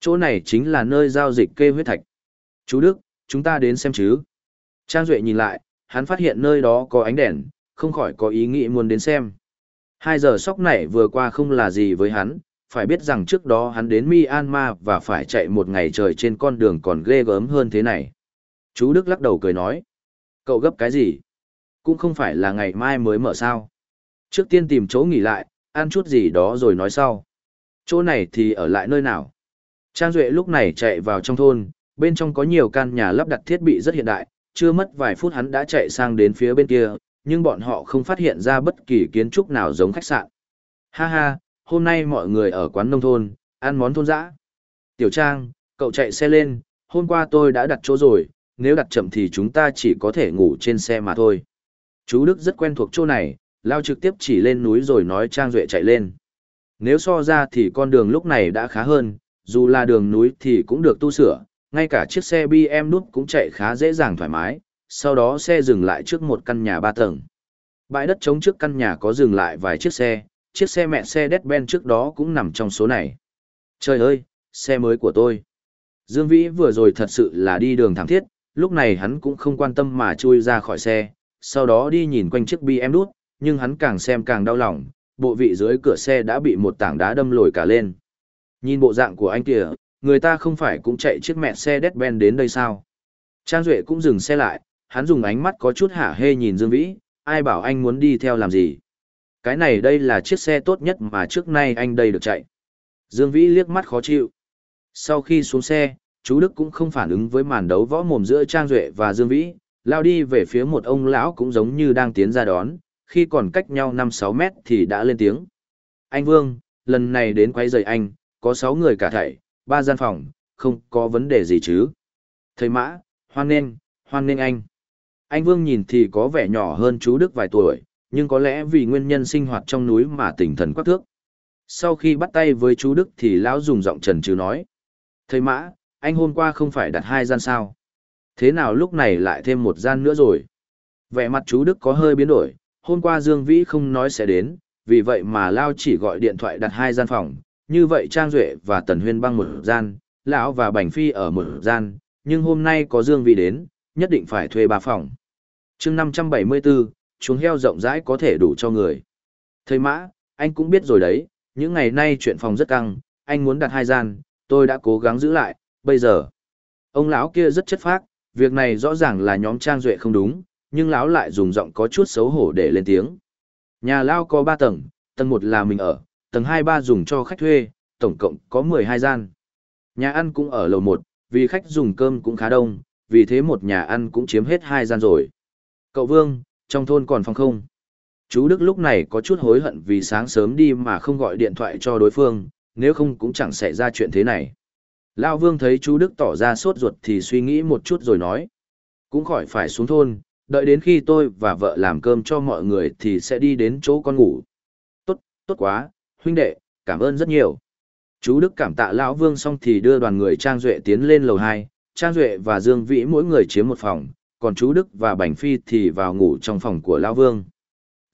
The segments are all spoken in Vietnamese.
Chỗ này chính là nơi giao dịch kê huyết thạch. Chú Đức, chúng ta đến xem chứ. Trang Duệ nhìn lại, hắn phát hiện nơi đó có ánh đèn, không khỏi có ý nghĩ muốn đến xem. Hai giờ sóc này vừa qua không là gì với hắn, phải biết rằng trước đó hắn đến Myanmar và phải chạy một ngày trời trên con đường còn ghê gớm hơn thế này. Chú Đức lắc đầu cười nói. Cậu gấp cái gì? Cũng không phải là ngày mai mới mở sao. Trước tiên tìm chỗ nghỉ lại, ăn chút gì đó rồi nói sau. Chỗ này thì ở lại nơi nào? Trang Duệ lúc này chạy vào trong thôn, bên trong có nhiều căn nhà lắp đặt thiết bị rất hiện đại, chưa mất vài phút hắn đã chạy sang đến phía bên kia, nhưng bọn họ không phát hiện ra bất kỳ kiến trúc nào giống khách sạn. Ha ha, hôm nay mọi người ở quán nông thôn, ăn món thôn dã. Tiểu Trang, cậu chạy xe lên, hôm qua tôi đã đặt chỗ rồi, nếu đặt chậm thì chúng ta chỉ có thể ngủ trên xe mà thôi. Chú Đức rất quen thuộc chỗ này, lao trực tiếp chỉ lên núi rồi nói Trang Duệ chạy lên. Nếu so ra thì con đường lúc này đã khá hơn, dù là đường núi thì cũng được tu sửa, ngay cả chiếc xe BM nút cũng chạy khá dễ dàng thoải mái, sau đó xe dừng lại trước một căn nhà ba tầng. Bãi đất trống trước căn nhà có dừng lại vài chiếc xe, chiếc xe mẹ xe Deadben trước đó cũng nằm trong số này. Trời ơi, xe mới của tôi. Dương Vĩ vừa rồi thật sự là đi đường thẳng thiết, lúc này hắn cũng không quan tâm mà chui ra khỏi xe, sau đó đi nhìn quanh chiếc BM đút, nhưng hắn càng xem càng đau lòng, bộ vị dưới cửa xe đã bị một tảng đá đâm lồi cả lên. Nhìn bộ dạng của anh kìa, người ta không phải cũng chạy chiếc mẹ xe Deadben đến đây sao? Trang Duệ cũng dừng xe lại, hắn dùng ánh mắt có chút hả hê nhìn Dương Vĩ, ai bảo anh muốn đi theo làm gì? Cái này đây là chiếc xe tốt nhất mà trước nay anh đây được chạy. Dương Vĩ liếc mắt khó chịu. Sau khi xuống xe, chú Đức cũng không phản ứng với màn đấu võ mồm giữa Trang Duệ và Dương Vĩ, lao đi về phía một ông lão cũng giống như đang tiến ra đón, khi còn cách nhau 5-6 mét thì đã lên tiếng. Anh Vương, lần này đến quay rời anh, có 6 người cả thảy, ba gian phòng, không có vấn đề gì chứ. Thầy Mã, hoan nghênh, hoan nghênh anh. Anh Vương nhìn thì có vẻ nhỏ hơn chú Đức vài tuổi, nhưng có lẽ vì nguyên nhân sinh hoạt trong núi mà tỉnh thần quắc thước. Sau khi bắt tay với chú Đức thì lão dùng giọng trần trừ nói. Thầy Mã, anh hôm qua không phải đặt hai gian sao? Thế nào lúc này lại thêm một gian nữa rồi? Vẻ mặt chú Đức có hơi biến đổi, hôm qua Dương Vĩ không nói sẽ đến, vì vậy mà Lao chỉ gọi điện thoại đặt hai gian phòng, như vậy Trang Duệ và Tần Huyên băng một gian, lão và Bành Phi ở một gian, nhưng hôm nay có Dương Vĩ đến, nhất định phải thuê ba phòng. chương 574, chuồng heo rộng rãi có thể đủ cho người. Thầy Mã, anh cũng biết rồi đấy, những ngày nay chuyện phòng rất căng, anh muốn đặt hai gian, tôi đã cố gắng giữ lại, bây giờ. Ông lão kia rất chất phác, việc này rõ ràng là nhóm Trang Duệ không đúng, nhưng lão lại dùng giọng có chút xấu hổ để lên tiếng. Nhà lao có 3 tầng, tầng 1 là mình ở, tầng 2 3 dùng cho khách thuê, tổng cộng có 12 gian. Nhà ăn cũng ở lầu 1, vì khách dùng cơm cũng khá đông, vì thế một nhà ăn cũng chiếm hết hai gian rồi. Cậu Vương, trong thôn còn phòng không? Chú Đức lúc này có chút hối hận vì sáng sớm đi mà không gọi điện thoại cho đối phương, nếu không cũng chẳng xảy ra chuyện thế này. Lao Vương thấy chú Đức tỏ ra sốt ruột thì suy nghĩ một chút rồi nói. Cũng khỏi phải xuống thôn, đợi đến khi tôi và vợ làm cơm cho mọi người thì sẽ đi đến chỗ con ngủ. Tốt, tốt quá, huynh đệ, cảm ơn rất nhiều. Chú Đức cảm tạ Lão Vương xong thì đưa đoàn người Trang Duệ tiến lên lầu 2, Trang Duệ và Dương Vĩ mỗi người chiếm một phòng, còn chú Đức và Bành Phi thì vào ngủ trong phòng của Lão Vương.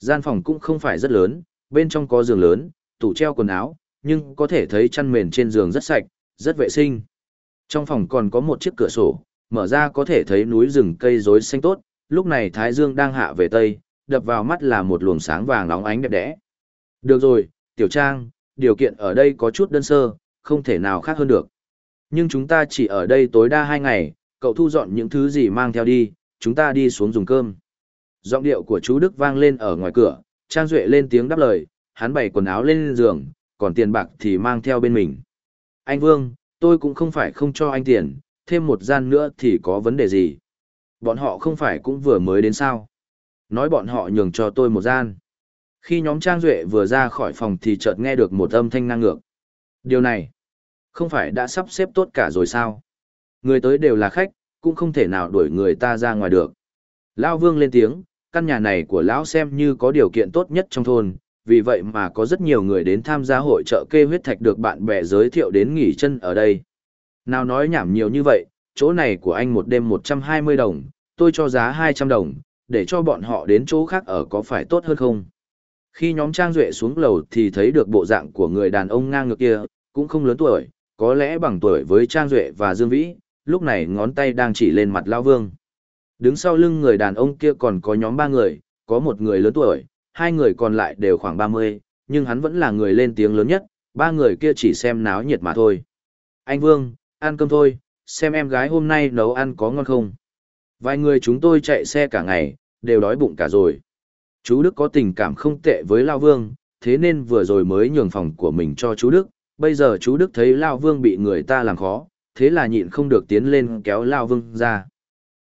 Gian phòng cũng không phải rất lớn, bên trong có giường lớn, tủ treo quần áo, nhưng có thể thấy chăn mền trên giường rất sạch, rất vệ sinh. Trong phòng còn có một chiếc cửa sổ, mở ra có thể thấy núi rừng cây rối xanh tốt, lúc này Thái Dương đang hạ về Tây, đập vào mắt là một luồng sáng vàng nóng ánh đẹp đẽ. Được rồi, Tiểu Trang, điều kiện ở đây có chút đơn sơ, không thể nào khác hơn được. Nhưng chúng ta chỉ ở đây tối đa hai ngày, cậu thu dọn những thứ gì mang theo đi, chúng ta đi xuống dùng cơm. Giọng điệu của chú Đức vang lên ở ngoài cửa, Trang Duệ lên tiếng đáp lời, hắn bày quần áo lên giường, còn tiền bạc thì mang theo bên mình. Anh Vương, tôi cũng không phải không cho anh tiền, thêm một gian nữa thì có vấn đề gì. Bọn họ không phải cũng vừa mới đến sao. Nói bọn họ nhường cho tôi một gian. Khi nhóm Trang Duệ vừa ra khỏi phòng thì chợt nghe được một âm thanh năng ngược. Điều này, không phải đã sắp xếp tốt cả rồi sao? Người tới đều là khách, cũng không thể nào đuổi người ta ra ngoài được. Lão Vương lên tiếng, căn nhà này của lão xem như có điều kiện tốt nhất trong thôn, vì vậy mà có rất nhiều người đến tham gia hội trợ kê huyết thạch được bạn bè giới thiệu đến nghỉ chân ở đây. Nào nói nhảm nhiều như vậy, chỗ này của anh một đêm 120 đồng, tôi cho giá 200 đồng, để cho bọn họ đến chỗ khác ở có phải tốt hơn không? Khi nhóm Trang Duệ xuống lầu thì thấy được bộ dạng của người đàn ông ngang ngược kia, cũng không lớn tuổi, có lẽ bằng tuổi với Trang Duệ và Dương Vĩ, lúc này ngón tay đang chỉ lên mặt Lao Vương. Đứng sau lưng người đàn ông kia còn có nhóm ba người, có một người lớn tuổi, hai người còn lại đều khoảng 30, nhưng hắn vẫn là người lên tiếng lớn nhất, ba người kia chỉ xem náo nhiệt mà thôi. Anh Vương, ăn cơm thôi, xem em gái hôm nay nấu ăn có ngon không. Vài người chúng tôi chạy xe cả ngày, đều đói bụng cả rồi. Chú Đức có tình cảm không tệ với Lao Vương, thế nên vừa rồi mới nhường phòng của mình cho chú Đức. Bây giờ chú Đức thấy Lao Vương bị người ta làm khó, thế là nhịn không được tiến lên kéo Lao Vương ra.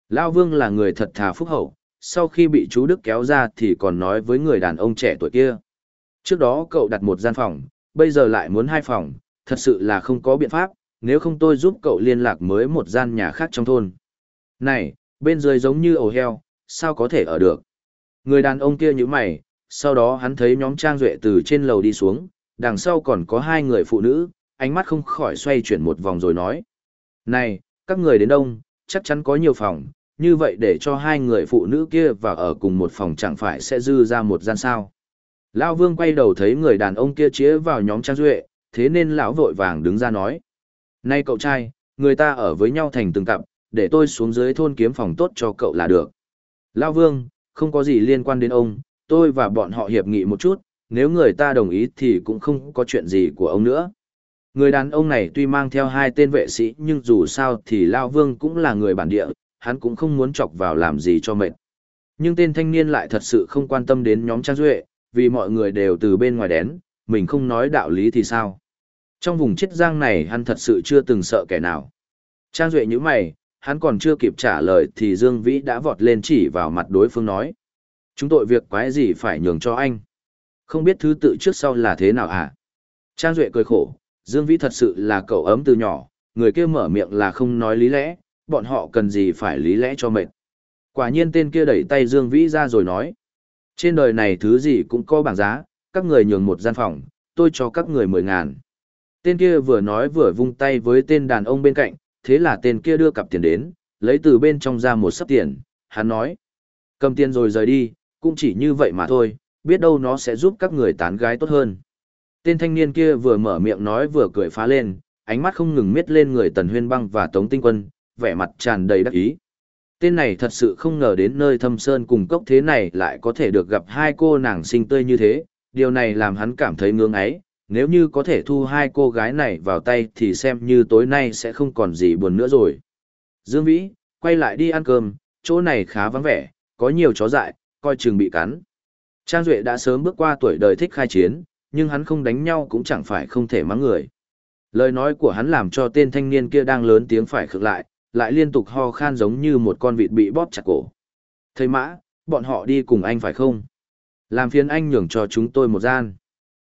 Lao Vương là người thật thà phúc hậu, sau khi bị chú Đức kéo ra thì còn nói với người đàn ông trẻ tuổi kia. Trước đó cậu đặt một gian phòng, bây giờ lại muốn hai phòng, thật sự là không có biện pháp, nếu không tôi giúp cậu liên lạc mới một gian nhà khác trong thôn. Này, bên dưới giống như ổ heo, sao có thể ở được? Người đàn ông kia như mày, sau đó hắn thấy nhóm Trang Duệ từ trên lầu đi xuống, đằng sau còn có hai người phụ nữ, ánh mắt không khỏi xoay chuyển một vòng rồi nói. Này, các người đến đông, chắc chắn có nhiều phòng, như vậy để cho hai người phụ nữ kia vào ở cùng một phòng chẳng phải sẽ dư ra một gian sao. Lão Vương quay đầu thấy người đàn ông kia chĩa vào nhóm Trang Duệ, thế nên lão vội vàng đứng ra nói. Này cậu trai, người ta ở với nhau thành từng cặp, để tôi xuống dưới thôn kiếm phòng tốt cho cậu là được. Lão Vương, không có gì liên quan đến ông, tôi và bọn họ hiệp nghị một chút, nếu người ta đồng ý thì cũng không có chuyện gì của ông nữa. Người đàn ông này tuy mang theo hai tên vệ sĩ nhưng dù sao thì Lao Vương cũng là người bản địa, hắn cũng không muốn chọc vào làm gì cho mệt. Nhưng tên thanh niên lại thật sự không quan tâm đến nhóm Trang Duệ, vì mọi người đều từ bên ngoài đến, mình không nói đạo lý thì sao. Trong vùng chiết giang này hắn thật sự chưa từng sợ kẻ nào. Trang Duệ như mày, hắn còn chưa kịp trả lời thì Dương Vĩ đã vọt lên chỉ vào mặt đối phương nói. Chúng tội việc quái gì phải nhường cho anh. Không biết thứ tự trước sau là thế nào hả? Trang Duệ cười khổ, Dương Vĩ thật sự là cậu ấm từ nhỏ, người kia mở miệng là không nói lý lẽ, bọn họ cần gì phải lý lẽ cho mệt. Quả nhiên tên kia đẩy tay Dương Vĩ ra rồi nói. Trên đời này thứ gì cũng có bảng giá, các người nhường một gian phòng, tôi cho các người mười ngàn. Tên kia vừa nói vừa vung tay với tên đàn ông bên cạnh, thế là tên kia đưa cặp tiền đến, lấy từ bên trong ra một sấp tiền, hắn nói. Cầm tiền rồi rời đi, cũng chỉ như vậy mà thôi, biết đâu nó sẽ giúp các người tán gái tốt hơn. Tên thanh niên kia vừa mở miệng nói vừa cười phá lên, ánh mắt không ngừng miết lên người Tần Huyên Băng và Tống Tinh Quân, vẻ mặt tràn đầy đắc ý. Tên này thật sự không ngờ đến nơi thâm sơn cùng cốc thế này lại có thể được gặp hai cô nàng xinh tươi như thế, điều này làm hắn cảm thấy ngưỡng ấy, nếu như có thể thu hai cô gái này vào tay thì xem như tối nay sẽ không còn gì buồn nữa rồi. Dương Vĩ, quay lại đi ăn cơm, chỗ này khá vắng vẻ, có nhiều chó dại, coi chừng bị cắn. Trang Duệ đã sớm bước qua tuổi đời thích khai chiến, nhưng hắn không đánh nhau cũng chẳng phải không thể mắng người. Lời nói của hắn làm cho tên thanh niên kia đang lớn tiếng phải khựng lại, lại liên tục ho khan giống như một con vịt bị bóp chặt cổ. Thầy mã, bọn họ đi cùng anh phải không? Làm phiền anh nhường cho chúng tôi một gian.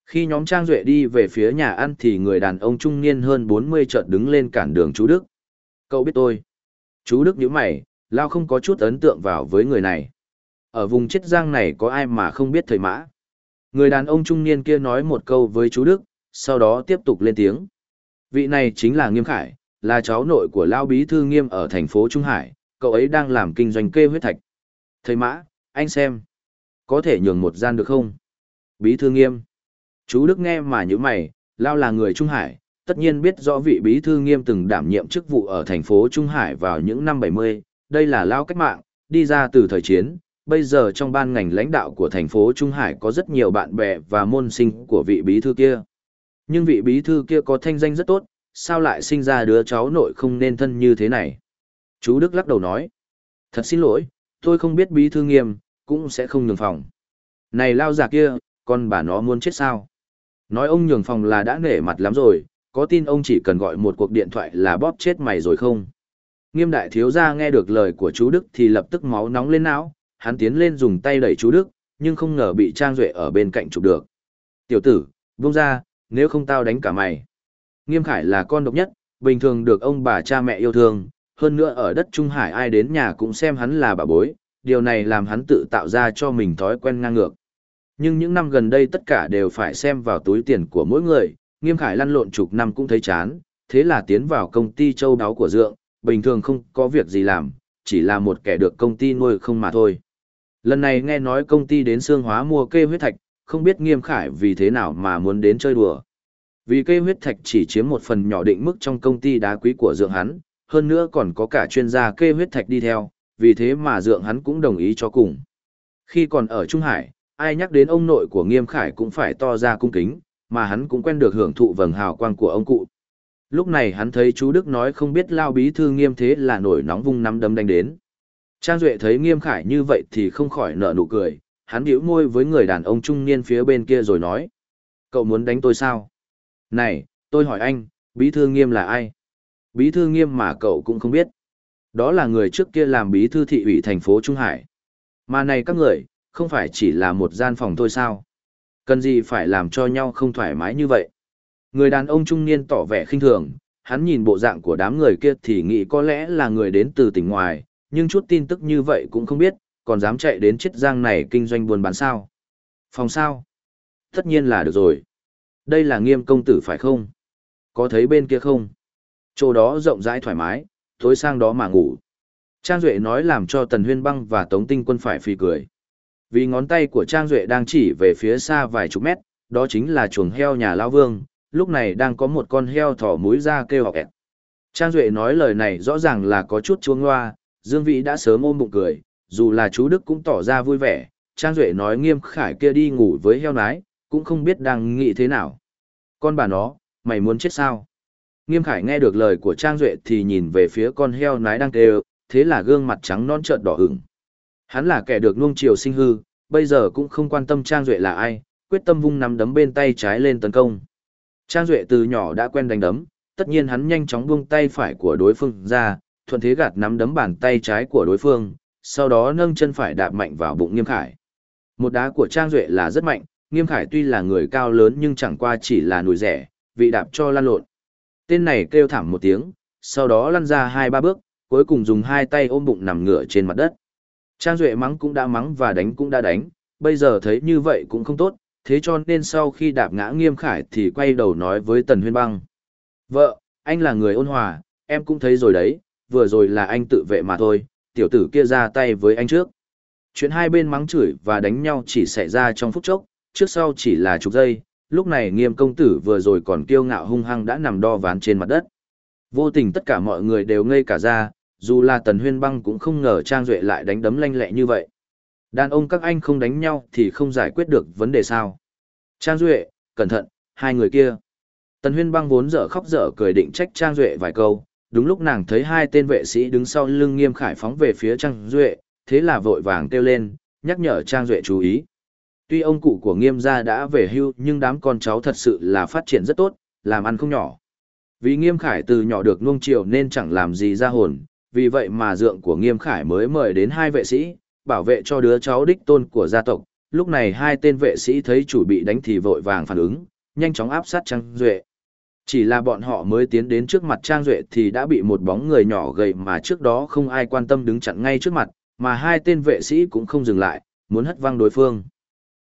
Khi nhóm Trang Duệ đi về phía nhà ăn thì người đàn ông trung niên hơn 40 chợt đứng lên cản đường chú Đức. Cậu biết tôi. Chú Đức nhíu mày, Lao không có chút ấn tượng vào với người này. Ở vùng chết giang này có ai mà không biết thời mã. Người đàn ông trung niên kia nói một câu với chú Đức, sau đó tiếp tục lên tiếng. Vị này chính là Nghiêm Khải, là cháu nội của Lao Bí Thư Nghiêm ở thành phố Trung Hải, cậu ấy đang làm kinh doanh kê huyết thạch. Thầy Mã, anh xem. Có thể nhường một gian được không? Bí Thư Nghiêm. Chú Đức nghe mà như mày, Lao là người Trung Hải, tất nhiên biết rõ vị Bí Thư Nghiêm từng đảm nhiệm chức vụ ở thành phố Trung Hải vào những năm 70, đây là Lao cách mạng, đi ra từ thời chiến. Bây giờ trong ban ngành lãnh đạo của thành phố Trung Hải có rất nhiều bạn bè và môn sinh của vị bí thư kia. Nhưng vị bí thư kia có thanh danh rất tốt, sao lại sinh ra đứa cháu nội không nên thân như thế này? Chú Đức lắc đầu nói. Thật xin lỗi, tôi không biết bí thư nghiêm, cũng sẽ không nhường phòng. Này lao già kia, con bà nó muốn chết sao? Nói ông nhường phòng là đã nể mặt lắm rồi, có tin ông chỉ cần gọi một cuộc điện thoại là bóp chết mày rồi không? Nghiêm đại thiếu gia nghe được lời của chú Đức thì lập tức máu nóng lên não, hắn tiến lên dùng tay đẩy chú Đức, nhưng không ngờ bị Trang Duệ ở bên cạnh chụp được. Tiểu tử, buông ra, nếu không tao đánh cả mày. Nghiêm Khải là con độc nhất, bình thường được ông bà cha mẹ yêu thương, hơn nữa ở đất Trung Hải ai đến nhà cũng xem hắn là bà bối, điều này làm hắn tự tạo ra cho mình thói quen ngang ngược. Nhưng những năm gần đây tất cả đều phải xem vào túi tiền của mỗi người, Nghiêm Khải lăn lộn chục năm cũng thấy chán, thế là tiến vào công ty châu đáo của Dượng, bình thường không có việc gì làm, chỉ là một kẻ được công ty nuôi không mà thôi. Lần này nghe nói công ty đến xương hóa mua kê huyết thạch, không biết Nghiêm Khải vì thế nào mà muốn đến chơi đùa. Vì kê huyết thạch chỉ chiếm một phần nhỏ định mức trong công ty đá quý của dượng hắn, hơn nữa còn có cả chuyên gia kê huyết thạch đi theo, vì thế mà dượng hắn cũng đồng ý cho cùng. Khi còn ở Trung Hải, ai nhắc đến ông nội của Nghiêm Khải cũng phải to ra cung kính, mà hắn cũng quen được hưởng thụ vầng hào quang của ông cụ. Lúc này hắn thấy chú Đức nói không biết lao bí thư Nghiêm thế là nổi nóng vung nắm đấm đánh đến. Trang Duệ thấy Nghiêm Khải như vậy thì không khỏi nở nụ cười, hắn bĩu môi với người đàn ông trung niên phía bên kia rồi nói. Cậu muốn đánh tôi sao? Này, tôi hỏi anh, bí thư Nghiêm là ai? Bí thư Nghiêm mà cậu cũng không biết. Đó là người trước kia làm bí thư thị ủy thành phố Trung Hải. Mà này các người, không phải chỉ là một gian phòng thôi sao? Cần gì phải làm cho nhau không thoải mái như vậy? Người đàn ông trung niên tỏ vẻ khinh thường, hắn nhìn bộ dạng của đám người kia thì nghĩ có lẽ là người đến từ tỉnh ngoài, nhưng chút tin tức như vậy cũng không biết, còn dám chạy đến chiết giang này kinh doanh buôn bán sao. Phòng sao? Tất nhiên là được rồi. Đây là nghiêm công tử phải không? Có thấy bên kia không? Chỗ đó rộng rãi thoải mái, tối sang đó mà ngủ. Trang Duệ nói làm cho Tần Huyên Băng và Tống Tinh Quân phải phì cười. Vì ngón tay của Trang Duệ đang chỉ về phía xa vài chục mét, đó chính là chuồng heo nhà Lao Vương, lúc này đang có một con heo thỏ mũi ra kêu học ẹt. Trang Duệ nói lời này rõ ràng là có chút chuông hoa, Dương Vĩ đã sớm ôm bụng cười, dù là chú Đức cũng tỏ ra vui vẻ, Trang Duệ nói nghiêm khải kia đi ngủ với heo nái, cũng không biết đang nghĩ thế nào. Con bà nó, mày muốn chết sao? Nghiêm khải nghe được lời của Trang Duệ thì nhìn về phía con heo nái đang kêu, thế là gương mặt trắng non trợn đỏ hửng. Hắn là kẻ được nuông chiều sinh hư, bây giờ cũng không quan tâm Trang Duệ là ai, quyết tâm vung nắm đấm bên tay trái lên tấn công. Trang Duệ từ nhỏ đã quen đánh đấm, tất nhiên hắn nhanh chóng buông tay phải của đối phương ra, thuận thế gạt nắm đấm bàn tay trái của đối phương, sau đó nâng chân phải đạp mạnh vào bụng Nghiêm Khải. Một đá của Trang Duệ là rất mạnh, Nghiêm Khải tuy là người cao lớn nhưng chẳng qua chỉ là nùi rẻ, vị đạp cho lan lộn. Tên này kêu thảm một tiếng, sau đó lăn ra hai ba bước, cuối cùng dùng hai tay ôm bụng nằm ngửa trên mặt đất. Trang Duệ mắng cũng đã mắng và đánh cũng đã đánh, bây giờ thấy như vậy cũng không tốt, thế cho nên sau khi đạp ngã nghiêm khải thì quay đầu nói với Tần Huyên Băng. Vợ, anh là người ôn hòa, em cũng thấy rồi đấy, vừa rồi là anh tự vệ mà thôi, tiểu tử kia ra tay với anh trước. Chuyện hai bên mắng chửi và đánh nhau chỉ xảy ra trong phút chốc, trước sau chỉ là chục giây, lúc này nghiêm công tử vừa rồi còn kiêu ngạo hung hăng đã nằm đo ván trên mặt đất. Vô tình tất cả mọi người đều ngây cả ra, dù là tần huyên băng cũng không ngờ Trang Duệ lại đánh đấm lanh lẹ như vậy. Đàn ông các anh không đánh nhau thì không giải quyết được vấn đề sao. Trang Duệ, cẩn thận, hai người kia. Tần huyên băng vốn dở khóc dở cười định trách Trang Duệ vài câu, đúng lúc nàng thấy hai tên vệ sĩ đứng sau lưng nghiêm khải phóng về phía Trang Duệ, thế là vội vàng kêu lên, nhắc nhở Trang Duệ chú ý. Tuy ông cụ của nghiêm gia đã về hưu nhưng đám con cháu thật sự là phát triển rất tốt, làm ăn không nhỏ. Vì nghiêm khải từ nhỏ được nuông chiều nên chẳng làm gì ra hồn, vì vậy mà dượng của nghiêm khải mới mời đến hai vệ sĩ, bảo vệ cho đứa cháu đích tôn của gia tộc. Lúc này hai tên vệ sĩ thấy chủ bị đánh thì vội vàng phản ứng, nhanh chóng áp sát Trang Duệ. Chỉ là bọn họ mới tiến đến trước mặt Trang Duệ thì đã bị một bóng người nhỏ gầy mà trước đó không ai quan tâm đứng chặn ngay trước mặt, mà hai tên vệ sĩ cũng không dừng lại, muốn hất văng đối phương.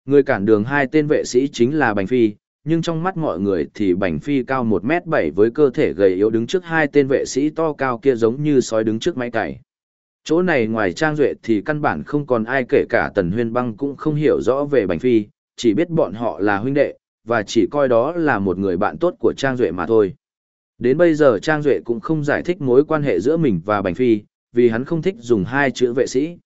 Người cản đường hai tên vệ sĩ chính là Bành Phi, nhưng trong mắt mọi người thì Bành Phi cao 1m7 với cơ thể gầy yếu đứng trước hai tên vệ sĩ to cao kia giống như sói đứng trước máy cày. Chỗ này ngoài Trang Duệ thì căn bản không còn ai kể cả Tần Huyên Băng cũng không hiểu rõ về Bành Phi, chỉ biết bọn họ là huynh đệ, và chỉ coi đó là một người bạn tốt của Trang Duệ mà thôi. Đến bây giờ Trang Duệ cũng không giải thích mối quan hệ giữa mình và Bành Phi, vì hắn không thích dùng hai chữ vệ sĩ.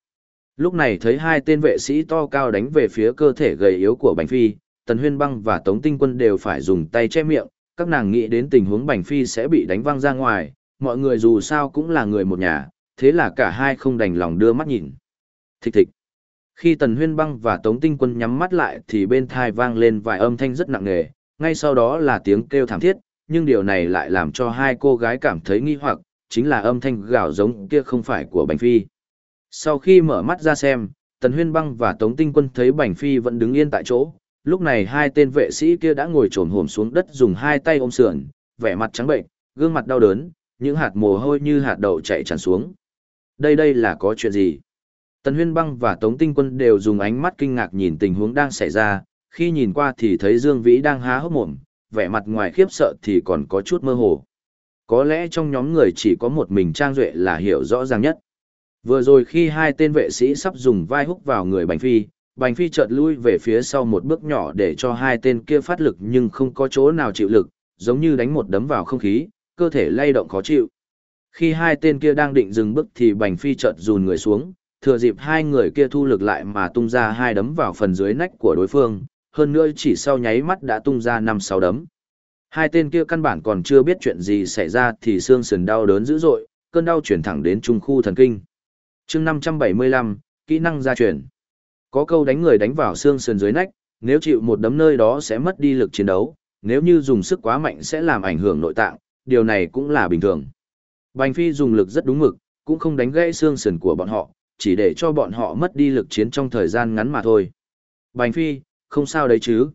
Lúc này thấy hai tên vệ sĩ to cao đánh về phía cơ thể gầy yếu của Bành Phi, Tần Huyên Băng và Tống Tinh Quân đều phải dùng tay che miệng, các nàng nghĩ đến tình huống Bành Phi sẽ bị đánh văng ra ngoài, mọi người dù sao cũng là người một nhà, thế là cả hai không đành lòng đưa mắt nhìn. Thịch thịch. Khi Tần Huyên Băng và Tống Tinh Quân nhắm mắt lại thì bên thai vang lên vài âm thanh rất nặng nề, ngay sau đó là tiếng kêu thảm thiết, nhưng điều này lại làm cho hai cô gái cảm thấy nghi hoặc, chính là âm thanh gào giống kia không phải của Bành Phi. Sau khi mở mắt ra xem, Tần Huyên Băng và Tống Tinh Quân thấy Bành Phi vẫn đứng yên tại chỗ, lúc này hai tên vệ sĩ kia đã ngồi trồn hổm xuống đất dùng hai tay ôm sườn, vẻ mặt trắng bệnh, gương mặt đau đớn, những hạt mồ hôi như hạt đậu chảy tràn xuống. Đây đây là có chuyện gì? Tần Huyên Băng và Tống Tinh Quân đều dùng ánh mắt kinh ngạc nhìn tình huống đang xảy ra, khi nhìn qua thì thấy Dương Vĩ đang há hốc mồm, vẻ mặt ngoài khiếp sợ thì còn có chút mơ hồ. Có lẽ trong nhóm người chỉ có một mình Trang Duệ là hiểu rõ ràng nhất. Vừa rồi khi hai tên vệ sĩ sắp dùng vai húc vào người Bành Phi, Bành Phi chợt lui về phía sau một bước nhỏ để cho hai tên kia phát lực nhưng không có chỗ nào chịu lực, giống như đánh một đấm vào không khí, cơ thể lay động khó chịu. Khi hai tên kia đang định dừng bước thì Bành Phi chợt dùn người xuống, thừa dịp hai người kia thu lực lại mà tung ra hai đấm vào phần dưới nách của đối phương, hơn nữa chỉ sau nháy mắt đã tung ra năm sáu đấm. Hai tên kia căn bản còn chưa biết chuyện gì xảy ra thì xương sườn đau đớn dữ dội, cơn đau chuyển thẳng đến trung khu thần kinh. chương 575, kỹ năng gia truyền. Có câu đánh người đánh vào xương sườn dưới nách, nếu chịu một đấm nơi đó sẽ mất đi lực chiến đấu, nếu như dùng sức quá mạnh sẽ làm ảnh hưởng nội tạng, điều này cũng là bình thường. Bành Phi dùng lực rất đúng mực, cũng không đánh gãy xương sườn của bọn họ, chỉ để cho bọn họ mất đi lực chiến trong thời gian ngắn mà thôi. Bành Phi, không sao đấy chứ.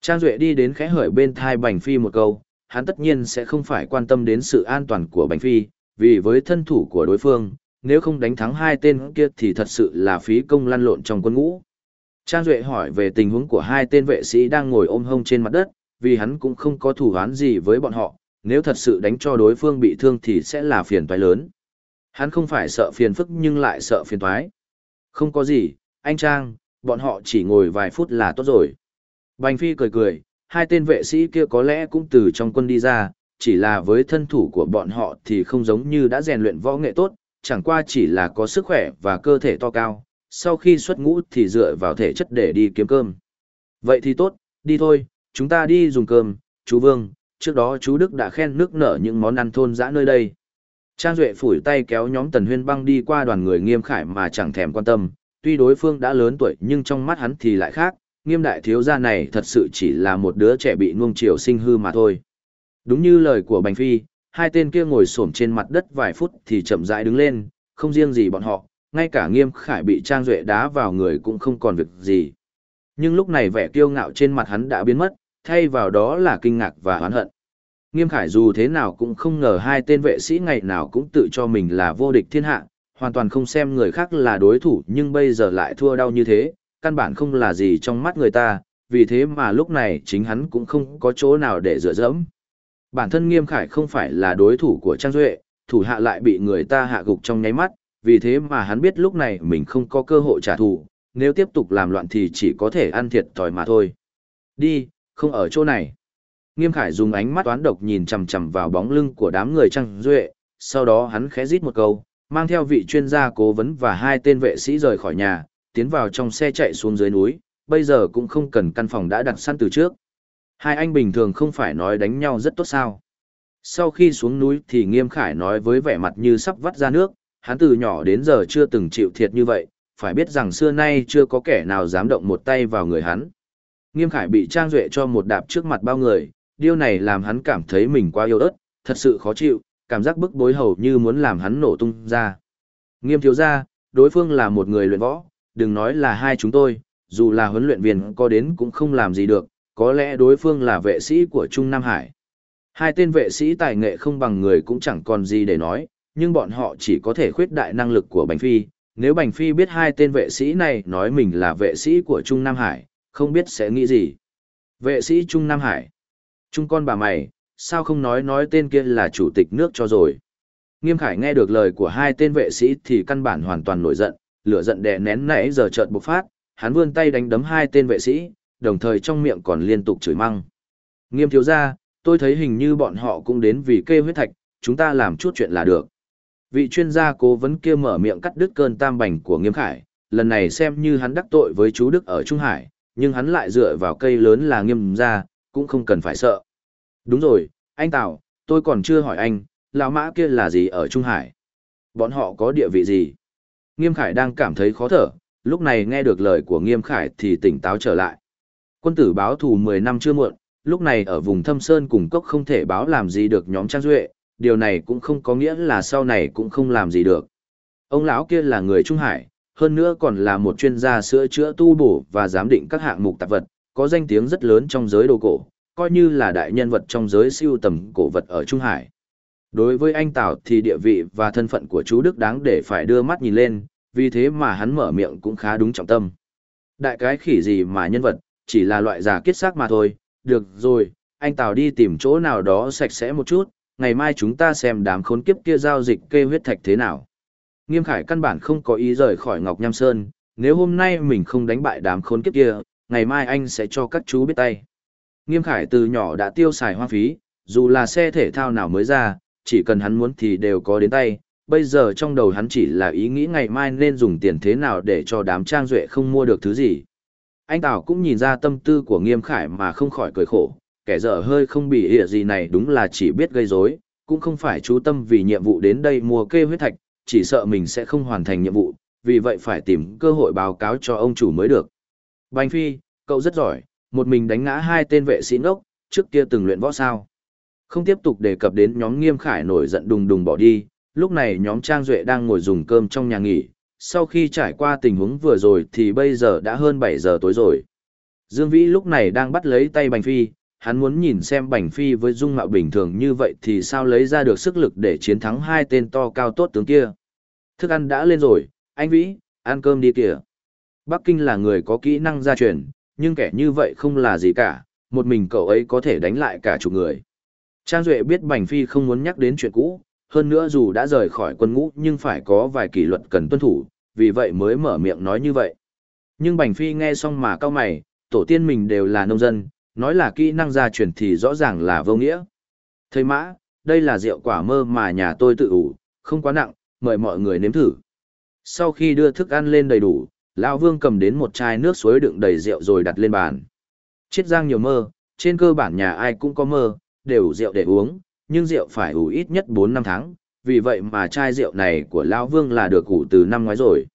Trang Duệ đi đến khẽ hởi bên thai Bành Phi một câu, hắn tất nhiên sẽ không phải quan tâm đến sự an toàn của Bành Phi, vì với thân thủ của đối phương, nếu không đánh thắng hai tên kia thì thật sự là phí công lăn lộn trong quân ngũ. Trang Duệ hỏi về tình huống của hai tên vệ sĩ đang ngồi ôm hông trên mặt đất, vì hắn cũng không có thủ án gì với bọn họ, nếu thật sự đánh cho đối phương bị thương thì sẽ là phiền toái lớn. Hắn không phải sợ phiền phức nhưng lại sợ phiền toái. Không có gì, anh Trang, bọn họ chỉ ngồi vài phút là tốt rồi. Bành Phi cười cười, hai tên vệ sĩ kia có lẽ cũng từ trong quân đi ra, chỉ là với thân thủ của bọn họ thì không giống như đã rèn luyện võ nghệ tốt, chẳng qua chỉ là có sức khỏe và cơ thể to cao, sau khi xuất ngũ thì dựa vào thể chất để đi kiếm cơm. Vậy thì tốt, đi thôi, chúng ta đi dùng cơm, chú Vương, trước đó chú Đức đã khen nước nở những món ăn thôn dã nơi đây. Trang Duệ phủi tay kéo nhóm Tần Huyên băng đi qua đoàn người nghiêm khải mà chẳng thèm quan tâm, tuy đối phương đã lớn tuổi nhưng trong mắt hắn thì lại khác, nghiêm đại thiếu gia này thật sự chỉ là một đứa trẻ bị nuông chiều sinh hư mà thôi. Đúng như lời của Bành Phi, hai tên kia ngồi xổm trên mặt đất vài phút thì chậm rãi đứng lên, không riêng gì bọn họ, ngay cả nghiêm khải bị Trang Duệ đá vào người cũng không còn việc gì. Nhưng lúc này vẻ kiêu ngạo trên mặt hắn đã biến mất, thay vào đó là kinh ngạc và oán hận. Nghiêm khải dù thế nào cũng không ngờ hai tên vệ sĩ ngày nào cũng tự cho mình là vô địch thiên hạ, hoàn toàn không xem người khác là đối thủ nhưng bây giờ lại thua đau như thế, căn bản không là gì trong mắt người ta, vì thế mà lúc này chính hắn cũng không có chỗ nào để dựa dẫm. Bản thân Nghiêm Khải không phải là đối thủ của Trang Duệ, thủ hạ lại bị người ta hạ gục trong nháy mắt, vì thế mà hắn biết lúc này mình không có cơ hội trả thù, nếu tiếp tục làm loạn thì chỉ có thể ăn thiệt thòi mà thôi. Đi, không ở chỗ này. Nghiêm Khải dùng ánh mắt toán độc nhìn chằm chằm vào bóng lưng của đám người Trang Duệ, sau đó hắn khẽ rít một câu, mang theo vị chuyên gia cố vấn và hai tên vệ sĩ rời khỏi nhà, tiến vào trong xe chạy xuống dưới núi, bây giờ cũng không cần căn phòng đã đặt sẵn từ trước. Hai anh bình thường không phải nói đánh nhau rất tốt sao. Sau khi xuống núi thì Nghiêm Khải nói với vẻ mặt như sắp vắt ra nước, hắn từ nhỏ đến giờ chưa từng chịu thiệt như vậy, phải biết rằng xưa nay chưa có kẻ nào dám động một tay vào người hắn. Nghiêm Khải bị Trang Duệ cho một đạp trước mặt bao người, điều này làm hắn cảm thấy mình quá yêu ớt, thật sự khó chịu, cảm giác bức bối hầu như muốn làm hắn nổ tung ra. Nghiêm thiếu ra, đối phương là một người luyện võ, đừng nói là hai chúng tôi, dù là huấn luyện viên có đến cũng không làm gì được, có lẽ đối phương là vệ sĩ của Trung Nam Hải. Hai tên vệ sĩ tài nghệ không bằng người cũng chẳng còn gì để nói, nhưng bọn họ chỉ có thể khuyết đại năng lực của Bành Phi. Nếu Bành Phi biết hai tên vệ sĩ này nói mình là vệ sĩ của Trung Nam Hải, không biết sẽ nghĩ gì. Vệ sĩ Trung Nam Hải. Trung con bà mày, sao không nói nói tên kia là chủ tịch nước cho rồi. Nghiêm Khải nghe được lời của hai tên vệ sĩ thì căn bản hoàn toàn nổi giận, lửa giận đè nén nãy giờ chợt bộc phát, hắn vươn tay đánh đấm hai tên vệ sĩ, đồng thời trong miệng còn liên tục chửi măng. Nghiêm thiếu gia, tôi thấy hình như bọn họ cũng đến vì kê huyết thạch, chúng ta làm chút chuyện là được. Vị chuyên gia cố vấn kia mở miệng cắt đứt cơn tam bành của Nghiêm Khải, lần này xem như hắn đắc tội với chú Đức ở Trung Hải, nhưng hắn lại dựa vào cây lớn là Nghiêm gia, cũng không cần phải sợ. Đúng rồi, anh Tào, tôi còn chưa hỏi anh, lão mã kia là gì ở Trung Hải? Bọn họ có địa vị gì? Nghiêm Khải đang cảm thấy khó thở, lúc này nghe được lời của Nghiêm Khải thì tỉnh táo trở lại. Quân tử báo thù 10 năm chưa muộn, lúc này ở vùng thâm sơn cùng cốc không thể báo làm gì được nhóm Trang Duệ, điều này cũng không có nghĩa là sau này cũng không làm gì được. Ông lão kia là người Trung Hải, hơn nữa còn là một chuyên gia sữa chữa tu bổ và giám định các hạng mục tạp vật, có danh tiếng rất lớn trong giới đồ cổ, coi như là đại nhân vật trong giới siêu tầm cổ vật ở Trung Hải. Đối với anh Tào thì địa vị và thân phận của chú Đức đáng để phải đưa mắt nhìn lên, vì thế mà hắn mở miệng cũng khá đúng trọng tâm. Đại cái khỉ gì mà nhân vật, chỉ là loại giả kết xác mà thôi, được rồi, anh Tào đi tìm chỗ nào đó sạch sẽ một chút, ngày mai chúng ta xem đám khốn kiếp kia giao dịch kê huyết thạch thế nào. Nghiêm Khải căn bản không có ý rời khỏi Ngọc Nham Sơn, nếu hôm nay mình không đánh bại đám khốn kiếp kia, ngày mai anh sẽ cho các chú biết tay. Nghiêm Khải từ nhỏ đã tiêu xài hoang phí, Dù là xe thể thao nào mới ra, chỉ cần hắn muốn thì đều có đến tay, bây giờ trong đầu hắn chỉ là ý nghĩ ngày mai nên dùng tiền thế nào để cho đám trang duệ không mua được thứ gì. Anh Tào cũng nhìn ra tâm tư của Nghiêm Khải mà không khỏi cười khổ, kẻ dở hơi không bị hiểu gì này đúng là chỉ biết gây rối, cũng không phải chú tâm vì nhiệm vụ đến đây mua kê huyết thạch, chỉ sợ mình sẽ không hoàn thành nhiệm vụ, vì vậy phải tìm cơ hội báo cáo cho ông chủ mới được. Bành Phi, cậu rất giỏi, một mình đánh ngã hai tên vệ sĩ ngốc, trước kia từng luyện võ sao. Không tiếp tục đề cập đến nhóm Nghiêm Khải nổi giận đùng đùng bỏ đi, lúc này nhóm Trang Duệ đang ngồi dùng cơm trong nhà nghỉ, sau khi trải qua tình huống vừa rồi thì bây giờ đã hơn 7 giờ tối rồi. Dương Vĩ lúc này đang bắt lấy tay Bành Phi, hắn muốn nhìn xem Bành Phi với dung mạo bình thường như vậy thì sao lấy ra được sức lực để chiến thắng hai tên to cao tốt tướng kia. Thức ăn đã lên rồi, anh Vĩ, ăn cơm đi kìa. Bắc Kinh là người có kỹ năng gia truyền, nhưng kẻ như vậy không là gì cả, một mình cậu ấy có thể đánh lại cả chục người. Trang Duệ biết Bành Phi không muốn nhắc đến chuyện cũ, hơn nữa dù đã rời khỏi quân ngũ nhưng phải có vài kỷ luật cần tuân thủ, vì vậy mới mở miệng nói như vậy. Nhưng Bành Phi nghe xong mà cao mày, tổ tiên mình đều là nông dân, nói là kỹ năng gia truyền thì rõ ràng là vô nghĩa. Thầy mã, đây là rượu quả mơ mà nhà tôi tự ủ, không quá nặng, mời mọi người nếm thử. Sau khi đưa thức ăn lên đầy đủ, Lão Vương cầm đến một chai nước suối đựng đầy rượu rồi đặt lên bàn. Chiết giang nhiều mơ, trên cơ bản nhà ai cũng có mơ, đều rượu để uống, nhưng rượu phải ủ ít nhất 4 năm tháng, vì vậy mà chai rượu này của Lão Vương là được ủ từ năm ngoái rồi.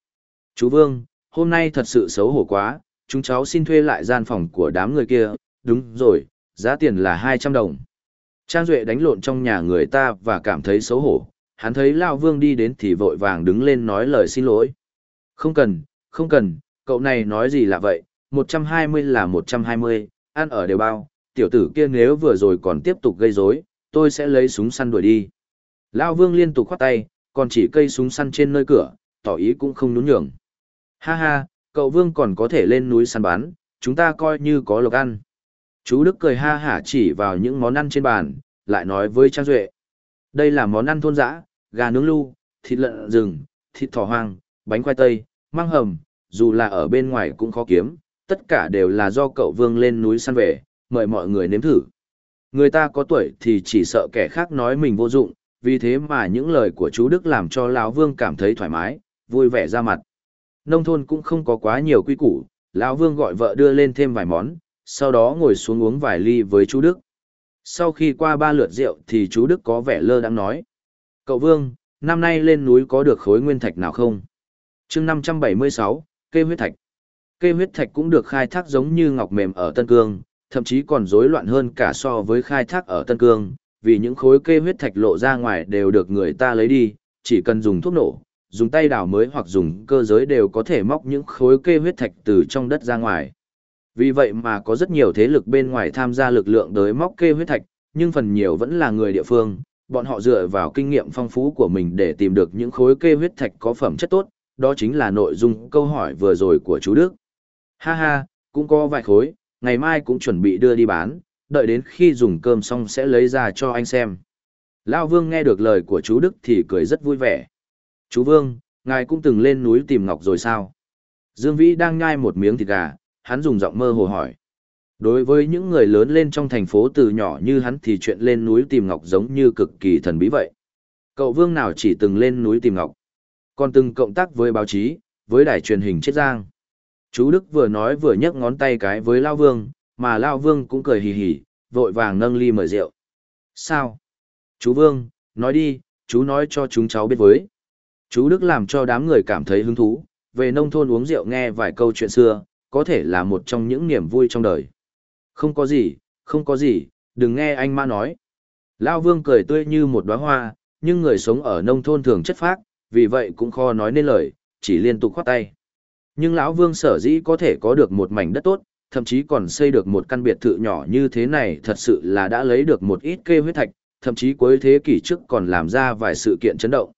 Chú Vương, hôm nay thật sự xấu hổ quá, chúng cháu xin thuê lại gian phòng của đám người kia, đúng rồi, giá tiền là 200 đồng. Trang Duệ đánh lộn trong nhà người ta và cảm thấy xấu hổ, hắn thấy Lão Vương đi đến thì vội vàng đứng lên nói lời xin lỗi. Không cần, không cần, cậu này nói gì là vậy, 120 là 120, ăn ở đều bao, tiểu tử kia nếu vừa rồi còn tiếp tục gây rối, tôi sẽ lấy súng săn đuổi đi. Lão Vương liên tục khoát tay, còn chỉ cây súng săn trên nơi cửa, tỏ ý cũng không nhún nhường. Ha ha, cậu Vương còn có thể lên núi săn bán, chúng ta coi như có lộc ăn. Chú Đức cười ha hả chỉ vào những món ăn trên bàn, lại nói với Trang Duệ. Đây là món ăn thôn dã, gà nướng lu, thịt lợn rừng, thịt thỏ hoang, bánh khoai tây, măng hầm, dù là ở bên ngoài cũng khó kiếm, tất cả đều là do cậu Vương lên núi săn về, mời mọi người nếm thử. Người ta có tuổi thì chỉ sợ kẻ khác nói mình vô dụng, vì thế mà những lời của chú Đức làm cho lão Vương cảm thấy thoải mái, vui vẻ ra mặt. Nông thôn cũng không có quá nhiều quy củ, lão Vương gọi vợ đưa lên thêm vài món, sau đó ngồi xuống uống vài ly với chú Đức. Sau khi qua ba lượt rượu thì chú Đức có vẻ lơ đang nói. Cậu Vương, năm nay lên núi có được khối nguyên thạch nào không? chương 576, cây huyết thạch. cây huyết thạch cũng được khai thác giống như ngọc mềm ở Tân Cương, thậm chí còn rối loạn hơn cả so với khai thác ở Tân Cương, vì những khối kê huyết thạch lộ ra ngoài đều được người ta lấy đi, chỉ cần dùng thuốc nổ, dùng tay đào mới hoặc dùng cơ giới đều có thể móc những khối kê huyết thạch từ trong đất ra ngoài. Vì vậy mà có rất nhiều thế lực bên ngoài tham gia lực lượng tới móc kê huyết thạch, nhưng phần nhiều vẫn là người địa phương, bọn họ dựa vào kinh nghiệm phong phú của mình để tìm được những khối kê huyết thạch có phẩm chất tốt, đó chính là nội dung câu hỏi vừa rồi của chú Đức. Ha ha, cũng có vài khối, ngày mai cũng chuẩn bị đưa đi bán, đợi đến khi dùng cơm xong sẽ lấy ra cho anh xem. Lao Vương nghe được lời của chú Đức thì cười rất vui vẻ. Chú Vương, ngài cũng từng lên núi tìm ngọc rồi sao? Dương Vĩ đang nhai một miếng thịt gà, hắn dùng giọng mơ hồ hỏi. Đối với những người lớn lên trong thành phố từ nhỏ như hắn thì chuyện lên núi tìm ngọc giống như cực kỳ thần bí vậy. Cậu Vương nào chỉ từng lên núi tìm ngọc, còn từng cộng tác với báo chí, với đài truyền hình Chiết Giang. Chú Đức vừa nói vừa nhấc ngón tay cái với Lao Vương, mà Lao Vương cũng cười hì hì, vội vàng nâng ly mời rượu. Sao? Chú Vương, nói đi, chú nói cho chúng cháu biết với. Chú Đức làm cho đám người cảm thấy hứng thú, về nông thôn uống rượu nghe vài câu chuyện xưa, có thể là một trong những niềm vui trong đời. Không có gì, không có gì, đừng nghe anh ma nói. Lao Vương cười tươi như một đóa hoa, nhưng người sống ở nông thôn thường chất phác, vì vậy cũng khó nói nên lời, chỉ liên tục khoát tay. Nhưng lão Vương sở dĩ có thể có được một mảnh đất tốt, thậm chí còn xây được một căn biệt thự nhỏ như thế này thật sự là đã lấy được một ít kê huyết thạch, thậm chí cuối thế kỷ trước còn làm ra vài sự kiện chấn động.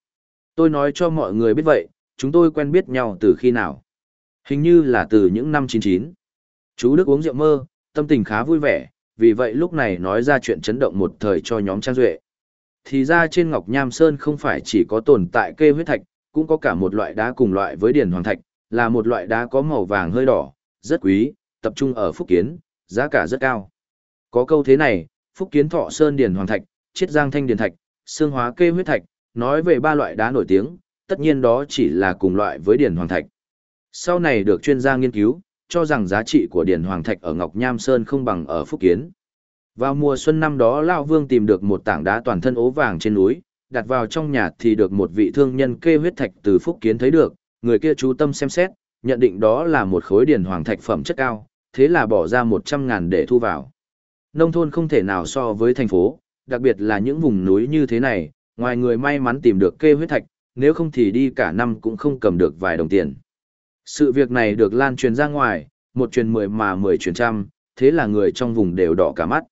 Tôi nói cho mọi người biết vậy, chúng tôi quen biết nhau từ khi nào. Hình như là từ những năm 99. Chú Đức uống rượu mơ, tâm tình khá vui vẻ, vì vậy lúc này nói ra chuyện chấn động một thời cho nhóm Trang Duệ. Thì ra trên Ngọc Nham Sơn không phải chỉ có tồn tại kê huyết thạch, cũng có cả một loại đá cùng loại với điển hoàng thạch, là một loại đá có màu vàng hơi đỏ, rất quý, tập trung ở Phúc Kiến, giá cả rất cao. Có câu thế này, Phúc Kiến Thọ Sơn Điền Hoàng Thạch, Chiết Giang Thanh Điền Thạch, Sương Hóa Kê Huyết Thạch, nói về ba loại đá nổi tiếng, tất nhiên đó chỉ là cùng loại với Điền Hoàng Thạch. Sau này được chuyên gia nghiên cứu, cho rằng giá trị của Điền Hoàng Thạch ở Ngọc Nham Sơn không bằng ở Phúc Kiến. Vào mùa xuân năm đó Lão Vương tìm được một tảng đá toàn thân ố vàng trên núi, đặt vào trong nhà thì được một vị thương nhân kê huyết thạch từ Phúc Kiến thấy được, người kia chú tâm xem xét, nhận định đó là một khối điền hoàng thạch phẩm chất cao, thế là bỏ ra 100 ngàn để thu vào. Nông thôn không thể nào so với thành phố, đặc biệt là những vùng núi như thế này, ngoài người may mắn tìm được kê huyết thạch, nếu không thì đi cả năm cũng không cầm được vài đồng tiền. Sự việc này được lan truyền ra ngoài, một truyền mười mà mười truyền trăm, thế là người trong vùng đều đỏ cả mắt.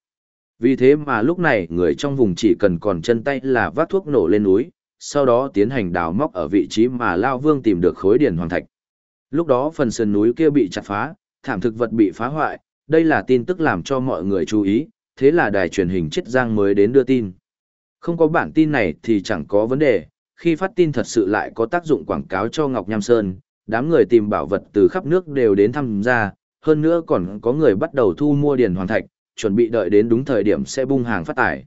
Vì thế mà lúc này người trong vùng chỉ cần còn chân tay là vác thuốc nổ lên núi, sau đó tiến hành đào móc ở vị trí mà Lao Vương tìm được khối Điền hoàng thạch. Lúc đó phần sườn núi kia bị chặt phá, thảm thực vật bị phá hoại, đây là tin tức làm cho mọi người chú ý, thế là đài truyền hình Chiết Giang mới đến đưa tin. Không có bản tin này thì chẳng có vấn đề, khi phát tin thật sự lại có tác dụng quảng cáo cho Ngọc Nham Sơn, đám người tìm bảo vật từ khắp nước đều đến tham gia, hơn nữa còn có người bắt đầu thu mua Điền hoàng thạch, chuẩn bị đợi đến đúng thời điểm sẽ bung hàng phát tải.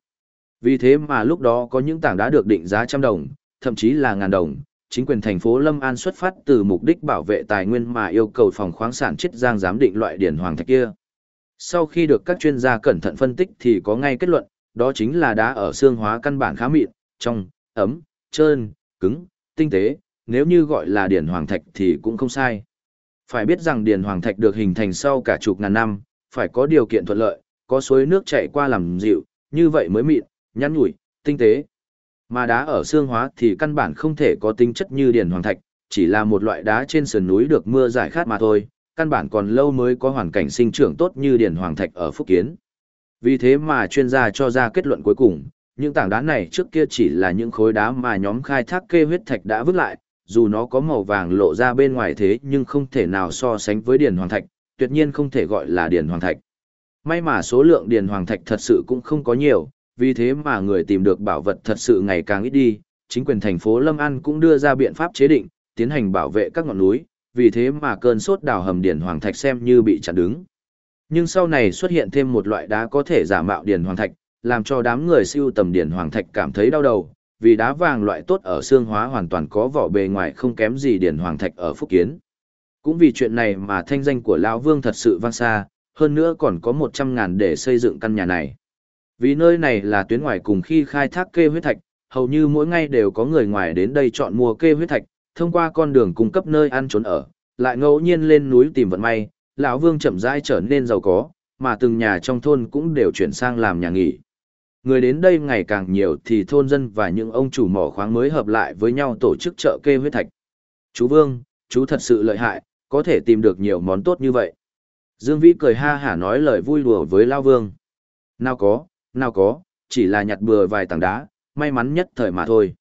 Vì thế mà lúc đó có những tảng đá được định giá trăm đồng, thậm chí là ngàn đồng, chính quyền thành phố Lâm An xuất phát từ mục đích bảo vệ tài nguyên mà yêu cầu phòng khoáng sản chiết giang giám định loại điển hoàng thạch kia. Sau khi được các chuyên gia cẩn thận phân tích thì có ngay kết luận, đó chính là đá ở xương hóa căn bản khá mịn, trong, ấm, trơn, cứng, tinh tế, nếu như gọi là điển hoàng thạch thì cũng không sai. Phải biết rằng điển hoàng thạch được hình thành sau cả chục ngàn năm, phải có điều kiện thuận lợi, có suối nước chảy qua làm dịu, như vậy mới mịn, nhăn nhủi, tinh tế. Mà đá ở xương hóa thì căn bản không thể có tính chất như điển hoàng thạch, chỉ là một loại đá trên sườn núi được mưa giải khát mà thôi, căn bản còn lâu mới có hoàn cảnh sinh trưởng tốt như điển hoàng thạch ở Phúc Kiến. Vì thế mà chuyên gia cho ra kết luận cuối cùng, những tảng đá này trước kia chỉ là những khối đá mà nhóm khai thác kê huyết thạch đã vứt lại, dù nó có màu vàng lộ ra bên ngoài thế nhưng không thể nào so sánh với điển hoàng thạch, tuyệt nhiên không thể gọi là điển hoàng thạch. May mà số lượng điền hoàng thạch thật sự cũng không có nhiều, vì thế mà người tìm được bảo vật thật sự ngày càng ít đi, chính quyền thành phố Lâm An cũng đưa ra biện pháp chế định, tiến hành bảo vệ các ngọn núi, vì thế mà cơn sốt đào hầm điền hoàng thạch xem như bị chặn đứng. Nhưng sau này xuất hiện thêm một loại đá có thể giả mạo điền hoàng thạch, làm cho đám người siêu tầm điền hoàng thạch cảm thấy đau đầu, vì đá vàng loại tốt ở xương hóa hoàn toàn có vỏ bề ngoài không kém gì điền hoàng thạch ở Phúc Kiến. Cũng vì chuyện này mà thanh danh của lão Vương thật sự vang xa, hơn nữa còn có 100 ngàn để xây dựng căn nhà này. Vì nơi này là tuyến ngoài cùng khi khai thác kê huyết thạch, hầu như mỗi ngày đều có người ngoài đến đây chọn mua kê huyết thạch, thông qua con đường cung cấp nơi ăn trốn ở, lại ngẫu nhiên lên núi tìm vận may, lão Vương chậm rãi trở nên giàu có, mà từng nhà trong thôn cũng đều chuyển sang làm nhà nghỉ. Người đến đây ngày càng nhiều thì thôn dân và những ông chủ mỏ khoáng mới hợp lại với nhau tổ chức chợ kê huyết thạch. Chú Vương, chú thật sự lợi hại, có thể tìm được nhiều món tốt như vậy. Dương Vĩ cười ha hả nói lời vui đùa với Lao Vương. Nào có, nào có, chỉ là nhặt bừa vài tảng đá, may mắn nhất thời mà thôi.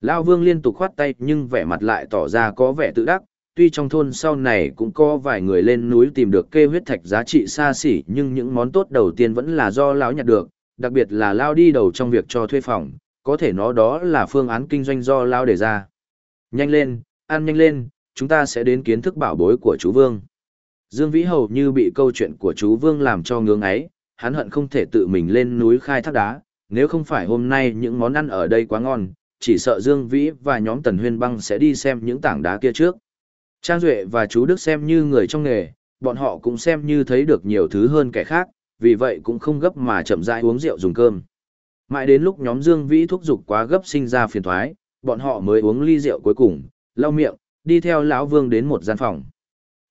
Lao Vương liên tục khoát tay nhưng vẻ mặt lại tỏ ra có vẻ tự đắc, tuy trong thôn sau này cũng có vài người lên núi tìm được kê huyết thạch giá trị xa xỉ nhưng những món tốt đầu tiên vẫn là do Lão nhặt được, đặc biệt là Lao đi đầu trong việc cho thuê phòng, có thể nó đó là phương án kinh doanh do Lao đề ra. Nhanh lên, ăn nhanh lên, chúng ta sẽ đến kiến thức bảo bối của chú Vương. Dương Vĩ hầu như bị câu chuyện của chú Vương làm cho ngưỡng ấy, hắn hận không thể tự mình lên núi khai thác đá, nếu không phải hôm nay những món ăn ở đây quá ngon, chỉ sợ Dương Vĩ và nhóm Tần Huyên Băng sẽ đi xem những tảng đá kia trước. Trang Duệ và chú Đức xem như người trong nghề, bọn họ cũng xem như thấy được nhiều thứ hơn kẻ khác, vì vậy cũng không gấp mà chậm rãi uống rượu dùng cơm. Mãi đến lúc nhóm Dương Vĩ thúc giục quá gấp sinh ra phiền thoái, bọn họ mới uống ly rượu cuối cùng, lau miệng, đi theo lão Vương đến một gian phòng.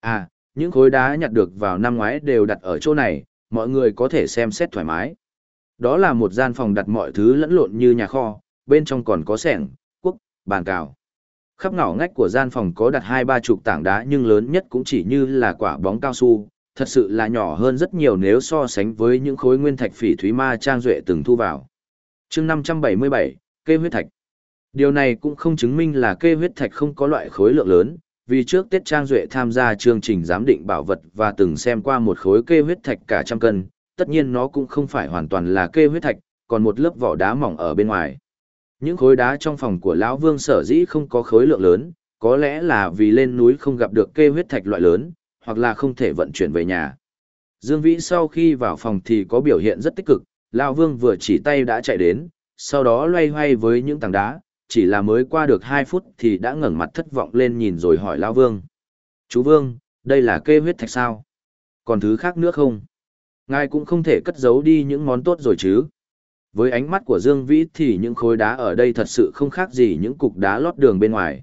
À, những khối đá nhặt được vào năm ngoái đều đặt ở chỗ này, mọi người có thể xem xét thoải mái. Đó là một gian phòng đặt mọi thứ lẫn lộn như nhà kho, bên trong còn có sẻng, quốc, bàn cào. Khắp ngõ ngách của gian phòng có đặt hai ba chục tảng đá nhưng lớn nhất cũng chỉ như là quả bóng cao su, thật sự là nhỏ hơn rất nhiều nếu so sánh với những khối nguyên thạch phỉ thúy ma trang duệ từng thu vào. chương 577, kê huyết thạch. Điều này cũng không chứng minh là kê huyết thạch không có loại khối lượng lớn, vì trước Tết Trang Duệ tham gia chương trình giám định bảo vật và từng xem qua một khối kê huyết thạch cả trăm cân, tất nhiên nó cũng không phải hoàn toàn là kê huyết thạch, còn một lớp vỏ đá mỏng ở bên ngoài. Những khối đá trong phòng của lão Vương sở dĩ không có khối lượng lớn, có lẽ là vì lên núi không gặp được kê huyết thạch loại lớn, hoặc là không thể vận chuyển về nhà. Dương Vĩ sau khi vào phòng thì có biểu hiện rất tích cực, Lão Vương vừa chỉ tay đã chạy đến, sau đó loay hoay với những tảng đá, chỉ là mới qua được 2 phút thì đã ngẩng mặt thất vọng lên nhìn rồi hỏi Lão Vương. Chú Vương, đây là kê huyết thạch sao? Còn thứ khác nữa không? Ngài cũng không thể cất giấu đi những món tốt rồi chứ? Với ánh mắt của Dương Vĩ thì những khối đá ở đây thật sự không khác gì những cục đá lót đường bên ngoài.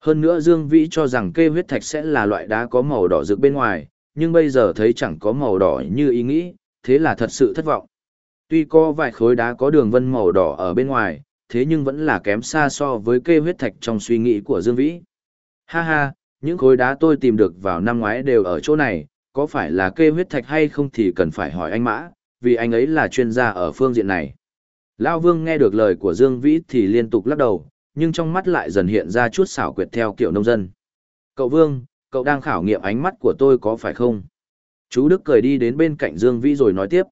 Hơn nữa Dương Vĩ cho rằng kê huyết thạch sẽ là loại đá có màu đỏ rực bên ngoài, nhưng bây giờ thấy chẳng có màu đỏ như ý nghĩ, thế là thật sự thất vọng. Tuy có vài khối đá có đường vân màu đỏ ở bên ngoài, thế nhưng vẫn là kém xa so với kê huyết thạch trong suy nghĩ của Dương Vĩ. Ha ha, những khối đá tôi tìm được vào năm ngoái đều ở chỗ này, có phải là kê huyết thạch hay không thì cần phải hỏi anh Mã, vì anh ấy là chuyên gia ở phương diện này. Lao Vương nghe được lời của Dương Vĩ thì liên tục lắc đầu, nhưng trong mắt lại dần hiện ra chút xảo quyệt theo kiểu nông dân. Cậu Vương, cậu đang khảo nghiệm ánh mắt của tôi có phải không? Chú Đức cười đi đến bên cạnh Dương Vĩ rồi nói tiếp.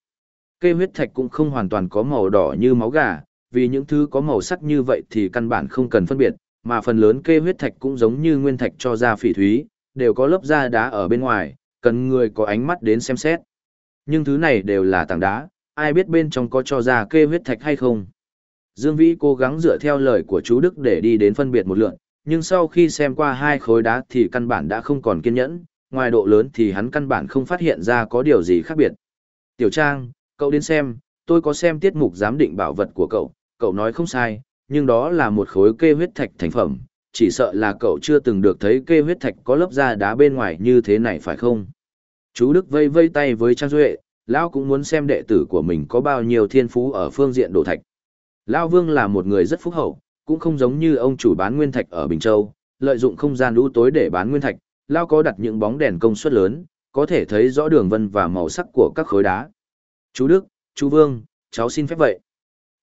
Cây huyết thạch cũng không hoàn toàn có màu đỏ như máu gà, vì những thứ có màu sắc như vậy thì căn bản không cần phân biệt, mà phần lớn kê huyết thạch cũng giống như nguyên thạch cho ra phỉ thúy, đều có lớp da đá ở bên ngoài, cần người có ánh mắt đến xem xét. Nhưng thứ này đều là tảng đá, ai biết bên trong có cho ra kê huyết thạch hay không. Dương Vĩ cố gắng dựa theo lời của chú Đức để đi đến phân biệt một lượt, nhưng sau khi xem qua hai khối đá thì căn bản đã không còn kiên nhẫn, ngoài độ lớn thì hắn căn bản không phát hiện ra có điều gì khác biệt. Tiểu Trang, cậu đến xem, tôi có xem tiết mục giám định bảo vật của cậu, cậu nói không sai, nhưng đó là một khối kê huyết thạch thành phẩm, chỉ sợ là cậu chưa từng được thấy kê huyết thạch có lớp da đá bên ngoài như thế này phải không? Chú Đức vây vây tay với Trang Duệ, Lão cũng muốn xem đệ tử của mình có bao nhiêu thiên phú ở phương diện đổ thạch. Lão Vương là một người rất phúc hậu, cũng không giống như ông chủ bán nguyên thạch ở Bình Châu, lợi dụng không gian lũ tối để bán nguyên thạch, Lão có đặt những bóng đèn công suất lớn, có thể thấy rõ đường vân và màu sắc của các khối đá. Chú Đức, chú Vương, cháu xin phép vậy.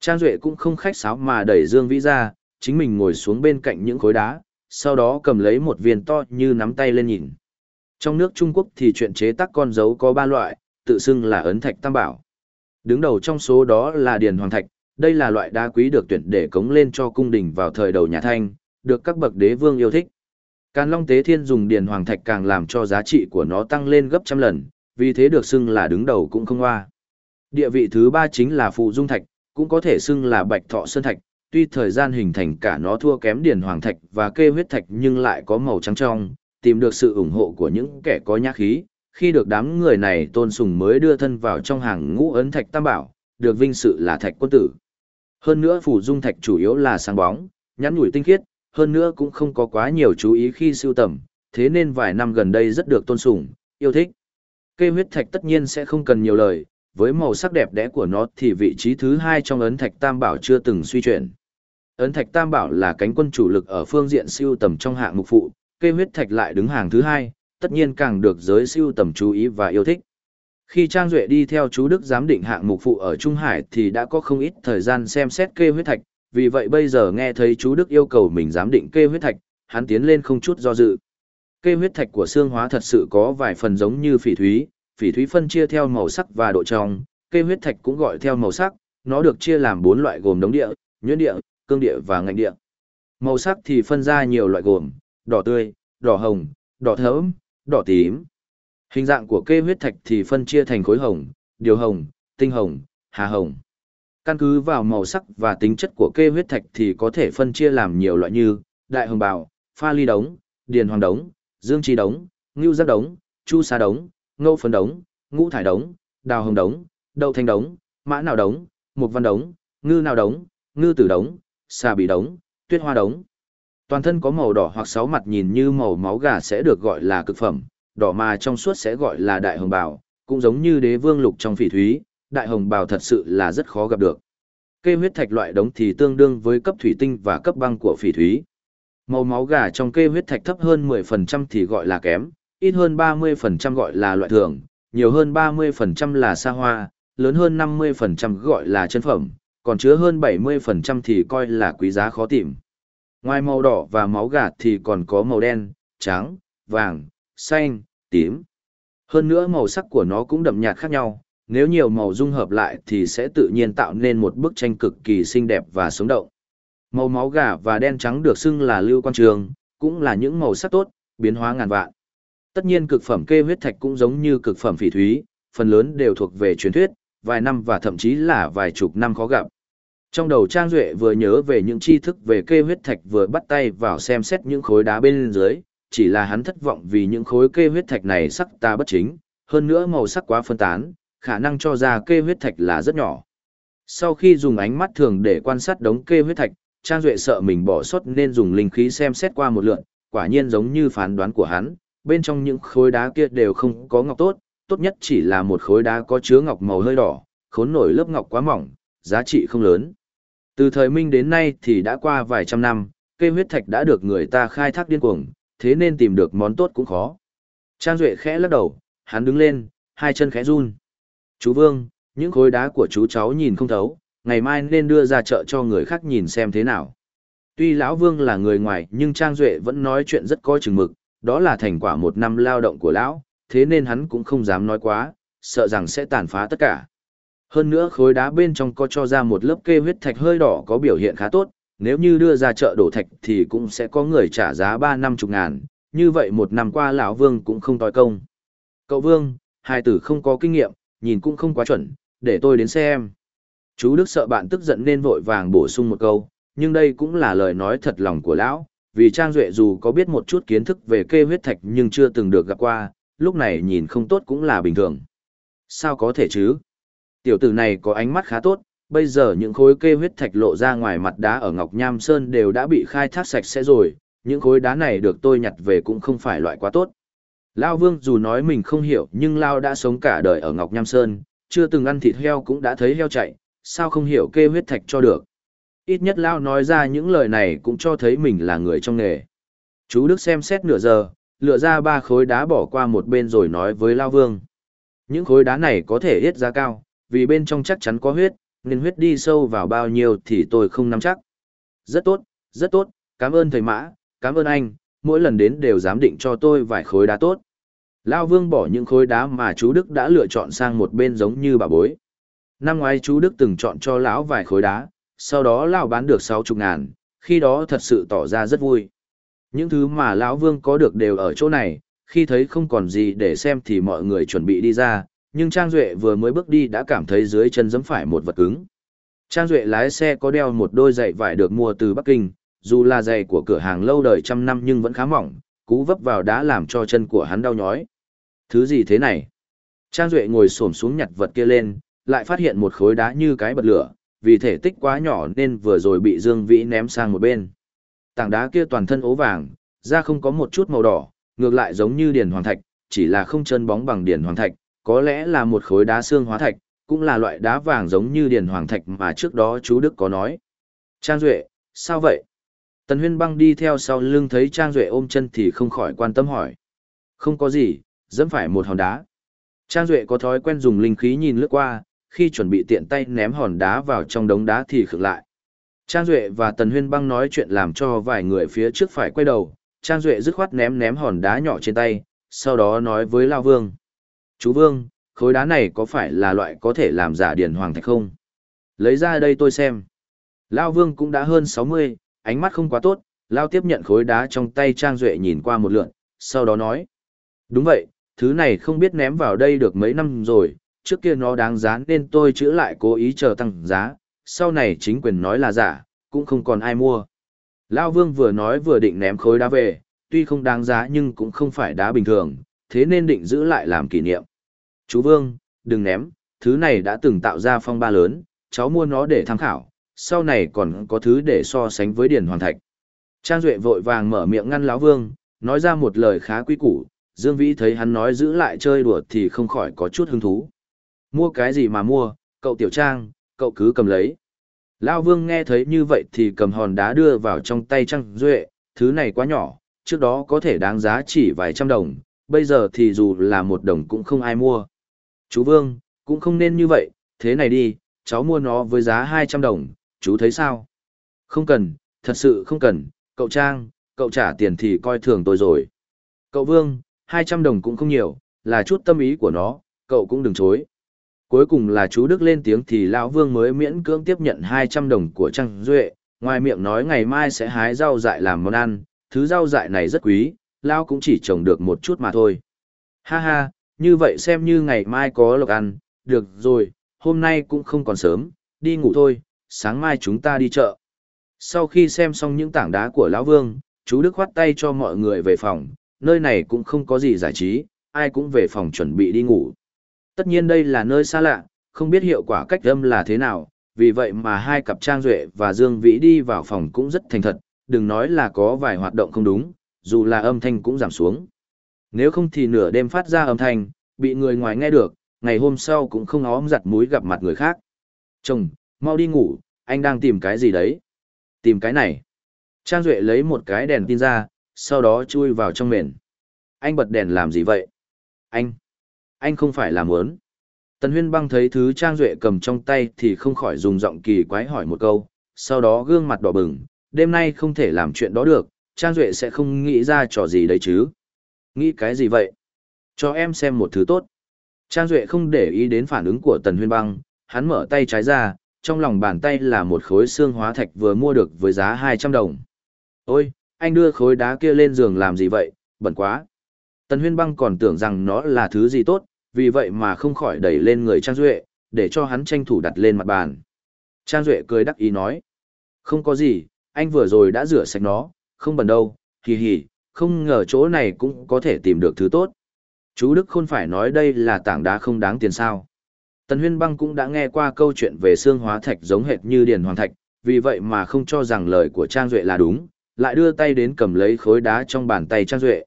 Trang Duệ cũng không khách sáo mà đẩy Dương Vĩ ra, chính mình ngồi xuống bên cạnh những khối đá, sau đó cầm lấy một viên to như nắm tay lên nhìn. Trong nước Trung Quốc thì chuyện chế tác con dấu có ba loại, tự xưng là ấn thạch tam bảo. Đứng đầu trong số đó là Điền Hoàng Thạch, đây là loại đá quý được tuyển để cống lên cho cung đình vào thời đầu nhà Thanh, được các bậc đế vương yêu thích. Càn Long Tế Thiên dùng Điền Hoàng Thạch càng làm cho giá trị của nó tăng lên gấp trăm lần, vì thế được xưng là đứng đầu cũng không hoa. Địa vị thứ ba chính là Phụ Dung Thạch, cũng có thể xưng là Bạch Thọ Sơn Thạch, tuy thời gian hình thành cả nó thua kém Điền Hoàng Thạch và kê huyết thạch nhưng lại có màu trắng trong, tìm được sự ủng hộ của những kẻ có nhã khí, khi được đám người này tôn sùng mới đưa thân vào trong hàng ngũ ấn thạch tam bảo, được vinh sự là thạch quân tử. Hơn nữa phủ dung thạch chủ yếu là sáng bóng, nhắn nhủi tinh khiết, hơn nữa cũng không có quá nhiều chú ý khi sưu tầm, thế nên vài năm gần đây rất được tôn sùng, yêu thích. Cây huyết thạch tất nhiên sẽ không cần nhiều lời, với màu sắc đẹp đẽ của nó thì vị trí thứ hai trong ấn thạch tam bảo chưa từng suy chuyển. Ấn thạch tam bảo là cánh quân chủ lực ở phương diện siêu tầm trong hạng mục phụ, cây huyết thạch lại đứng hàng thứ hai, tất nhiên càng được giới siêu tầm chú ý và yêu thích. Khi Trang Duệ đi theo chú Đức giám định hạng mục phụ ở Trung Hải thì đã có không ít thời gian xem xét kê huyết thạch, vì vậy bây giờ nghe thấy chú Đức yêu cầu mình giám định kê huyết thạch, hắn tiến lên không chút do dự. Kê huyết thạch của xương hóa thật sự có vài phần giống như phỉ thúy, phỉ thúy phân chia theo màu sắc và độ trong, cây huyết thạch cũng gọi theo màu sắc, nó được chia làm 4 loại gồm đống địa, nhuyễn địa, cương địa và ngạnh địa. Màu sắc thì phân ra nhiều loại gồm, đỏ tươi, đỏ hồng, đỏ thẫm, đỏ tím. Hình dạng của cây huyết thạch thì phân chia thành khối hồng, điều hồng, tinh hồng, hà hồng. Căn cứ vào màu sắc và tính chất của cây huyết thạch thì có thể phân chia làm nhiều loại như đại hồng bào, pha ly đống, điền hoàng đống, dương chi đống, ngưu giác đống, chu sa đống, ngô phấn đống, ngũ thải đống, đào hồng đống, đậu thanh đống, mã nào đống, mục văn đống, ngư nào đống, ngư tử đống, xà bị đống, tuyết hoa đống. Toàn thân có màu đỏ hoặc sáu mặt nhìn như màu máu gà sẽ được gọi là cực phẩm, đỏ mà trong suốt sẽ gọi là đại hồng bào, cũng giống như đế vương lục trong phỉ thúy, đại hồng bào thật sự là rất khó gặp được. Kê huyết thạch loại đống thì tương đương với cấp thủy tinh và cấp băng của phỉ thúy. Màu máu gà trong kê huyết thạch thấp hơn 10% thì gọi là kém, ít hơn 30% gọi là loại thường, nhiều hơn 30% là xa hoa, lớn hơn 50% gọi là chân phẩm, còn chứa hơn 70% thì coi là quý giá khó tìm. Ngoài màu đỏ và máu gà thì còn có màu đen, trắng, vàng, xanh, tím. Hơn nữa màu sắc của nó cũng đậm nhạt khác nhau, nếu nhiều màu dung hợp lại thì sẽ tự nhiên tạo nên một bức tranh cực kỳ xinh đẹp và sống động. Màu máu gà và đen trắng được xưng là lưu quan trường, cũng là những màu sắc tốt, biến hóa ngàn vạn. Tất nhiên cực phẩm kê huyết thạch cũng giống như cực phẩm phỉ thúy, phần lớn đều thuộc về truyền thuyết, vài năm và thậm chí là vài chục năm khó gặp. Trong đầu Trang Duệ vừa nhớ về những tri thức về kê huyết thạch vừa bắt tay vào xem xét những khối đá bên dưới, chỉ là hắn thất vọng vì những khối kê huyết thạch này sắc ta bất chính, hơn nữa màu sắc quá phân tán, khả năng cho ra kê huyết thạch là rất nhỏ. Sau khi dùng ánh mắt thường để quan sát đống kê huyết thạch, Trang Duệ sợ mình bỏ sót nên dùng linh khí xem xét qua một lượn, quả nhiên giống như phán đoán của hắn, bên trong những khối đá kia đều không có ngọc tốt, tốt nhất chỉ là một khối đá có chứa ngọc màu hơi đỏ, khốn nổi lớp ngọc quá mỏng, giá trị không lớn. Từ thời Minh đến nay thì đã qua vài trăm năm, cây huyết thạch đã được người ta khai thác điên cuồng, thế nên tìm được món tốt cũng khó. Trang Duệ khẽ lắc đầu, hắn đứng lên, hai chân khẽ run. Chú Vương, những khối đá của chú cháu nhìn không thấu, ngày mai nên đưa ra chợ cho người khác nhìn xem thế nào. Tuy lão Vương là người ngoài nhưng Trang Duệ vẫn nói chuyện rất có chừng mực, đó là thành quả một năm lao động của lão, thế nên hắn cũng không dám nói quá, sợ rằng sẽ tàn phá tất cả. Hơn nữa khối đá bên trong có cho ra một lớp kê huyết thạch hơi đỏ có biểu hiện khá tốt, nếu như đưa ra chợ đổ thạch thì cũng sẽ có người trả giá ba năm chục ngàn, như vậy một năm qua lão Vương cũng không tòi công. Cậu Vương, hai tử không có kinh nghiệm, nhìn cũng không quá chuẩn, để tôi đến xem. Chú Đức sợ bạn tức giận nên vội vàng bổ sung một câu, nhưng đây cũng là lời nói thật lòng của lão, vì Trang Duệ dù có biết một chút kiến thức về kê huyết thạch nhưng chưa từng được gặp qua, lúc này nhìn không tốt cũng là bình thường. Sao có thể chứ? Tiểu tử này có ánh mắt khá tốt, bây giờ những khối kê huyết thạch lộ ra ngoài mặt đá ở Ngọc Nham Sơn đều đã bị khai thác sạch sẽ rồi, những khối đá này được tôi nhặt về cũng không phải loại quá tốt. Lao Vương dù nói mình không hiểu nhưng Lao đã sống cả đời ở Ngọc Nham Sơn, chưa từng ăn thịt heo cũng đã thấy heo chạy, sao không hiểu kê huyết thạch cho được. Ít nhất Lao nói ra những lời này cũng cho thấy mình là người trong nghề. Chú Đức xem xét nửa giờ, lựa ra ba khối đá bỏ qua một bên rồi nói với Lao Vương. Những khối đá này có thể ít giá cao, vì bên trong chắc chắn có huyết, nên huyết đi sâu vào bao nhiêu thì tôi không nắm chắc. Rất tốt, rất tốt, cảm ơn thầy Mã, cảm ơn anh, mỗi lần đến đều dám định cho tôi vài khối đá tốt. Lao Vương bỏ những khối đá mà chú Đức đã lựa chọn sang một bên giống như bà bối. Năm ngoái chú Đức từng chọn cho lão vài khối đá, sau đó lão bán được sáu chục ngàn, khi đó thật sự tỏ ra rất vui. Những thứ mà lão Vương có được đều ở chỗ này, khi thấy không còn gì để xem thì mọi người chuẩn bị đi ra, nhưng Trang Duệ vừa mới bước đi đã cảm thấy dưới chân giẫm phải một vật cứng. Trang Duệ lái xe có đeo một đôi giày vải được mua từ Bắc Kinh, dù là giày của cửa hàng lâu đời trăm năm nhưng vẫn khá mỏng, cú vấp vào đã làm cho chân của hắn đau nhói. Thứ gì thế này? Trang Duệ ngồi xổm xuống nhặt vật kia lên, lại phát hiện một khối đá như cái bật lửa, vì thể tích quá nhỏ nên vừa rồi bị Dương Vĩ ném sang một bên. Tảng đá kia toàn thân ố vàng, da không có một chút màu đỏ, ngược lại giống như điền hoàng thạch, chỉ là không chân bóng bằng điền hoàng thạch, có lẽ là một khối đá xương hóa thạch, cũng là loại đá vàng giống như điền hoàng thạch mà trước đó chú Đức có nói. Trang Duệ, sao vậy? Tần Huyên băng đi theo sau lưng thấy Trang Duệ ôm chân thì không khỏi quan tâm hỏi. Không có gì, dẫm phải một hòn đá. Trang Duệ có thói quen dùng linh khí nhìn lướt qua, khi chuẩn bị tiện tay ném hòn đá vào trong đống đá thì khựng lại. Trang Duệ và Tần Huyên băng nói chuyện làm cho vài người phía trước phải quay đầu, Trang Duệ dứt khoát ném ném hòn đá nhỏ trên tay, sau đó nói với Lao Vương. Chú Vương, khối đá này có phải là loại có thể làm giả điển hoàng thạch không? Lấy ra đây tôi xem. Lao Vương cũng đã hơn 60, ánh mắt không quá tốt, Lao tiếp nhận khối đá trong tay Trang Duệ nhìn qua một lượn, sau đó nói. Đúng vậy, thứ này không biết ném vào đây được mấy năm rồi, trước kia nó đáng giá nên tôi chữa lại cố ý chờ tăng giá, sau này chính quyền nói là giả, cũng không còn ai mua. Lao Vương vừa nói vừa định ném khối đá về, tuy không đáng giá nhưng cũng không phải đá bình thường, thế nên định giữ lại làm kỷ niệm. Chú Vương, đừng ném, thứ này đã từng tạo ra phong ba lớn, cháu mua nó để tham khảo, sau này còn có thứ để so sánh với Điền Hoàng Thạch. Trang Duệ vội vàng mở miệng ngăn lão Vương, nói ra một lời khá quý củ, Dương Vĩ thấy hắn nói giữ lại chơi đùa thì không khỏi có chút hứng thú. Mua cái gì mà mua, cậu Tiểu Trang, cậu cứ cầm lấy. Lão Vương nghe thấy như vậy thì cầm hòn đá đưa vào trong tay Trang Duệ, thứ này quá nhỏ, trước đó có thể đáng giá chỉ vài trăm đồng, bây giờ thì dù là một đồng cũng không ai mua. Chú Vương, cũng không nên như vậy, thế này đi, cháu mua nó với giá 200 đồng, chú thấy sao? Không cần, thật sự không cần, cậu Trang, cậu trả tiền thì coi thường tôi rồi. Cậu Vương, 200 đồng cũng không nhiều, là chút tâm ý của nó, cậu cũng đừng chối. Cuối cùng là chú Đức lên tiếng thì Lão Vương mới miễn cưỡng tiếp nhận 200 đồng của Trang Duệ, ngoài miệng nói ngày mai sẽ hái rau dại làm món ăn, thứ rau dại này rất quý, Lão cũng chỉ trồng được một chút mà thôi. Ha ha, như vậy xem như ngày mai có lộc ăn, được rồi, hôm nay cũng không còn sớm, đi ngủ thôi, sáng mai chúng ta đi chợ. Sau khi xem xong những tảng đá của Lão Vương, chú Đức khoát tay cho mọi người về phòng, nơi này cũng không có gì giải trí, ai cũng về phòng chuẩn bị đi ngủ. Tất nhiên đây là nơi xa lạ, không biết hiệu quả cách âm là thế nào, vì vậy mà hai cặp Trang Duệ và Dương Vĩ đi vào phòng cũng rất thành thật, đừng nói là có vài hoạt động không đúng, dù là âm thanh cũng giảm xuống. Nếu không thì nửa đêm phát ra âm thanh, bị người ngoài nghe được, ngày hôm sau cũng không óm giặt mũi gặp mặt người khác. Chồng, mau đi ngủ, anh đang tìm cái gì đấy? Tìm cái này. Trang Duệ lấy một cái đèn tin ra, sau đó chui vào trong mền. Anh bật đèn làm gì vậy? Anh! Anh không phải làm muốn. Tần Huyên băng thấy thứ Trang Duệ cầm trong tay thì không khỏi dùng giọng kỳ quái hỏi một câu, sau đó gương mặt đỏ bừng, đêm nay không thể làm chuyện đó được, Trang Duệ sẽ không nghĩ ra trò gì đấy chứ. Nghĩ cái gì vậy? Cho em xem một thứ tốt. Trang Duệ không để ý đến phản ứng của Tần Huyên băng, hắn mở tay trái ra, trong lòng bàn tay là một khối xương hóa thạch vừa mua được với giá 200 đồng. Ôi, anh đưa khối đá kia lên giường làm gì vậy, bẩn quá. Tần Huyên băng còn tưởng rằng nó là thứ gì tốt, vì vậy mà không khỏi đẩy lên người Trang Duệ, để cho hắn tranh thủ đặt lên mặt bàn. Trang Duệ cười đắc ý nói. Không có gì, anh vừa rồi đã rửa sạch nó, không bẩn đâu, hì hì, không ngờ chỗ này cũng có thể tìm được thứ tốt. Chú Đức Khôn phải nói đây là tảng đá không đáng tiền sao. Tần Huyên Băng cũng đã nghe qua câu chuyện về xương hóa thạch giống hệt như điền hoàng thạch, vì vậy mà không cho rằng lời của Trang Duệ là đúng, lại đưa tay đến cầm lấy khối đá trong bàn tay Trang Duệ.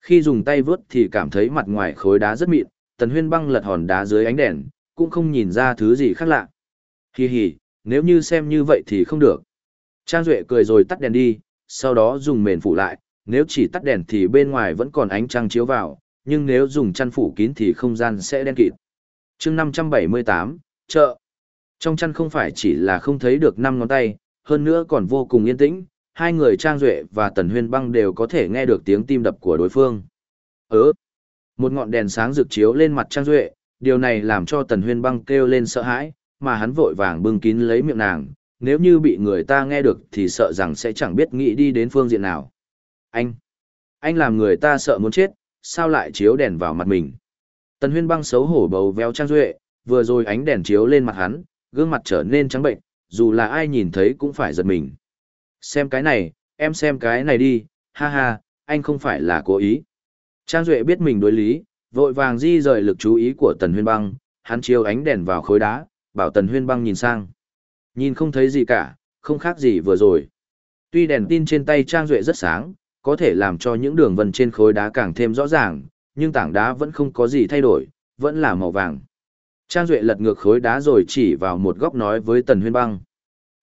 Khi dùng tay vớt thì cảm thấy mặt ngoài khối đá rất mịn, Tần Huyên Băng lật hòn đá dưới ánh đèn, cũng không nhìn ra thứ gì khác lạ. Hi hi, nếu như xem như vậy thì không được. Trang Duệ cười rồi tắt đèn đi, sau đó dùng mền phủ lại, nếu chỉ tắt đèn thì bên ngoài vẫn còn ánh trăng chiếu vào, nhưng nếu dùng chăn phủ kín thì không gian sẽ đen kịt. chương 578, chợ. Trong chăn không phải chỉ là không thấy được năm ngón tay, hơn nữa còn vô cùng yên tĩnh, hai người Trang Duệ và Tần Huyên Băng đều có thể nghe được tiếng tim đập của đối phương. Ớ! Một ngọn đèn sáng rực chiếu lên mặt Trang Duệ, điều này làm cho Tần Huyên Băng kêu lên sợ hãi, mà hắn vội vàng bưng kín lấy miệng nàng, nếu như bị người ta nghe được thì sợ rằng sẽ chẳng biết nghĩ đi đến phương diện nào. Anh! Anh làm người ta sợ muốn chết, sao lại chiếu đèn vào mặt mình? Tần Huyên Băng xấu hổ bầu véo Trang Duệ, vừa rồi ánh đèn chiếu lên mặt hắn, gương mặt trở nên trắng bệnh, dù là ai nhìn thấy cũng phải giật mình. Xem cái này, em xem cái này đi, ha ha, anh không phải là cố ý. Trang Duệ biết mình đối lý, vội vàng di rời lực chú ý của Tần Huyên Băng, hắn chiếu ánh đèn vào khối đá, bảo Tần Huyên Băng nhìn sang. Nhìn không thấy gì cả, không khác gì vừa rồi. Tuy đèn tin trên tay Trang Duệ rất sáng, có thể làm cho những đường vân trên khối đá càng thêm rõ ràng, nhưng tảng đá vẫn không có gì thay đổi, vẫn là màu vàng. Trang Duệ lật ngược khối đá rồi chỉ vào một góc nói với Tần Huyên Băng.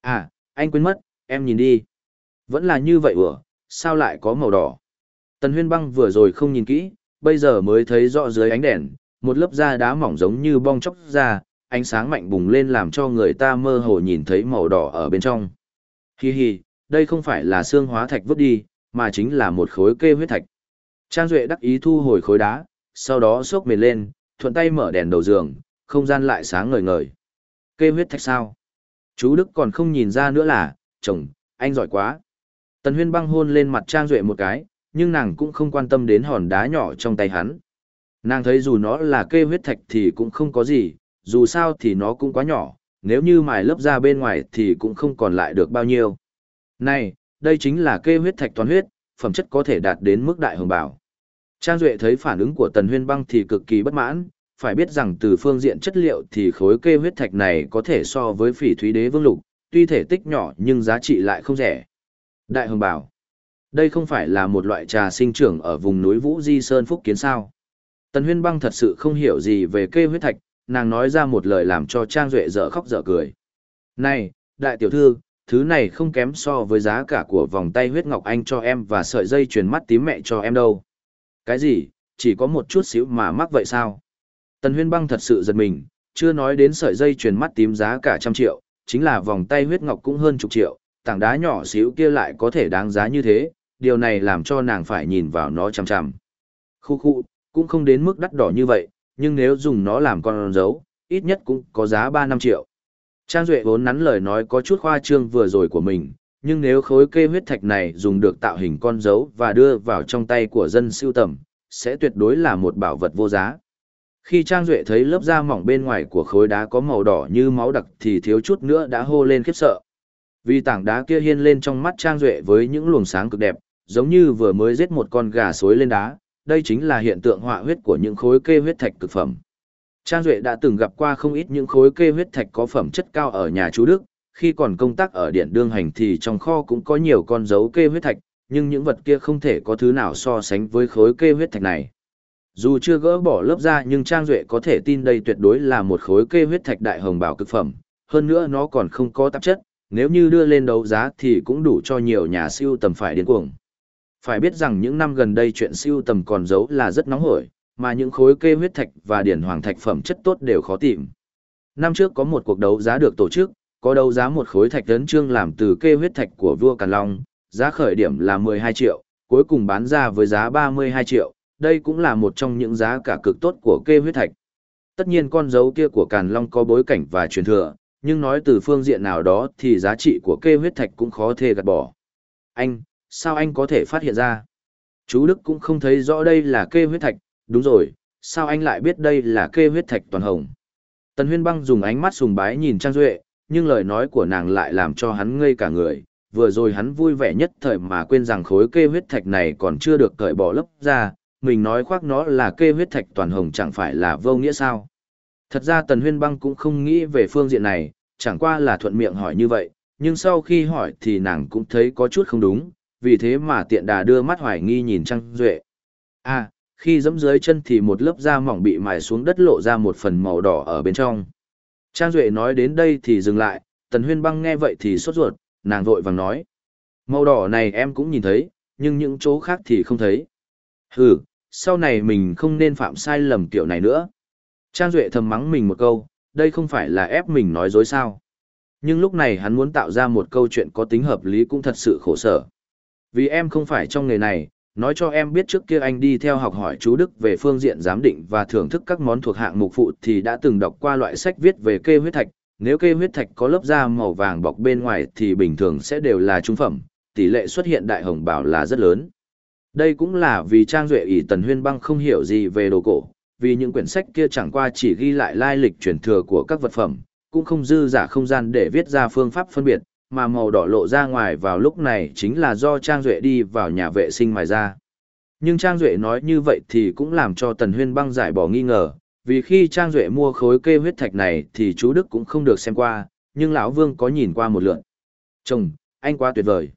À, anh quên mất, em nhìn đi. Vẫn là như vậy ủa, sao lại có màu đỏ? Tần huyên băng vừa rồi không nhìn kỹ, bây giờ mới thấy rõ dưới ánh đèn, một lớp da đá mỏng giống như bong chóc ra, ánh sáng mạnh bùng lên làm cho người ta mơ hồ nhìn thấy màu đỏ ở bên trong. Hi hi, đây không phải là xương hóa thạch vứt đi, mà chính là một khối kê huyết thạch. Trang Duệ đắc ý thu hồi khối đá, sau đó xốc mền lên, thuận tay mở đèn đầu giường, không gian lại sáng ngời ngời. Kê huyết thạch sao? Chú Đức còn không nhìn ra nữa là, chồng, anh giỏi quá. Tần huyên băng hôn lên mặt Trang Duệ một cái, nhưng nàng cũng không quan tâm đến hòn đá nhỏ trong tay hắn. Nàng thấy dù nó là kê huyết thạch thì cũng không có gì, dù sao thì nó cũng quá nhỏ, nếu như mài lớp ra bên ngoài thì cũng không còn lại được bao nhiêu. Này, đây chính là kê huyết thạch toàn huyết, phẩm chất có thể đạt đến mức đại hồng bảo. Trang Duệ thấy phản ứng của Tần Huyên Băng thì cực kỳ bất mãn, phải biết rằng từ phương diện chất liệu thì khối kê huyết thạch này có thể so với phỉ thúy đế vương lục, tuy thể tích nhỏ nhưng giá trị lại không rẻ. Đại Hồng bảo, đây không phải là một loại trà sinh trưởng ở vùng núi Vũ Di Sơn Phúc Kiến sao. Tần Huyên Băng thật sự không hiểu gì về kê huyết thạch, nàng nói ra một lời làm cho Trang Duệ dở khóc dở cười. Này, đại tiểu thư, thứ này không kém so với giá cả của vòng tay huyết ngọc anh cho em và sợi dây truyền mắt tím mẹ cho em đâu. Cái gì, chỉ có một chút xíu mà mắc vậy sao? Tần Huyên Băng thật sự giật mình, chưa nói đến sợi dây truyền mắt tím giá cả trăm triệu, chính là vòng tay huyết ngọc cũng hơn chục triệu, tảng đá nhỏ xíu kia lại có thể đáng giá như thế, điều này làm cho nàng phải nhìn vào nó chằm chằm. Khu khu, cũng không đến mức đắt đỏ như vậy, nhưng nếu dùng nó làm con dấu, ít nhất cũng có giá 3 năm triệu. Trang Duệ vốn nắn lời nói có chút khoa trương vừa rồi của mình, nhưng nếu khối kê huyết thạch này dùng được tạo hình con dấu và đưa vào trong tay của dân siêu tầm, sẽ tuyệt đối là một bảo vật vô giá. Khi Trang Duệ thấy lớp da mỏng bên ngoài của khối đá có màu đỏ như máu đặc thì thiếu chút nữa đã hô lên khiếp sợ. Vì tảng đá kia hiên lên trong mắt Trang Duệ với những luồng sáng cực đẹp, giống như vừa mới giết một con gà suối lên đá, đây chính là hiện tượng họa huyết của những khối kê huyết thạch cực phẩm. Trang Duệ đã từng gặp qua không ít những khối kê huyết thạch có phẩm chất cao ở nhà chú Đức, khi còn công tác ở điện đương hành thì trong kho cũng có nhiều con dấu kê huyết thạch, nhưng những vật kia không thể có thứ nào so sánh với khối kê huyết thạch này. Dù chưa gỡ bỏ lớp ra nhưng Trang Duệ có thể tin đây tuyệt đối là một khối kê huyết thạch đại hồng bảo cực phẩm, hơn nữa nó còn không có tạp chất, nếu như đưa lên đấu giá thì cũng đủ cho nhiều nhà siêu tầm phải điên cuồng. Phải biết rằng những năm gần đây chuyện siêu tầm còn giấu là rất nóng hổi, mà những khối kê huyết thạch và điển hoàng thạch phẩm chất tốt đều khó tìm. Năm trước có một cuộc đấu giá được tổ chức, có đấu giá một khối thạch tấn trương làm từ kê huyết thạch của vua Càn Long, giá khởi điểm là 12 triệu, cuối cùng bán ra với giá 32 triệu, đây cũng là một trong những giá cả cực tốt của kê huyết thạch. Tất nhiên con dấu kia của Càn Long có bối cảnh và truyền thừa, nhưng nói từ phương diện nào đó thì giá trị của kê huyết thạch cũng khó thể gạt bỏ. Anh, sao anh có thể phát hiện ra? Chú Đức cũng không thấy rõ đây là kê huyết thạch, đúng rồi, sao anh lại biết đây là kê huyết thạch toàn hồng? Tần Huyên Băng dùng ánh mắt sùng bái nhìn Trang Duệ, nhưng lời nói của nàng lại làm cho hắn ngây cả người. Vừa rồi hắn vui vẻ nhất thời mà quên rằng khối kê huyết thạch này còn chưa được cởi bỏ lấp ra, mình nói khoác nó là kê huyết thạch toàn hồng chẳng phải là vô nghĩa sao. Thật ra Tần Huyên Băng cũng không nghĩ về phương diện này, chẳng qua là thuận miệng hỏi như vậy, nhưng sau khi hỏi thì nàng cũng thấy có chút không đúng, vì thế mà tiện đà đưa mắt hoài nghi nhìn Trang Duệ. À, khi giẫm dưới chân thì một lớp da mỏng bị mài xuống đất lộ ra một phần màu đỏ ở bên trong. Trang Duệ nói đến đây thì dừng lại, Tần Huyên Băng nghe vậy thì sốt ruột, nàng vội vàng nói. Màu đỏ này em cũng nhìn thấy, nhưng những chỗ khác thì không thấy. Hừ, sau này mình không nên phạm sai lầm kiểu này nữa. Trang Duệ thầm mắng mình một câu, đây không phải là ép mình nói dối sao. Nhưng lúc này hắn muốn tạo ra một câu chuyện có tính hợp lý cũng thật sự khổ sở. Vì em không phải trong nghề này, nói cho em biết trước kia anh đi theo học hỏi chú Đức về phương diện giám định và thưởng thức các món thuộc hạng mục phụ thì đã từng đọc qua loại sách viết về kê huyết thạch. Nếu kê huyết thạch có lớp da màu vàng bọc bên ngoài thì bình thường sẽ đều là trung phẩm, tỷ lệ xuất hiện đại hồng bảo là rất lớn. Đây cũng là vì Trang Duệ ỷ Tần Huyên Băng không hiểu gì về đồ cổ, vì những quyển sách kia chẳng qua chỉ ghi lại lai lịch truyền thừa của các vật phẩm, cũng không dư giả không gian để viết ra phương pháp phân biệt, mà màu đỏ lộ ra ngoài vào lúc này chính là do Trang Duệ đi vào nhà vệ sinh ngoài ra. Nhưng Trang Duệ nói như vậy thì cũng làm cho Tần Huyên băng giải bỏ nghi ngờ, vì khi Trang Duệ mua khối kê huyết thạch này thì chú Đức cũng không được xem qua, nhưng lão Vương có nhìn qua một lượt. Chồng, anh quá tuyệt vời.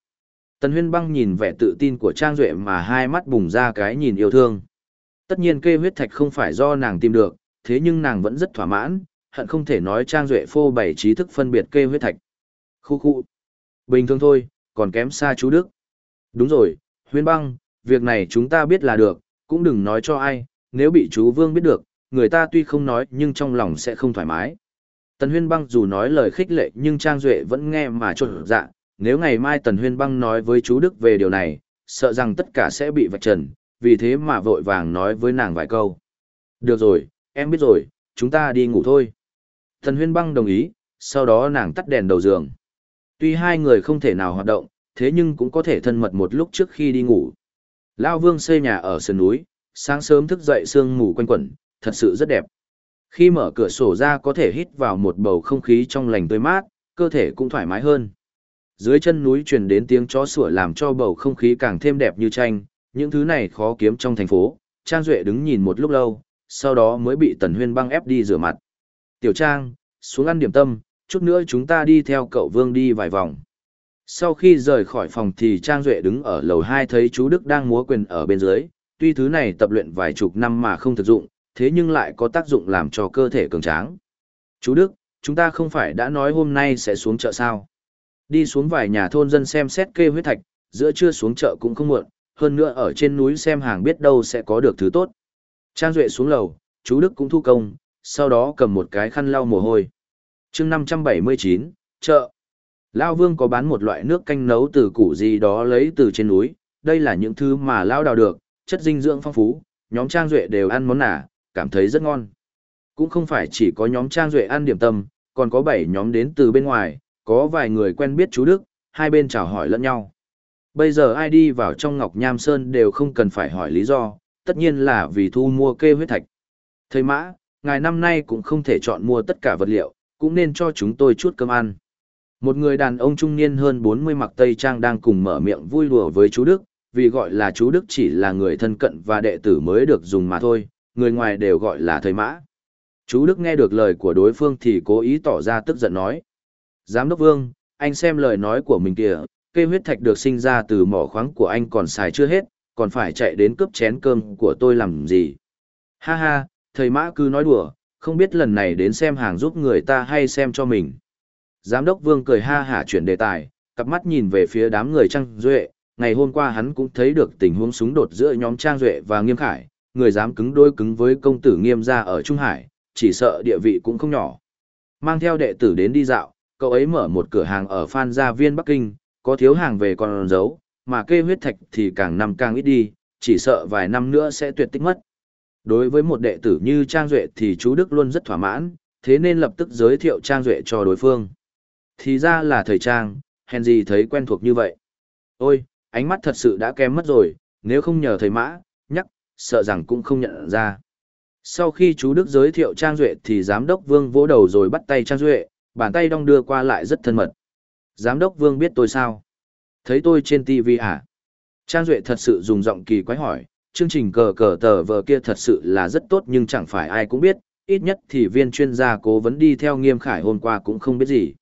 Tần Huyên băng nhìn vẻ tự tin của Trang Duệ mà hai mắt bùng ra cái nhìn yêu thương. Tất nhiên kê huyết thạch không phải do nàng tìm được, thế nhưng nàng vẫn rất thỏa mãn, hận không thể nói Trang Duệ phô bày trí thức phân biệt kê huyết thạch. Khu khu. Bình thường thôi, còn kém xa chú Đức. Đúng rồi, huyên băng, việc này chúng ta biết là được, cũng đừng nói cho ai, nếu bị chú Vương biết được, người ta tuy không nói nhưng trong lòng sẽ không thoải mái. Tần Huyên Băng dù nói lời khích lệ nhưng Trang Duệ vẫn nghe mà trộn dạ, nếu ngày mai Tần Huyên Băng nói với chú Đức về điều này, sợ rằng tất cả sẽ bị vạch trần, vì thế mà vội vàng nói với nàng vài câu. Được rồi, em biết rồi, chúng ta đi ngủ thôi. Tần Huyên Băng đồng ý, sau đó nàng tắt đèn đầu giường. Tuy hai người không thể nào hoạt động, thế nhưng cũng có thể thân mật một lúc trước khi đi ngủ. Lao Vương xây nhà ở sườn núi, sáng sớm thức dậy sương mù quanh quẩn, thật sự rất đẹp. Khi mở cửa sổ ra có thể hít vào một bầu không khí trong lành tươi mát, cơ thể cũng thoải mái hơn. Dưới chân núi truyền đến tiếng chó sủa làm cho bầu không khí càng thêm đẹp như tranh, những thứ này khó kiếm trong thành phố. Trang Duệ đứng nhìn một lúc lâu, sau đó mới bị Tần Huyên băng ép đi rửa mặt. Tiểu Trang, xuống ăn điểm tâm, chút nữa chúng ta đi theo cậu Vương đi vài vòng. Sau khi rời khỏi phòng thì Trang Duệ đứng ở lầu 2 thấy chú Đức đang múa quyền ở bên dưới, tuy thứ này tập luyện vài chục năm mà không thực dụng, thế nhưng lại có tác dụng làm cho cơ thể cường tráng. Chú Đức, chúng ta không phải đã nói hôm nay sẽ xuống chợ sao? Đi xuống vài nhà thôn dân xem xét kê huyết thạch, giữa trưa xuống chợ cũng không muộn, hơn nữa ở trên núi xem hàng biết đâu sẽ có được thứ tốt. Trang Duệ xuống lầu, chú Đức cũng thu công, sau đó cầm một cái khăn lau mồ hôi chương 579, chợ. Lao Vương có bán một loại nước canh nấu từ củ gì đó lấy từ trên núi, đây là những thứ mà Lao đào được, chất dinh dưỡng phong phú, nhóm Trang Duệ đều ăn món nả, cảm thấy rất ngon. Cũng không phải chỉ có nhóm Trang Duệ ăn điểm tâm, còn có 7 nhóm đến từ bên ngoài, có vài người quen biết chú Đức, hai bên chào hỏi lẫn nhau. Bây giờ ai đi vào trong Ngọc Nham Sơn đều không cần phải hỏi lý do, tất nhiên là vì thu mua kê huyết thạch. Thầy Mã, ngài năm nay cũng không thể chọn mua tất cả vật liệu, cũng nên cho chúng tôi chút cơm ăn. Một người đàn ông trung niên hơn 40 mặc tây trang đang cùng mở miệng vui đùa với chú Đức, vì gọi là chú Đức chỉ là người thân cận và đệ tử mới được dùng mà thôi, người ngoài đều gọi là thầy mã. Chú Đức nghe được lời của đối phương thì cố ý tỏ ra tức giận nói. Giám đốc Vương, anh xem lời nói của mình kìa, cây huyết thạch được sinh ra từ mỏ khoáng của anh còn xài chưa hết, còn phải chạy đến cướp chén cơm của tôi làm gì. Ha ha, thầy mã cứ nói đùa, không biết lần này đến xem hàng giúp người ta hay xem cho mình. Giám đốc Vương cười ha hả chuyển đề tài, cặp mắt nhìn về phía đám người Trang Duệ, ngày hôm qua hắn cũng thấy được tình huống súng đột giữa nhóm Trang Duệ và Nghiêm Khải, người dám cứng đôi cứng với công tử Nghiêm gia ở Trung Hải, chỉ sợ địa vị cũng không nhỏ. Mang theo đệ tử đến đi dạo, cậu ấy mở một cửa hàng ở Phan Gia Viên Bắc Kinh, có thiếu hàng về còn giấu, mà kê huyết thạch thì càng năm càng ít đi, chỉ sợ vài năm nữa sẽ tuyệt tích mất. Đối với một đệ tử như Trang Duệ thì chú Đức luôn rất thỏa mãn, thế nên lập tức giới thiệu Trang Duệ cho đối phương. Thì ra là thầy Trang, hèn gì thấy quen thuộc như vậy. Ôi, ánh mắt thật sự đã kém mất rồi, nếu không nhờ thầy Mã, nhắc, sợ rằng cũng không nhận ra. Sau khi chú Đức giới thiệu Trang Duệ thì giám đốc Vương vỗ đầu rồi bắt tay Trang Duệ, bàn tay đong đưa qua lại rất thân mật. Giám đốc Vương biết tôi sao? Thấy tôi trên TV à? Trang Duệ thật sự dùng giọng kỳ quái hỏi, chương trình cờ cờ tờ vờ kia thật sự là rất tốt nhưng chẳng phải ai cũng biết, ít nhất thì viên chuyên gia cố vấn đi theo nghiêm khải hôm qua cũng không biết gì.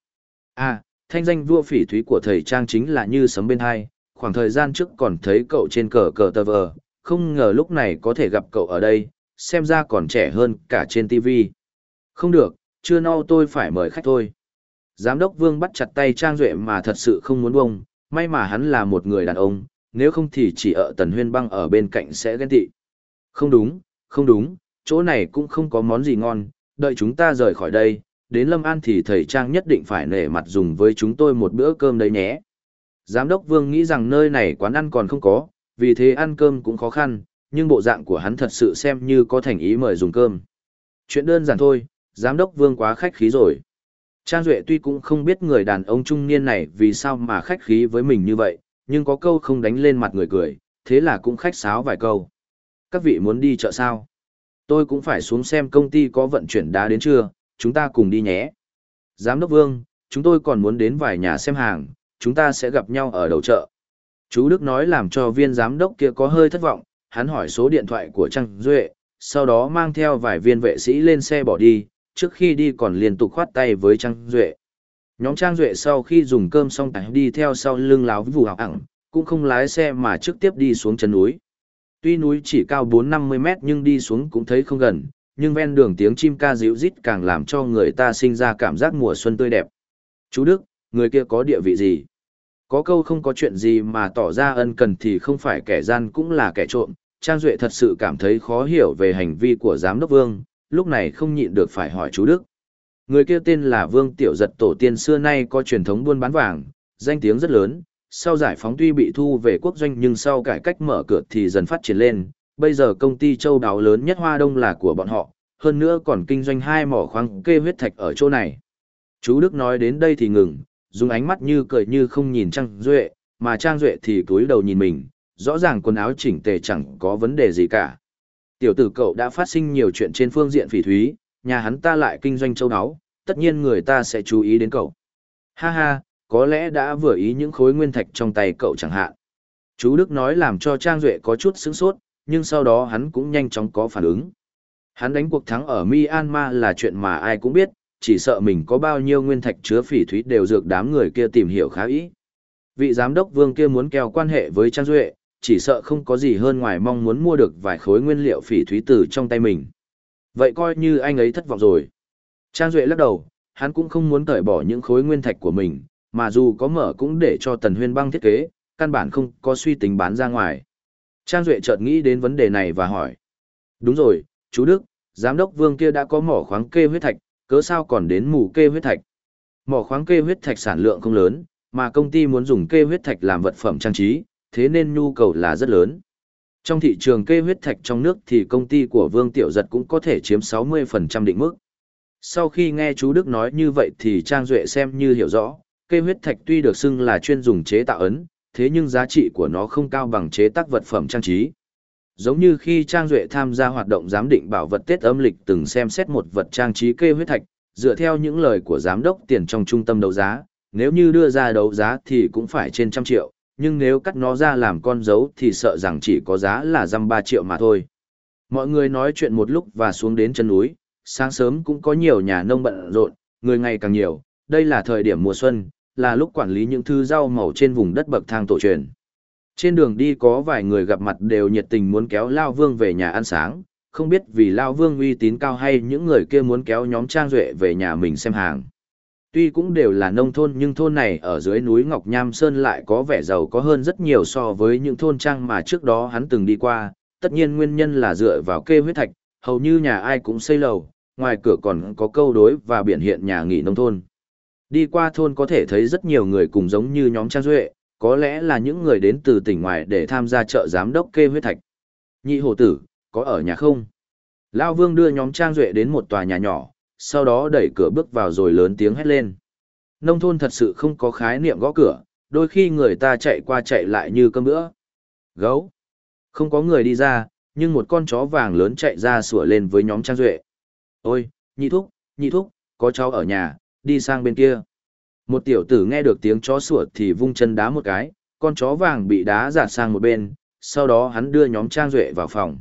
À, thanh danh vua phỉ thúy của thầy Trang chính là như sấm bên hai, khoảng thời gian trước còn thấy cậu trên cờ cờ tờ vờ, không ngờ lúc này có thể gặp cậu ở đây, xem ra còn trẻ hơn cả trên TV. Không được, chưa no tôi phải mời khách thôi. Giám đốc Vương bắt chặt tay Trang Duệ mà thật sự không muốn bông, may mà hắn là một người đàn ông, nếu không thì chỉ ở Tần Huyên Băng ở bên cạnh sẽ ghen tị. Không đúng, không đúng, chỗ này cũng không có món gì ngon, đợi chúng ta rời khỏi đây, đến Lâm An thì thầy Trang nhất định phải nể mặt dùng với chúng tôi một bữa cơm đấy nhé. Giám đốc Vương nghĩ rằng nơi này quán ăn còn không có, vì thế ăn cơm cũng khó khăn, nhưng bộ dạng của hắn thật sự xem như có thành ý mời dùng cơm. Chuyện đơn giản thôi, giám đốc Vương quá khách khí rồi. Trang Duệ tuy cũng không biết người đàn ông trung niên này vì sao mà khách khí với mình như vậy, nhưng có câu không đánh lên mặt người cười, thế là cũng khách sáo vài câu. Các vị muốn đi chợ sao? Tôi cũng phải xuống xem công ty có vận chuyển đá đến chưa, chúng ta cùng đi nhé. Giám đốc Vương, chúng tôi còn muốn đến vài nhà xem hàng, chúng ta sẽ gặp nhau ở đầu chợ. Chú Đức nói làm cho viên giám đốc kia có hơi thất vọng, hắn hỏi số điện thoại của Trang Duệ, sau đó mang theo vài viên vệ sĩ lên xe bỏ đi, trước khi đi còn liên tục khoát tay với Trang Duệ. Nhóm Trang Duệ sau khi dùng cơm xong tải đi theo sau lưng láo vù học ẳng, cũng không lái xe mà trực tiếp đi xuống chân núi. Tuy núi chỉ cao 4-50 mét nhưng đi xuống cũng thấy không gần, nhưng ven đường tiếng chim ca dịu rít càng làm cho người ta sinh ra cảm giác mùa xuân tươi đẹp. Chú Đức, người kia có địa vị gì? Có câu không có chuyện gì mà tỏ ra ân cần thì không phải kẻ gian cũng là kẻ trộm. Trang Duệ thật sự cảm thấy khó hiểu về hành vi của giám đốc vương, lúc này không nhịn được phải hỏi chú Đức. Người kia tên là Vương Tiểu Giật tổ tiên xưa nay có truyền thống buôn bán vàng, danh tiếng rất lớn, sau giải phóng tuy bị thu về quốc doanh nhưng sau cải cách mở cửa thì dần phát triển lên, bây giờ công ty châu đáo lớn nhất Hoa Đông là của bọn họ, hơn nữa còn kinh doanh hai mỏ khoáng kê huyết thạch ở chỗ này. Chú Đức nói đến đây thì ngừng, dùng ánh mắt như cười như không nhìn Trang Duệ, mà Trang Duệ thì cúi đầu nhìn mình, rõ ràng quần áo chỉnh tề chẳng có vấn đề gì cả. Tiểu tử cậu đã phát sinh nhiều chuyện trên phương diện phỉ thúy, nhà hắn ta lại kinh doanh châu áo, tất nhiên người ta sẽ chú ý đến cậu. Ha ha, có lẽ đã vừa ý những khối nguyên thạch trong tay cậu chẳng hạn. Chú Đức nói làm cho Trang Duệ có chút sướng sốt, nhưng sau đó hắn cũng nhanh chóng có phản ứng. Hắn đánh cuộc thắng ở Myanmar là chuyện mà ai cũng biết, chỉ sợ mình có bao nhiêu nguyên thạch chứa phỉ thúy đều dược đám người kia tìm hiểu khá ý. Vị giám đốc vương kia muốn kèo quan hệ với Trang Duệ, chỉ sợ không có gì hơn ngoài mong muốn mua được vài khối nguyên liệu phỉ thúy từ trong tay mình. Vậy coi như anh ấy thất vọng rồi. Trang Duệ lắc đầu, hắn cũng không muốn tởi bỏ những khối nguyên thạch của mình, mà dù có mở cũng để cho Tần Huyên băng thiết kế, căn bản không có suy tính bán ra ngoài. Trang Duệ chợt nghĩ đến vấn đề này và hỏi. Đúng rồi, chú Đức, giám đốc vương kia đã có mỏ khoáng kê huyết thạch, cớ sao còn đến mù kê huyết thạch. Mỏ khoáng kê huyết thạch sản lượng không lớn, mà công ty muốn dùng kê huyết thạch làm vật phẩm trang trí, thế nên nhu cầu là rất lớn. Trong thị trường kê huyết thạch trong nước thì công ty của Vương Tiểu Giật cũng có thể chiếm 60% định mức. Sau khi nghe chú Đức nói như vậy thì Trang Duệ xem như hiểu rõ, kê huyết thạch tuy được xưng là chuyên dùng chế tạo ấn, thế nhưng giá trị của nó không cao bằng chế tác vật phẩm trang trí. Giống như khi Trang Duệ tham gia hoạt động giám định bảo vật Tết âm lịch từng xem xét một vật trang trí kê huyết thạch, dựa theo những lời của giám đốc tiền trong trung tâm đấu giá, nếu như đưa ra đấu giá thì cũng phải trên trăm triệu, nhưng nếu cắt nó ra làm con dấu thì sợ rằng chỉ có giá là dăm ba triệu mà thôi. Mọi người nói chuyện một lúc và xuống đến chân núi, sáng sớm cũng có nhiều nhà nông bận rộn, người ngày càng nhiều, đây là thời điểm mùa xuân, là lúc quản lý những thứ rau màu trên vùng đất bậc thang tổ truyền. Trên đường đi có vài người gặp mặt đều nhiệt tình muốn kéo Lao Vương về nhà ăn sáng, không biết vì Lao Vương uy tín cao hay những người kia muốn kéo nhóm Trang Duệ về nhà mình xem hàng. Tuy cũng đều là nông thôn nhưng thôn này ở dưới núi Ngọc Nham Sơn lại có vẻ giàu có hơn rất nhiều so với những thôn trang mà trước đó hắn từng đi qua, tất nhiên nguyên nhân là dựa vào kê huyết thạch, hầu như nhà ai cũng xây lầu, ngoài cửa còn có câu đối và biển hiện nhà nghỉ nông thôn. Đi qua thôn có thể thấy rất nhiều người cùng giống như nhóm Trang Duệ, có lẽ là những người đến từ tỉnh ngoài để tham gia chợ giám đốc kê huyết thạch. Nhị hồ tử, có ở nhà không? Lao Vương đưa nhóm Trang Duệ đến một tòa nhà nhỏ, sau đó đẩy cửa bước vào rồi lớn tiếng hét lên. Nông thôn thật sự không có khái niệm gõ cửa, đôi khi người ta chạy qua chạy lại như cơm bữa. Gấu. Không có người đi ra, nhưng một con chó vàng lớn chạy ra sủa lên với nhóm Trang Duệ. Ôi, nhị thúc, nhị thúc, có cháu ở nhà, đi sang bên kia. Một tiểu tử nghe được tiếng chó sủa thì vung chân đá một cái, con chó vàng bị đá giạt sang một bên, sau đó hắn đưa nhóm Trang Duệ vào phòng.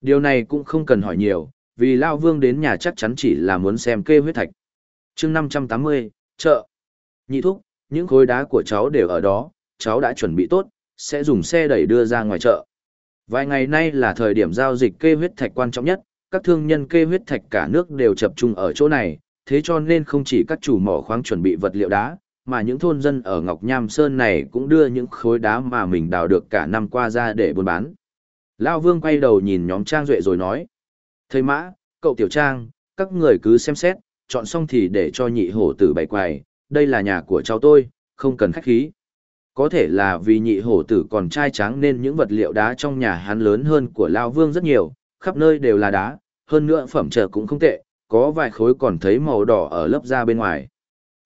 Điều này cũng không cần hỏi nhiều, vì Lao Vương đến nhà chắc chắn chỉ là muốn xem kê huyết thạch. chương 580, chợ. Nhị thúc, những khối đá của cháu đều ở đó, cháu đã chuẩn bị tốt, sẽ dùng xe đẩy đưa ra ngoài chợ. Vài ngày nay là thời điểm giao dịch kê huyết thạch quan trọng nhất, các thương nhân kê huyết thạch cả nước đều tập trung ở chỗ này, thế cho nên không chỉ các chủ mỏ khoáng chuẩn bị vật liệu đá, mà những thôn dân ở Ngọc Nham Sơn này cũng đưa những khối đá mà mình đào được cả năm qua ra để buôn bán. Lao Vương quay đầu nhìn nhóm Trang Duệ rồi nói. Thầy Mã, cậu Tiểu Trang, các người cứ xem xét, chọn xong thì để cho nhị hổ tử bày quài. đây là nhà của cháu tôi, không cần khách khí. Có thể là vì nhị hổ tử còn trai tráng nên những vật liệu đá trong nhà hắn lớn hơn của Lao Vương rất nhiều, khắp nơi đều là đá, hơn nữa phẩm trợ cũng không tệ, có vài khối còn thấy màu đỏ ở lớp da bên ngoài.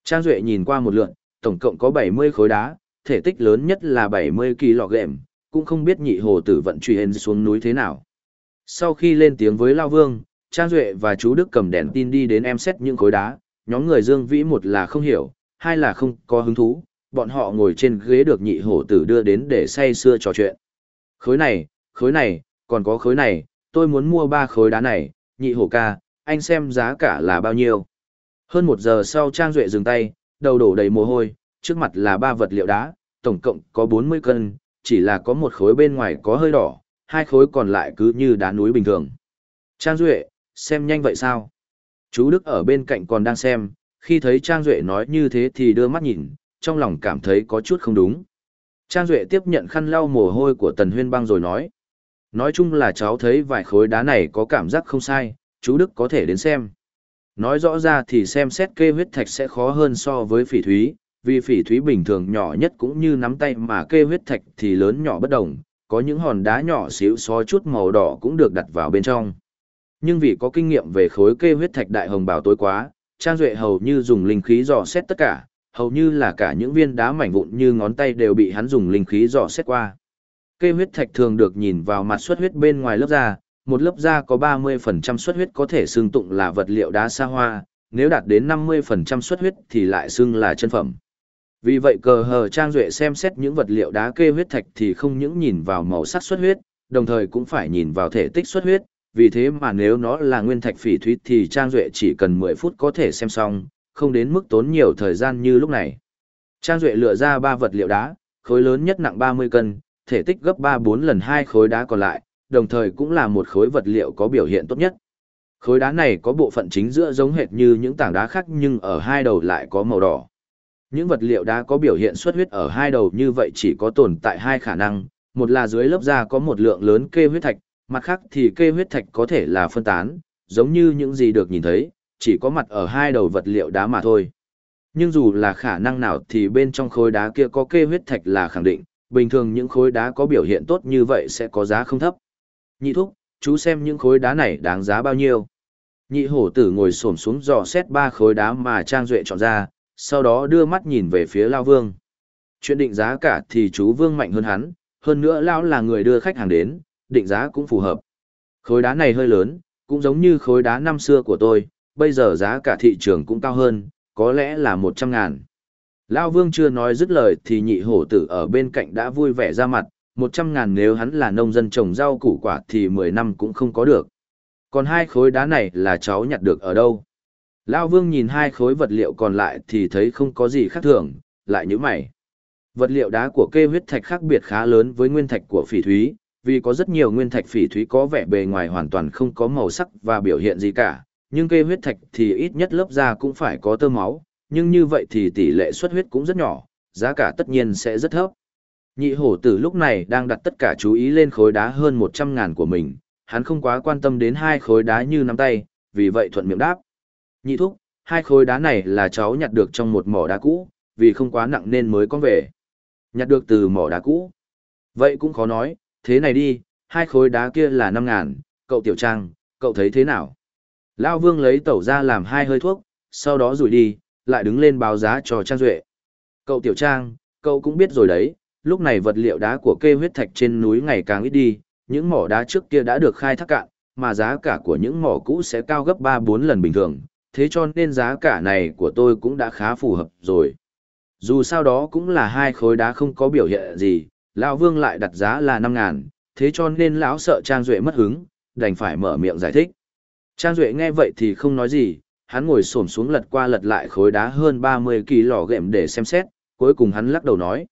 Trang Duệ nhìn qua một lượn, tổng cộng có 70 khối đá, thể tích lớn nhất là 70 kg, cũng không biết nhị hồ tử vận truy hên xuống núi thế nào. Sau khi lên tiếng với Lao Vương, Trang Duệ và chú Đức cầm đèn tin đi đến em xét những khối đá, nhóm người Dương Vĩ một là không hiểu, hai là không có hứng thú, bọn họ ngồi trên ghế được nhị hổ tử đưa đến để say xưa trò chuyện. Khối này, khối này, còn có khối này, tôi muốn mua ba khối đá này, nhị hổ ca, anh xem giá cả là bao nhiêu. Hơn một giờ sau Trang Duệ dừng tay, đầu đổ đầy mồ hôi, trước mặt là ba vật liệu đá, tổng cộng có 40 cân, chỉ là có một khối bên ngoài có hơi đỏ, hai khối còn lại cứ như đá núi bình thường. Trang Duệ, xem nhanh vậy sao? Chú Đức ở bên cạnh còn đang xem, khi thấy Trang Duệ nói như thế thì đưa mắt nhìn, trong lòng cảm thấy có chút không đúng. Trang Duệ tiếp nhận khăn lau mồ hôi của Tần Huyên Bang rồi nói. Nói chung là cháu thấy vài khối đá này có cảm giác không sai, chú Đức có thể đến xem. Nói rõ ra thì xem xét kê huyết thạch sẽ khó hơn so với phỉ thúy, vì phỉ thúy bình thường nhỏ nhất cũng như nắm tay mà kê huyết thạch thì lớn nhỏ bất đồng, có những hòn đá nhỏ xíu xó chút màu đỏ cũng được đặt vào bên trong. Nhưng vì có kinh nghiệm về khối kê huyết thạch đại hồng bảo tối quá, Trang Duệ hầu như dùng linh khí dò xét tất cả, hầu như là cả những viên đá mảnh vụn như ngón tay đều bị hắn dùng linh khí dò xét qua. Kê huyết thạch thường được nhìn vào mặt xuất huyết bên ngoài lớp da, một lớp da có 30% xuất huyết có thể xương tụng là vật liệu đá xa hoa, nếu đạt đến 50% xuất huyết thì lại xương là chân phẩm. Vì vậy cờ hờ trang duệ xem xét những vật liệu đá kê huyết thạch thì không những nhìn vào màu sắc xuất huyết, đồng thời cũng phải nhìn vào thể tích xuất huyết, vì thế mà nếu nó là nguyên thạch phỉ thúy thì trang duệ chỉ cần 10 phút có thể xem xong, không đến mức tốn nhiều thời gian như lúc này. Trang duệ lựa ra ba vật liệu đá, khối lớn nhất nặng 30 cân, thể tích gấp 3-4 lần hai khối đá còn lại, đồng thời cũng là một khối vật liệu có biểu hiện tốt nhất. Khối đá này có bộ phận chính giữa giống hệt như những tảng đá khác nhưng ở hai đầu lại có màu đỏ. Những vật liệu đá có biểu hiện xuất huyết ở hai đầu như vậy chỉ có tồn tại hai khả năng, một là dưới lớp da có một lượng lớn kê huyết thạch, mặt khác thì kê huyết thạch có thể là phân tán, giống như những gì được nhìn thấy, chỉ có mặt ở hai đầu vật liệu đá mà thôi. Nhưng dù là khả năng nào thì bên trong khối đá kia có kê huyết thạch là khẳng định, bình thường những khối đá có biểu hiện tốt như vậy sẽ có giá không thấp. Nhị thúc, chú xem những khối đá này đáng giá bao nhiêu. Nhị hổ tử ngồi xổm xuống dò xét ba khối đá mà Trang Duệ chọn ra, sau đó đưa mắt nhìn về phía Lao Vương. Chuyện định giá cả thì chú Vương mạnh hơn hắn, hơn nữa Lão là người đưa khách hàng đến, định giá cũng phù hợp. Khối đá này hơi lớn, cũng giống như khối đá năm xưa của tôi, bây giờ giá cả thị trường cũng cao hơn, có lẽ là 100 ngàn. Lao Vương chưa nói dứt lời thì nhị hổ tử ở bên cạnh đã vui vẻ ra mặt, 100 ngàn nếu hắn là nông dân trồng rau củ quả thì 10 năm cũng không có được. Còn hai khối đá này là cháu nhặt được ở đâu? Lao Vương nhìn hai khối vật liệu còn lại thì thấy không có gì khác thường, lại như mày. Vật liệu đá của kê huyết thạch khác biệt khá lớn với nguyên thạch của phỉ thúy, vì có rất nhiều nguyên thạch phỉ thúy có vẻ bề ngoài hoàn toàn không có màu sắc và biểu hiện gì cả, nhưng kê huyết thạch thì ít nhất lớp da cũng phải có tơ máu, nhưng như vậy thì tỷ lệ xuất huyết cũng rất nhỏ, giá cả tất nhiên sẽ rất thấp. Nhị hổ tử lúc này đang đặt tất cả chú ý lên khối đá hơn 100 ngàn của mình, hắn không quá quan tâm đến hai khối đá như nắm tay, vì vậy thuận miệng đáp. Nhị thúc, hai khối đá này là cháu nhặt được trong một mỏ đá cũ, vì không quá nặng nên mới có về. Nhặt được từ mỏ đá cũ. Vậy cũng khó nói, thế này đi, hai khối đá kia là năm ngàn, cậu tiểu trang, cậu thấy thế nào? Lao vương lấy tẩu ra làm hai hơi thuốc, sau đó rủi đi, lại đứng lên báo giá cho Trang Duệ. Cậu tiểu trang, cậu cũng biết rồi đấy, lúc này vật liệu đá của kê huyết thạch trên núi ngày càng ít đi, những mỏ đá trước kia đã được khai thác cạn, mà giá cả của những mỏ cũ sẽ cao gấp 3-4 lần bình thường, thế cho nên giá cả này của tôi cũng đã khá phù hợp rồi. Dù sao đó cũng là hai khối đá không có biểu hiện gì, lão Vương lại đặt giá là 5 ngàn, thế cho nên lão sợ Trang Duệ mất hứng, đành phải mở miệng giải thích. Trang Duệ nghe vậy thì không nói gì, hắn ngồi xổm xuống lật qua lật lại khối đá hơn 30 kỳ lò gệm để xem xét, cuối cùng hắn lắc đầu nói.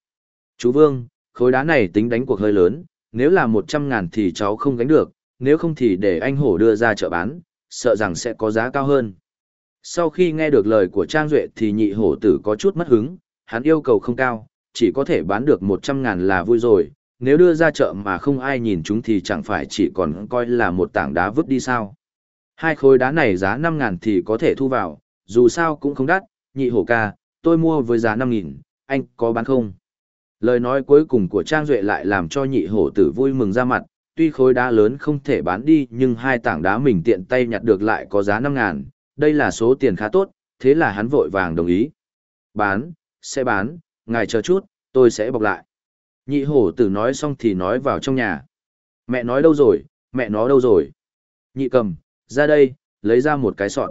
Chú Vương, khối đá này tính đánh cuộc hơi lớn, nếu là 100 ngàn thì cháu không gánh được, nếu không thì để anh hổ đưa ra chợ bán, sợ rằng sẽ có giá cao hơn. Sau khi nghe được lời của Trang Duệ thì nhị hổ tử có chút mất hứng, hắn yêu cầu không cao, chỉ có thể bán được 100 ngàn là vui rồi, nếu đưa ra chợ mà không ai nhìn chúng thì chẳng phải chỉ còn coi là một tảng đá vứt đi sao. Hai khối đá này giá 5 ngàn thì có thể thu vào, dù sao cũng không đắt, nhị hổ ca, tôi mua với giá 5 nghìn, anh có bán không? Lời nói cuối cùng của Trang Duệ lại làm cho nhị hổ tử vui mừng ra mặt, tuy khối đá lớn không thể bán đi nhưng hai tảng đá mình tiện tay nhặt được lại có giá 5 ngàn, đây là số tiền khá tốt, thế là hắn vội vàng đồng ý. Bán, sẽ bán, ngài chờ chút, tôi sẽ bọc lại. Nhị hổ tử nói xong thì nói vào trong nhà. Mẹ nói đâu rồi, mẹ nó đâu rồi? Nhị cầm, ra đây, lấy ra một cái sọt.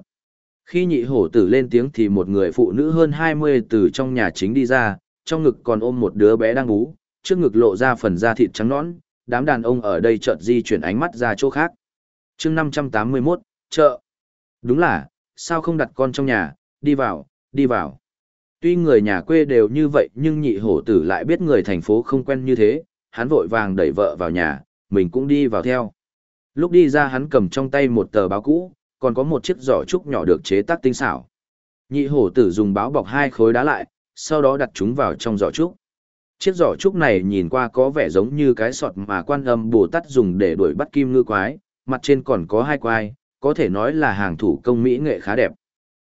Khi nhị hổ tử lên tiếng thì một người phụ nữ hơn 20 từ trong nhà chính đi ra, trong ngực còn ôm một đứa bé đang bú, trước ngực lộ ra phần da thịt trắng nõn, đám đàn ông ở đây chợt di chuyển ánh mắt ra chỗ khác. chương 581, chợ. Đúng là, sao không đặt con trong nhà, đi vào, đi vào. Tuy người nhà quê đều như vậy nhưng nhị hổ tử lại biết người thành phố không quen như thế, hắn vội vàng đẩy vợ vào nhà, mình cũng đi vào theo. Lúc đi ra hắn cầm trong tay một tờ báo cũ, còn có một chiếc giỏ trúc nhỏ được chế tác tinh xảo. Nhị hổ tử dùng báo bọc hai khối đá lại, sau đó đặt chúng vào trong giỏ trúc. Chiếc giỏ trúc này nhìn qua có vẻ giống như cái sọt mà quan âm Bồ Tát dùng để đuổi bắt kim ngư quái, mặt trên còn có hai quai, có thể nói là hàng thủ công mỹ nghệ khá đẹp.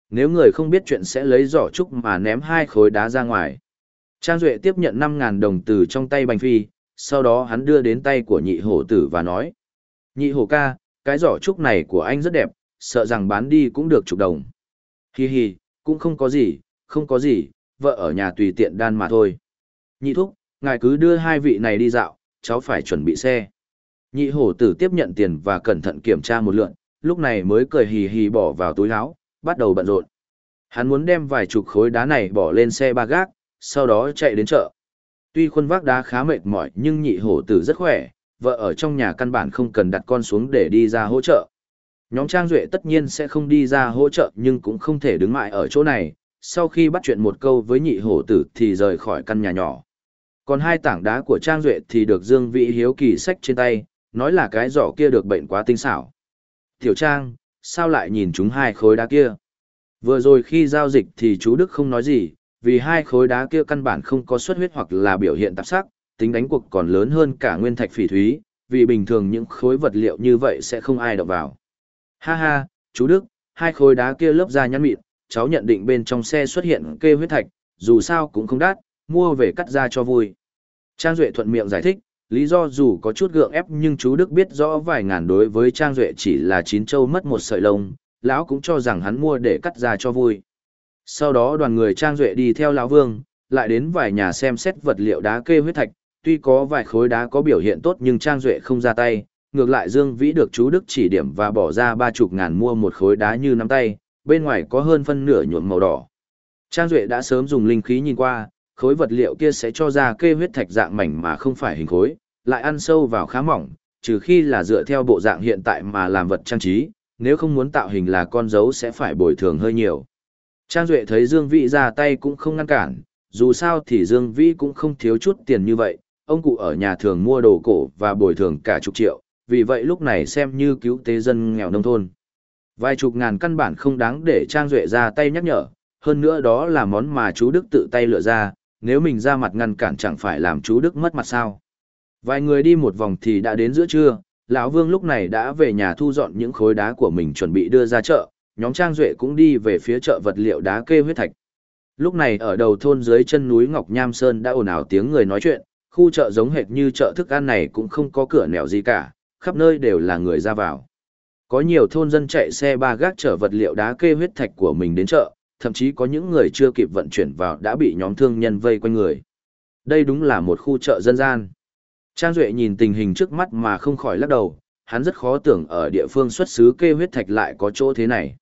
Nếu người không biết chuyện sẽ lấy giỏ trúc mà ném hai khối đá ra ngoài. Trang Duệ tiếp nhận 5.000 đồng từ trong tay Bành Phi, sau đó hắn đưa đến tay của nhị hổ tử và nói. Nhị hổ ca, cái giỏ trúc này của anh rất đẹp, sợ rằng bán đi cũng được chục đồng. Hi hi, cũng không có gì, không có gì, vợ ở nhà tùy tiện đan mà thôi. Nhị thúc, ngài cứ đưa hai vị này đi dạo, cháu phải chuẩn bị xe. Nhị hổ tử tiếp nhận tiền và cẩn thận kiểm tra một lượn, lúc này mới cười hì hì bỏ vào túi áo, bắt đầu bận rộn. Hắn muốn đem vài chục khối đá này bỏ lên xe ba gác, sau đó chạy đến chợ. Tuy khuôn vác đá khá mệt mỏi nhưng nhị hổ tử rất khỏe, vợ ở trong nhà căn bản không cần đặt con xuống để đi ra hỗ trợ. Nhóm Trang Duệ tất nhiên sẽ không đi ra hỗ trợ nhưng cũng không thể đứng mãi ở chỗ này, sau khi bắt chuyện một câu với nhị hổ tử thì rời khỏi căn nhà nhỏ. Còn hai tảng đá của Trang Duệ thì được Dương Vĩ Hiếu kỳ sách trên tay, nói là cái giỏ kia được bệnh quá tinh xảo. Tiểu Trang, sao lại nhìn chúng hai khối đá kia? Vừa rồi khi giao dịch thì chú Đức không nói gì, vì hai khối đá kia căn bản không có xuất huyết hoặc là biểu hiện tạp sắc, tính đánh cuộc còn lớn hơn cả nguyên thạch phỉ thúy, vì bình thường những khối vật liệu như vậy sẽ không ai động vào. Ha ha, chú Đức, hai khối đá kia lớp da nhăn mịn, cháu nhận định bên trong xe xuất hiện kê huyết thạch, dù sao cũng không đắt, mua về cắt ra cho vui. Trang Duệ thuận miệng giải thích, lý do dù có chút gượng ép nhưng chú Đức biết rõ vài ngàn đối với Trang Duệ chỉ là chín châu mất một sợi lông, lão cũng cho rằng hắn mua để cắt ra cho vui. Sau đó đoàn người Trang Duệ đi theo lão Vương, lại đến vài nhà xem xét vật liệu đá kê huyết thạch, tuy có vài khối đá có biểu hiện tốt nhưng Trang Duệ không ra tay, ngược lại Dương Vĩ được chú Đức chỉ điểm và bỏ ra ba chục ngàn mua một khối đá như nắm tay, bên ngoài có hơn phân nửa nhuộm màu đỏ. Trang Duệ đã sớm dùng linh khí nhìn qua, khối vật liệu kia sẽ cho ra kê huyết thạch dạng mảnh mà không phải hình khối, lại ăn sâu vào khá mỏng, trừ khi là dựa theo bộ dạng hiện tại mà làm vật trang trí, nếu không muốn tạo hình là con dấu sẽ phải bồi thường hơi nhiều. Trang Duệ thấy Dương Vĩ ra tay cũng không ngăn cản, dù sao thì Dương Vĩ cũng không thiếu chút tiền như vậy, ông cụ ở nhà thường mua đồ cổ và bồi thường cả chục triệu, vì vậy lúc này xem như cứu tế dân nghèo nông thôn. Vài chục ngàn căn bản không đáng để Trang Duệ ra tay nhắc nhở, hơn nữa đó là món mà chú Đức tự tay lựa ra, nếu mình ra mặt ngăn cản chẳng phải làm chú Đức mất mặt sao. Vài người đi một vòng thì đã đến giữa trưa, lão Vương lúc này đã về nhà thu dọn những khối đá của mình chuẩn bị đưa ra chợ, nhóm Trang Duệ cũng đi về phía chợ vật liệu đá kê huyết thạch. Lúc này ở đầu thôn dưới chân núi Ngọc Nham Sơn đã ồn ào tiếng người nói chuyện, khu chợ giống hệt như chợ thức ăn này cũng không có cửa nẻo gì cả, khắp nơi đều là người ra vào. Có nhiều thôn dân chạy xe ba gác chở vật liệu đá kê huyết thạch của mình đến chợ, thậm chí có những người chưa kịp vận chuyển vào đã bị nhóm thương nhân vây quanh người. Đây đúng là một khu chợ dân gian. Trang Duệ nhìn tình hình trước mắt mà không khỏi lắc đầu, hắn rất khó tưởng ở địa phương xuất xứ kê huyết thạch lại có chỗ thế này.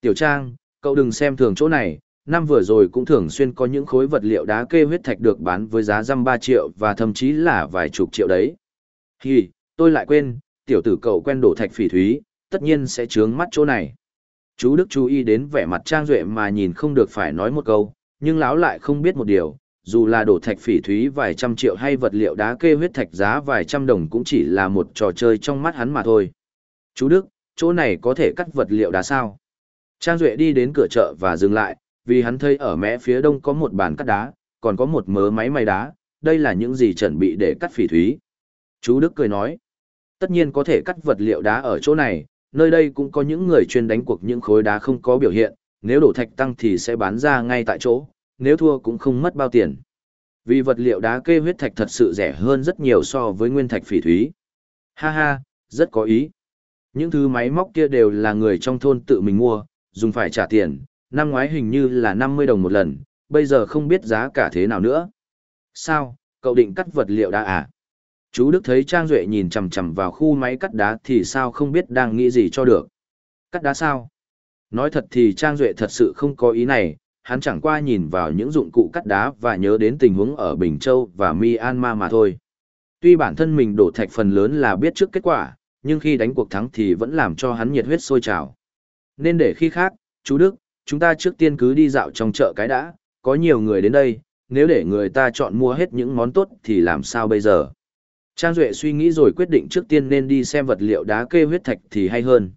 Tiểu Trang, cậu đừng xem thường chỗ này, năm vừa rồi cũng thường xuyên có những khối vật liệu đá kê huyết thạch được bán với giá răm 3 triệu và thậm chí là vài chục triệu đấy. Hì, tôi lại quên, tiểu tử cậu quen đổ thạch phỉ thúy, tất nhiên sẽ trướng mắt chỗ này. Chú Đức chú ý đến vẻ mặt Trang Duệ mà nhìn không được phải nói một câu, nhưng lão lại không biết một điều, dù là đổ thạch phỉ thúy vài trăm triệu hay vật liệu đá kê huyết thạch giá vài trăm đồng cũng chỉ là một trò chơi trong mắt hắn mà thôi. Chú Đức, chỗ này có thể cắt vật liệu đá sao? Trang Duệ đi đến cửa chợ và dừng lại, vì hắn thấy ở mé phía đông có một bàn cắt đá, còn có một mớ máy may đá, đây là những gì chuẩn bị để cắt phỉ thúy. Chú Đức cười nói, tất nhiên có thể cắt vật liệu đá ở chỗ này, nơi đây cũng có những người chuyên đánh cuộc những khối đá không có biểu hiện, nếu đổ thạch tăng thì sẽ bán ra ngay tại chỗ, nếu thua cũng không mất bao tiền. Vì vật liệu đá kê huyết thạch thật sự rẻ hơn rất nhiều so với nguyên thạch phỉ thúy. Ha ha, rất có ý. Những thứ máy móc kia đều là người trong thôn tự mình mua, dùng phải trả tiền, năm ngoái hình như là 50 đồng một lần, bây giờ không biết giá cả thế nào nữa. Sao, cậu định cắt vật liệu đá à? Chú Đức thấy Trang Duệ nhìn chằm chằm vào khu máy cắt đá thì sao không biết đang nghĩ gì cho được. Cắt đá sao? Nói thật thì Trang Duệ thật sự không có ý này, hắn chẳng qua nhìn vào những dụng cụ cắt đá và nhớ đến tình huống ở Bình Châu và Myanmar mà thôi. Tuy bản thân mình đổ thạch phần lớn là biết trước kết quả, nhưng khi đánh cuộc thắng thì vẫn làm cho hắn nhiệt huyết sôi trào. Nên để khi khác, chú Đức, chúng ta trước tiên cứ đi dạo trong chợ cái đã, có nhiều người đến đây, nếu để người ta chọn mua hết những món tốt thì làm sao bây giờ? Trang Duệ suy nghĩ rồi quyết định trước tiên nên đi xem vật liệu đá kê huyết thạch thì hay hơn.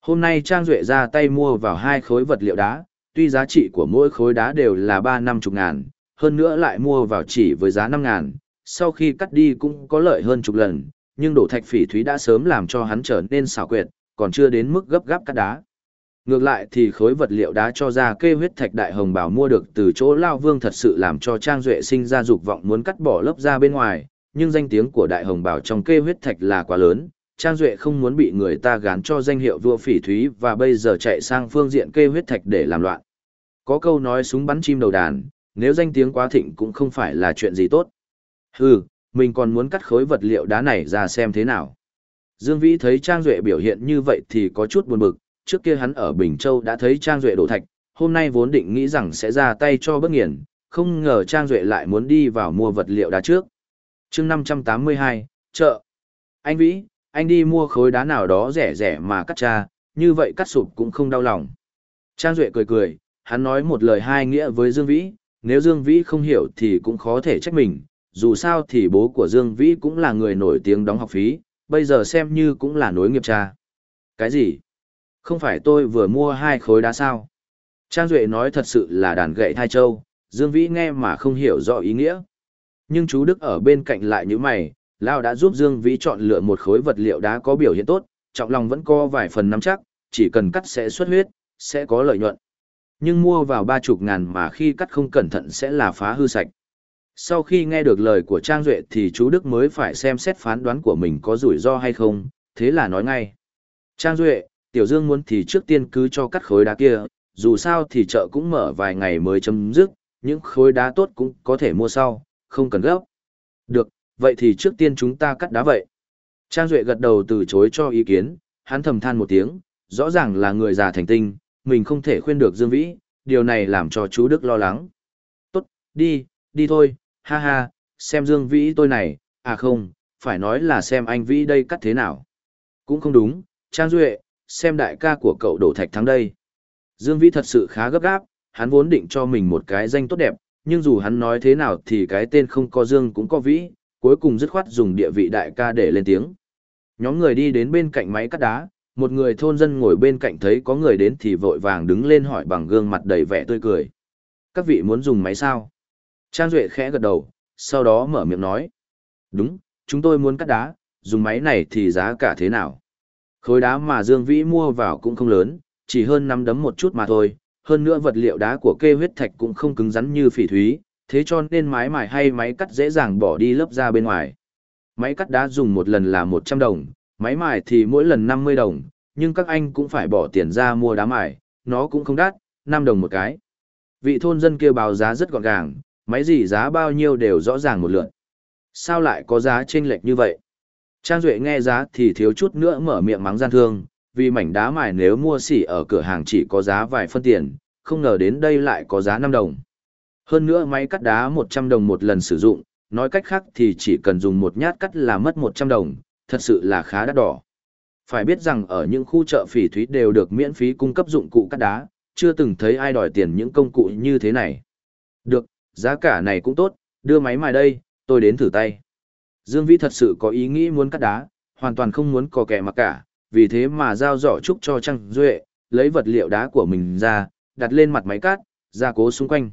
Hôm nay Trang Duệ ra tay mua vào hai khối vật liệu đá, tuy giá trị của mỗi khối đá đều là ba năm chục ngàn, hơn nữa lại mua vào chỉ với giá năm ngàn, sau khi cắt đi cũng có lợi hơn chục lần, nhưng đổ thạch phỉ thúy đã sớm làm cho hắn trở nên xảo quyệt, còn chưa đến mức gấp gáp cắt đá. Ngược lại thì khối vật liệu đá cho ra kê huyết thạch đại hồng bảo mua được từ chỗ Lao Vương thật sự làm cho Trang Duệ sinh ra dục vọng muốn cắt bỏ lớp da bên ngoài, nhưng danh tiếng của đại hồng bảo trong kê huyết thạch là quá lớn, Trang Duệ không muốn bị người ta gán cho danh hiệu vua phỉ thúy và bây giờ chạy sang phương diện kê huyết thạch để làm loạn. Có câu nói súng bắn chim đầu đàn, nếu danh tiếng quá thịnh cũng không phải là chuyện gì tốt. Hừ, mình còn muốn cắt khối vật liệu đá này ra xem thế nào. Dương Vĩ thấy Trang Duệ biểu hiện như vậy thì có chút buồn bực, trước kia hắn ở Bình Châu đã thấy Trang Duệ đổ thạch, hôm nay vốn định nghĩ rằng sẽ ra tay cho bất nghiền, không ngờ Trang Duệ lại muốn đi vào mua vật liệu đá trước chương 582, chợ. Anh Vĩ, anh đi mua khối đá nào đó rẻ rẻ mà cắt cha, như vậy cắt sụp cũng không đau lòng. Trang Duệ cười cười, hắn nói một lời hai nghĩa với Dương Vĩ, nếu Dương Vĩ không hiểu thì cũng khó thể trách mình, dù sao thì bố của Dương Vĩ cũng là người nổi tiếng đóng học phí, bây giờ xem như cũng là nối nghiệp cha. Cái gì? Không phải tôi vừa mua hai khối đá sao? Trang Duệ nói thật sự là đàn gậy thai châu, Dương Vĩ nghe mà không hiểu rõ ý nghĩa. Nhưng chú Đức ở bên cạnh lại như mày, Lao đã giúp Dương Vĩ chọn lựa một khối vật liệu đá có biểu hiện tốt, trọng lòng vẫn có vài phần nắm chắc, chỉ cần cắt sẽ xuất huyết, sẽ có lợi nhuận. Nhưng mua vào ba chục ngàn mà khi cắt không cẩn thận sẽ là phá hư sạch. Sau khi nghe được lời của Trang Duệ thì chú Đức mới phải xem xét phán đoán của mình có rủi ro hay không, thế là nói ngay. Trang Duệ, Tiểu Dương muốn thì trước tiên cứ cho cắt khối đá kia, dù sao thì chợ cũng mở vài ngày mới chấm dứt, những khối đá tốt cũng có thể mua sau, không cần gấp. Được, vậy thì trước tiên chúng ta cắt đá vậy. Trang Duệ gật đầu từ chối cho ý kiến, hắn thầm than một tiếng, rõ ràng là người già thành tinh, mình không thể khuyên được Dương Vĩ, điều này làm cho chú Đức lo lắng. Tốt, đi, đi thôi, ha ha, xem Dương Vĩ tôi này, à không, phải nói là xem anh Vĩ đây cắt thế nào. Cũng không đúng, Trang Duệ, xem đại ca của cậu đổ thạch thắng đây. Dương Vĩ thật sự khá gấp gáp, hắn vốn định cho mình một cái danh tốt đẹp, nhưng dù hắn nói thế nào thì cái tên không có Dương cũng có Vĩ, cuối cùng dứt khoát dùng địa vị đại ca để lên tiếng. Nhóm người đi đến bên cạnh máy cắt đá, một người thôn dân ngồi bên cạnh thấy có người đến thì vội vàng đứng lên hỏi bằng gương mặt đầy vẻ tươi cười. Các vị muốn dùng máy sao? Trang Duệ khẽ gật đầu, sau đó mở miệng nói. Đúng, chúng tôi muốn cắt đá, dùng máy này thì giá cả thế nào? Khối đá mà Dương Vĩ mua vào cũng không lớn, chỉ hơn năm đấm một chút mà thôi, hơn nữa vật liệu đá của kê huyết thạch cũng không cứng rắn như phỉ thúy, thế cho nên máy mài hay máy cắt dễ dàng bỏ đi lớp da bên ngoài. Máy cắt đá dùng một lần là 100 đồng, máy mài thì mỗi lần 50 đồng, nhưng các anh cũng phải bỏ tiền ra mua đá mài, nó cũng không đắt, 5 đồng một cái. Vị thôn dân kia báo giá rất gọn gàng, máy gì giá bao nhiêu đều rõ ràng một lượt. Sao lại có giá chênh lệch như vậy? Trang Duệ nghe giá thì thiếu chút nữa mở miệng mắng gian thương, vì mảnh đá mài nếu mua xỉ ở cửa hàng chỉ có giá vài phân tiền, không ngờ đến đây lại có giá 5 đồng. Hơn nữa máy cắt đá 100 đồng một lần sử dụng, nói cách khác thì chỉ cần dùng một nhát cắt là mất 100 đồng, thật sự là khá đắt đỏ. Phải biết rằng ở những khu chợ phỉ thúy đều được miễn phí cung cấp dụng cụ cắt đá, chưa từng thấy ai đòi tiền những công cụ như thế này. Được, giá cả này cũng tốt, đưa máy mài đây, tôi đến thử tay. Dương Vĩ thật sự có ý nghĩ muốn cắt đá, hoàn toàn không muốn có kẻ mặc cả, vì thế mà giao giỏ trúc cho Trang Duệ, lấy vật liệu đá của mình ra, đặt lên mặt máy cắt, gia cố xung quanh.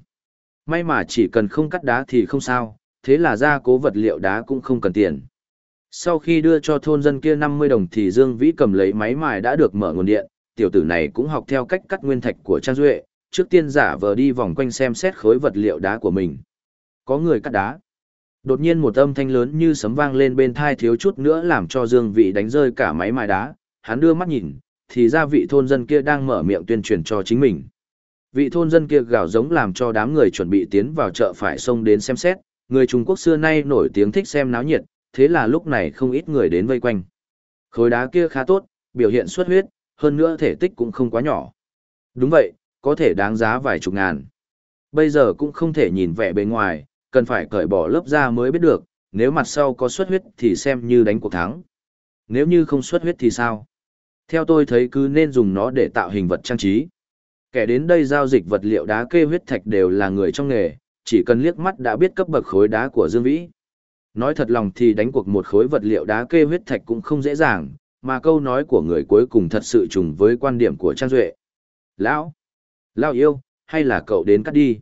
May mà chỉ cần không cắt đá thì không sao, thế là gia cố vật liệu đá cũng không cần tiền. Sau khi đưa cho thôn dân kia 50 đồng thì Dương Vĩ cầm lấy máy mài đã được mở nguồn điện, tiểu tử này cũng học theo cách cắt nguyên thạch của Trang Duệ, trước tiên giả vờ đi vòng quanh xem xét khối vật liệu đá của mình. Có người cắt đá. Đột nhiên một âm thanh lớn như sấm vang lên bên thai thiếu chút nữa làm cho Dương Vĩ đánh rơi cả máy mài đá, hắn đưa mắt nhìn, thì ra vị thôn dân kia đang mở miệng tuyên truyền cho chính mình. Vị thôn dân kia gào giống làm cho đám người chuẩn bị tiến vào chợ phải xông đến xem xét, người Trung Quốc xưa nay nổi tiếng thích xem náo nhiệt, thế là lúc này không ít người đến vây quanh. Khối đá kia khá tốt, biểu hiện xuất huyết, hơn nữa thể tích cũng không quá nhỏ. Đúng vậy, có thể đáng giá vài chục ngàn. Bây giờ cũng không thể nhìn vẻ bề ngoài, cần phải cởi bỏ lớp da mới biết được, nếu mặt sau có xuất huyết thì xem như đánh cuộc thắng. Nếu như không xuất huyết thì sao? Theo tôi thấy cứ nên dùng nó để tạo hình vật trang trí. Kẻ đến đây giao dịch vật liệu đá kê huyết thạch đều là người trong nghề, chỉ cần liếc mắt đã biết cấp bậc khối đá của Dương Vĩ. Nói thật lòng thì đánh cuộc một khối vật liệu đá kê huyết thạch cũng không dễ dàng, mà câu nói của người cuối cùng thật sự trùng với quan điểm của Trang Duệ. Lão! Lão yêu, hay là cậu đến cắt đi?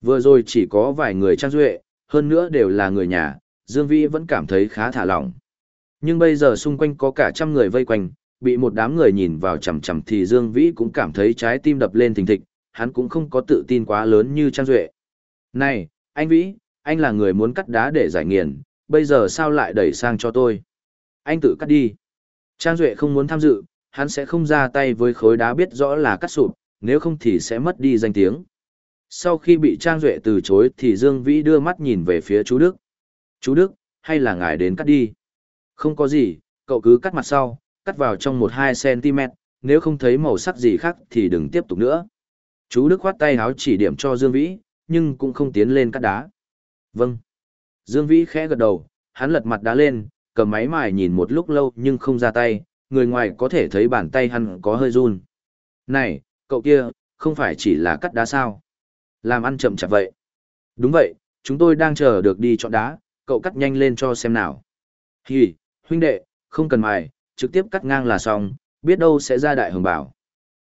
Vừa rồi chỉ có vài người Trang Duệ, hơn nữa đều là người nhà, Dương Vĩ vẫn cảm thấy khá thả lỏng. Nhưng bây giờ xung quanh có cả trăm người vây quanh, bị một đám người nhìn vào chằm chằm thì Dương Vĩ cũng cảm thấy trái tim đập lên thình thịch, hắn cũng không có tự tin quá lớn như Trang Duệ. Này, anh Vĩ, anh là người muốn cắt đá để giải nghiền, bây giờ sao lại đẩy sang cho tôi? Anh tự cắt đi. Trang Duệ không muốn tham dự, hắn sẽ không ra tay với khối đá biết rõ là cắt sụp, nếu không thì sẽ mất đi danh tiếng. Sau khi bị Trang Duệ từ chối thì Dương Vĩ đưa mắt nhìn về phía chú Đức. Chú Đức, hay là ngài đến cắt đi? Không có gì, cậu cứ cắt mặt sau, cắt vào trong 1-2 cm, nếu không thấy màu sắc gì khác thì đừng tiếp tục nữa. Chú Đức khoát tay háo chỉ điểm cho Dương Vĩ, nhưng cũng không tiến lên cắt đá. Vâng. Dương Vĩ khẽ gật đầu, hắn lật mặt đá lên, cầm máy mài nhìn một lúc lâu nhưng không ra tay, người ngoài có thể thấy bàn tay hắn có hơi run. Này, cậu kia, không phải chỉ là cắt đá sao? Làm ăn chậm chạp vậy. Đúng vậy, chúng tôi đang chờ được đi chọn đá, cậu cắt nhanh lên cho xem nào. Hì, huynh đệ, không cần mài, trực tiếp cắt ngang là xong, biết đâu sẽ ra đại hồng bảo.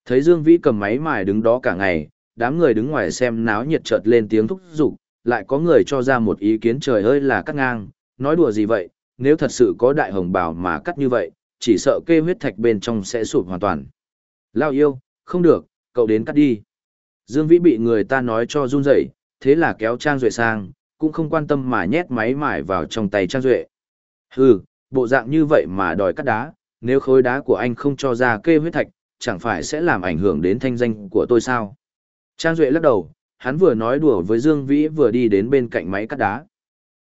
Thấy Dương Vĩ cầm máy mài đứng đó cả ngày, đám người đứng ngoài xem náo nhiệt chợt lên tiếng thúc giục, lại có người cho ra một ý kiến trời ơi là cắt ngang, nói đùa gì vậy, nếu thật sự có đại hồng bảo mà cắt như vậy, chỉ sợ kê huyết thạch bên trong sẽ sụp hoàn toàn. Lao yêu, không được, cậu đến cắt đi. Dương Vĩ bị người ta nói cho run rẩy, thế là kéo Trang Duệ sang, cũng không quan tâm mà nhét máy mài vào trong tay Trang Duệ. Hừ, bộ dạng như vậy mà đòi cắt đá, nếu khối đá của anh không cho ra kê huyết thạch, chẳng phải sẽ làm ảnh hưởng đến thanh danh của tôi sao? Trang Duệ lắc đầu, hắn vừa nói đùa với Dương Vĩ vừa đi đến bên cạnh máy cắt đá.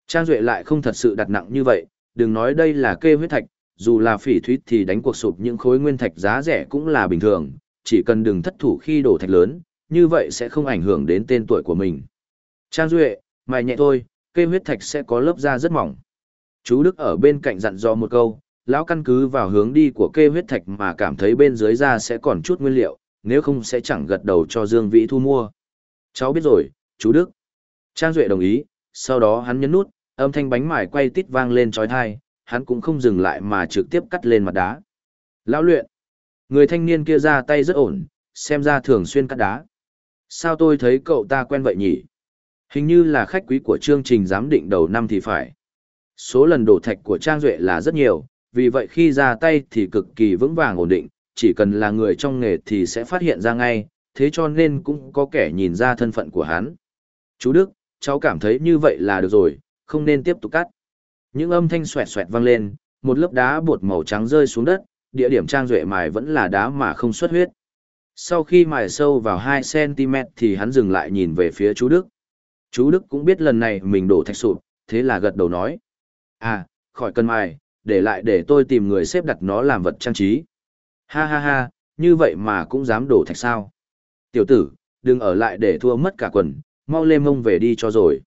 Trang Duệ lại không thật sự đặt nặng như vậy, đừng nói đây là kê huyết thạch, dù là phỉ thuyết thì đánh cuộc sụp những khối nguyên thạch giá rẻ cũng là bình thường, chỉ cần đừng thất thủ khi đổ thạch lớn, như vậy sẽ không ảnh hưởng đến tên tuổi của mình. Trang Duệ, mày nhẹ thôi, kê huyết thạch sẽ có lớp da rất mỏng. Chú Đức ở bên cạnh dặn dò một câu, lão căn cứ vào hướng đi của kê huyết thạch mà cảm thấy bên dưới ra sẽ còn chút nguyên liệu, nếu không sẽ chẳng gật đầu cho Dương Vĩ thu mua. Cháu biết rồi, chú Đức. Trang Duệ đồng ý, sau đó hắn nhấn nút, âm thanh bánh mải quay tít vang lên trói thai, hắn cũng không dừng lại mà trực tiếp cắt lên mặt đá. Lão luyện. Người thanh niên kia ra tay rất ổn, xem ra thường xuyên cắt đá. Sao tôi thấy cậu ta quen vậy nhỉ? Hình như là khách quý của chương trình giám định đầu năm thì phải. Số lần đổ thạch của Trang Duệ là rất nhiều, vì vậy khi ra tay thì cực kỳ vững vàng ổn định, chỉ cần là người trong nghề thì sẽ phát hiện ra ngay, thế cho nên cũng có kẻ nhìn ra thân phận của hắn. Chú Đức, cháu cảm thấy như vậy là được rồi, không nên tiếp tục cắt. Những âm thanh xoẹt xoẹt vang lên, một lớp đá bột màu trắng rơi xuống đất, địa điểm trang duệ mài vẫn là đá mà không xuất huyết. Sau khi mài sâu vào 2cm thì hắn dừng lại nhìn về phía chú Đức. Chú Đức cũng biết lần này mình đổ thạch sụp, thế là gật đầu nói. À, khỏi cần mài, để lại để tôi tìm người xếp đặt nó làm vật trang trí. Ha ha ha, như vậy mà cũng dám đổ thạch sao. Tiểu tử, đừng ở lại để thua mất cả quần, mau lê mông về đi cho rồi.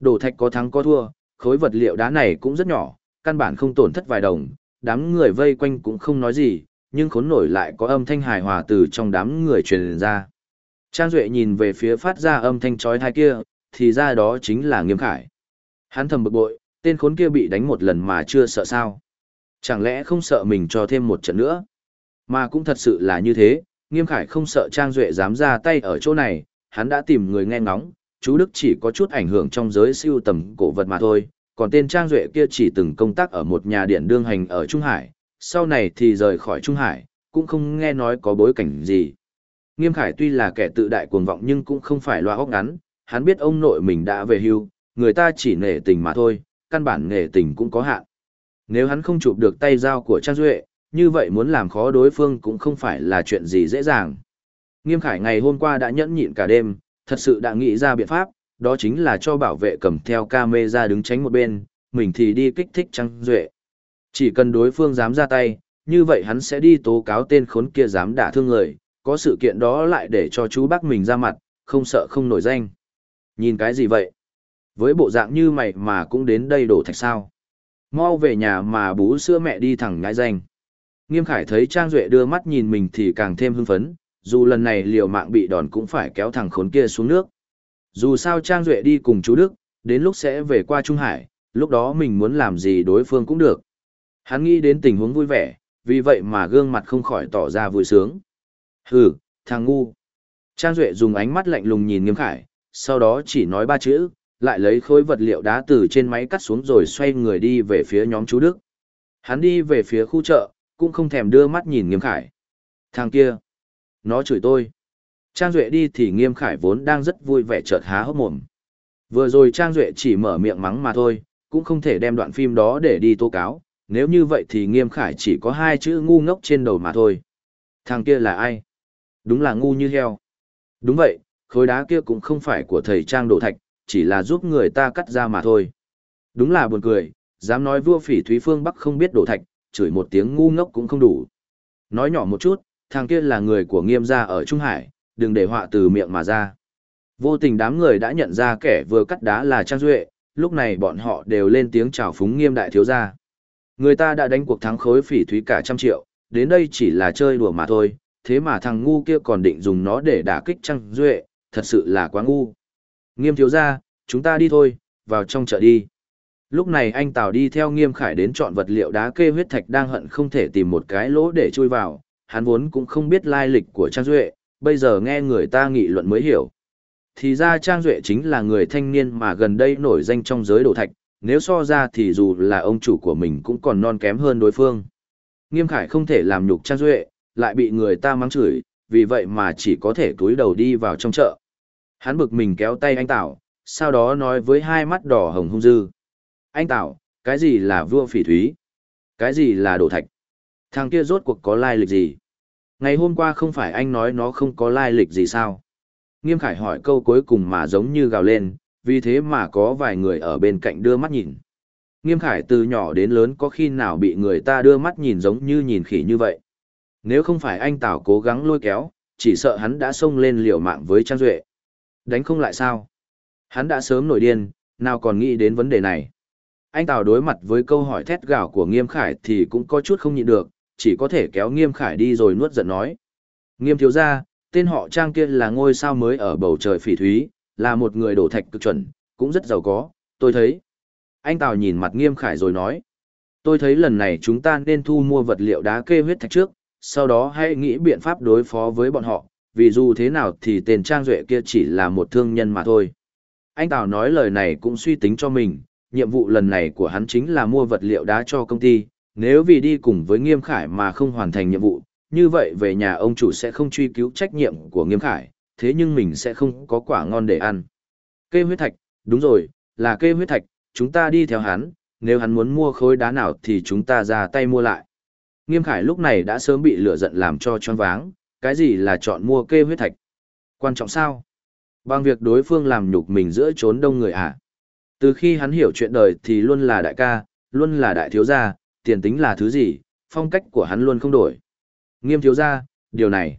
Đổ thạch có thắng có thua, khối vật liệu đá này cũng rất nhỏ, căn bản không tổn thất vài đồng, đám người vây quanh cũng không nói gì, nhưng khốn nổi lại có âm thanh hài hòa từ trong đám người truyền ra. Trang Duệ nhìn về phía phát ra âm thanh chói tai kia, thì ra đó chính là Nghiêm Khải. Hắn thầm bực bội, tên khốn kia bị đánh một lần mà chưa sợ sao. Chẳng lẽ không sợ mình cho thêm một trận nữa? Mà cũng thật sự là như thế, Nghiêm Khải không sợ Trang Duệ dám ra tay ở chỗ này, hắn đã tìm người nghe ngóng, chú Đức chỉ có chút ảnh hưởng trong giới siêu tầm cổ vật mà thôi, còn tên Trang Duệ kia chỉ từng công tác ở một nhà điện đương hành ở Trung Hải, sau này thì rời khỏi Trung Hải, cũng không nghe nói có bối cảnh gì. Nghiêm Khải tuy là kẻ tự đại cuồng vọng nhưng cũng không phải loa óc ngắn, hắn biết ông nội mình đã về hưu, người ta chỉ nể tình mà thôi, căn bản nghề tình cũng có hạn. Nếu hắn không chụp được tay dao của Trang Duệ, như vậy muốn làm khó đối phương cũng không phải là chuyện gì dễ dàng. Nghiêm Khải ngày hôm qua đã nhẫn nhịn cả đêm, thật sự đã nghĩ ra biện pháp, đó chính là cho bảo vệ cầm theo camera đứng tránh một bên, mình thì đi kích thích Trang Duệ. Chỉ cần đối phương dám ra tay, như vậy hắn sẽ đi tố cáo tên khốn kia dám đả thương người, có sự kiện đó lại để cho chú bác mình ra mặt, không sợ không nổi danh. Nhìn cái gì vậy? Với bộ dạng như mày mà cũng đến đây đổ thạch sao? Mau về nhà mà bú sữa mẹ đi thẳng ngãi danh. Nghiêm Khải thấy Trang Duệ đưa mắt nhìn mình thì càng thêm hưng phấn, dù lần này liều mạng bị đòn cũng phải kéo thằng khốn kia xuống nước. Dù sao Trang Duệ đi cùng chú Đức, đến lúc sẽ về qua Trung Hải, lúc đó mình muốn làm gì đối phương cũng được. Hắn nghĩ đến tình huống vui vẻ, vì vậy mà gương mặt không khỏi tỏ ra vui sướng. Hừ, thằng ngu. Trang Duệ dùng ánh mắt lạnh lùng nhìn Nghiêm Khải, sau đó chỉ nói ba chữ, lại lấy khối vật liệu đá từ trên máy cắt xuống rồi xoay người đi về phía nhóm chú Đức. Hắn đi về phía khu chợ, cũng không thèm đưa mắt nhìn Nghiêm Khải. Thằng kia, nó chửi tôi. Trang Duệ đi thì Nghiêm Khải vốn đang rất vui vẻ chợt há hốc mồm. Vừa rồi Trang Duệ chỉ mở miệng mắng mà thôi, cũng không thể đem đoạn phim đó để đi tố cáo, nếu như vậy thì Nghiêm Khải chỉ có hai chữ ngu ngốc trên đầu mà thôi. Thằng kia là ai? Đúng là ngu như heo. Đúng vậy, khối đá kia cũng không phải của thầy Trang Đổ Thạch, chỉ là giúp người ta cắt ra mà thôi. Đúng là buồn cười, dám nói vua phỉ Thúy Phương Bắc không biết đổ thạch, chửi một tiếng ngu ngốc cũng không đủ. Nói nhỏ một chút, thằng kia là người của nghiêm gia ở Trung Hải, đừng để họa từ miệng mà ra. Vô tình đám người đã nhận ra kẻ vừa cắt đá là Trang Duệ, lúc này bọn họ đều lên tiếng chào phúng nghiêm đại thiếu gia. Người ta đã đánh cuộc thắng khối phỉ thúy cả trăm triệu, đến đây chỉ là chơi đùa mà thôi, thế mà thằng ngu kia còn định dùng nó để đả kích Trang Duệ, thật sự là quá ngu. Nghiêm thiếu gia, chúng ta đi thôi, vào trong chợ đi. Lúc này anh Tào đi theo Nghiêm Khải đến chọn vật liệu đá kê huyết thạch đang hận không thể tìm một cái lỗ để chui vào, hắn vốn cũng không biết lai lịch của Trang Duệ, bây giờ nghe người ta nghị luận mới hiểu. Thì ra Trang Duệ chính là người thanh niên mà gần đây nổi danh trong giới đồ thạch, nếu so ra thì dù là ông chủ của mình cũng còn non kém hơn đối phương. Nghiêm Khải không thể làm nhục Trang Duệ, lại bị người ta mắng chửi, vì vậy mà chỉ có thể túi đầu đi vào trong chợ. Hắn bực mình kéo tay anh Tảo, sau đó nói với hai mắt đỏ hồng hung dư. Anh Tảo, cái gì là vua phỉ thúy? Cái gì là đổ thạch? Thằng kia rốt cuộc có lai lịch gì? Ngày hôm qua không phải anh nói nó không có lai lịch gì sao? Nghiêm Khải hỏi câu cuối cùng mà giống như gào lên, vì thế mà có vài người ở bên cạnh đưa mắt nhìn. Nghiêm Khải từ nhỏ đến lớn có khi nào bị người ta đưa mắt nhìn giống như nhìn khỉ như vậy. Nếu không phải anh Tào cố gắng lôi kéo, chỉ sợ hắn đã xông lên liều mạng với Trang Duệ. Đánh không lại sao? Hắn đã sớm nổi điên, nào còn nghĩ đến vấn đề này. Anh Tào đối mặt với câu hỏi thét gào của Nghiêm Khải thì cũng có chút không nhịn được, chỉ có thể kéo Nghiêm Khải đi rồi nuốt giận nói. Nghiêm thiếu gia, tên họ Trang kia là ngôi sao mới ở bầu trời phỉ thúy, là một người đổ thạch cực chuẩn, cũng rất giàu có, tôi thấy. Anh Tào nhìn mặt Nghiêm Khải rồi nói. Tôi thấy lần này chúng ta nên thu mua vật liệu đá kê huyết thạch trước, sau đó hãy nghĩ biện pháp đối phó với bọn họ, vì dù thế nào thì tên Trang Duệ kia chỉ là một thương nhân mà thôi. Anh Tào nói lời này cũng suy tính cho mình, nhiệm vụ lần này của hắn chính là mua vật liệu đá cho công ty, nếu vì đi cùng với Nghiêm Khải mà không hoàn thành nhiệm vụ, như vậy về nhà ông chủ sẽ không truy cứu trách nhiệm của Nghiêm Khải, thế nhưng mình sẽ không có quả ngon để ăn. Kê huyết thạch, đúng rồi, là kê huyết thạch, chúng ta đi theo hắn, nếu hắn muốn mua khối đá nào thì chúng ta ra tay mua lại. Nghiêm Khải lúc này đã sớm bị lửa giận làm cho choáng váng, cái gì là chọn mua kê huyết thạch? Quan trọng sao? Bằng việc đối phương làm nhục mình giữa trốn đông người à? Từ khi hắn hiểu chuyện đời thì luôn là đại ca, luôn là đại thiếu gia, tiền tính là thứ gì, phong cách của hắn luôn không đổi. Nghiêm thiếu gia, điều này.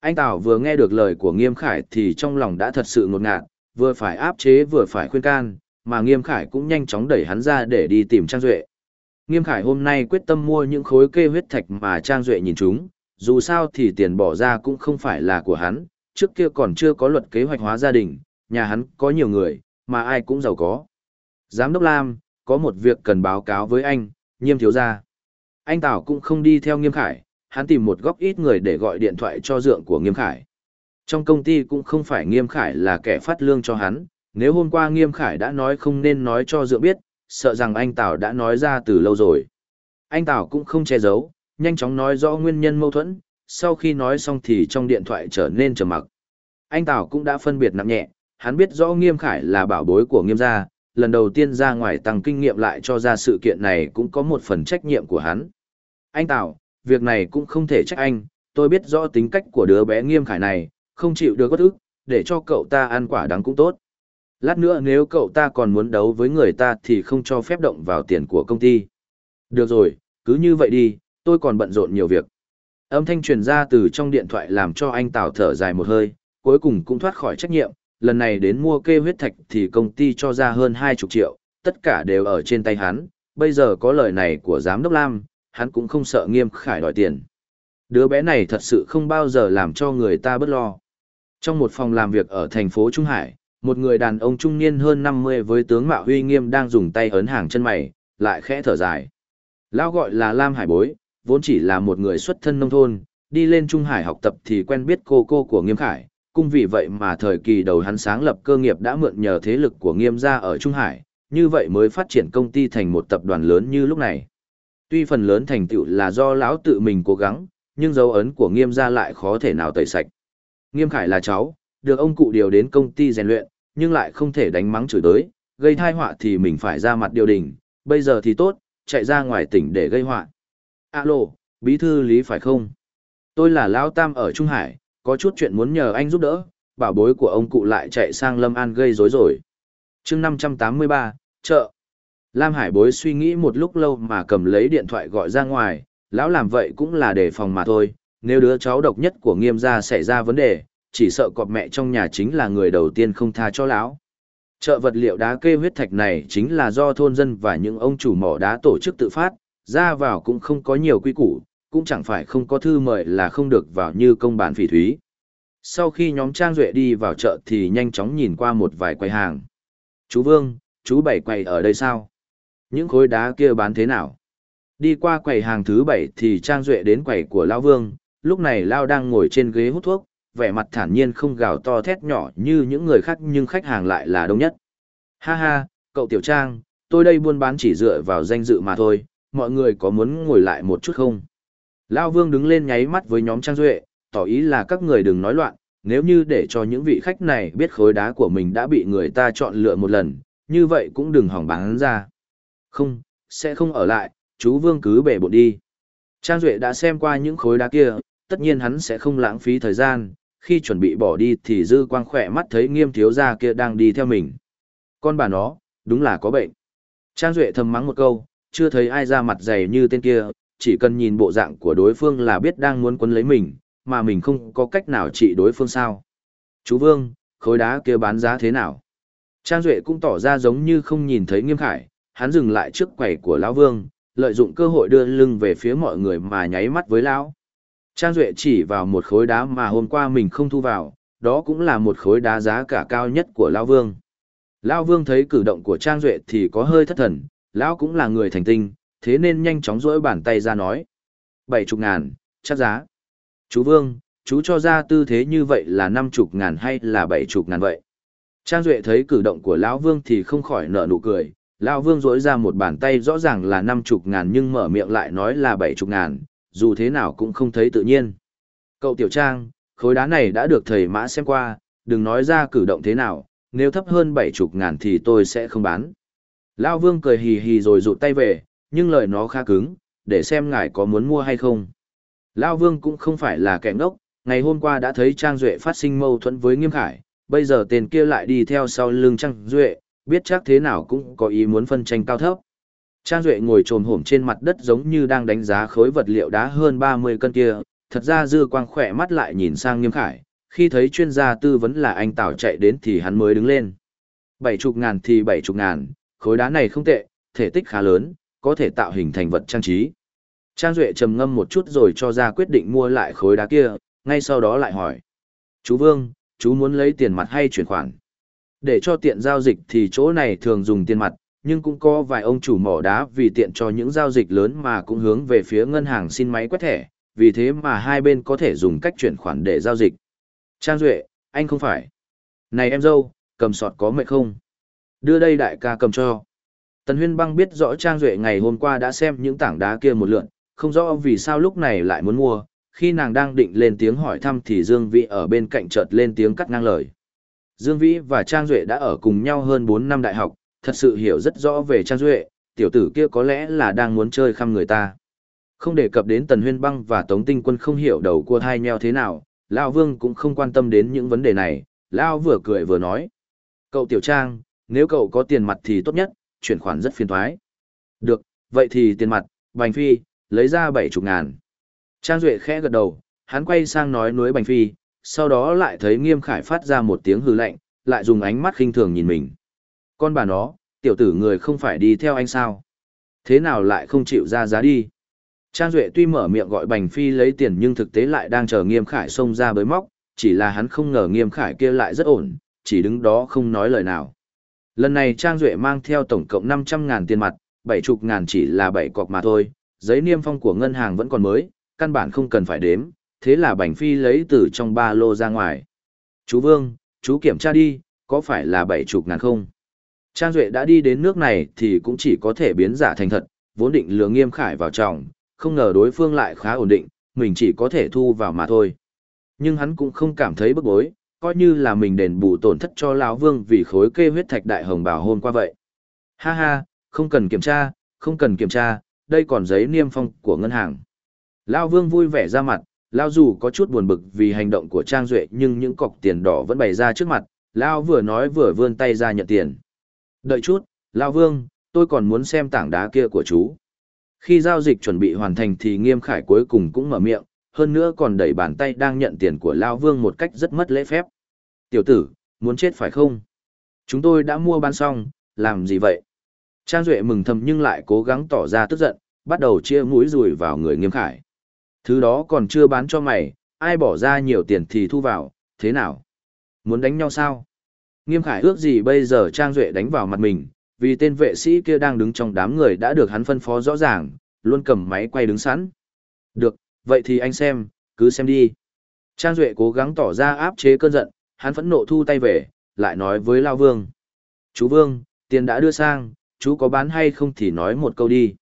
Anh Tào vừa nghe được lời của Nghiêm Khải thì trong lòng đã thật sự ngột ngạt, vừa phải áp chế vừa phải khuyên can, mà Nghiêm Khải cũng nhanh chóng đẩy hắn ra để đi tìm Trang Duệ. Nghiêm Khải hôm nay quyết tâm mua những khối kê huyết thạch mà Trang Duệ nhìn chúng, dù sao thì tiền bỏ ra cũng không phải là của hắn, trước kia còn chưa có luật kế hoạch hóa gia đình, nhà hắn có nhiều người, mà ai cũng giàu có. Giám đốc Lam, có một việc cần báo cáo với anh, nghiêm thiếu gia. Anh Tảo cũng không đi theo nghiêm khải, hắn tìm một góc ít người để gọi điện thoại cho dượng của nghiêm khải. Trong công ty cũng không phải nghiêm khải là kẻ phát lương cho hắn, nếu hôm qua nghiêm khải đã nói không nên nói cho dượng biết, sợ rằng anh Tảo đã nói ra từ lâu rồi. Anh Tảo cũng không che giấu, nhanh chóng nói rõ nguyên nhân mâu thuẫn, sau khi nói xong thì trong điện thoại trở nên trầm mặc. Anh Tào cũng đã phân biệt nặng nhẹ, hắn biết rõ nghiêm khải là bảo bối của nghiêm gia, lần đầu tiên ra ngoài tăng kinh nghiệm lại cho ra sự kiện này cũng có một phần trách nhiệm của hắn. Anh Tào, việc này cũng không thể trách anh, tôi biết rõ tính cách của đứa bé nghiêm khải này, không chịu được bất ức, để cho cậu ta ăn quả đắng cũng tốt. Lát nữa nếu cậu ta còn muốn đấu với người ta thì không cho phép động vào tiền của công ty. Được rồi, cứ như vậy đi, tôi còn bận rộn nhiều việc. Âm thanh truyền ra từ trong điện thoại làm cho anh Tào thở dài một hơi, cuối cùng cũng thoát khỏi trách nhiệm, lần này đến mua kê huyết thạch thì công ty cho ra hơn hai chục triệu, tất cả đều ở trên tay hắn, bây giờ có lời này của giám đốc Lam, hắn cũng không sợ nghiêm khải đòi tiền. Đứa bé này thật sự không bao giờ làm cho người ta bất lo. Trong một phòng làm việc ở thành phố Trung Hải, một người đàn ông trung niên hơn 50 với tướng mạo huy nghiêm đang dùng tay ấn hàng chân mày, lại khẽ thở dài. Lão gọi là Lam Hải Bối, vốn chỉ là một người xuất thân nông thôn, đi lên Trung Hải học tập thì quen biết cô cô của Nghiêm Khải, cung vì vậy mà thời kỳ đầu hắn sáng lập cơ nghiệp đã mượn nhờ thế lực của Nghiêm gia ở Trung Hải, như vậy mới phát triển công ty thành một tập đoàn lớn như lúc này. Tuy phần lớn thành tựu là do lão tự mình cố gắng, nhưng dấu ấn của Nghiêm gia lại khó thể nào tẩy sạch. Nghiêm Khải là cháu, được ông cụ điều đến công ty rèn luyện, nhưng lại không thể đánh mắng chửi tới, gây tai họa thì mình phải ra mặt điều đình, bây giờ thì tốt, chạy ra ngoài tỉnh để gây họa. Alo, bí thư Lý phải không? Tôi là Lão Tam ở Trung Hải, có chút chuyện muốn nhờ anh giúp đỡ, bảo bối của ông cụ lại chạy sang Lâm An gây rối rồi. chương 583, chợ. Lam Hải bối suy nghĩ một lúc lâu mà cầm lấy điện thoại gọi ra ngoài, lão làm vậy cũng là để phòng mà thôi, nếu đứa cháu độc nhất của nghiêm gia xảy ra vấn đề, chỉ sợ cọp mẹ trong nhà chính là người đầu tiên không tha cho lão. Chợ vật liệu đá kê huyết thạch này chính là do thôn dân và những ông chủ mỏ đá tổ chức tự phát, ra vào cũng không có nhiều quy củ, cũng chẳng phải không có thư mời là không được vào như công bản phỉ thúy. Sau khi nhóm Trang Duệ đi vào chợ thì nhanh chóng nhìn qua một vài quầy hàng. Chú Vương, chú Bảy quầy ở đây sao? Những khối đá kia bán thế nào? Đi qua quầy hàng thứ bảy thì Trang Duệ đến quầy của Lao Vương, lúc này Lao đang ngồi trên ghế hút thuốc, vẻ mặt thản nhiên không gào to thét nhỏ như những người khác nhưng khách hàng lại là đông nhất. Ha ha, cậu Tiểu Trang, tôi đây buôn bán chỉ dựa vào danh dự mà thôi, mọi người có muốn ngồi lại một chút không? Lao Vương đứng lên nháy mắt với nhóm Trang Duệ, tỏ ý là các người đừng nói loạn, nếu như để cho những vị khách này biết khối đá của mình đã bị người ta chọn lựa một lần, như vậy cũng đừng hỏng bán ra. Không, sẽ không ở lại, chú Vương cứ bể bộn đi. Trang Duệ đã xem qua những khối đá kia, tất nhiên hắn sẽ không lãng phí thời gian, khi chuẩn bị bỏ đi thì dư quang khỏe mắt thấy nghiêm thiếu gia kia đang đi theo mình. Con bà nó, đúng là có bệnh. Trang Duệ thầm mắng một câu, chưa thấy ai ra mặt dày như tên kia, chỉ cần nhìn bộ dạng của đối phương là biết đang muốn quấn lấy mình, mà mình không có cách nào trị đối phương sao. Chú Vương, khối đá kia bán giá thế nào? Trang Duệ cũng tỏ ra giống như không nhìn thấy nghiêm khải, hắn dừng lại trước quầy của lão Vương, lợi dụng cơ hội đưa lưng về phía mọi người mà nháy mắt với lão. Trang Duệ chỉ vào một khối đá mà hôm qua mình không thu vào, đó cũng là một khối đá giá cả cao nhất của lão Vương. Lão Vương thấy cử động của Trang Duệ thì có hơi thất thần, lão cũng là người thành tinh, thế nên nhanh chóng rỗi bàn tay ra nói. Bảy chục ngàn, chắc giá. Chú Vương, chú cho ra tư thế như vậy là năm chục ngàn hay là bảy chục ngàn vậy? Trang Duệ thấy cử động của lão Vương thì không khỏi nở nụ cười. Lão Vương rỗi ra một bàn tay rõ ràng là năm chục ngàn nhưng mở miệng lại nói là bảy chục ngàn, dù thế nào cũng không thấy tự nhiên. Cậu Tiểu Trang, khối đá này đã được thầy mã xem qua, đừng nói ra cử động thế nào, nếu thấp hơn bảy chục ngàn thì tôi sẽ không bán. Lão Vương cười hì hì rồi rụt tay về, nhưng lời nó khá cứng, để xem ngài có muốn mua hay không. Lão Vương cũng không phải là kẻ ngốc, ngày hôm qua đã thấy Trang Duệ phát sinh mâu thuẫn với Nghiêm Khải, bây giờ tên kia lại đi theo sau lưng Trang Duệ, biết chắc thế nào cũng có ý muốn phân tranh cao thấp. Trang Duệ ngồi trồm hổm trên mặt đất giống như đang đánh giá khối vật liệu đá hơn 30 cân kia, thật ra dư quang khỏe mắt lại nhìn sang Nghiêm Khải, khi thấy chuyên gia tư vấn là anh Tào chạy đến thì hắn mới đứng lên. Bảy chục ngàn thì bảy chục ngàn, khối đá này không tệ, thể tích khá lớn, có thể tạo hình thành vật trang trí. Trang Duệ trầm ngâm một chút rồi cho ra quyết định mua lại khối đá kia, ngay sau đó lại hỏi. Chú Vương, chú muốn lấy tiền mặt hay chuyển khoản? Để cho tiện giao dịch thì chỗ này thường dùng tiền mặt, nhưng cũng có vài ông chủ mỏ đá vì tiện cho những giao dịch lớn mà cũng hướng về phía ngân hàng xin máy quét thẻ, vì thế mà hai bên có thể dùng cách chuyển khoản để giao dịch. Trang Duệ, anh không phải. Này em dâu, cầm sọt có mệt không? Đưa đây đại ca cầm cho. Tần Huyên Băng biết rõ Trang Duệ ngày hôm qua đã xem những tảng đá kia một lượn, không rõ vì sao lúc này lại muốn mua, khi nàng đang định lên tiếng hỏi thăm thì Dương Vĩ ở bên cạnh chợt lên tiếng cắt ngang lời. Dương Vĩ và Trang Duệ đã ở cùng nhau hơn 4 năm đại học, thật sự hiểu rất rõ về Trang Duệ, tiểu tử kia có lẽ là đang muốn chơi khăm người ta. Không đề cập đến Tần Huyên Băng và Tống Tinh Quân không hiểu đầu cua thai nheo thế nào, Lão Vương cũng không quan tâm đến những vấn đề này, Lão vừa cười vừa nói. Cậu Tiểu Trang, nếu cậu có tiền mặt thì tốt nhất, chuyển khoản rất phiền thoái. Được, vậy thì tiền mặt, Bành Phi, lấy ra bảy chục ngàn. Trang Duệ khẽ gật đầu, hắn quay sang nói núi Bành Phi, sau đó lại thấy Nghiêm Khải phát ra một tiếng hư lạnh, lại dùng ánh mắt khinh thường nhìn mình. Con bà nó, tiểu tử người không phải đi theo anh sao? Thế nào lại không chịu ra giá đi? Trang Duệ tuy mở miệng gọi Bành Phi lấy tiền nhưng thực tế lại đang chờ Nghiêm Khải xông ra bới móc, chỉ là hắn không ngờ Nghiêm Khải kia lại rất ổn, chỉ đứng đó không nói lời nào. Lần này Trang Duệ mang theo tổng cộng 500 ngàn tiền mặt, 70 ngàn chỉ là 7 cọc mà thôi, giấy niêm phong của ngân hàng vẫn còn mới, căn bản không cần phải đếm, thế là Bành Phi lấy từ trong ba lô ra ngoài. Chú Vương, chú kiểm tra đi, có phải là 70 ngàn không? Trang Duệ đã đi đến nước này thì cũng chỉ có thể biến giả thành thật, vốn định lừa nghiêm khải vào trọng, không ngờ đối phương lại khá ổn định, mình chỉ có thể thu vào mà thôi. Nhưng hắn cũng không cảm thấy bức bối, coi như là mình đền bù tổn thất cho lão Vương vì khối kê huyết thạch đại hồng bảo hôm qua vậy. Ha ha, không cần kiểm tra, không cần kiểm tra, đây còn giấy niêm phong của ngân hàng. Lão Vương vui vẻ ra mặt, Lão dù có chút buồn bực vì hành động của Trang Duệ nhưng những cọc tiền đỏ vẫn bày ra trước mặt, Lão vừa nói vừa vươn tay ra nhận tiền. Đợi chút, Lão Vương, tôi còn muốn xem tảng đá kia của chú. Khi giao dịch chuẩn bị hoàn thành thì Nghiêm Khải cuối cùng cũng mở miệng, hơn nữa còn đẩy bàn tay đang nhận tiền của Lao Vương một cách rất mất lễ phép. Tiểu tử, muốn chết phải không? Chúng tôi đã mua bán xong, làm gì vậy? Trang Duệ mừng thầm nhưng lại cố gắng tỏ ra tức giận, bắt đầu chia mũi rùi vào người Nghiêm Khải. Thứ đó còn chưa bán cho mày, ai bỏ ra nhiều tiền thì thu vào, thế nào? Muốn đánh nhau sao? Nghiêm Khải ước gì bây giờ Trang Duệ đánh vào mặt mình, vì tên vệ sĩ kia đang đứng trong đám người đã được hắn phân phó rõ ràng, luôn cầm máy quay đứng sẵn. Được, vậy thì anh xem, cứ xem đi. Trang Duệ cố gắng tỏ ra áp chế cơn giận, hắn phẫn nộ thu tay về, lại nói với Lao Vương. Chú Vương, tiền đã đưa sang, chú có bán hay không thì nói một câu đi.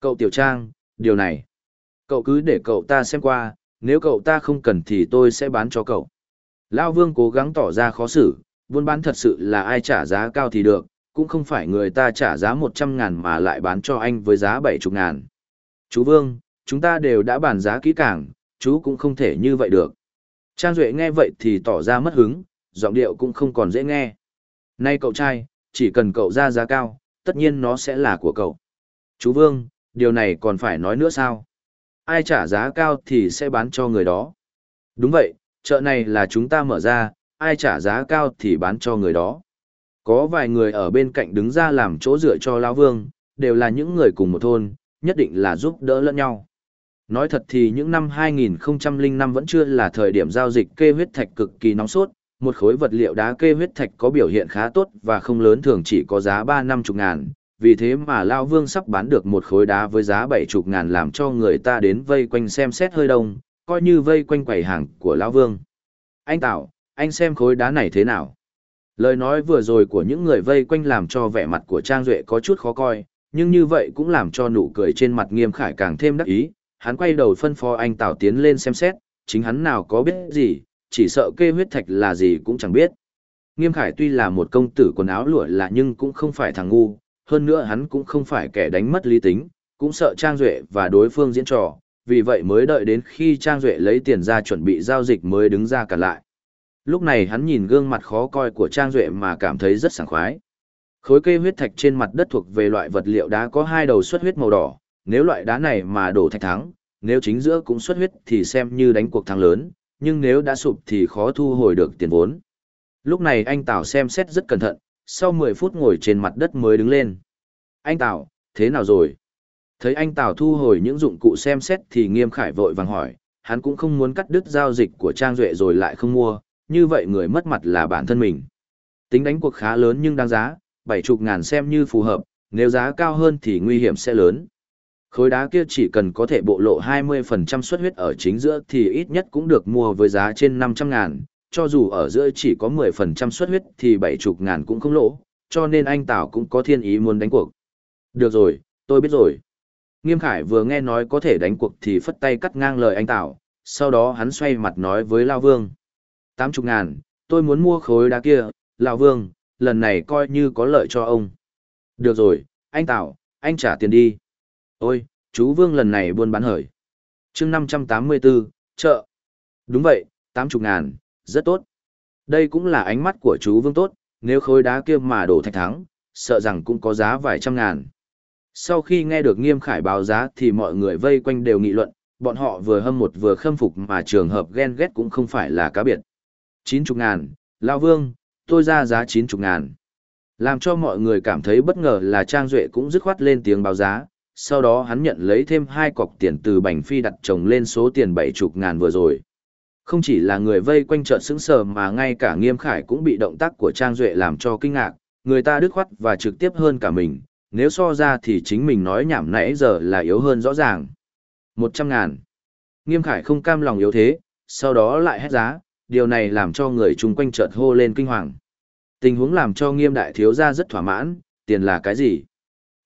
Cậu Tiểu Trang, điều này. Cậu cứ để cậu ta xem qua, nếu cậu ta không cần thì tôi sẽ bán cho cậu. Lao Vương cố gắng tỏ ra khó xử, buôn bán thật sự là ai trả giá cao thì được, cũng không phải người ta trả giá 100 ngàn mà lại bán cho anh với giá 70 ngàn. Chú Vương, chúng ta đều đã bàn giá kỹ càng, chú cũng không thể như vậy được. Trang Duệ nghe vậy thì tỏ ra mất hứng, giọng điệu cũng không còn dễ nghe. Nay cậu trai, chỉ cần cậu ra giá cao, tất nhiên nó sẽ là của cậu. Chú Vương, điều này còn phải nói nữa sao? Ai trả giá cao thì sẽ bán cho người đó. Đúng vậy, chợ này là chúng ta mở ra, ai trả giá cao thì bán cho người đó. Có vài người ở bên cạnh đứng ra làm chỗ dựa cho Lão Vương, đều là những người cùng một thôn, nhất định là giúp đỡ lẫn nhau. Nói thật thì những năm 2005 vẫn chưa là thời điểm giao dịch kê huyết thạch cực kỳ nóng sốt, một khối vật liệu đá kê huyết thạch có biểu hiện khá tốt và không lớn thường chỉ có giá 3 năm chục ngàn, vì thế mà Lao Vương sắp bán được một khối đá với giá 7 chục ngàn làm cho người ta đến vây quanh xem xét hơi đông, coi như vây quanh quầy hàng của Lao Vương. Anh Tạo, anh xem khối đá này thế nào? Lời nói vừa rồi của những người vây quanh làm cho vẻ mặt của Trang Duệ có chút khó coi, nhưng như vậy cũng làm cho nụ cười trên mặt nghiêm khải càng thêm đắc ý. Hắn quay đầu phân phó anh Tào tiến lên xem xét, chính hắn nào có biết gì, chỉ sợ kê huyết thạch là gì cũng chẳng biết. Nghiêm khải tuy là một công tử quần áo lụa là nhưng cũng không phải thằng ngu, hơn nữa hắn cũng không phải kẻ đánh mất lý tính, cũng sợ Trang Duệ và đối phương diễn trò, vì vậy mới đợi đến khi Trang Duệ lấy tiền ra chuẩn bị giao dịch mới đứng ra cả lại. Lúc này hắn nhìn gương mặt khó coi của Trang Duệ mà cảm thấy rất sảng khoái. Khối cây huyết thạch trên mặt đất thuộc về loại vật liệu đá có hai đầu xuất huyết màu đỏ, nếu loại đá này mà đổ thạch thắng, nếu chính giữa cũng xuất huyết thì xem như đánh cuộc thắng lớn, nhưng nếu đã sụp thì khó thu hồi được tiền vốn. Lúc này anh Tào xem xét rất cẩn thận, sau 10 phút ngồi trên mặt đất mới đứng lên. Anh Tào, thế nào rồi? Thấy anh Tào thu hồi những dụng cụ xem xét thì nghiêm khải vội vàng hỏi, hắn cũng không muốn cắt đứt giao dịch của Trang Duệ rồi lại không mua, như vậy người mất mặt là bản thân mình. Tính đánh cuộc khá lớn nhưng đáng giá, bảy chục ngàn xem như phù hợp, nếu giá cao hơn thì nguy hiểm sẽ lớn. Khối đá kia chỉ cần có thể bộ lộ 20% suất huyết ở chính giữa thì ít nhất cũng được mua với giá trên 500 ngàn, cho dù ở giữa chỉ có 10% suất huyết thì bảy chục ngàn cũng không lỗ, cho nên anh Tào cũng có thiên ý muốn đánh cuộc. Được rồi, tôi biết rồi. Nghiêm Khải vừa nghe nói có thể đánh cuộc thì phất tay cắt ngang lời anh Tào, sau đó hắn xoay mặt nói với Lao Vương. Tám chục ngàn, tôi muốn mua khối đá kia, Lao Vương, lần này coi như có lợi cho ông. Được rồi, anh Tào, anh trả tiền đi. Ôi, chú Vương lần này buôn bán hời. chương 584, chợ. Đúng vậy, tám chục ngàn, rất tốt. Đây cũng là ánh mắt của chú Vương tốt, nếu khối đá kia mà đổ thạch thắng, sợ rằng cũng có giá vài trăm ngàn. Sau khi nghe được nghiêm khải báo giá thì mọi người vây quanh đều nghị luận, bọn họ vừa hâm một vừa khâm phục mà trường hợp ghen ghét cũng không phải là cá biệt. Chín chục ngàn, Lao Vương, tôi ra giá chín chục ngàn. Làm cho mọi người cảm thấy bất ngờ là Trang Duệ cũng dứt khoát lên tiếng báo giá, sau đó hắn nhận lấy thêm hai cọc tiền từ bành phi đặt chồng lên số tiền bảy chục ngàn vừa rồi. Không chỉ là người vây quanh chợt sững sờ mà ngay cả Nghiêm Khải cũng bị động tác của Trang Duệ làm cho kinh ngạc, người ta đứt khoát và trực tiếp hơn cả mình, nếu so ra thì chính mình nói nhảm nãy giờ là yếu hơn rõ ràng. Một trăm ngàn. Nghiêm Khải không cam lòng yếu thế, sau đó lại hét giá, điều này làm cho người chung quanh chợt hô lên kinh hoàng. Tình huống làm cho Nghiêm đại thiếu gia rất thỏa mãn, tiền là cái gì?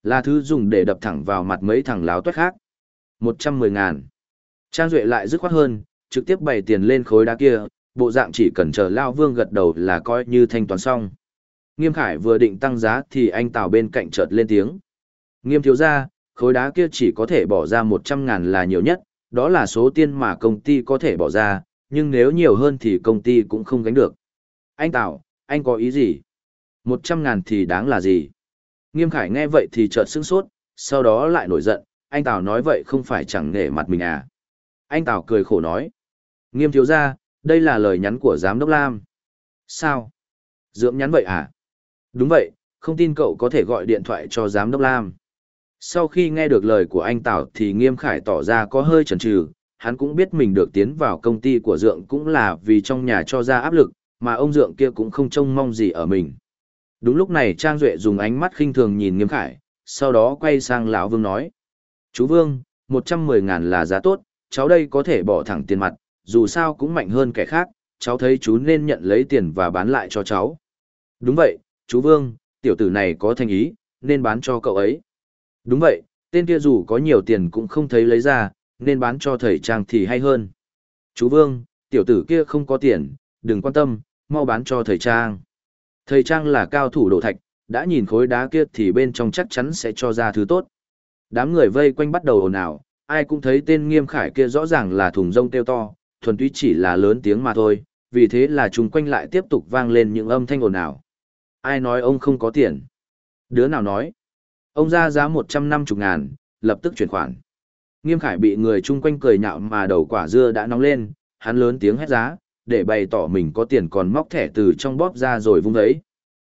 Là thứ dùng để đập thẳng vào mặt mấy thằng láo tuét khác. Một trăm mười ngàn. Trang Duệ lại dứt khoát hơn, trực tiếp bày tiền lên khối đá kia, bộ dạng chỉ cần chờ Lao Vương gật đầu là coi như thanh toán xong. Nghiêm Khải vừa định tăng giá thì anh Tào bên cạnh chợt lên tiếng. Nghiêm thiếu ra, khối đá kia chỉ có thể bỏ ra 100 ngàn là nhiều nhất, đó là số tiền mà công ty có thể bỏ ra, nhưng nếu nhiều hơn thì công ty cũng không gánh được. Anh Tào, anh có ý gì? 100 ngàn thì đáng là gì? Nghiêm Khải nghe vậy thì chợt sững sốt, sau đó lại nổi giận, anh Tào nói vậy không phải chẳng nể mặt mình à. Anh Tào cười khổ nói. Nghiêm thiếu ra, đây là lời nhắn của giám đốc Lam. Sao? Dưỡng nhắn vậy à? Đúng vậy, không tin cậu có thể gọi điện thoại cho giám đốc Lam. Sau khi nghe được lời của anh Tào thì Nghiêm Khải tỏ ra có hơi chần chừ, hắn cũng biết mình được tiến vào công ty của Dượng cũng là vì trong nhà cho ra áp lực, mà ông Dượng kia cũng không trông mong gì ở mình. Đúng lúc này Trang Duệ dùng ánh mắt khinh thường nhìn Nghiêm Khải, sau đó quay sang lão Vương nói. Chú Vương, 110 ngàn là giá tốt, cháu đây có thể bỏ thẳng tiền mặt, dù sao cũng mạnh hơn kẻ khác, cháu thấy chú nên nhận lấy tiền và bán lại cho cháu. Đúng vậy, chú Vương, tiểu tử này có thành ý, nên bán cho cậu ấy. Đúng vậy, tên kia dù có nhiều tiền cũng không thấy lấy ra, nên bán cho thầy Trang thì hay hơn. Chú Vương, tiểu tử kia không có tiền, đừng quan tâm, mau bán cho thầy Trang. Thầy Trang là cao thủ đổ thạch, đã nhìn khối đá kia thì bên trong chắc chắn sẽ cho ra thứ tốt. Đám người vây quanh bắt đầu ồn ào, ai cũng thấy tên nghiêm khải kia rõ ràng là thùng rông kêu to, thuần túy chỉ là lớn tiếng mà thôi, vì thế là chúng quanh lại tiếp tục vang lên những âm thanh ồn ào ai nói ông không có tiền? Đứa nào nói, Ông ra giá 150 ngàn, lập tức chuyển khoản. Nghiêm Khải bị người chung quanh cười nhạo mà đầu quả dưa đã nóng lên, hắn lớn tiếng hét giá, để bày tỏ mình có tiền còn móc thẻ từ trong bóp ra rồi vung đấy.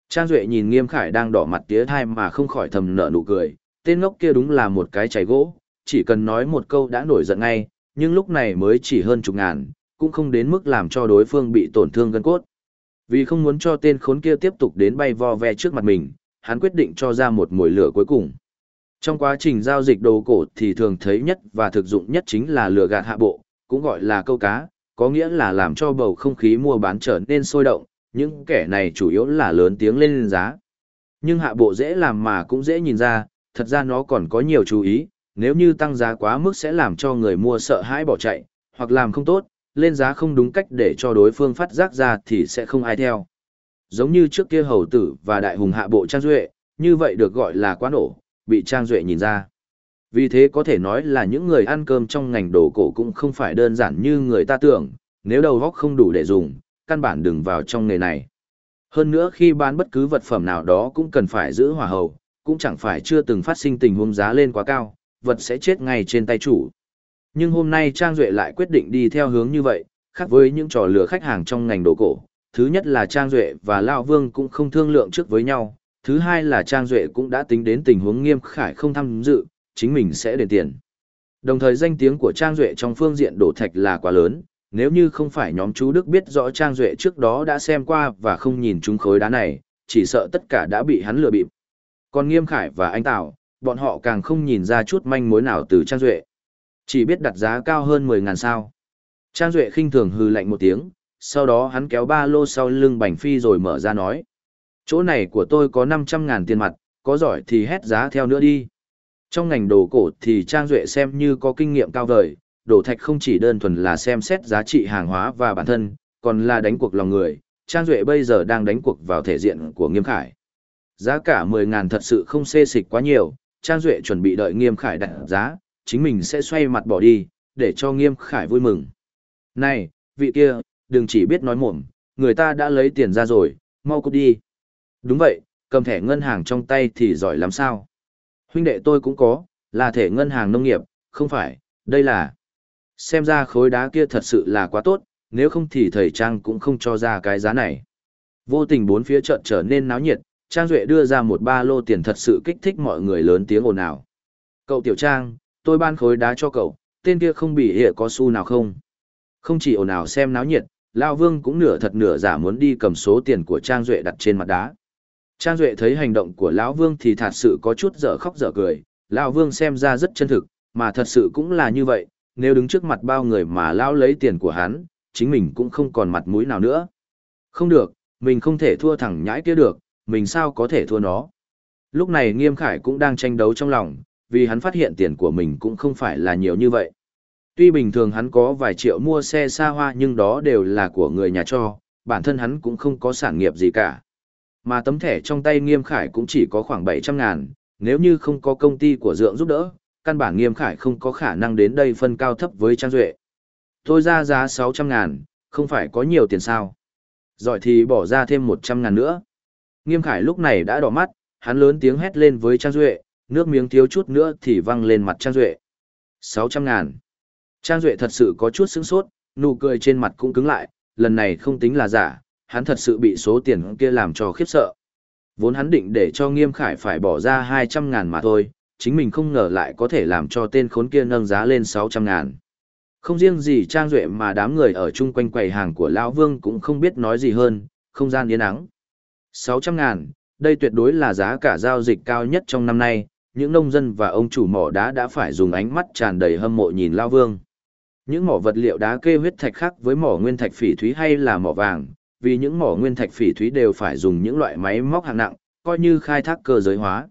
Trang Duệ nhìn Nghiêm Khải đang đỏ mặt tía thai mà không khỏi thầm nở nụ cười, tên ngốc kia đúng là một cái chảy gỗ, chỉ cần nói một câu đã nổi giận ngay, nhưng lúc này mới chỉ hơn chục ngàn, cũng không đến mức làm cho đối phương bị tổn thương gân cốt. Vì không muốn cho tên khốn kia tiếp tục đến bay vo ve trước mặt mình, hắn quyết định cho ra một mồi lửa cuối cùng. Trong quá trình giao dịch đồ cổ thì thường thấy nhất và thực dụng nhất chính là lừa gạt hạ bộ, cũng gọi là câu cá, có nghĩa là làm cho bầu không khí mua bán trở nên sôi động, những kẻ này chủ yếu là lớn tiếng lên giá. Nhưng hạ bộ dễ làm mà cũng dễ nhìn ra, thật ra nó còn có nhiều chú ý, nếu như tăng giá quá mức sẽ làm cho người mua sợ hãi bỏ chạy, hoặc làm không tốt, lên giá không đúng cách để cho đối phương phát giác ra thì sẽ không ai theo. Giống như trước kia hầu tử và đại hùng hạ bộ Trang Duệ, như vậy được gọi là quá nổ, bị Trang Duệ nhìn ra. Vì thế có thể nói là những người ăn cơm trong ngành đồ cổ cũng không phải đơn giản như người ta tưởng, nếu đầu góc không đủ để dùng, căn bản đừng vào trong nghề này. Hơn nữa khi bán bất cứ vật phẩm nào đó cũng cần phải giữ hòa hầu, cũng chẳng phải chưa từng phát sinh tình huống giá lên quá cao, vật sẽ chết ngay trên tay chủ. Nhưng hôm nay Trang Duệ lại quyết định đi theo hướng như vậy, khác với những trò lừa khách hàng trong ngành đồ cổ. Thứ nhất là Trang Duệ và Lão Vương cũng không thương lượng trước với nhau. Thứ hai là Trang Duệ cũng đã tính đến tình huống nghiêm khải không tham dự, chính mình sẽ đền tiền. Đồng thời danh tiếng của Trang Duệ trong phương diện đổ thạch là quá lớn, nếu như không phải nhóm chú Đức biết rõ Trang Duệ trước đó đã xem qua và không nhìn chúng khối đá này, chỉ sợ tất cả đã bị hắn lừa bịp. Còn Nghiêm Khải và anh Tào, bọn họ càng không nhìn ra chút manh mối nào từ Trang Duệ. Chỉ biết đặt giá cao hơn 10.000 sao. Trang Duệ khinh thường hư lạnh một tiếng, sau đó hắn kéo ba lô sau lưng bành phi rồi mở ra nói. Chỗ này của tôi có 500.000 tiền mặt, có giỏi thì hét giá theo nữa đi. Trong ngành đồ cổ thì Trang Duệ xem như có kinh nghiệm cao vời, đồ thạch không chỉ đơn thuần là xem xét giá trị hàng hóa và bản thân, còn là đánh cuộc lòng người. Trang Duệ bây giờ đang đánh cuộc vào thể diện của Nghiêm Khải. Giá cả 10.000 thật sự không xê xịch quá nhiều, Trang Duệ chuẩn bị đợi Nghiêm Khải đặt giá, chính mình sẽ xoay mặt bỏ đi, để cho Nghiêm Khải vui mừng. Này, vị kia, đừng chỉ biết nói mồm, người ta đã lấy tiền ra rồi, mau cút đi. Đúng vậy, cầm thẻ ngân hàng trong tay thì giỏi lắm sao. Huynh đệ tôi cũng có, là thể ngân hàng nông nghiệp, không phải, đây là... Xem ra khối đá kia thật sự là quá tốt, nếu không thì thầy Trang cũng không cho ra cái giá này. Vô tình bốn phía trận trở nên náo nhiệt, Trang Duệ đưa ra một ba lô tiền thật sự kích thích mọi người lớn tiếng ồn ào. Cậu Tiểu Trang, tôi ban khối đá cho cậu, tên kia không bị hệ có xu nào không? Không chỉ ồn ào xem náo nhiệt, Lao Vương cũng nửa thật nửa giả muốn đi cầm số tiền của Trang Duệ đặt trên mặt đá. Trang Duệ thấy hành động của lão Vương thì thật sự có chút dở khóc dở cười, Lão Vương xem ra rất chân thực, mà thật sự cũng là như vậy, nếu đứng trước mặt bao người mà Lão lấy tiền của hắn, chính mình cũng không còn mặt mũi nào nữa. Không được, mình không thể thua thẳng nhãi kia được, mình sao có thể thua nó. Lúc này Nghiêm Khải cũng đang tranh đấu trong lòng, vì hắn phát hiện tiền của mình cũng không phải là nhiều như vậy. Tuy bình thường hắn có vài triệu mua xe xa hoa nhưng đó đều là của người nhà cho, bản thân hắn cũng không có sản nghiệp gì cả. Mà tấm thẻ trong tay Nghiêm Khải cũng chỉ có khoảng 700 ngàn, nếu như không có công ty của Dượng giúp đỡ, căn bản Nghiêm Khải không có khả năng đến đây phân cao thấp với Trang Duệ. Tôi ra giá 600 ngàn, không phải có nhiều tiền sao. Giỏi thì bỏ ra thêm 100 ngàn nữa. Nghiêm Khải lúc này đã đỏ mắt, hắn lớn tiếng hét lên với Trang Duệ, nước miếng thiếu chút nữa thì văng lên mặt Trang Duệ. 600 ngàn. Trang Duệ thật sự có chút sững sốt, nụ cười trên mặt cũng cứng lại, lần này không tính là giả, hắn thật sự bị số tiền kia làm cho khiếp sợ. Vốn hắn định để cho Nghiêm Khải phải bỏ ra 200 ngàn mà thôi, chính mình không ngờ lại có thể làm cho tên khốn kia nâng giá lên 600 ngàn. Không riêng gì Trang Duệ mà đám người ở chung quanh quầy hàng của Lão Vương cũng không biết nói gì hơn, không gian yên ắng. 600 ngàn, đây tuyệt đối là giá cả giao dịch cao nhất trong năm nay, những nông dân và ông chủ mỏ đá đã phải dùng ánh mắt tràn đầy hâm mộ nhìn lão Vương. Những mỏ vật liệu đá kê huyết thạch khác với mỏ nguyên thạch phỉ thúy hay là mỏ vàng, vì những mỏ nguyên thạch phỉ thúy đều phải dùng những loại máy móc hạng nặng, coi như khai thác cơ giới hóa.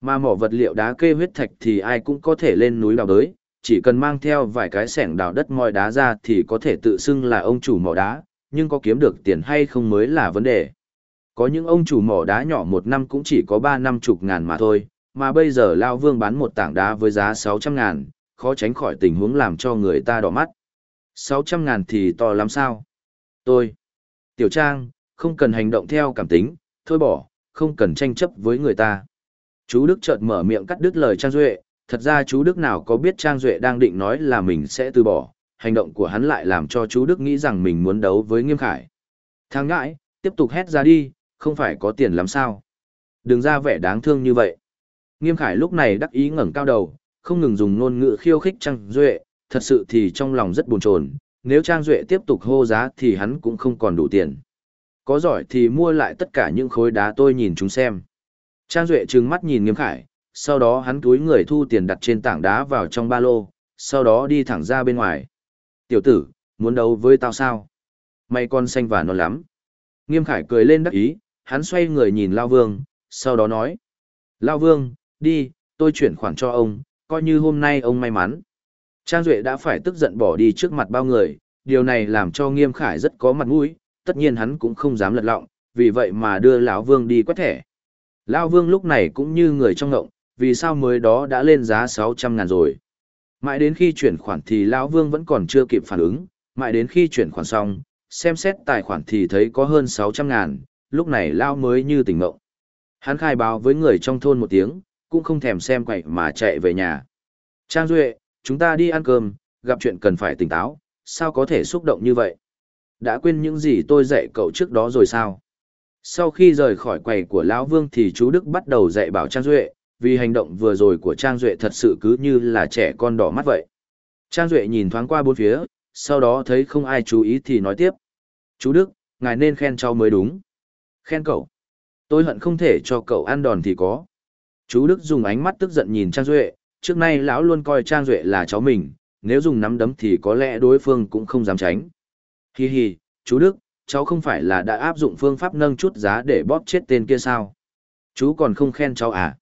Mà mỏ vật liệu đá kê huyết thạch thì ai cũng có thể lên núi đào đới, chỉ cần mang theo vài cái sẻng đào đất moi đá ra thì có thể tự xưng là ông chủ mỏ đá, nhưng có kiếm được tiền hay không mới là vấn đề. Có những ông chủ mỏ đá nhỏ một năm cũng chỉ có ba năm chục ngàn mà thôi, mà bây giờ Lao Vương bán một tảng đá với giá sáu trăm ngàn, khó tránh khỏi tình huống làm cho người ta đỏ mắt. Sáu trăm ngàn thì to lắm sao? Tôi, Tiểu Trang, không cần hành động theo cảm tính, thôi bỏ, không cần tranh chấp với người ta. Chú Đức chợt mở miệng cắt đứt lời Trang Duệ, thật ra chú Đức nào có biết Trang Duệ đang định nói là mình sẽ từ bỏ, hành động của hắn lại làm cho chú Đức nghĩ rằng mình muốn đấu với Nghiêm Khải. Thang ngãi, tiếp tục hét ra đi, không phải có tiền lắm sao. Đừng ra vẻ đáng thương như vậy. Nghiêm Khải lúc này đắc ý ngẩng cao đầu, không ngừng dùng ngôn ngữ khiêu khích Trang Duệ, thật sự thì trong lòng rất buồn chồn nếu Trang Duệ tiếp tục hô giá thì hắn cũng không còn đủ tiền. Có giỏi thì mua lại tất cả những khối đá tôi nhìn chúng xem. Trang Duệ trừng mắt nhìn Nghiêm Khải, sau đó hắn túi người thu tiền đặt trên tảng đá vào trong ba lô, sau đó đi thẳng ra bên ngoài. Tiểu tử, muốn đấu với tao sao? Mày con xanh và non lắm. Nghiêm Khải cười lên đắc ý, hắn xoay người nhìn Lao Vương, sau đó nói. Lao Vương, đi, tôi chuyển khoản cho ông, coi như hôm nay ông may mắn. Trang Duệ đã phải tức giận bỏ đi trước mặt bao người, điều này làm cho Nghiêm Khải rất có mặt mũi, tất nhiên hắn cũng không dám lật lọng, vì vậy mà đưa lão Vương đi quét thẻ. Lão Vương lúc này cũng như người trong ngộng, vì sao mới đó đã lên giá 600 ngàn rồi. Mãi đến khi chuyển khoản thì lão Vương vẫn còn chưa kịp phản ứng, mãi đến khi chuyển khoản xong, xem xét tài khoản thì thấy có hơn 600 ngàn, lúc này lão mới như tỉnh ngộng. Hắn khai báo với người trong thôn một tiếng, cũng không thèm xem quậy mà chạy về nhà. Trang Duệ, chúng ta đi ăn cơm, gặp chuyện cần phải tỉnh táo, sao có thể xúc động như vậy? Đã quên những gì tôi dạy cậu trước đó rồi sao? Sau khi rời khỏi quầy của Lão Vương thì chú Đức bắt đầu dạy bảo Trang Duệ, vì hành động vừa rồi của Trang Duệ thật sự cứ như là trẻ con đỏ mắt vậy. Trang Duệ nhìn thoáng qua bốn phía, sau đó thấy không ai chú ý thì nói tiếp. Chú Đức, ngài nên khen cháu mới đúng. Khen cậu. Tôi hận không thể cho cậu ăn đòn thì có. Chú Đức dùng ánh mắt tức giận nhìn Trang Duệ, trước nay lão luôn coi Trang Duệ là cháu mình, nếu dùng nắm đấm thì có lẽ đối phương cũng không dám tránh. Hi hi, chú Đức, cháu không phải là đã áp dụng phương pháp nâng chút giá để bóp chết tên kia sao? Chú còn không khen cháu à?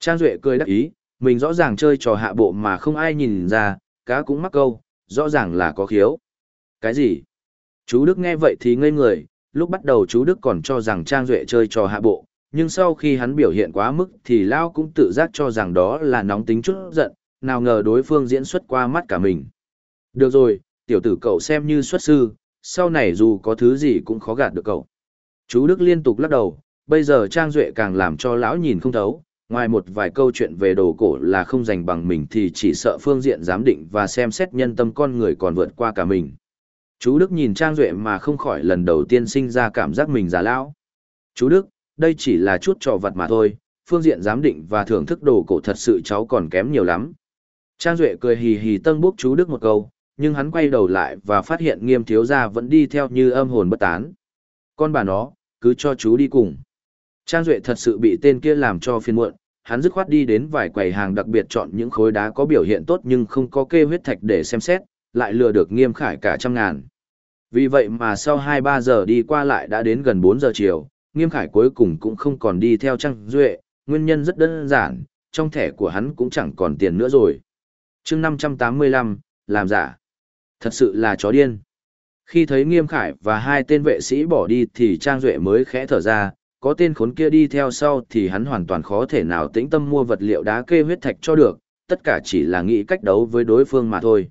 Trang Duệ cười đắc ý, mình rõ ràng chơi trò hạ bộ mà không ai nhìn ra, cá cũng mắc câu, rõ ràng là có khiếu. Cái gì? Chú Đức nghe vậy thì ngây người, lúc bắt đầu chú Đức còn cho rằng Trang Duệ chơi trò hạ bộ, nhưng sau khi hắn biểu hiện quá mức thì Lao cũng tự giác cho rằng đó là nóng tính chút giận, nào ngờ đối phương diễn xuất qua mắt cả mình. Được rồi, tiểu tử cậu xem như xuất sư, sau này dù có thứ gì cũng khó gạt được cậu. Chú Đức liên tục lắc đầu, bây giờ Trang Duệ càng làm cho lão nhìn không thấu, ngoài một vài câu chuyện về đồ cổ là không dành bằng mình thì chỉ sợ phương diện giám định và xem xét nhân tâm con người còn vượt qua cả mình. Chú Đức nhìn Trang Duệ mà không khỏi lần đầu tiên sinh ra cảm giác mình già lão. Chú Đức, đây chỉ là chút trò vật mà thôi, phương diện giám định và thưởng thức đồ cổ thật sự cháu còn kém nhiều lắm. Trang Duệ cười hì hì tân bốc chú Đức một câu, nhưng hắn quay đầu lại và phát hiện nghiêm thiếu gia vẫn đi theo như âm hồn bất tán. Con bà nó, cứ cho chú đi cùng. Trang Duệ thật sự bị tên kia làm cho phiền muộn, hắn dứt khoát đi đến vài quầy hàng đặc biệt chọn những khối đá có biểu hiện tốt nhưng không có kê huyết thạch để xem xét, lại lừa được nghiêm khải cả trăm ngàn. Vì vậy mà sau 2-3 giờ đi qua lại đã đến gần 4 giờ chiều, nghiêm khải cuối cùng cũng không còn đi theo Trang Duệ, nguyên nhân rất đơn giản, trong thẻ của hắn cũng chẳng còn tiền nữa rồi. chương 585, làm giả. Thật sự là chó điên. Khi thấy Nghiêm Khải và hai tên vệ sĩ bỏ đi thì Trang Duệ mới khẽ thở ra, có tên khốn kia đi theo sau thì hắn hoàn toàn khó thể nào tĩnh tâm mua vật liệu đá kê huyết thạch cho được, tất cả chỉ là nghĩ cách đấu với đối phương mà thôi.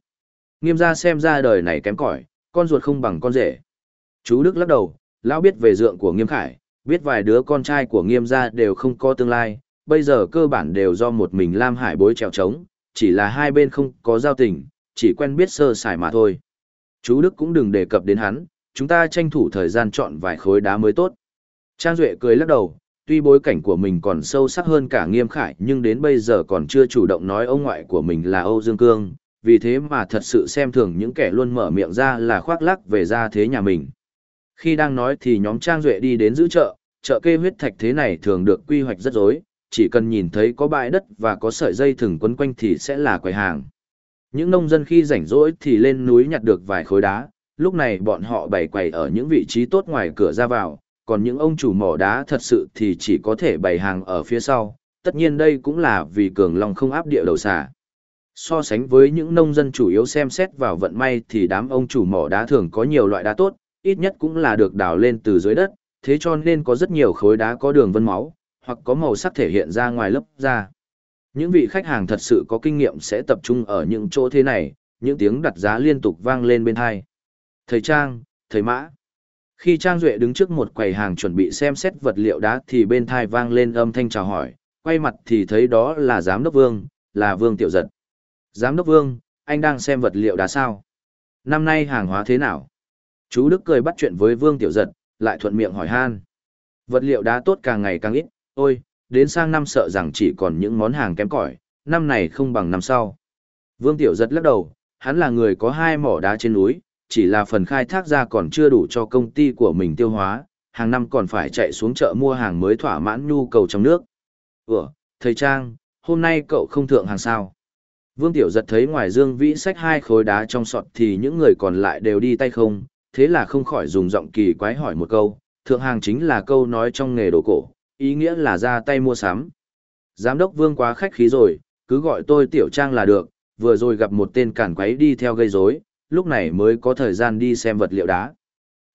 Nghiêm ra xem ra đời này kém cỏi, con ruột không bằng con rể. Chú Đức lắc đầu, lão biết về dượng của Nghiêm Khải, biết vài đứa con trai của Nghiêm gia đều không có tương lai, bây giờ cơ bản đều do một mình Lam Hải bối trèo trống, chỉ là hai bên không có giao tình, chỉ quen biết sơ sài mà thôi. Chú Đức cũng đừng đề cập đến hắn, chúng ta tranh thủ thời gian chọn vài khối đá mới tốt. Trang Duệ cười lắc đầu, tuy bối cảnh của mình còn sâu sắc hơn cả nghiêm khải nhưng đến bây giờ còn chưa chủ động nói ông ngoại của mình là Âu Dương Cương, vì thế mà thật sự xem thường những kẻ luôn mở miệng ra là khoác lắc về gia thế nhà mình. Khi đang nói thì nhóm Trang Duệ đi đến giữ chợ, chợ kê huyết thạch thế này thường được quy hoạch rất rối, chỉ cần nhìn thấy có bãi đất và có sợi dây thừng quấn quanh thì sẽ là quầy hàng. Những nông dân khi rảnh rỗi thì lên núi nhặt được vài khối đá, lúc này bọn họ bày quầy ở những vị trí tốt ngoài cửa ra vào, còn những ông chủ mỏ đá thật sự thì chỉ có thể bày hàng ở phía sau, tất nhiên đây cũng là vì cường long không áp địa đầu xả. So sánh với những nông dân chủ yếu xem xét vào vận may thì đám ông chủ mỏ đá thường có nhiều loại đá tốt, ít nhất cũng là được đào lên từ dưới đất, thế cho nên có rất nhiều khối đá có đường vân máu, hoặc có màu sắc thể hiện ra ngoài lớp da. Những vị khách hàng thật sự có kinh nghiệm sẽ tập trung ở những chỗ thế này, những tiếng đặt giá liên tục vang lên bên hai. Thầy Trang, thầy Mã. Khi Trang Duệ đứng trước một quầy hàng chuẩn bị xem xét vật liệu đá thì bên thai vang lên âm thanh chào hỏi, quay mặt thì thấy đó là giám đốc vương, là vương tiểu giật. Giám đốc vương, anh đang xem vật liệu đá sao? Năm nay hàng hóa thế nào? Chú Đức cười bắt chuyện với vương tiểu giật, lại thuận miệng hỏi han. Vật liệu đá tốt càng ngày càng ít, ôi, đến sang năm sợ rằng chỉ còn những món hàng kém cỏi, năm này không bằng năm sau. Vương Tiểu Giật lắc đầu, hắn là người có hai mỏ đá trên núi, chỉ là phần khai thác ra còn chưa đủ cho công ty của mình tiêu hóa, hàng năm còn phải chạy xuống chợ mua hàng mới thỏa mãn nhu cầu trong nước. Ủa, thầy Trang, hôm nay cậu không thượng hàng sao? Vương Tiểu Giật thấy ngoài Dương Vĩ xách hai khối đá trong sọt thì những người còn lại đều đi tay không, thế là không khỏi dùng giọng kỳ quái hỏi một câu, thượng hàng chính là câu nói trong nghề đồ cổ, ý nghĩa là ra tay mua sắm. Giám đốc Vương quá khách khí rồi, cứ gọi tôi Tiểu Trang là được, vừa rồi gặp một tên cản quấy đi theo gây rối, lúc này mới có thời gian đi xem vật liệu đá.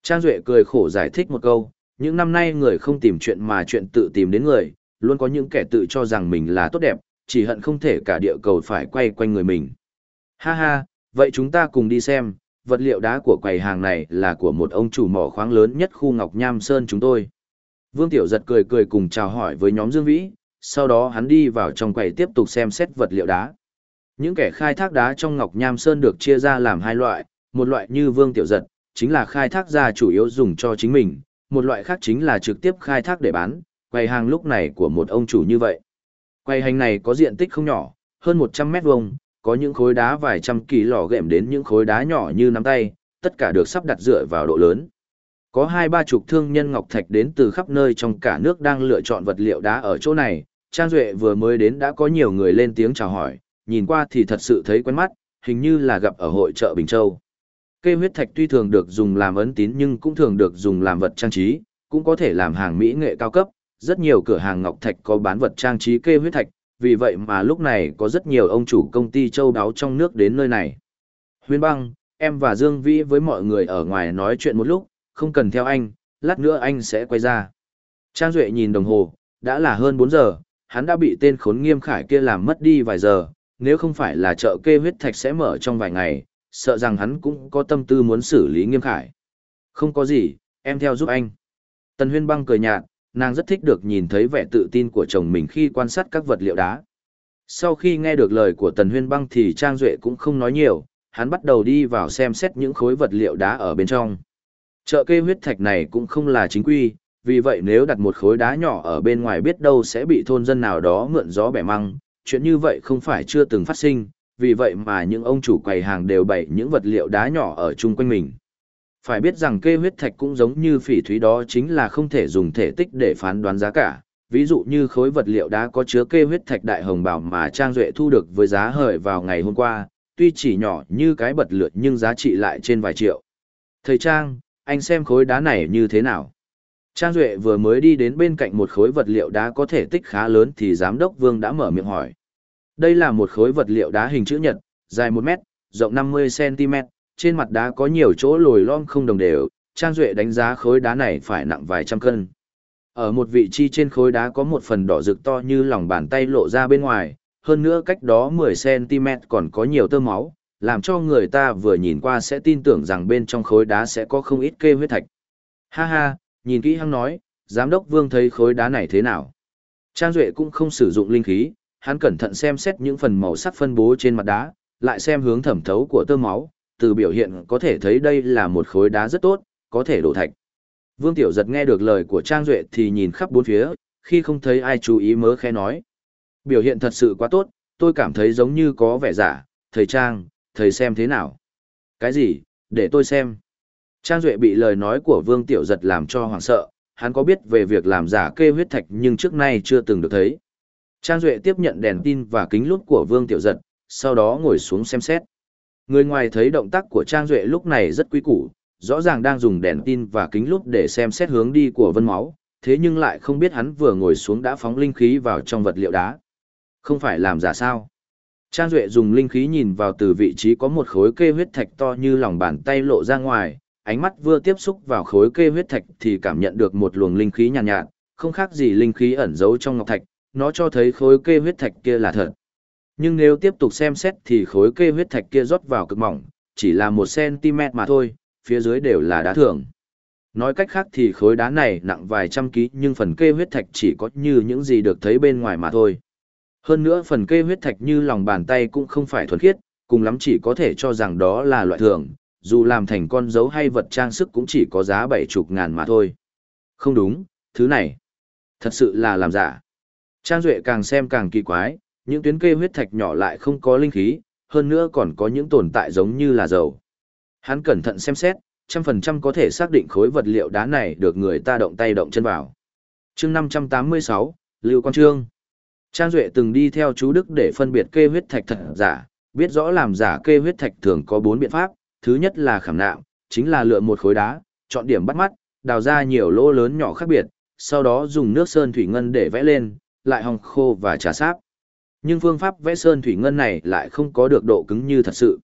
Trang Duệ cười khổ giải thích một câu, những năm nay người không tìm chuyện mà chuyện tự tìm đến người, luôn có những kẻ tự cho rằng mình là tốt đẹp, chỉ hận không thể cả địa cầu phải quay quanh người mình. Ha ha, vậy chúng ta cùng đi xem, vật liệu đá của quầy hàng này là của một ông chủ mỏ khoáng lớn nhất khu Ngọc Nham Sơn chúng tôi. Vương Tiểu Giật cười cười cùng chào hỏi với nhóm Dương Vĩ, sau đó hắn đi vào trong quầy tiếp tục xem xét vật liệu đá. Những kẻ khai thác đá trong Ngọc Nham Sơn được chia ra làm hai loại, một loại như Vương Tiểu Giật, chính là khai thác ra chủ yếu dùng cho chính mình, một loại khác chính là trực tiếp khai thác để bán, quầy hàng lúc này của một ông chủ như vậy. Quầy hàng này có diện tích không nhỏ, hơn 100 mét vuông, có những khối đá vài trăm kỳ lò ghệm đến những khối đá nhỏ như nắm tay, tất cả được sắp đặt dựa vào độ lớn. Có hai ba chục thương nhân ngọc thạch đến từ khắp nơi trong cả nước đang lựa chọn vật liệu đá ở chỗ này. Trang Duệ vừa mới đến đã có nhiều người lên tiếng chào hỏi, nhìn qua thì thật sự thấy quen mắt, hình như là gặp ở hội chợ Bình Châu. Cây huyết thạch tuy thường được dùng làm ấn tín nhưng cũng thường được dùng làm vật trang trí, cũng có thể làm hàng mỹ nghệ cao cấp. Rất nhiều cửa hàng ngọc thạch có bán vật trang trí cây huyết thạch, vì vậy mà lúc này có rất nhiều ông chủ công ty châu đáo trong nước đến nơi này. Huyên băng, em và Dương Vĩ với mọi người ở ngoài nói chuyện một lúc, không cần theo anh, lát nữa anh sẽ quay ra. Trang Duệ nhìn đồng hồ, đã là hơn 4 giờ, hắn đã bị tên khốn nghiêm khải kia làm mất đi vài giờ, nếu không phải là chợ kê huyết thạch sẽ mở trong vài ngày, sợ rằng hắn cũng có tâm tư muốn xử lý nghiêm khải. Không có gì, em theo giúp anh. Tần huyên băng cười nhạt, nàng rất thích được nhìn thấy vẻ tự tin của chồng mình khi quan sát các vật liệu đá. Sau khi nghe được lời của Tần huyên băng thì Trang Duệ cũng không nói nhiều, hắn bắt đầu đi vào xem xét những khối vật liệu đá ở bên trong. Chợ kê huyết thạch này cũng không là chính quy, vì vậy nếu đặt một khối đá nhỏ ở bên ngoài biết đâu sẽ bị thôn dân nào đó mượn gió bẻ măng, chuyện như vậy không phải chưa từng phát sinh, vì vậy mà những ông chủ quầy hàng đều bày những vật liệu đá nhỏ ở chung quanh mình. Phải biết rằng kê huyết thạch cũng giống như phỉ thúy đó chính là không thể dùng thể tích để phán đoán giá cả. Ví dụ như khối vật liệu đá có chứa kê huyết thạch đại hồng bảo mà Trang Duệ thu được với giá hời vào ngày hôm qua, tuy chỉ nhỏ như cái bật lượt nhưng giá trị lại trên vài triệu. Thầy Trang, anh xem khối đá này như thế nào? Trang Duệ vừa mới đi đến bên cạnh một khối vật liệu đá có thể tích khá lớn thì giám đốc Vương đã mở miệng hỏi. Đây là một khối vật liệu đá hình chữ nhật, dài 1 mét, rộng 50cm, trên mặt đá có nhiều chỗ lồi lõm không đồng đều, Trang Duệ đánh giá khối đá này phải nặng vài trăm cân. Ở một vị trí trên khối đá có một phần đỏ rực to như lòng bàn tay lộ ra bên ngoài, hơn nữa cách đó 10cm còn có nhiều tơ máu, làm cho người ta vừa nhìn qua sẽ tin tưởng rằng bên trong khối đá sẽ có không ít kê huyết thạch. Ha ha, nhìn kỹ hăng nói, giám đốc vương thấy khối đá này thế nào. Trang Duệ cũng không sử dụng linh khí, hắn cẩn thận xem xét những phần màu sắc phân bố trên mặt đá, lại xem hướng thẩm thấu của tơ máu, từ biểu hiện có thể thấy đây là một khối đá rất tốt, có thể đổ thạch. Vương Tiểu Giật nghe được lời của Trang Duệ thì nhìn khắp bốn phía, khi không thấy ai chú ý mớ khẽ nói. Biểu hiện thật sự quá tốt, tôi cảm thấy giống như có vẻ giả, thầy Trang, thầy xem thế nào. Cái gì, để tôi xem. Trang Duệ bị lời nói của Vương Tiểu Giật làm cho hoảng sợ, hắn có biết về việc làm giả kê huyết thạch nhưng trước nay chưa từng được thấy. Trang Duệ tiếp nhận đèn tin và kính lút của Vương Tiểu Giật, sau đó ngồi xuống xem xét. Người ngoài thấy động tác của Trang Duệ lúc này rất quý củ, rõ ràng đang dùng đèn tin và kính lúp để xem xét hướng đi của vân máu, thế nhưng lại không biết hắn vừa ngồi xuống đã phóng linh khí vào trong vật liệu đá. Không phải làm giả sao? Trang Duệ dùng linh khí nhìn vào từ vị trí có một khối kê huyết thạch to như lòng bàn tay lộ ra ngoài, ánh mắt vừa tiếp xúc vào khối kê huyết thạch thì cảm nhận được một luồng linh khí nhàn nhạt, nhạt, không khác gì linh khí ẩn giấu trong ngọc thạch, nó cho thấy khối kê huyết thạch kia là thật. Nhưng nếu tiếp tục xem xét thì khối kê huyết thạch kia rót vào cực mỏng, chỉ là một cm mà thôi, phía dưới đều là đá thường. Nói cách khác thì khối đá này nặng vài trăm ký nhưng phần kê huyết thạch chỉ có như những gì được thấy bên ngoài mà thôi. Hơn nữa phần kê huyết thạch như lòng bàn tay cũng không phải thuần khiết, cùng lắm chỉ có thể cho rằng đó là loại thường, dù làm thành con dấu hay vật trang sức cũng chỉ có giá bảy chục ngàn mà thôi. Không đúng, thứ này, thật sự là làm giả. Trang Duệ càng xem càng kỳ quái, những tuyến kê huyết thạch nhỏ lại không có linh khí, hơn nữa còn có những tồn tại giống như là dầu. Hắn cẩn thận xem xét, trăm phần trăm có thể xác định khối vật liệu đá này được người ta động tay động chân vào. chương 586, Lưu Quang Trương. Trang Duệ từng đi theo chú Đức để phân biệt kê huyết thạch thật giả, biết rõ làm giả kê huyết thạch thường có 4 biện pháp, thứ nhất là khảm nạm, chính là lựa một khối đá, chọn điểm bắt mắt, đào ra nhiều lỗ lớn nhỏ khác biệt, sau đó dùng nước sơn thủy ngân để vẽ lên, lại hong khô và trà sáp. Nhưng phương pháp vẽ sơn thủy ngân này lại không có được độ cứng như thật sự.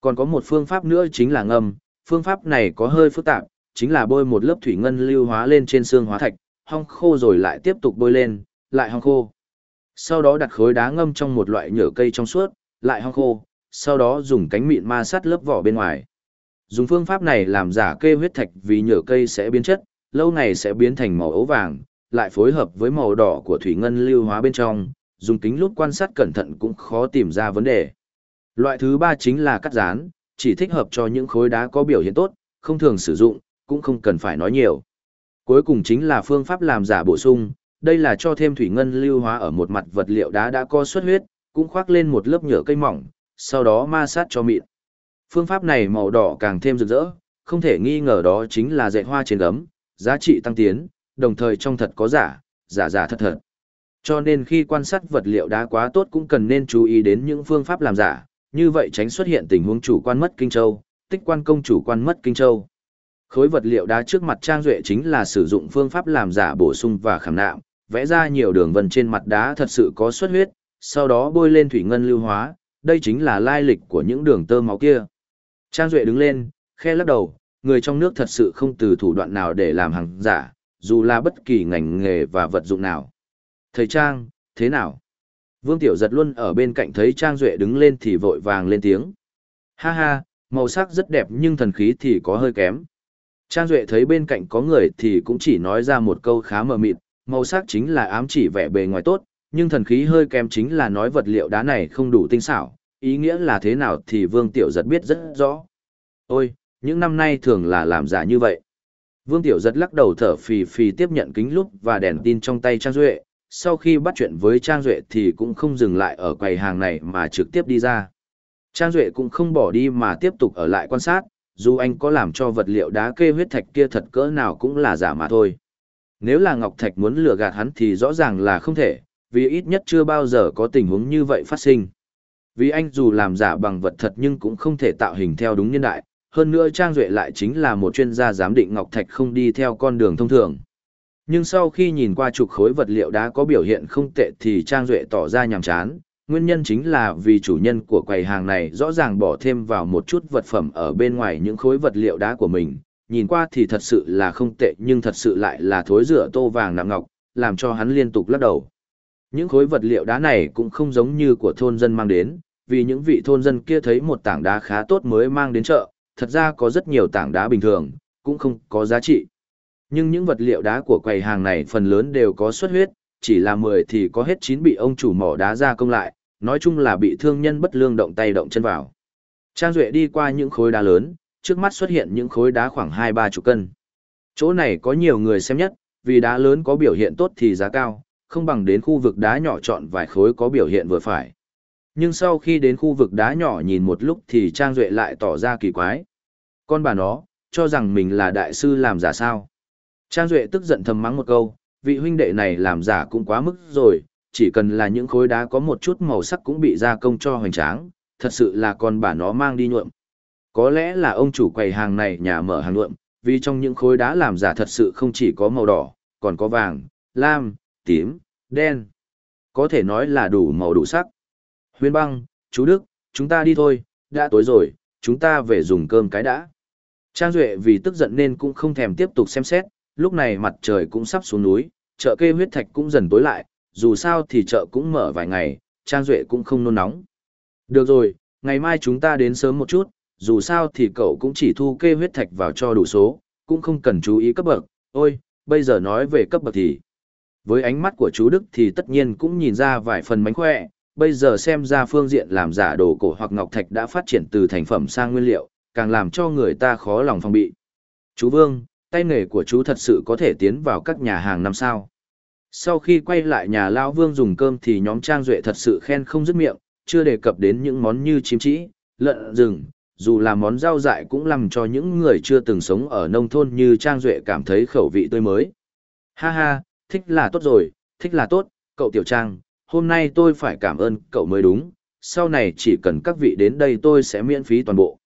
Còn có một phương pháp nữa chính là ngâm, phương pháp này có hơi phức tạp, chính là bôi một lớp thủy ngân lưu hóa lên trên xương hóa thạch, hong khô rồi lại tiếp tục bôi lên, lại hong khô. Sau đó đặt khối đá ngâm trong một loại nhựa cây trong suốt, lại hong khô, sau đó dùng cánh mịn ma sát lớp vỏ bên ngoài. Dùng phương pháp này làm giả kê huyết thạch vì nhựa cây sẽ biến chất, lâu ngày sẽ biến thành màu ấu vàng, lại phối hợp với màu đỏ của thủy ngân lưu hóa bên trong, dùng kính lúp quan sát cẩn thận cũng khó tìm ra vấn đề. Loại thứ ba chính là cắt dán, chỉ thích hợp cho những khối đá có biểu hiện tốt, không thường sử dụng, cũng không cần phải nói nhiều. Cuối cùng chính là phương pháp làm giả bổ sung, đây là cho thêm thủy ngân lưu hóa ở một mặt vật liệu đá đã có xuất huyết, cũng khoác lên một lớp nhựa cây mỏng, sau đó ma sát cho mịn. Phương pháp này màu đỏ càng thêm rực rỡ, không thể nghi ngờ đó chính là dạy hoa trên gấm, giá trị tăng tiến, đồng thời trong thật có giả, giả giả thật thật. Cho nên khi quan sát vật liệu đá quá tốt cũng cần nên chú ý đến những phương pháp làm giả, như vậy tránh xuất hiện tình huống chủ quan mất kinh châu, tích quan công chủ quan mất kinh châu. Khối vật liệu đá trước mặt Trang Duệ chính là sử dụng phương pháp làm giả bổ sung và khảm nạm, vẽ ra nhiều đường vân trên mặt đá thật sự có xuất huyết, sau đó bôi lên thủy ngân lưu hóa, đây chính là lai lịch của những đường tơ máu kia. Trang Duệ đứng lên, khe lắc đầu, người trong nước thật sự không từ thủ đoạn nào để làm hàng giả, dù là bất kỳ ngành nghề và vật dụng nào. Thầy Trang, thế nào? Vương Tiểu giật luôn ở bên cạnh thấy Trang Duệ đứng lên thì vội vàng lên tiếng. Ha ha, màu sắc rất đẹp nhưng thần khí thì có hơi kém. Trang Duệ thấy bên cạnh có người thì cũng chỉ nói ra một câu khá mờ mịt, màu sắc chính là ám chỉ vẻ bề ngoài tốt, nhưng thần khí hơi kém chính là nói vật liệu đá này không đủ tinh xảo, ý nghĩa là thế nào thì Vương Tiểu giật biết rất rõ. Ôi, những năm nay thường là làm giả như vậy. Vương Tiểu giật lắc đầu thở phì phì tiếp nhận kính lúp và đèn tin trong tay Trang Duệ, sau khi bắt chuyện với Trang Duệ thì cũng không dừng lại ở quầy hàng này mà trực tiếp đi ra. Trang Duệ cũng không bỏ đi mà tiếp tục ở lại quan sát, dù anh có làm cho vật liệu đá kê huyết thạch kia thật cỡ nào cũng là giả mà thôi. Nếu là Ngọc Thạch muốn lừa gạt hắn thì rõ ràng là không thể, vì ít nhất chưa bao giờ có tình huống như vậy phát sinh. Vì anh dù làm giả bằng vật thật nhưng cũng không thể tạo hình theo đúng nhân đại, hơn nữa Trang Duệ lại chính là một chuyên gia giám định Ngọc Thạch không đi theo con đường thông thường. Nhưng sau khi nhìn qua chục khối vật liệu đá có biểu hiện không tệ thì Trang Duệ tỏ ra nhàm chán, nguyên nhân chính là vì chủ nhân của quầy hàng này rõ ràng bỏ thêm vào một chút vật phẩm ở bên ngoài những khối vật liệu đá của mình, nhìn qua thì thật sự là không tệ nhưng thật sự lại là thối rửa tô vàng nặng ngọc, làm cho hắn liên tục lắc đầu. Những khối vật liệu đá này cũng không giống như của thôn dân mang đến, vì những vị thôn dân kia thấy một tảng đá khá tốt mới mang đến chợ, thật ra có rất nhiều tảng đá bình thường, cũng không có giá trị. Nhưng những vật liệu đá của quầy hàng này phần lớn đều có xuất huyết, chỉ là 10 thì có hết 9 bị ông chủ mỏ đá ra công lại, nói chung là bị thương nhân bất lương động tay động chân vào. Trang Duệ đi qua những khối đá lớn, trước mắt xuất hiện những khối đá khoảng 2-3 chục cân. Chỗ này có nhiều người xem nhất, vì đá lớn có biểu hiện tốt thì giá cao, không bằng đến khu vực đá nhỏ chọn vài khối có biểu hiện vừa phải. Nhưng sau khi đến khu vực đá nhỏ nhìn một lúc thì Trang Duệ lại tỏ ra kỳ quái. Con bà nó, cho rằng mình là đại sư làm giả sao. Trang Duệ tức giận thầm mắng một câu, vị huynh đệ này làm giả cũng quá mức rồi, chỉ cần là những khối đá có một chút màu sắc cũng bị gia công cho hoành tráng, thật sự là con bà nó mang đi nhuộm. Có lẽ là ông chủ quầy hàng này nhà mở hàng nhuộm, vì trong những khối đá làm giả thật sự không chỉ có màu đỏ, còn có vàng, lam, tím, đen. Có thể nói là đủ màu đủ sắc. Huyên băng, chú Đức, chúng ta đi thôi, đã tối rồi, chúng ta về dùng cơm cái đã. Trang Duệ vì tức giận nên cũng không thèm tiếp tục xem xét, lúc này mặt trời cũng sắp xuống núi, chợ kê huyết thạch cũng dần tối lại, dù sao thì chợ cũng mở vài ngày, Trang Duệ cũng không nôn nóng. Được rồi, ngày mai chúng ta đến sớm một chút, dù sao thì cậu cũng chỉ thu kê huyết thạch vào cho đủ số, cũng không cần chú ý cấp bậc, ôi, bây giờ nói về cấp bậc thì. Với ánh mắt của chú Đức thì tất nhiên cũng nhìn ra vài phần mánh khỏe, bây giờ xem ra phương diện làm giả đồ cổ hoặc ngọc thạch đã phát triển từ thành phẩm sang nguyên liệu, càng làm cho người ta khó lòng phòng bị. Chú Vương, tay nghề của chú thật sự có thể tiến vào các nhà hàng năm sao. Sau khi quay lại nhà Lão Vương dùng cơm thì nhóm Trang Duệ thật sự khen không dứt miệng, chưa đề cập đến những món như chim trĩ, lợn rừng, dù là món rau dại cũng làm cho những người chưa từng sống ở nông thôn như Trang Duệ cảm thấy khẩu vị tươi mới. Ha ha, thích là tốt rồi, thích là tốt, cậu Tiểu Trang, hôm nay tôi phải cảm ơn cậu mới đúng, sau này chỉ cần các vị đến đây tôi sẽ miễn phí toàn bộ.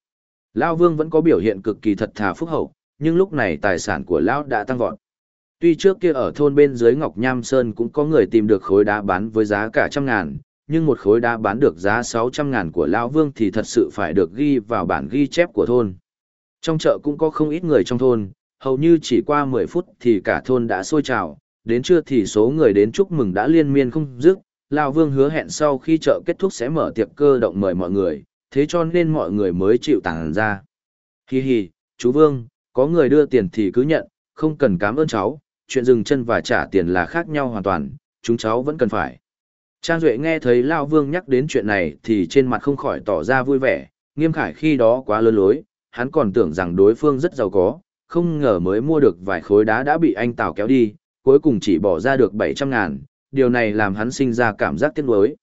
Lão Vương vẫn có biểu hiện cực kỳ thật thà phúc hậu, nhưng lúc này tài sản của Lão đã tăng vọt. Tuy trước kia ở thôn bên dưới Ngọc Nham Sơn cũng có người tìm được khối đá bán với giá cả trăm ngàn, nhưng một khối đá bán được giá 600 ngàn của Lão Vương thì thật sự phải được ghi vào bản ghi chép của thôn. Trong chợ cũng có không ít người trong thôn, hầu như chỉ qua 10 phút thì cả thôn đã sôi trào, đến trưa thì số người đến chúc mừng đã liên miên không dứt. Lão Vương hứa hẹn sau khi chợ kết thúc sẽ mở tiệc cơ động mời mọi người, thế cho nên mọi người mới chịu tàng ra. Hi hi, chú Vương, có người đưa tiền thì cứ nhận, không cần cảm ơn cháu, chuyện dừng chân và trả tiền là khác nhau hoàn toàn, chúng cháu vẫn cần phải. Trang Duệ nghe thấy Lao Vương nhắc đến chuyện này thì trên mặt không khỏi tỏ ra vui vẻ, nghiêm khải khi đó quá lớn lối, hắn còn tưởng rằng đối phương rất giàu có, không ngờ mới mua được vài khối đá đã bị anh Tào kéo đi, cuối cùng chỉ bỏ ra được 700 ngàn, điều này làm hắn sinh ra cảm giác tiếc nuối.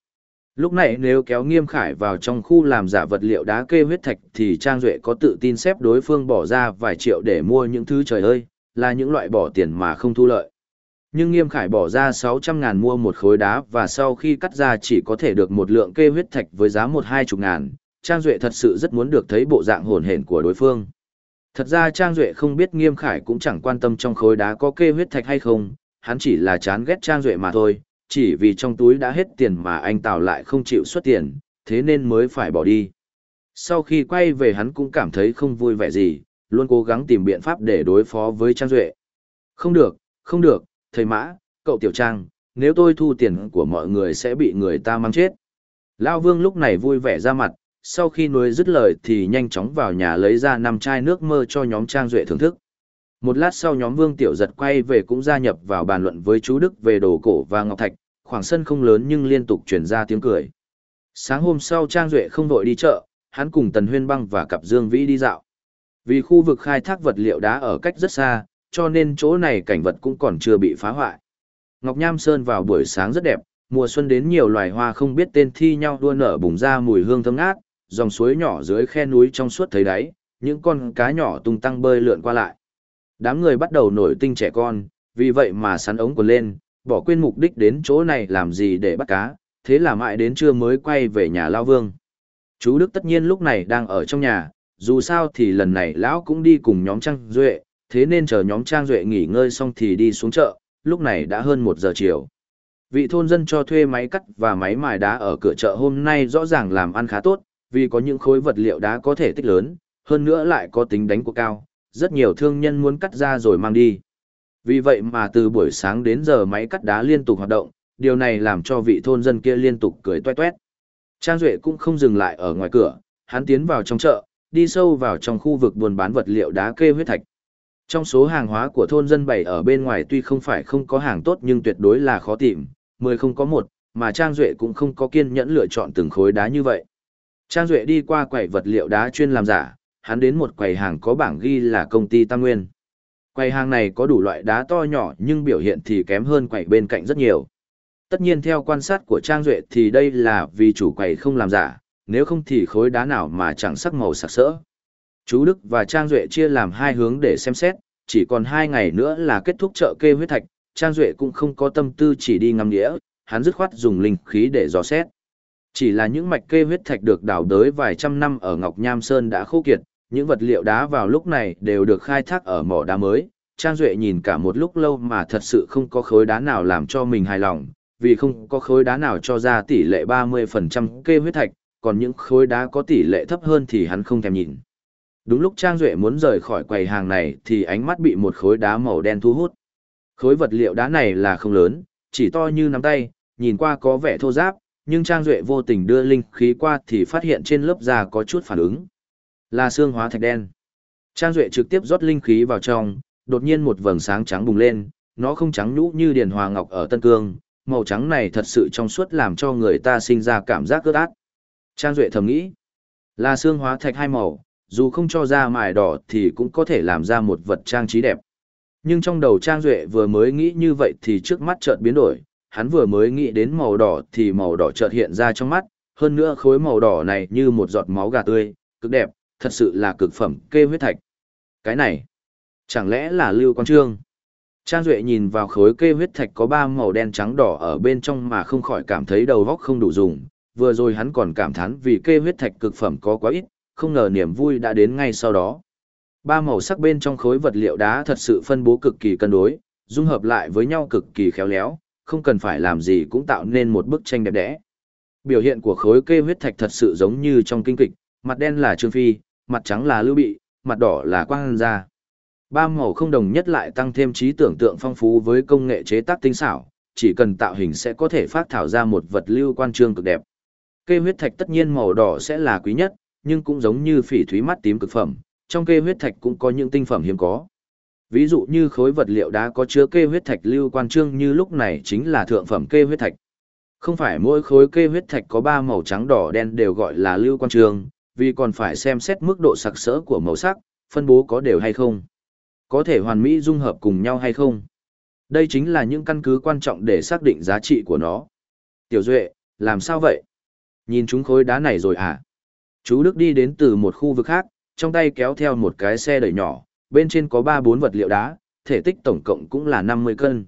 Lúc này nếu kéo nghiêm khải vào trong khu làm giả vật liệu đá kê huyết thạch thì Trang Duệ có tự tin xếp đối phương bỏ ra vài triệu để mua những thứ trời ơi, là những loại bỏ tiền mà không thu lợi. Nhưng nghiêm khải bỏ ra 600 ngàn mua một khối đá và sau khi cắt ra chỉ có thể được một lượng kê huyết thạch với giá một hai chục ngàn, Trang Duệ thật sự rất muốn được thấy bộ dạng hồn hển của đối phương. Thật ra Trang Duệ không biết nghiêm khải cũng chẳng quan tâm trong khối đá có kê huyết thạch hay không, hắn chỉ là chán ghét Trang Duệ mà thôi, chỉ vì trong túi đã hết tiền mà anh Tào lại không chịu xuất tiền, thế nên mới phải bỏ đi. Sau khi quay về hắn cũng cảm thấy không vui vẻ gì, luôn cố gắng tìm biện pháp để đối phó với Trang Duệ. Không được, không được, thầy Mã, cậu Tiểu Trang, nếu tôi thu tiền của mọi người sẽ bị người ta mang chết. Lao Vương lúc này vui vẻ ra mặt, sau khi nuôi dứt lời thì nhanh chóng vào nhà lấy ra năm chai nước mơ cho nhóm Trang Duệ thưởng thức. Một lát sau nhóm Vương Tiểu Giật quay về cũng gia nhập vào bàn luận với chú Đức về đồ cổ và ngọc thạch, khoảng sân không lớn nhưng liên tục truyền ra tiếng cười. Sáng hôm sau Trang Duệ không vội đi chợ, hắn cùng Tần Huyên Băng và cặp Dương Vĩ đi dạo. Vì khu vực khai thác vật liệu đá ở cách rất xa, cho nên chỗ này cảnh vật cũng còn chưa bị phá hoại. Ngọc Nham Sơn vào buổi sáng rất đẹp, mùa xuân đến nhiều loài hoa không biết tên thi nhau đua nở bùng ra mùi hương thơm ngát, dòng suối nhỏ dưới khe núi trong suốt thấy đáy, những con cá nhỏ tung tăng bơi lượn qua lại. Đám người bắt đầu nổi tinh trẻ con, vì vậy mà sắn ống quần lên, bỏ quên mục đích đến chỗ này làm gì để bắt cá, thế là mãi đến trưa mới quay về nhà Lao Vương. Chú Đức tất nhiên lúc này đang ở trong nhà, dù sao thì lần này lão cũng đi cùng nhóm Trang Duệ, thế nên chờ nhóm Trang Duệ nghỉ ngơi xong thì đi xuống chợ, lúc này đã hơn một giờ chiều. Vị thôn dân cho thuê máy cắt và máy mài đá ở cửa chợ hôm nay rõ ràng làm ăn khá tốt, vì có những khối vật liệu đá có thể tích lớn, hơn nữa lại có tính đánh của cao, rất nhiều thương nhân muốn cắt ra rồi mang đi. Vì vậy mà từ buổi sáng đến giờ máy cắt đá liên tục hoạt động, điều này làm cho vị thôn dân kia liên tục cười toe toét. Trang Duệ cũng không dừng lại ở ngoài cửa, hắn tiến vào trong chợ, đi sâu vào trong khu vực buôn bán vật liệu đá kê huyết thạch. Trong số hàng hóa của thôn dân bày ở bên ngoài tuy không phải không có hàng tốt nhưng tuyệt đối là khó tìm, mười không có một, mà Trang Duệ cũng không có kiên nhẫn lựa chọn từng khối đá như vậy. Trang Duệ đi qua quầy vật liệu đá chuyên làm giả, hắn đến một quầy hàng có bảng ghi là công ty Tam Nguyên. Quầy hàng này có đủ loại đá to nhỏ nhưng biểu hiện thì kém hơn quầy bên cạnh rất nhiều. Tất nhiên theo quan sát của Trang Duệ thì đây là vì chủ quầy không làm giả, nếu không thì khối đá nào mà chẳng sắc màu sặc sỡ. Chú Đức và Trang Duệ chia làm hai hướng để xem xét, chỉ còn hai ngày nữa là kết thúc chợ kê huyết thạch, Trang Duệ cũng không có tâm tư chỉ đi ngắm nghĩa. hắn dứt khoát dùng linh khí để dò xét. Chỉ là những mạch kê huyết thạch được đào đới vài trăm năm ở Ngọc Nham Sơn đã khô kiệt, những vật liệu đá vào lúc này đều được khai thác ở mỏ đá mới. Trang Duệ nhìn cả một lúc lâu mà thật sự không có khối đá nào làm cho mình hài lòng, vì không có khối đá nào cho ra tỷ lệ 30% kê huyết thạch, còn những khối đá có tỷ lệ thấp hơn thì hắn không thèm nhìn. Đúng lúc Trang Duệ muốn rời khỏi quầy hàng này thì ánh mắt bị một khối đá màu đen thu hút. Khối vật liệu đá này là không lớn, chỉ to như nắm tay, nhìn qua có vẻ thô giáp, nhưng Trang Duệ vô tình đưa linh khí qua thì phát hiện trên lớp da có chút phản ứng. Là xương hóa thạch đen. Trang Duệ trực tiếp rót linh khí vào trong, đột nhiên một vầng sáng trắng bùng lên, nó không trắng nhũ như điền hòa ngọc ở Tân Cương, màu trắng này thật sự trong suốt làm cho người ta sinh ra cảm giác ướt át. Trang Duệ thầm nghĩ, là xương hóa thạch hai màu, dù không cho ra mài đỏ thì cũng có thể làm ra một vật trang trí đẹp. Nhưng trong đầu Trang Duệ vừa mới nghĩ như vậy thì trước mắt chợt biến đổi, hắn vừa mới nghĩ đến màu đỏ thì màu đỏ chợt hiện ra trong mắt, hơn nữa khối màu đỏ này như một giọt máu gà tươi, cực đẹp, thật sự là cực phẩm kê huyết thạch. Cái này, chẳng lẽ là Lưu Quang Trương? Trang Duệ nhìn vào khối kê huyết thạch có ba màu đen trắng đỏ ở bên trong mà không khỏi cảm thấy đầu góc không đủ dùng, vừa rồi hắn còn cảm thán vì kê huyết thạch cực phẩm có quá ít, không ngờ niềm vui đã đến ngay sau đó. Ba màu sắc bên trong khối vật liệu đá thật sự phân bố cực kỳ cân đối, dung hợp lại với nhau cực kỳ khéo léo, không cần phải làm gì cũng tạo nên một bức tranh đẹp đẽ. Biểu hiện của khối kê huyết thạch thật sự giống như trong kinh kịch, mặt đen là Trương Phi, mặt trắng là Lưu Bị, mặt đỏ là Quang Gia. Ba màu không đồng nhất lại tăng thêm trí tưởng tượng phong phú với công nghệ chế tác tinh xảo, chỉ cần tạo hình sẽ có thể phát thảo ra một vật lưu quan trương cực đẹp. Kê huyết thạch tất nhiên màu đỏ sẽ là quý nhất, nhưng cũng giống như phỉ thúy mắt tím cực phẩm, trong kê huyết thạch cũng có những tinh phẩm hiếm có. Ví dụ như khối vật liệu đá có chứa kê huyết thạch lưu quan trương như lúc này chính là thượng phẩm kê huyết thạch. Không phải mỗi khối kê huyết thạch có ba màu trắng đỏ đen đều gọi là lưu quan trương, vì còn phải xem xét mức độ sặc sỡ của màu sắc, phân bố có đều hay không. Có thể hoàn mỹ dung hợp cùng nhau hay không. Đây chính là những căn cứ quan trọng để xác định giá trị của nó. Tiểu Duệ, làm sao vậy? Nhìn chúng khối đá này rồi à? Chú Đức đi đến từ một khu vực khác, trong tay kéo theo một cái xe đẩy nhỏ, bên trên có 3-4 vật liệu đá, thể tích tổng cộng cũng là 50 cân.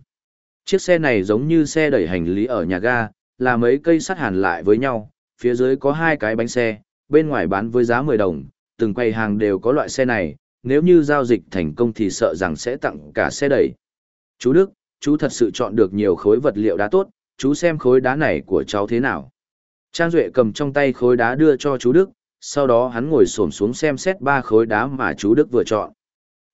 Chiếc xe này giống như xe đẩy hành lý ở nhà ga, là mấy cây sắt hàn lại với nhau, phía dưới có hai cái bánh xe, bên ngoài bán với giá 10 đồng, từng quầy hàng đều có loại xe này, nếu như giao dịch thành công thì sợ rằng sẽ tặng cả xe đẩy. Chú Đức, chú thật sự chọn được nhiều khối vật liệu đá tốt, chú xem khối đá này của cháu thế nào. Trang Duệ cầm trong tay khối đá đưa cho chú Đức, sau đó hắn ngồi xổm xuống xem xét ba khối đá mà chú Đức vừa chọn.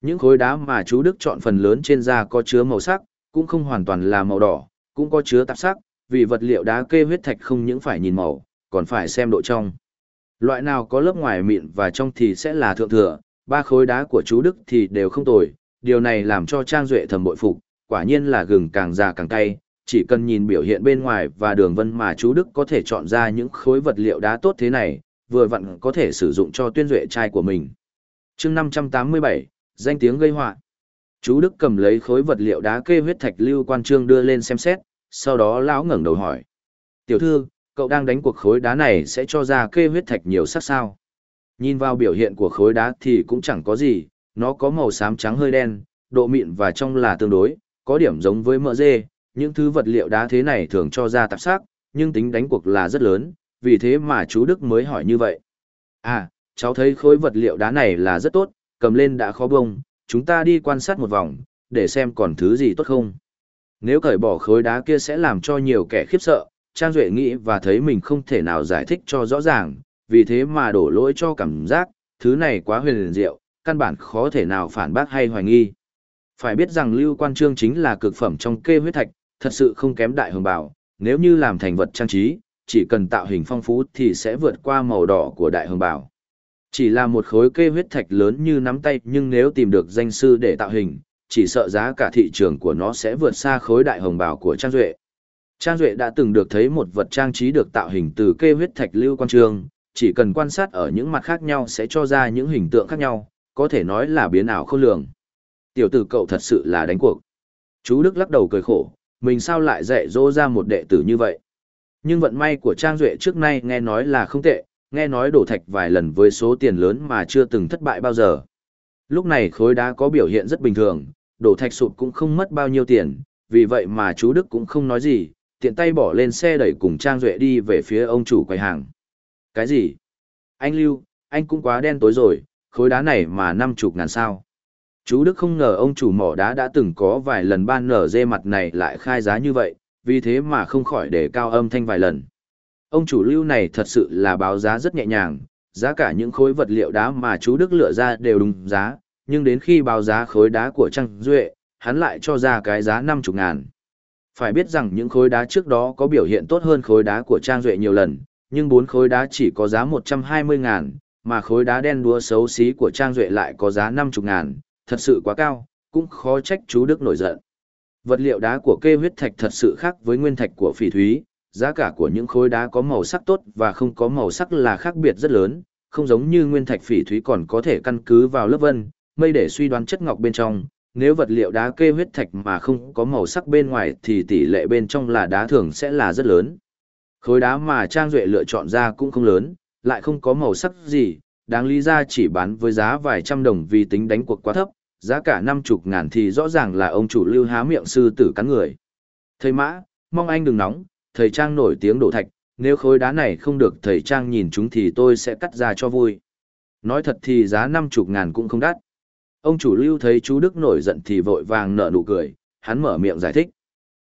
Những khối đá mà chú Đức chọn phần lớn trên da có chứa màu sắc, cũng không hoàn toàn là màu đỏ, cũng có chứa tạp sắc, vì vật liệu đá kê huyết thạch không những phải nhìn màu, còn phải xem độ trong. Loại nào có lớp ngoài mịn và trong thì sẽ là thượng thừa, ba khối đá của chú Đức thì đều không tồi, điều này làm cho Trang Duệ thầm bội phục, quả nhiên là gừng càng già càng cay, chỉ cần nhìn biểu hiện bên ngoài và đường vân mà chú Đức có thể chọn ra những khối vật liệu đá tốt thế này, vừa vặn có thể sử dụng cho tuyên duệ trai của mình. chương 587, danh tiếng gây họa Chú Đức cầm lấy khối vật liệu đá kê huyết thạch lưu quan trương đưa lên xem xét, sau đó lão ngẩng đầu hỏi. Tiểu thư, cậu đang đánh cuộc khối đá này sẽ cho ra kê huyết thạch nhiều sắc sao? Nhìn vào biểu hiện của khối đá thì cũng chẳng có gì, nó có màu xám trắng hơi đen, độ mịn và trong là tương đối, có điểm giống với mỡ dê, những thứ vật liệu đá thế này thường cho ra tạp sắc, nhưng tính đánh cuộc là rất lớn, vì thế mà chú Đức mới hỏi như vậy. À, cháu thấy khối vật liệu đá này là rất tốt, cầm lên đã khó bông, chúng ta đi quan sát một vòng, để xem còn thứ gì tốt không. Nếu cởi bỏ khối đá kia sẽ làm cho nhiều kẻ khiếp sợ, Trang Duệ nghĩ và thấy mình không thể nào giải thích cho rõ ràng, vì thế mà đổ lỗi cho cảm giác, thứ này quá huyền diệu, căn bản khó thể nào phản bác hay hoài nghi. Phải biết rằng Lưu Quan Trương chính là cực phẩm trong kê huyết thạch, thật sự không kém đại hồng bảo, nếu như làm thành vật trang trí, chỉ cần tạo hình phong phú thì sẽ vượt qua màu đỏ của đại hồng bảo. Chỉ là một khối kê huyết thạch lớn như nắm tay nhưng nếu tìm được danh sư để tạo hình, chỉ sợ giá cả thị trường của nó sẽ vượt xa khối đại hồng bảo của Trang Duệ. Trang Duệ đã từng được thấy một vật trang trí được tạo hình từ kê huyết thạch lưu quan trường, chỉ cần quan sát ở những mặt khác nhau sẽ cho ra những hình tượng khác nhau, có thể nói là biến ảo không lường. Tiểu tử cậu thật sự là đánh cuộc. Chú Đức lắc đầu cười khổ, mình sao lại dạy dỗ ra một đệ tử như vậy. Nhưng vận may của Trang Duệ trước nay nghe nói là không tệ, nghe nói đổ thạch vài lần với số tiền lớn mà chưa từng thất bại bao giờ. Lúc này khối đá có biểu hiện rất bình thường, đổ thạch sụp cũng không mất bao nhiêu tiền, vì vậy mà chú Đức cũng không nói gì, tiện tay bỏ lên xe đẩy cùng Trang Duệ đi về phía ông chủ quầy hàng. Cái gì? Anh Lưu, anh cũng quá đen tối rồi, khối đá này mà năm chục ngàn sao. Chú Đức không ngờ ông chủ mỏ đá đã từng có vài lần ban nở dê mặt này lại khai giá như vậy, vì thế mà không khỏi để cao âm thanh vài lần. Ông chủ lưu này thật sự là báo giá rất nhẹ nhàng, giá cả những khối vật liệu đá mà chú Đức lựa ra đều đúng giá, nhưng đến khi báo giá khối đá của Trang Duệ, hắn lại cho ra cái giá 50 ngàn. Phải biết rằng những khối đá trước đó có biểu hiện tốt hơn khối đá của Trang Duệ nhiều lần, nhưng bốn khối đá chỉ có giá 120 ngàn, mà khối đá đen đúa xấu xí của Trang Duệ lại có giá 50 ngàn, thật sự quá cao, cũng khó trách chú Đức nổi giận. Vật liệu đá của kê huyết thạch thật sự khác với nguyên thạch của phỉ thúy, giá cả của những khối đá có màu sắc tốt và không có màu sắc là khác biệt rất lớn, không giống như nguyên thạch phỉ thúy còn có thể căn cứ vào lớp vân, mây để suy đoán chất ngọc bên trong. Nếu vật liệu đá kê huyết thạch mà không có màu sắc bên ngoài thì tỷ lệ bên trong là đá thường sẽ là rất lớn. Khối đá mà Trang Duệ lựa chọn ra cũng không lớn, lại không có màu sắc gì, đáng lý ra chỉ bán với giá vài trăm đồng vì tính đánh cuộc quá thấp, giá cả năm chục ngàn thì rõ ràng là ông chủ lưu há miệng sư tử cắn người. Thầy Mã, mong anh đừng nóng, thầy Trang nổi tiếng đổ thạch, nếu khối đá này không được thầy Trang nhìn chúng thì tôi sẽ cắt ra cho vui. Nói thật thì giá năm chục ngàn cũng không đắt. Ông chủ lưu thấy chú Đức nổi giận thì vội vàng nở nụ cười, hắn mở miệng giải thích.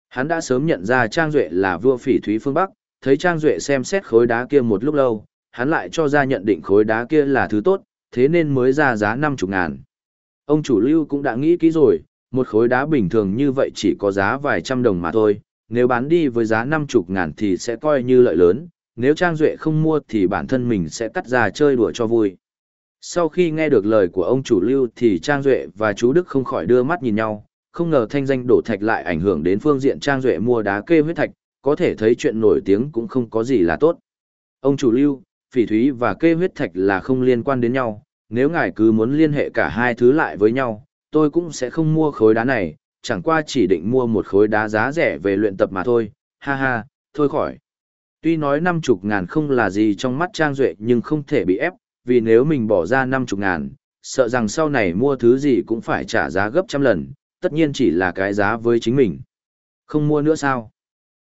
Hắn đã sớm nhận ra Trang Duệ là vua phỉ thúy phương Bắc, thấy Trang Duệ xem xét khối đá kia một lúc lâu, hắn lại cho ra nhận định khối đá kia là thứ tốt, thế nên mới ra giá năm chục ngàn. Ông chủ lưu cũng đã nghĩ kỹ rồi, một khối đá bình thường như vậy chỉ có giá vài trăm đồng mà thôi, nếu bán đi với giá năm chục ngàn thì sẽ coi như lợi lớn, nếu Trang Duệ không mua thì bản thân mình sẽ cắt ra chơi đùa cho vui. Sau khi nghe được lời của ông chủ lưu thì Trang Duệ và chú Đức không khỏi đưa mắt nhìn nhau, không ngờ thanh danh đổ thạch lại ảnh hưởng đến phương diện Trang Duệ mua đá kê huyết thạch, có thể thấy chuyện nổi tiếng cũng không có gì là tốt. Ông chủ lưu, phỉ thúy và kê huyết thạch là không liên quan đến nhau, nếu ngài cứ muốn liên hệ cả hai thứ lại với nhau, tôi cũng sẽ không mua khối đá này, chẳng qua chỉ định mua một khối đá giá rẻ về luyện tập mà thôi, ha ha, thôi khỏi. Tuy nói năm chục ngàn không là gì trong mắt Trang Duệ nhưng không thể bị ép, vì nếu mình bỏ ra năm chục ngàn, sợ rằng sau này mua thứ gì cũng phải trả giá gấp trăm lần, tất nhiên chỉ là cái giá với chính mình. Không mua nữa sao?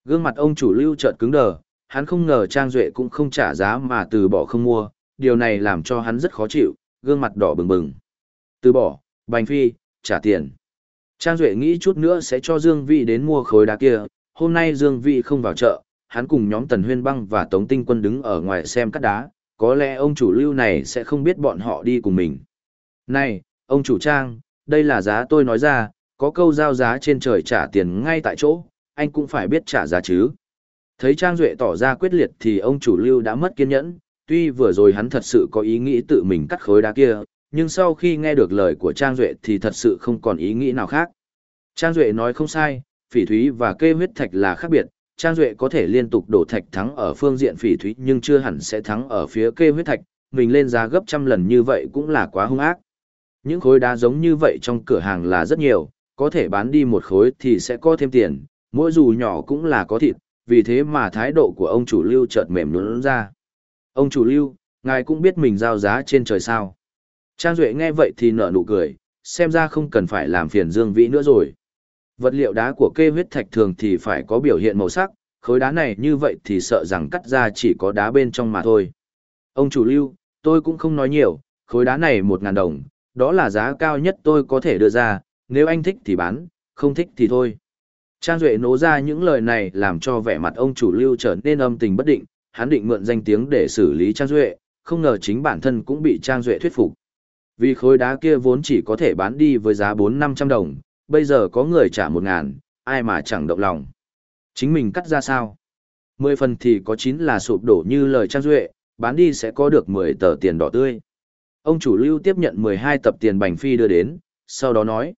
Gương mặt ông chủ lưu chợt cứng đờ, hắn không ngờ Trang Duệ cũng không trả giá mà từ bỏ không mua, điều này làm cho hắn rất khó chịu, gương mặt đỏ bừng bừng. Từ bỏ, Bành Phi, trả tiền. Trang Duệ nghĩ chút nữa sẽ cho Dương Vị đến mua khối đá kia, hôm nay Dương Vị không vào chợ, hắn cùng nhóm Tần Huyên Băng và Tống Tinh Quân đứng ở ngoài xem cắt đá, có lẽ ông chủ lưu này sẽ không biết bọn họ đi cùng mình. Này, ông chủ Trang, đây là giá tôi nói ra, có câu giao giá trên trời trả tiền ngay tại chỗ, anh cũng phải biết trả giá chứ. Thấy Trang Duệ tỏ ra quyết liệt thì ông chủ lưu đã mất kiên nhẫn, tuy vừa rồi hắn thật sự có ý nghĩ tự mình cắt khối đá kia, nhưng sau khi nghe được lời của Trang Duệ thì thật sự không còn ý nghĩ nào khác. Trang Duệ nói không sai, phỉ thúy và kê huyết thạch là khác biệt, Trang Duệ có thể liên tục đổ thạch thắng ở phương diện phỉ thúy nhưng chưa hẳn sẽ thắng ở phía kê huyết thạch, mình lên giá gấp trăm lần như vậy cũng là quá hung ác. Những khối đá giống như vậy trong cửa hàng là rất nhiều, có thể bán đi một khối thì sẽ có thêm tiền, mỗi dù nhỏ cũng là có thịt, vì thế mà thái độ của ông chủ lưu chợt mềm nhũn ra. Ông chủ lưu, ngài cũng biết mình giao giá trên trời sao. Trang Duệ nghe vậy thì nở nụ cười, xem ra không cần phải làm phiền Dương Vĩ nữa rồi. Vật liệu đá của kê huyết thạch thường thì phải có biểu hiện màu sắc, khối đá này như vậy thì sợ rằng cắt ra chỉ có đá bên trong mà thôi. Ông chủ lưu, tôi cũng không nói nhiều, khối đá này 1.000 đồng, đó là giá cao nhất tôi có thể đưa ra, nếu anh thích thì bán, không thích thì thôi. Trang Duệ nố ra những lời này làm cho vẻ mặt ông chủ lưu trở nên âm tình bất định, hắn định mượn danh tiếng để xử lý Trang Duệ, không ngờ chính bản thân cũng bị Trang Duệ thuyết phục. Vì khối đá kia vốn chỉ có thể bán đi với giá 4-500 đồng, bây giờ có người trả một ngàn, ai mà chẳng động lòng. Chính mình cắt ra sao? 10 phần thì có chín là sụp đổ như lời Trang Duệ, bán đi sẽ có được 10 tờ tiền đỏ tươi. Ông chủ lưu tiếp nhận 12 tập tiền bành phi đưa đến, sau đó nói.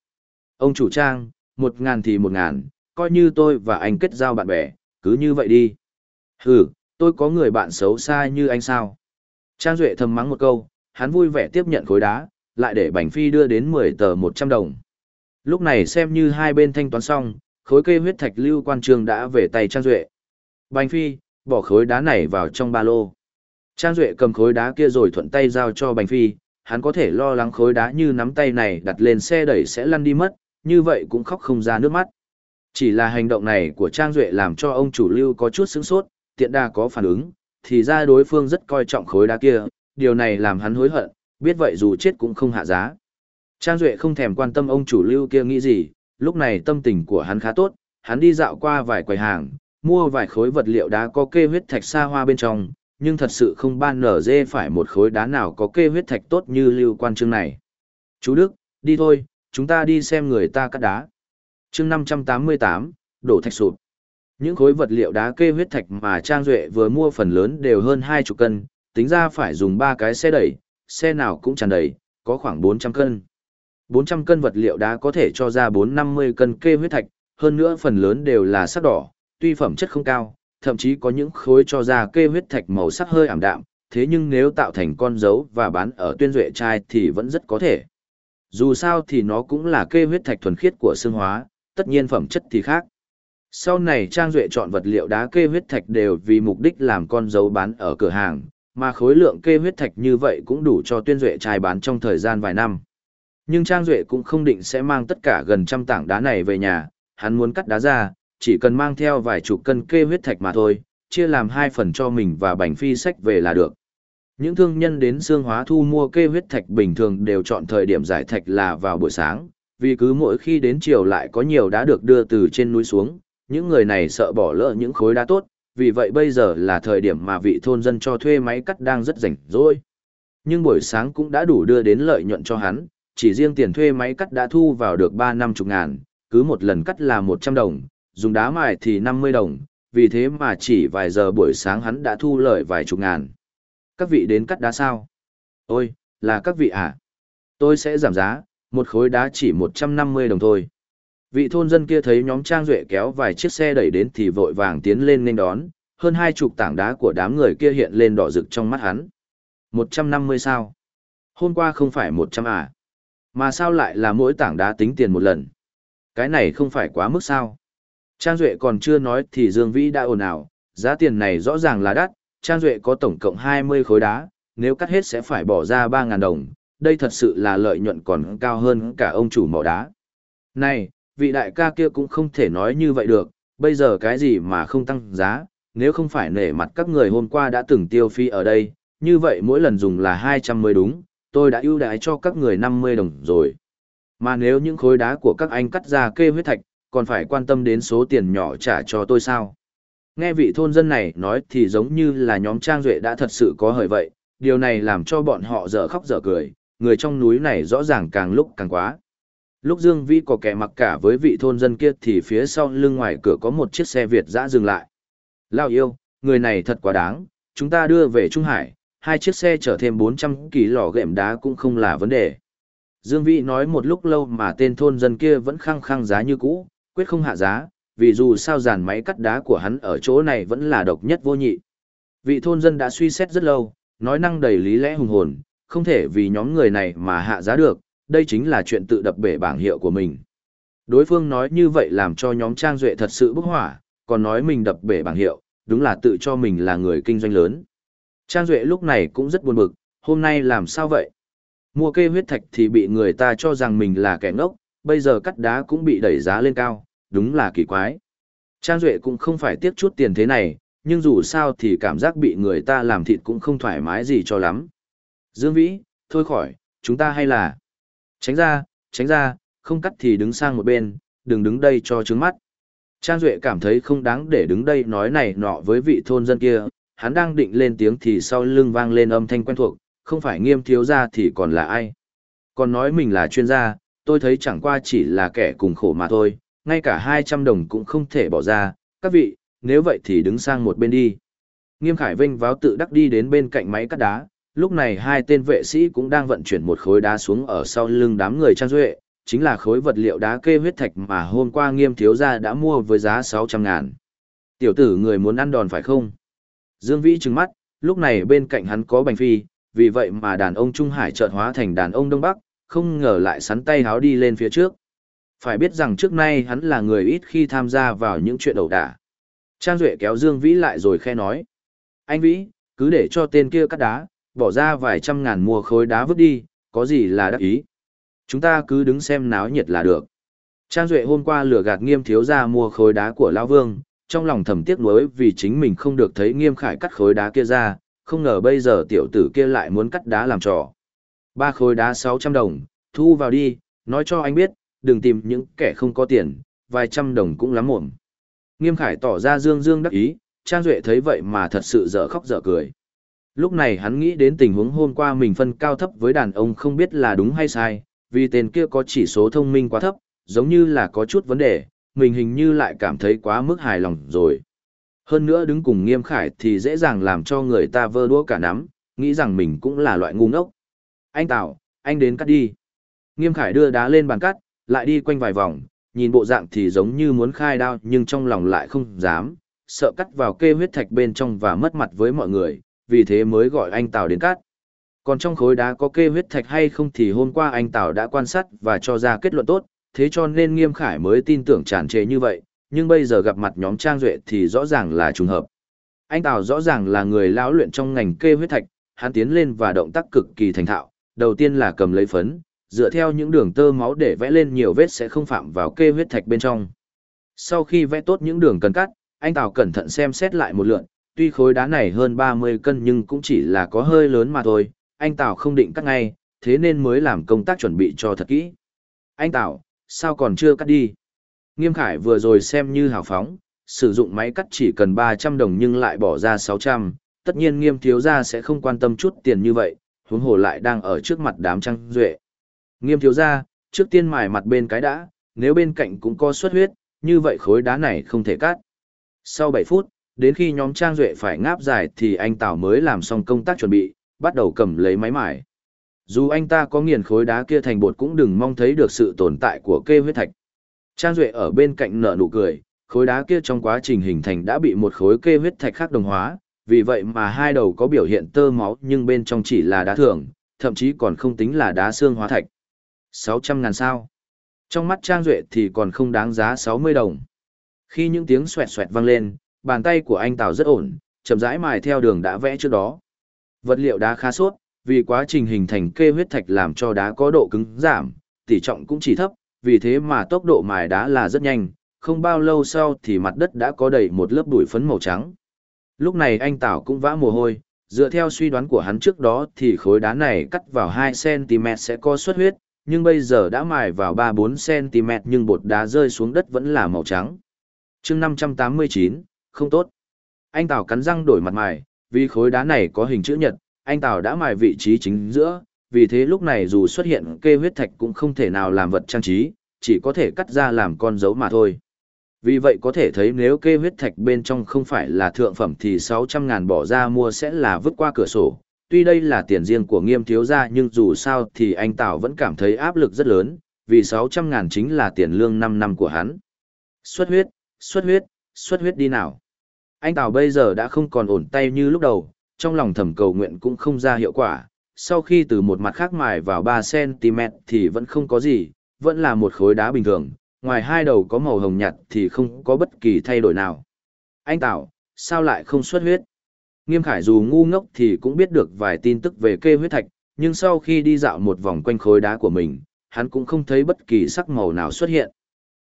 Ông chủ Trang, một ngàn thì một ngàn, coi như tôi và anh kết giao bạn bè, cứ như vậy đi. Hừ, tôi có người bạn xấu xa như anh sao? Trang Duệ thầm mắng một câu, hắn vui vẻ tiếp nhận khối đá, lại để Bành Phi đưa đến 10 tờ 100 đồng. Lúc này xem như hai bên thanh toán xong, khối kê huyết thạch lưu quan trường đã về tay Trang Duệ. Bành Phi, bỏ khối đá này vào trong ba lô. Trang Duệ cầm khối đá kia rồi thuận tay giao cho Bành Phi, hắn có thể lo lắng khối đá như nắm tay này đặt lên xe đẩy sẽ lăn đi mất, như vậy cũng khóc không ra nước mắt. Chỉ là hành động này của Trang Duệ làm cho ông chủ lưu có chút sướng sốt, tiện đa có phản ứng, thì ra đối phương rất coi trọng khối đá kia, điều này làm hắn hối hận, biết vậy dù chết cũng không hạ giá. Trang Duệ không thèm quan tâm ông chủ lưu kia nghĩ gì, lúc này tâm tình của hắn khá tốt, hắn đi dạo qua vài quầy hàng, mua vài khối vật liệu đá có kê huyết thạch xa hoa bên trong, nhưng thật sự không ban nở dê phải một khối đá nào có kê huyết thạch tốt như lưu quan trương này. Chú Đức, đi thôi, chúng ta đi xem người ta cắt đá. chương 588, đổ thạch sụp. Những khối vật liệu đá kê huyết thạch mà Trang Duệ vừa mua phần lớn đều hơn hai chục cân, tính ra phải dùng ba cái xe đẩy, xe nào cũng tràn đầy, có khoảng 400 cân. 400 cân vật liệu đá có thể cho ra 450 cân kê huyết thạch, hơn nữa phần lớn đều là sắc đỏ, tuy phẩm chất không cao, thậm chí có những khối cho ra kê huyết thạch màu sắc hơi ảm đạm, thế nhưng nếu tạo thành con dấu và bán ở tuyên duệ trai thì vẫn rất có thể. Dù sao thì nó cũng là kê huyết thạch thuần khiết của xương hóa, tất nhiên phẩm chất thì khác. Sau này Trang Duệ chọn vật liệu đá kê huyết thạch đều vì mục đích làm con dấu bán ở cửa hàng, mà khối lượng kê huyết thạch như vậy cũng đủ cho tuyên Duệ trai bán trong thời gian vài năm. Nhưng Trang Duệ cũng không định sẽ mang tất cả gần trăm tảng đá này về nhà, hắn muốn cắt đá ra, chỉ cần mang theo vài chục cân kê huyết thạch mà thôi, chia làm hai phần cho mình và bành phi sách về là được. Những thương nhân đến xương hóa thu mua kê huyết thạch bình thường đều chọn thời điểm giải thạch là vào buổi sáng, vì cứ mỗi khi đến chiều lại có nhiều đá được đưa từ trên núi xuống, những người này sợ bỏ lỡ những khối đá tốt, vì vậy bây giờ là thời điểm mà vị thôn dân cho thuê máy cắt đang rất rảnh rỗi. Nhưng buổi sáng cũng đã đủ đưa đến lợi nhuận cho hắn, chỉ riêng tiền thuê máy cắt đã thu vào được 3 năm chục ngàn, cứ một lần cắt là 100 đồng, dùng đá mài thì 50 đồng, vì thế mà chỉ vài giờ buổi sáng hắn đã thu lợi vài chục ngàn. Các vị đến cắt đá sao? Ôi, là các vị à? Tôi sẽ giảm giá, một khối đá chỉ 150 đồng thôi. Vị thôn dân kia thấy nhóm Trang Duệ kéo vài chiếc xe đẩy đến thì vội vàng tiến lên nên đón, hơn hai chục tảng đá của đám người kia hiện lên đỏ rực trong mắt hắn. 150 sao? Hôm qua không phải 100 à? Mà sao lại là mỗi tảng đá tính tiền một lần? Cái này không phải quá mức sao? Trang Duệ còn chưa nói thì Dương Vĩ đã ồn ào, giá tiền này rõ ràng là đắt, Trang Duệ có tổng cộng 20 khối đá, nếu cắt hết sẽ phải bỏ ra 3.000 đồng, đây thật sự là lợi nhuận còn cao hơn cả ông chủ mỏ đá. Này, vị đại ca kia cũng không thể nói như vậy được, bây giờ cái gì mà không tăng giá, nếu không phải nể mặt các người hôm qua đã từng tiêu phi ở đây, như vậy mỗi lần dùng là 200 mới đúng, tôi đã ưu đãi cho các người 50 đồng rồi. Mà nếu những khối đá của các anh cắt ra kê huyết thạch, còn phải quan tâm đến số tiền nhỏ trả cho tôi sao? Nghe vị thôn dân này nói thì giống như là nhóm Trang Duệ đã thật sự có hời vậy, điều này làm cho bọn họ dở khóc dở cười, người trong núi này rõ ràng càng lúc càng quá. Lúc Dương Vĩ có kẻ mặc cả với vị thôn dân kia thì phía sau lưng ngoài cửa có một chiếc xe Việt dã dừng lại. Lao yêu, người này thật quá đáng, chúng ta đưa về Trung Hải, hai chiếc xe chở thêm 400 ký lò gệm đá cũng không là vấn đề. Dương Vĩ nói một lúc lâu mà tên thôn dân kia vẫn khăng khăng giá như cũ, quyết không hạ giá, vì dù sao dàn máy cắt đá của hắn ở chỗ này vẫn là độc nhất vô nhị. Vị thôn dân đã suy xét rất lâu, nói năng đầy lý lẽ hùng hồn, không thể vì nhóm người này mà hạ giá được, đây chính là chuyện tự đập bể bảng hiệu của mình. Đối phương nói như vậy làm cho nhóm Trang Duệ thật sự bức hỏa, còn nói mình đập bể bảng hiệu, đúng là tự cho mình là người kinh doanh lớn. Trang Duệ lúc này cũng rất buồn bực, hôm nay làm sao vậy? Mua kê huyết thạch thì bị người ta cho rằng mình là kẻ ngốc, bây giờ cắt đá cũng bị đẩy giá lên cao, đúng là kỳ quái. Trang Duệ cũng không phải tiếc chút tiền thế này, nhưng dù sao thì cảm giác bị người ta làm thịt cũng không thoải mái gì cho lắm. Dương Vĩ, thôi khỏi, chúng ta hay là... Tránh ra, tránh ra, không cắt thì đứng sang một bên, đừng đứng đây cho trứng mắt. Trang Duệ cảm thấy không đáng để đứng đây nói này nọ với vị thôn dân kia, hắn đang định lên tiếng thì sau lưng vang lên âm thanh quen thuộc, không phải nghiêm thiếu gia thì còn là ai. Còn nói mình là chuyên gia, tôi thấy chẳng qua chỉ là kẻ cùng khổ mà thôi, ngay cả 200 đồng cũng không thể bỏ ra, các vị, nếu vậy thì đứng sang một bên đi. Nghiêm Khải Vinh váo tự đắc đi đến bên cạnh máy cắt đá, lúc này hai tên vệ sĩ cũng đang vận chuyển một khối đá xuống ở sau lưng đám người trang duệ, chính là khối vật liệu đá kê huyết thạch mà hôm qua nghiêm thiếu gia đã mua với giá 600 ngàn. Tiểu tử người muốn ăn đòn phải không? Dương Vĩ trừng mắt, lúc này bên cạnh hắn có bành phi, vì vậy mà đàn ông Trung Hải chợt hóa thành đàn ông Đông Bắc, không ngờ lại sắn tay háo đi lên phía trước. Phải biết rằng trước nay hắn là người ít khi tham gia vào những chuyện ẩu đả. Trang Duệ kéo Dương Vĩ lại rồi khe nói. Anh Vĩ, cứ để cho tên kia cắt đá, bỏ ra vài trăm ngàn mua khối đá vứt đi, có gì là đắc ý. Chúng ta cứ đứng xem náo nhiệt là được. Trang Duệ hôm qua lừa gạt nghiêm thiếu ra mua khối đá của Lão Vương, trong lòng thầm tiếc nuối vì chính mình không được thấy nghiêm khải cắt khối đá kia ra, không ngờ bây giờ tiểu tử kia lại muốn cắt đá làm trò. Ba khối đá 600 đồng, thu vào đi, nói cho anh biết, đừng tìm những kẻ không có tiền, vài trăm đồng cũng lắm muộn. Nghiêm khải tỏ ra dương dương đắc ý, Trang Duệ thấy vậy mà thật sự dở khóc dở cười. Lúc này hắn nghĩ đến tình huống hôm qua mình phân cao thấp với đàn ông không biết là đúng hay sai, vì tên kia có chỉ số thông minh quá thấp, giống như là có chút vấn đề, mình hình như lại cảm thấy quá mức hài lòng rồi. Hơn nữa đứng cùng nghiêm khải thì dễ dàng làm cho người ta vơ đũa cả nắm, nghĩ rằng mình cũng là loại ngu ngốc. Anh Tào, anh đến cắt đi. Nghiêm Khải đưa đá lên bàn cắt, lại đi quanh vài vòng, nhìn bộ dạng thì giống như muốn khai đao nhưng trong lòng lại không dám, sợ cắt vào kê huyết thạch bên trong và mất mặt với mọi người, vì thế mới gọi anh Tào đến cắt. Còn trong khối đá có kê huyết thạch hay không thì hôm qua anh Tào đã quan sát và cho ra kết luận tốt, thế cho nên Nghiêm Khải mới tin tưởng tràn trề như vậy, nhưng bây giờ gặp mặt nhóm Trang Duệ thì rõ ràng là trùng hợp. Anh Tào rõ ràng là người lão luyện trong ngành kê huyết thạch, hắn tiến lên và động tác cực kỳ thành thạo, đầu tiên là cầm lấy phấn, dựa theo những đường tơ máu để vẽ lên nhiều vết sẽ không phạm vào kê huyết thạch bên trong. Sau khi vẽ tốt những đường cần cắt, anh Tào cẩn thận xem xét lại một lượt, tuy khối đá này hơn 30 cân nhưng cũng chỉ là có hơi lớn mà thôi, anh Tào không định cắt ngay, thế nên mới làm công tác chuẩn bị cho thật kỹ. Anh Tào, sao còn chưa cắt đi? Nghiêm Khải vừa rồi xem như hào phóng, sử dụng máy cắt chỉ cần 300 đồng nhưng lại bỏ ra 600, tất nhiên nghiêm thiếu gia sẽ không quan tâm chút tiền như vậy, huống hồ lại đang ở trước mặt đám trăng duệ. Nghiêm thiếu gia, trước tiên mài mặt bên cái đã, nếu bên cạnh cũng có xuất huyết, như vậy khối đá này không thể cắt. Sau 7 phút, đến khi nhóm trang duệ phải ngáp dài thì anh Tào mới làm xong công tác chuẩn bị, bắt đầu cầm lấy máy mài. Dù anh ta có nghiền khối đá kia thành bột cũng đừng mong thấy được sự tồn tại của kê huyết thạch. Trang Duệ ở bên cạnh nở nụ cười, khối đá kia trong quá trình hình thành đã bị một khối kê huyết thạch khác đồng hóa, vì vậy mà hai đầu có biểu hiện tơ máu nhưng bên trong chỉ là đá thường, thậm chí còn không tính là đá xương hóa thạch. 600 ngàn sao. Trong mắt Trang Duệ thì còn không đáng giá 60 đồng. Khi những tiếng xoẹt xoẹt vang lên, bàn tay của anh Tào rất ổn, chậm rãi mài theo đường đã vẽ trước đó. Vật liệu đá khá suốt, vì quá trình hình thành kê huyết thạch làm cho đá có độ cứng giảm, tỷ trọng cũng chỉ thấp, vì thế mà tốc độ mài đá là rất nhanh, không bao lâu sau thì mặt đất đã có đầy một lớp bụi phấn màu trắng. Lúc này anh Tảo cũng vã mồ hôi, dựa theo suy đoán của hắn trước đó thì khối đá này cắt vào 2cm sẽ có xuất huyết, nhưng bây giờ đã mài vào 3-4cm nhưng bột đá rơi xuống đất vẫn là màu trắng. chương 589, không tốt. Anh Tảo cắn răng đổi mặt mài, vì khối đá này có hình chữ nhật, anh Tào đã mài vị trí chính giữa, vì thế lúc này dù xuất hiện kê huyết thạch cũng không thể nào làm vật trang trí, chỉ có thể cắt ra làm con dấu mà thôi. Vì vậy có thể thấy nếu kê huyết thạch bên trong không phải là thượng phẩm thì 600 ngàn bỏ ra mua sẽ là vứt qua cửa sổ. Tuy đây là tiền riêng của nghiêm thiếu gia nhưng dù sao thì anh Tào vẫn cảm thấy áp lực rất lớn, vì 600 ngàn chính là tiền lương 5 năm của hắn. Xuất huyết, xuất huyết, xuất huyết đi nào. Anh Tào bây giờ đã không còn ổn tay như lúc đầu, trong lòng thầm cầu nguyện cũng không ra hiệu quả. Sau khi từ một mặt khác mài vào 3cm thì vẫn không có gì, vẫn là một khối đá bình thường, ngoài hai đầu có màu hồng nhạt thì không có bất kỳ thay đổi nào. Anh Tảo, sao lại không xuất huyết? Nghiêm Khải dù ngu ngốc thì cũng biết được vài tin tức về kê huyết thạch, nhưng sau khi đi dạo một vòng quanh khối đá của mình, hắn cũng không thấy bất kỳ sắc màu nào xuất hiện.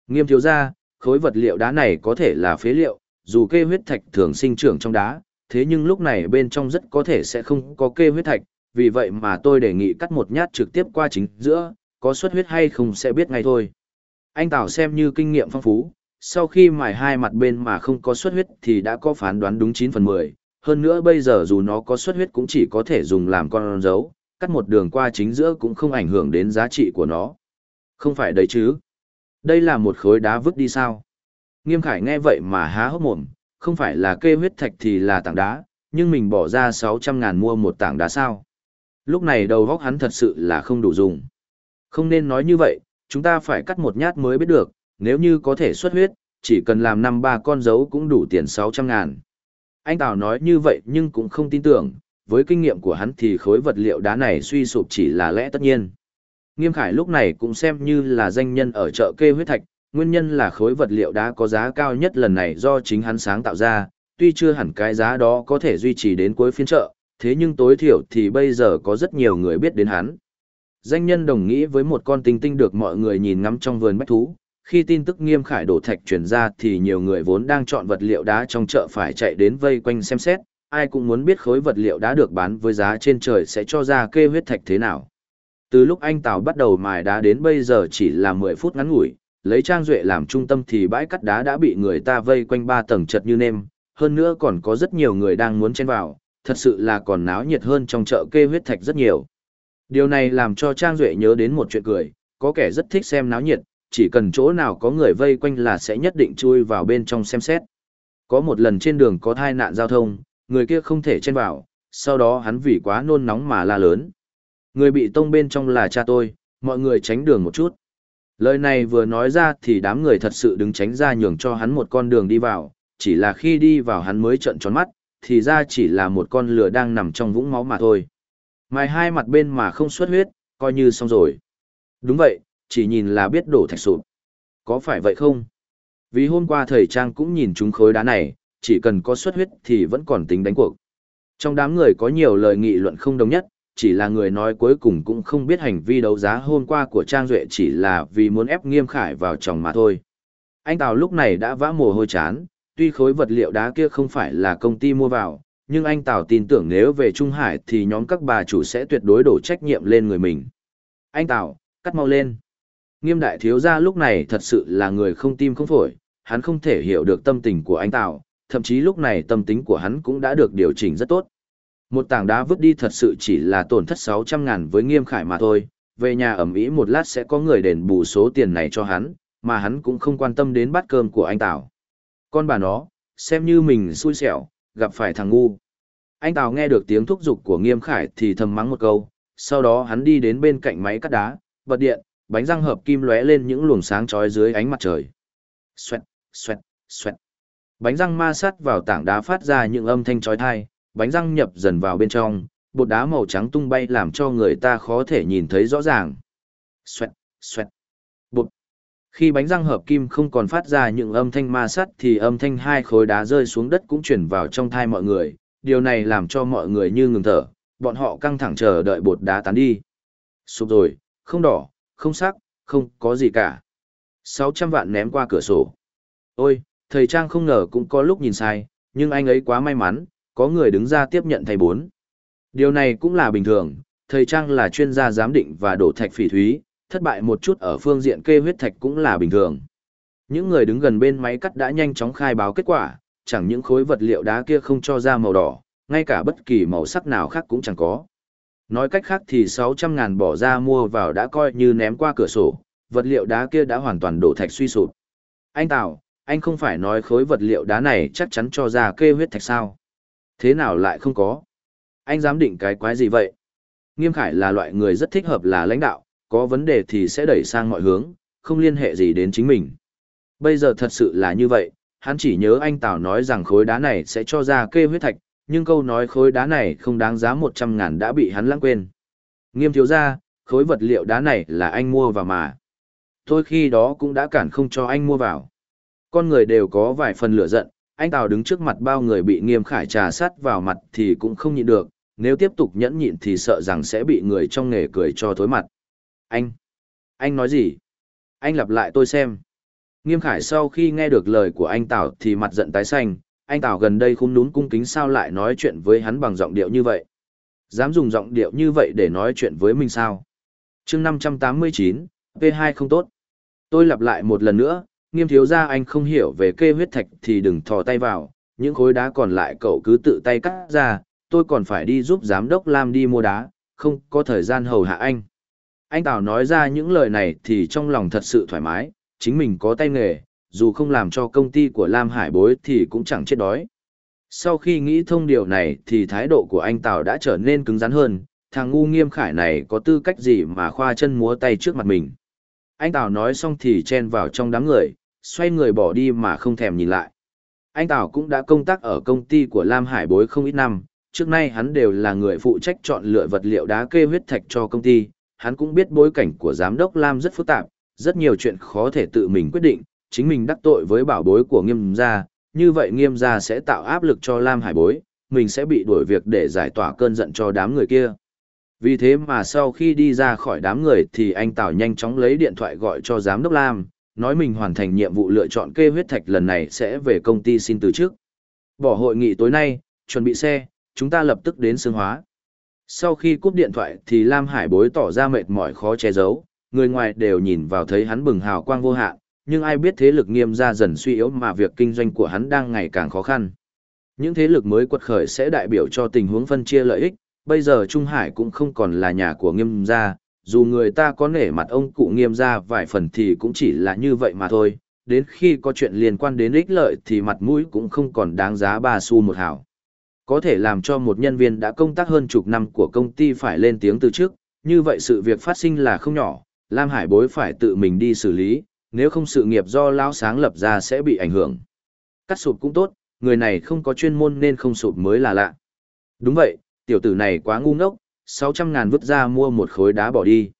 Nghiêm thiếu ra, khối vật liệu đá này có thể là phế liệu, dù kê huyết thạch thường sinh trưởng trong đá, thế nhưng lúc này bên trong rất có thể sẽ không có kê huyết thạch, vì vậy mà tôi đề nghị cắt một nhát trực tiếp qua chính giữa, có xuất huyết hay không sẽ biết ngay thôi. Anh Tào xem như kinh nghiệm phong phú, sau khi mài hai mặt bên mà không có xuất huyết thì đã có phán đoán đúng 9 phần 10, hơn nữa bây giờ dù nó có xuất huyết cũng chỉ có thể dùng làm con dấu, cắt một đường qua chính giữa cũng không ảnh hưởng đến giá trị của nó. Không phải đấy chứ. Đây là một khối đá vứt đi sao. Nghiêm Khải nghe vậy mà há hốc mồm, không phải là kê huyết thạch thì là tảng đá, nhưng mình bỏ ra 600 ngàn mua một tảng đá sao. Lúc này đầu góc hắn thật sự là không đủ dùng. Không nên nói như vậy, chúng ta phải cắt một nhát mới biết được, nếu như có thể xuất huyết, chỉ cần làm năm ba con dấu cũng đủ tiền 600 ngàn. Anh Tào nói như vậy nhưng cũng không tin tưởng, với kinh nghiệm của hắn thì khối vật liệu đá này suy sụp chỉ là lẽ tất nhiên. Nghiêm Khải lúc này cũng xem như là danh nhân ở chợ kê huyết thạch, nguyên nhân là khối vật liệu đá có giá cao nhất lần này do chính hắn sáng tạo ra, tuy chưa hẳn cái giá đó có thể duy trì đến cuối phiên chợ, thế nhưng tối thiểu thì bây giờ có rất nhiều người biết đến hắn. Danh nhân đồng nghĩ với một con tinh tinh được mọi người nhìn ngắm trong vườn bách thú, khi tin tức nghiêm khải đổ thạch truyền ra thì nhiều người vốn đang chọn vật liệu đá trong chợ phải chạy đến vây quanh xem xét, ai cũng muốn biết khối vật liệu đá được bán với giá trên trời sẽ cho ra kê huyết thạch thế nào. Từ lúc anh Tào bắt đầu mài đá đến bây giờ chỉ là 10 phút ngắn ngủi, lấy Trang Duệ làm trung tâm thì bãi cắt đá đã bị người ta vây quanh ba tầng chật như nêm, hơn nữa còn có rất nhiều người đang muốn chen vào, thật sự là còn náo nhiệt hơn trong chợ kê huyết thạch rất nhiều. Điều này làm cho Trang Duệ nhớ đến một chuyện cười, có kẻ rất thích xem náo nhiệt, chỉ cần chỗ nào có người vây quanh là sẽ nhất định chui vào bên trong xem xét. Có một lần trên đường có thai nạn giao thông, người kia không thể chen vào, sau đó hắn vì quá nôn nóng mà la lớn. Người bị tông bên trong là cha tôi, mọi người tránh đường một chút. Lời này vừa nói ra thì đám người thật sự đứng tránh ra nhường cho hắn một con đường đi vào, chỉ là khi đi vào hắn mới trợn tròn mắt, thì ra chỉ là một con lửa đang nằm trong vũng máu mà thôi. Mài hai mặt bên mà không xuất huyết, coi như xong rồi. Đúng vậy, chỉ nhìn là biết đổ thạch sụp. Có phải vậy không? Vì hôm qua thời trang cũng nhìn chúng khối đá này, chỉ cần có xuất huyết thì vẫn còn tính đánh cuộc. Trong đám người có nhiều lời nghị luận không đồng nhất, chỉ là người nói cuối cùng cũng không biết hành vi đấu giá hôm qua của Trang Duệ chỉ là vì muốn ép Nghiêm Khải vào chồng mà thôi. Anh Tào lúc này đã vã mồ hôi chán, tuy khối vật liệu đá kia không phải là công ty mua vào, nhưng anh Tào tin tưởng nếu về Trung Hải thì nhóm các bà chủ sẽ tuyệt đối đổ trách nhiệm lên người mình. Anh Tào, cắt mau lên. Nghiêm đại thiếu gia lúc này thật sự là người không tim không phổi, hắn không thể hiểu được tâm tình của anh Tào, thậm chí lúc này tâm tính của hắn cũng đã được điều chỉnh rất tốt. Một tảng đá vứt đi thật sự chỉ là tổn thất 600 ngàn với nghiêm khải mà thôi, về nhà ẩm ý một lát sẽ có người đền bù số tiền này cho hắn, mà hắn cũng không quan tâm đến bát cơm của anh Tào. Con bà nó, xem như mình xui xẻo, gặp phải thằng ngu. Anh Tào nghe được tiếng thúc giục của nghiêm khải thì thầm mắng một câu, sau đó hắn đi đến bên cạnh máy cắt đá, bật điện, bánh răng hợp kim lóe lên những luồng sáng chói dưới ánh mặt trời. Xoẹt, xoẹt, xoẹt. Bánh răng ma sát vào tảng đá phát ra những âm thanh chói tai, bánh răng nhập dần vào bên trong, bột đá màu trắng tung bay làm cho người ta khó thể nhìn thấy rõ ràng. Xoẹt, xoẹt, bột. Khi bánh răng hợp kim không còn phát ra những âm thanh ma sát thì âm thanh hai khối đá rơi xuống đất cũng chuyển vào trong thai mọi người, điều này làm cho mọi người như ngừng thở, bọn họ căng thẳng chờ đợi bột đá tán đi. Sụp rồi, không đỏ, không sắc, không có gì cả. 600 vạn ném qua cửa sổ. Ôi, thầy Trang không ngờ cũng có lúc nhìn sai, nhưng anh ấy quá may mắn, có người đứng ra tiếp nhận thầy bốn. Điều này cũng là bình thường, thầy Trang là chuyên gia giám định và đổ thạch phỉ thúy, thất bại một chút ở phương diện kê huyết thạch cũng là bình thường. Những người đứng gần bên máy cắt đã nhanh chóng khai báo kết quả, chẳng những khối vật liệu đá kia không cho ra màu đỏ, ngay cả bất kỳ màu sắc nào khác cũng chẳng có. Nói cách khác thì 600 ngàn bỏ ra mua vào đã coi như ném qua cửa sổ, vật liệu đá kia đã hoàn toàn đổ thạch suy sụp. Anh Tào, anh không phải nói khối vật liệu đá này chắc chắn cho ra kê huyết thạch sao? Thế nào lại không có? Anh dám định cái quái gì vậy? Nghiêm Khải là loại người rất thích hợp là lãnh đạo, có vấn đề thì sẽ đẩy sang mọi hướng, không liên hệ gì đến chính mình. Bây giờ thật sự là như vậy, hắn chỉ nhớ anh Tào nói rằng khối đá này sẽ cho ra kê huyết thạch, nhưng câu nói khối đá này không đáng giá 100 ngàn đã bị hắn lãng quên. Nghiêm thiếu ra, khối vật liệu đá này là anh mua vào mà. Tôi khi đó cũng đã cản không cho anh mua vào. Con người đều có vài phần lửa giận, anh Tào đứng trước mặt bao người bị nghiêm khải trà sát vào mặt thì cũng không nhịn được, nếu tiếp tục nhẫn nhịn thì sợ rằng sẽ bị người trong nghề cười cho thối mặt. Anh! Anh nói gì? Anh lặp lại tôi xem. Nghiêm khải sau khi nghe được lời của anh Tào thì mặt giận tái xanh, anh Tào gần đây không nún cung kính sao lại nói chuyện với hắn bằng giọng điệu như vậy. Dám dùng giọng điệu như vậy để nói chuyện với mình sao? chương 589, P2 không tốt. Tôi lặp lại một lần nữa, nghiêm thiếu ra anh không hiểu về kê huyết thạch thì đừng thò tay vào, những khối đá còn lại cậu cứ tự tay cắt ra, tôi còn phải đi giúp giám đốc Lam đi mua đá, không có thời gian hầu hạ anh. Anh Tào nói ra những lời này thì trong lòng thật sự thoải mái, chính mình có tay nghề, dù không làm cho công ty của Lam Hải bối thì cũng chẳng chết đói. Sau khi nghĩ thông điều này thì thái độ của anh Tào đã trở nên cứng rắn hơn, thằng ngu nghiêm khải này có tư cách gì mà khoa chân múa tay trước mặt mình. Anh Tào nói xong thì chen vào trong đám người, xoay người bỏ đi mà không thèm nhìn lại. Anh Tào cũng đã công tác ở công ty của Lam Hải Bối không ít năm, trước nay hắn đều là người phụ trách chọn lựa vật liệu đá kê huyết thạch cho công ty, hắn cũng biết bối cảnh của giám đốc Lam rất phức tạp, rất nhiều chuyện khó thể tự mình quyết định, chính mình đắc tội với bảo bối của nghiêm gia, như vậy nghiêm gia sẽ tạo áp lực cho Lam Hải Bối, mình sẽ bị đuổi việc để giải tỏa cơn giận cho đám người kia. Vì thế mà sau khi đi ra khỏi đám người thì anh Tào nhanh chóng lấy điện thoại gọi cho giám đốc Lam, nói mình hoàn thành nhiệm vụ lựa chọn kê huyết thạch lần này sẽ về công ty xin từ trước. Bỏ hội nghị tối nay, chuẩn bị xe, chúng ta lập tức đến xương hóa. Sau khi cúp điện thoại thì Lam Hải bối tỏ ra mệt mỏi khó che giấu, người ngoài đều nhìn vào thấy hắn bừng hào quang vô hạn, nhưng ai biết thế lực nghiêm ra dần suy yếu mà việc kinh doanh của hắn đang ngày càng khó khăn. Những thế lực mới quật khởi sẽ đại biểu cho tình huống phân chia lợi ích, bây giờ Trung Hải cũng không còn là nhà của nghiêm gia, dù người ta có nể mặt ông cụ nghiêm ra vài phần thì cũng chỉ là như vậy mà thôi, đến khi có chuyện liên quan đến ích lợi thì mặt mũi cũng không còn đáng giá ba xu một hảo. Có thể làm cho một nhân viên đã công tác hơn chục năm của công ty phải lên tiếng từ trước, như vậy sự việc phát sinh là không nhỏ, Lam Hải bối phải tự mình đi xử lý, nếu không sự nghiệp do lão sáng lập ra sẽ bị ảnh hưởng. Cắt sụp cũng tốt, người này không có chuyên môn nên không sụp mới là lạ. Đúng vậy, tiểu tử này quá ngu ngốc, 600 ngàn vứt ra mua một khối đá bỏ đi.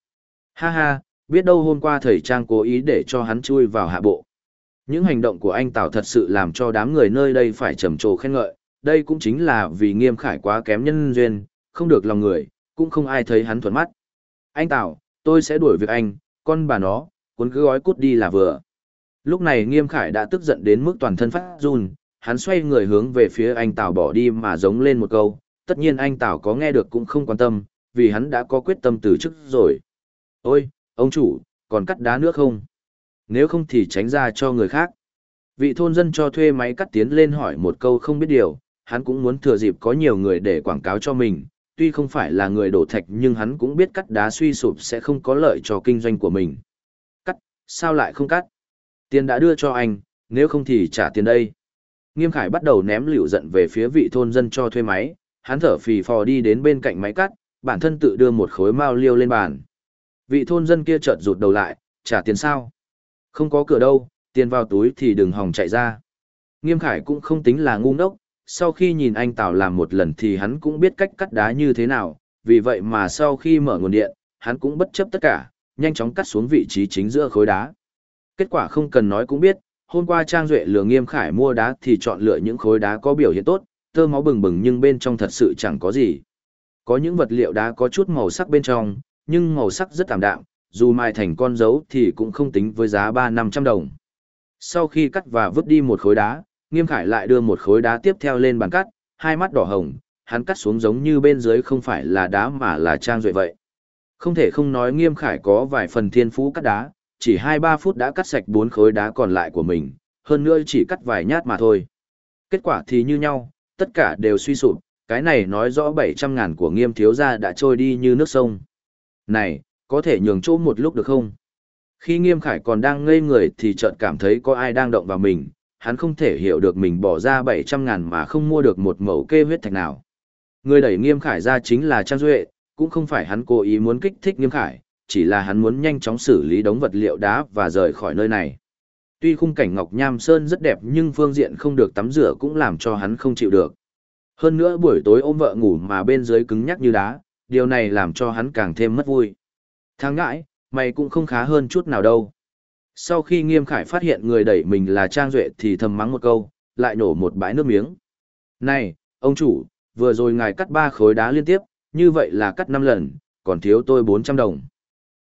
Ha ha, biết đâu hôm qua thầy Trang cố ý để cho hắn chui vào hạ bộ. Những hành động của anh Tào thật sự làm cho đám người nơi đây phải trầm trồ khen ngợi, đây cũng chính là vì nghiêm khải quá kém nhân duyên, không được lòng người, cũng không ai thấy hắn thuận mắt. Anh Tào, tôi sẽ đuổi việc anh, con bà nó, cuốn cứ gói cút đi là vừa. Lúc này nghiêm khải đã tức giận đến mức toàn thân phát run, hắn xoay người hướng về phía anh Tào bỏ đi mà giống lên một câu, tất nhiên anh Tào có nghe được cũng không quan tâm, vì hắn đã có quyết tâm từ chức rồi. Ôi, ông chủ, còn cắt đá nữa không? Nếu không thì tránh ra cho người khác. Vị thôn dân cho thuê máy cắt tiến lên hỏi một câu không biết điều, hắn cũng muốn thừa dịp có nhiều người để quảng cáo cho mình, tuy không phải là người đổ thạch nhưng hắn cũng biết cắt đá suy sụp sẽ không có lợi cho kinh doanh của mình. Cắt, sao lại không cắt? Tiền đã đưa cho anh, nếu không thì trả tiền đây. Nghiêm Khải bắt đầu ném liều giận về phía vị thôn dân cho thuê máy, hắn thở phì phò đi đến bên cạnh máy cắt, bản thân tự đưa một khối mao liêu lên bàn. Vị thôn dân kia chợt rụt đầu lại, trả tiền sao? Không có cửa đâu, tiền vào túi thì đừng hòng chạy ra. Nghiêm Khải cũng không tính là ngu ngốc, sau khi nhìn anh Tào làm một lần thì hắn cũng biết cách cắt đá như thế nào, vì vậy mà sau khi mở nguồn điện, hắn cũng bất chấp tất cả, nhanh chóng cắt xuống vị trí chính giữa khối đá. Kết quả không cần nói cũng biết, hôm qua Trang Duệ lừa Nghiêm Khải mua đá thì chọn lựa những khối đá có biểu hiện tốt, tơ máu bừng bừng nhưng bên trong thật sự chẳng có gì. Có những vật liệu đá có chút màu sắc bên trong, nhưng màu sắc rất tạm đạm, dù mai thành con dấu thì cũng không tính với giá 3-500 đồng. Sau khi cắt và vứt đi một khối đá, Nghiêm Khải lại đưa một khối đá tiếp theo lên bàn cắt, hai mắt đỏ hồng, hắn cắt xuống giống như bên dưới không phải là đá mà là trang duệ vậy. Không thể không nói Nghiêm Khải có vài phần thiên phú cắt đá, chỉ 2-3 phút đã cắt sạch bốn khối đá còn lại của mình, hơn nữa chỉ cắt vài nhát mà thôi. Kết quả thì như nhau, tất cả đều suy sụp, cái này nói rõ 700 ngàn của Nghiêm thiếu gia đã trôi đi như nước sông. Này, có thể nhường chỗ một lúc được không? Khi Nghiêm Khải còn đang ngây người thì chợt cảm thấy có ai đang động vào mình, hắn không thể hiểu được mình bỏ ra 700 ngàn mà không mua được một mẫu kê huyết thạch nào. Người đẩy Nghiêm Khải ra chính là Trang Duệ, cũng không phải hắn cố ý muốn kích thích Nghiêm Khải, chỉ là hắn muốn nhanh chóng xử lý đống vật liệu đá và rời khỏi nơi này. Tuy khung cảnh Ngọc Nham Sơn rất đẹp nhưng phương diện không được tắm rửa cũng làm cho hắn không chịu được. Hơn nữa buổi tối ôm vợ ngủ mà bên dưới cứng nhắc như đá, điều này làm cho hắn càng thêm mất vui. Thang ngãi, mày cũng không khá hơn chút nào đâu. Sau khi Nghiêm Khải phát hiện người đẩy mình là Trang Duệ thì thầm mắng một câu, lại nổ một bãi nước miếng. Này, ông chủ, vừa rồi ngài cắt ba khối đá liên tiếp, như vậy là cắt năm lần, còn thiếu tôi 400 đồng.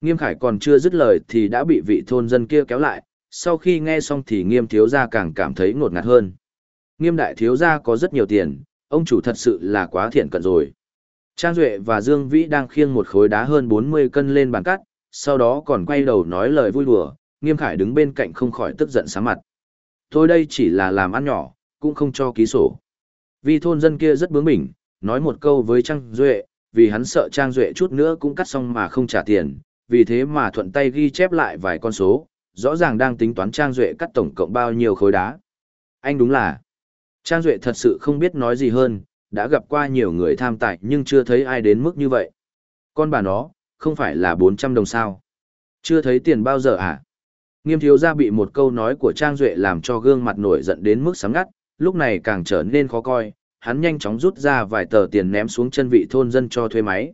Nghiêm Khải còn chưa dứt lời thì đã bị vị thôn dân kia kéo lại, sau khi nghe xong thì Nghiêm thiếu gia càng cảm thấy ngột ngạt hơn. Nghiêm đại thiếu gia có rất nhiều tiền, ông chủ thật sự là quá thiện cận rồi. Trang Duệ và Dương Vĩ đang khiêng một khối đá hơn 40 cân lên bàn cắt, sau đó còn quay đầu nói lời vui đùa, Nghiêm Khải đứng bên cạnh không khỏi tức giận sáng mặt. Thôi đây chỉ là làm ăn nhỏ, cũng không cho ký sổ. Vì thôn dân kia rất bướng bỉnh, nói một câu với Trang Duệ, vì hắn sợ Trang Duệ chút nữa cũng cắt xong mà không trả tiền, vì thế mà thuận tay ghi chép lại vài con số, rõ ràng đang tính toán Trang Duệ cắt tổng cộng bao nhiêu khối đá. Anh đúng là, Trang Duệ thật sự không biết nói gì hơn, đã gặp qua nhiều người tham tài nhưng chưa thấy ai đến mức như vậy. Con bà nó, không phải là 400 đồng sao. Chưa thấy tiền bao giờ à? Nghiêm thiếu gia bị một câu nói của Trang Duệ làm cho gương mặt nổi giận đến mức sáng ngắt, lúc này càng trở nên khó coi, hắn nhanh chóng rút ra vài tờ tiền ném xuống chân vị thôn dân cho thuê máy.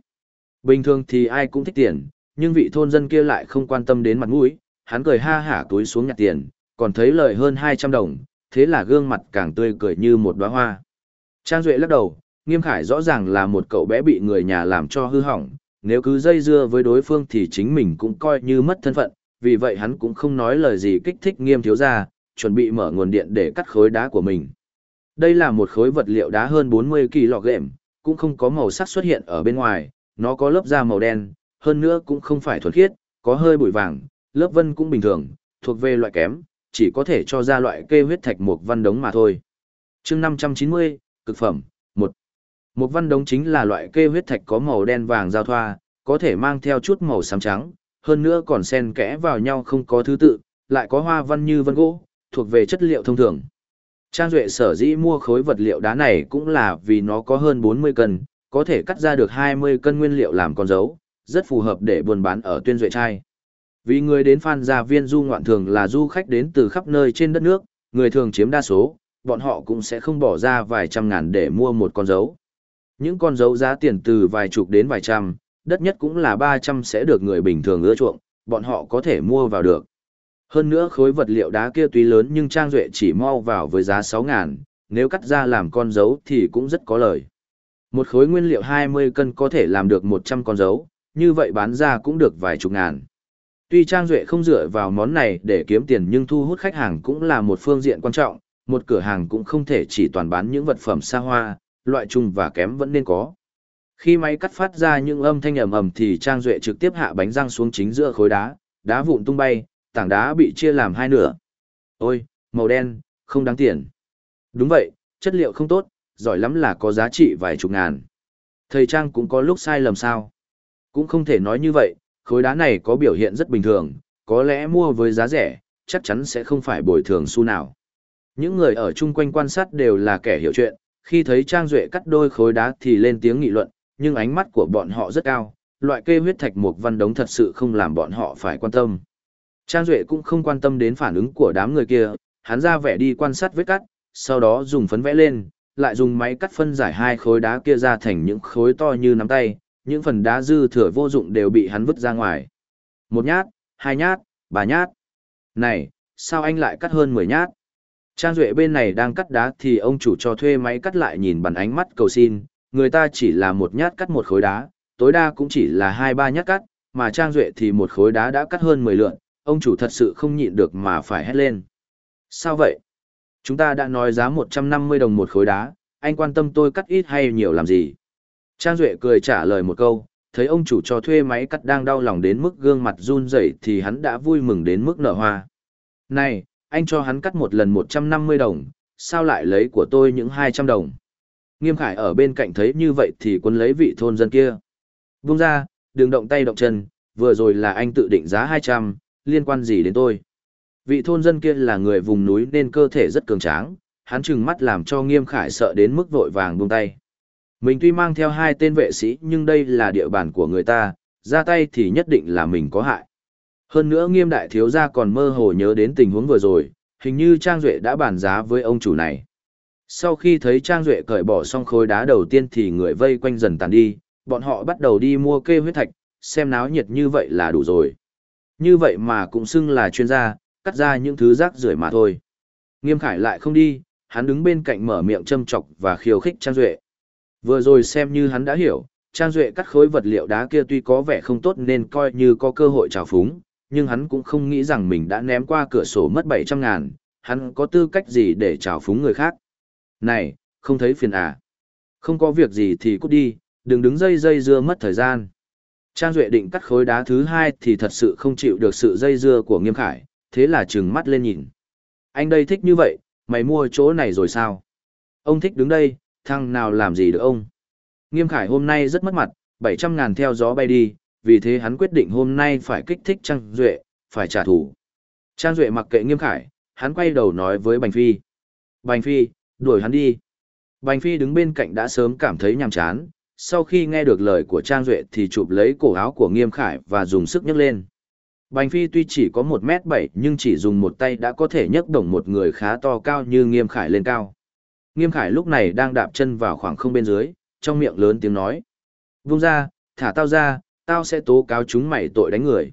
Bình thường thì ai cũng thích tiền, nhưng vị thôn dân kia lại không quan tâm đến mặt mũi, hắn cười ha hả túi xuống nhặt tiền, còn thấy lời hơn 200 đồng, thế là gương mặt càng tươi cười như một đóa hoa. Trang Duệ lắc đầu, Nghiêm Khải rõ ràng là một cậu bé bị người nhà làm cho hư hỏng, nếu cứ dây dưa với đối phương thì chính mình cũng coi như mất thân phận, vì vậy hắn cũng không nói lời gì kích thích Nghiêm thiếu gia, chuẩn bị mở nguồn điện để cắt khối đá của mình. Đây là một khối vật liệu đá hơn 40 kg, cũng không có màu sắc xuất hiện ở bên ngoài, nó có lớp da màu đen, hơn nữa cũng không phải thuần khiết, có hơi bụi vàng, lớp vân cũng bình thường, thuộc về loại kém, chỉ có thể cho ra loại kê huyết thạch một văn đống mà thôi. chương 590, cực phẩm, 1. Một văn đống chính là loại kê huyết thạch có màu đen vàng giao thoa, có thể mang theo chút màu xám trắng, hơn nữa còn xen kẽ vào nhau không có thứ tự, lại có hoa văn như vân gỗ, thuộc về chất liệu thông thường. Trang Duệ sở dĩ mua khối vật liệu đá này cũng là vì nó có hơn 40 cân, có thể cắt ra được 20 cân nguyên liệu làm con dấu, rất phù hợp để buôn bán ở tuyên duệ trai. Vì người đến Phan Gia Viên du ngoạn thường là du khách đến từ khắp nơi trên đất nước, người thường chiếm đa số, bọn họ cũng sẽ không bỏ ra vài trăm ngàn để mua một con dấu. Những con dấu giá tiền từ vài chục đến vài trăm, đất nhất cũng là 300 sẽ được người bình thường ưa chuộng, bọn họ có thể mua vào được. Hơn nữa khối vật liệu đá kia tuy lớn nhưng Trang Duệ chỉ mau vào với giá 6 ngàn, nếu cắt ra làm con dấu thì cũng rất có lời. Một khối nguyên liệu 20 cân có thể làm được 100 con dấu, như vậy bán ra cũng được vài chục ngàn. Tuy Trang Duệ không dựa vào món này để kiếm tiền nhưng thu hút khách hàng cũng là một phương diện quan trọng, một cửa hàng cũng không thể chỉ toàn bán những vật phẩm xa hoa, loại chung và kém vẫn nên có. Khi máy cắt phát ra những âm thanh ầm ầm thì Trang Duệ trực tiếp hạ bánh răng xuống chính giữa khối đá, đá vụn tung bay, tảng đá bị chia làm hai nửa. Ôi, màu đen, không đáng tiền. Đúng vậy, chất liệu không tốt, giỏi lắm là có giá trị vài chục ngàn. Thầy Trang cũng có lúc sai lầm sao. Cũng không thể nói như vậy, khối đá này có biểu hiện rất bình thường, có lẽ mua với giá rẻ, chắc chắn sẽ không phải bồi thường xu nào. Những người ở chung quanh quan sát đều là kẻ hiểu chuyện, khi thấy Trang Duệ cắt đôi khối đá thì lên tiếng nghị luận, nhưng ánh mắt của bọn họ rất cao, loại kê huyết thạch mục văn đống thật sự không làm bọn họ phải quan tâm. Trang Duệ cũng không quan tâm đến phản ứng của đám người kia, hắn ra vẻ đi quan sát vết cắt, sau đó dùng phấn vẽ lên, lại dùng máy cắt phân giải hai khối đá kia ra thành những khối to như nắm tay, những phần đá dư thừa vô dụng đều bị hắn vứt ra ngoài. Một nhát, hai nhát, ba nhát. Này, sao anh lại cắt hơn 10 nhát? Trang Duệ bên này đang cắt đá thì ông chủ cho thuê máy cắt lại nhìn bằng ánh mắt cầu xin, người ta chỉ là một nhát cắt một khối đá, tối đa cũng chỉ là hai ba nhát cắt, mà Trang Duệ thì một khối đá đã cắt hơn 10 lượn, ông chủ thật sự không nhịn được mà phải hét lên. Sao vậy? Chúng ta đã nói giá 150 đồng một khối đá, anh quan tâm tôi cắt ít hay nhiều làm gì? Trang Duệ cười trả lời một câu, thấy ông chủ cho thuê máy cắt đang đau lòng đến mức gương mặt run rẩy thì hắn đã vui mừng đến mức nở hoa. Này, anh cho hắn cắt một lần 150 đồng, sao lại lấy của tôi những 200 đồng? Nghiêm Khải ở bên cạnh thấy như vậy thì quân lấy vị thôn dân kia. Vung ra, đừng động tay động chân, vừa rồi là anh tự định giá 200, liên quan gì đến tôi? Vị thôn dân kia là người vùng núi nên cơ thể rất cường tráng, hắn chừng mắt làm cho Nghiêm Khải sợ đến mức vội vàng buông tay. Mình tuy mang theo hai tên vệ sĩ nhưng đây là địa bàn của người ta, ra tay thì nhất định là mình có hại. Hơn nữa nghiêm đại thiếu gia còn mơ hồ nhớ đến tình huống vừa rồi, hình như Trang Duệ đã bàn giá với ông chủ này. Sau khi thấy Trang Duệ cởi bỏ xong khối đá đầu tiên thì người vây quanh dần tàn đi, bọn họ bắt đầu đi mua kê huyết thạch, xem náo nhiệt như vậy là đủ rồi. Như vậy mà cũng xưng là chuyên gia, cắt ra những thứ rác rưởi mà thôi. Nghiêm Khải lại không đi, hắn đứng bên cạnh mở miệng châm chọc và khiêu khích Trang Duệ. Vừa rồi xem như hắn đã hiểu, Trang Duệ cắt khối vật liệu đá kia tuy có vẻ không tốt nên coi như có cơ hội trào phúng, nhưng hắn cũng không nghĩ rằng mình đã ném qua cửa sổ mất 700 ngàn, hắn có tư cách gì để trào phúng người khác. Này, không thấy phiền à? Không có việc gì thì cút đi, đừng đứng dây dây dưa mất thời gian. Trang Duệ định cắt khối đá thứ hai thì thật sự không chịu được sự dây dưa của Nghiêm Khải, thế là trừng mắt lên nhìn. Anh đây thích như vậy, mày mua chỗ này rồi sao? Ông thích đứng đây, thằng nào làm gì được ông? Nghiêm Khải hôm nay rất mất mặt, 700 ngàn theo gió bay đi, vì thế hắn quyết định hôm nay phải kích thích Trang Duệ, phải trả thù. Trang Duệ mặc kệ Nghiêm Khải, hắn quay đầu nói với Bành Phi. Bành Phi, đuổi hắn đi. Bành Phi đứng bên cạnh đã sớm cảm thấy nhàm chán, sau khi nghe được lời của Trang Duệ thì chụp lấy cổ áo của Nghiêm Khải và dùng sức nhấc lên. Bành Phi tuy chỉ có 1 mét 7 nhưng chỉ dùng một tay đã có thể nhấc đồng một người khá to cao như Nghiêm Khải lên cao. Nghiêm Khải lúc này đang đạp chân vào khoảng không bên dưới, trong miệng lớn tiếng nói. Vung ra, thả tao ra, tao sẽ tố cáo chúng mày tội đánh người.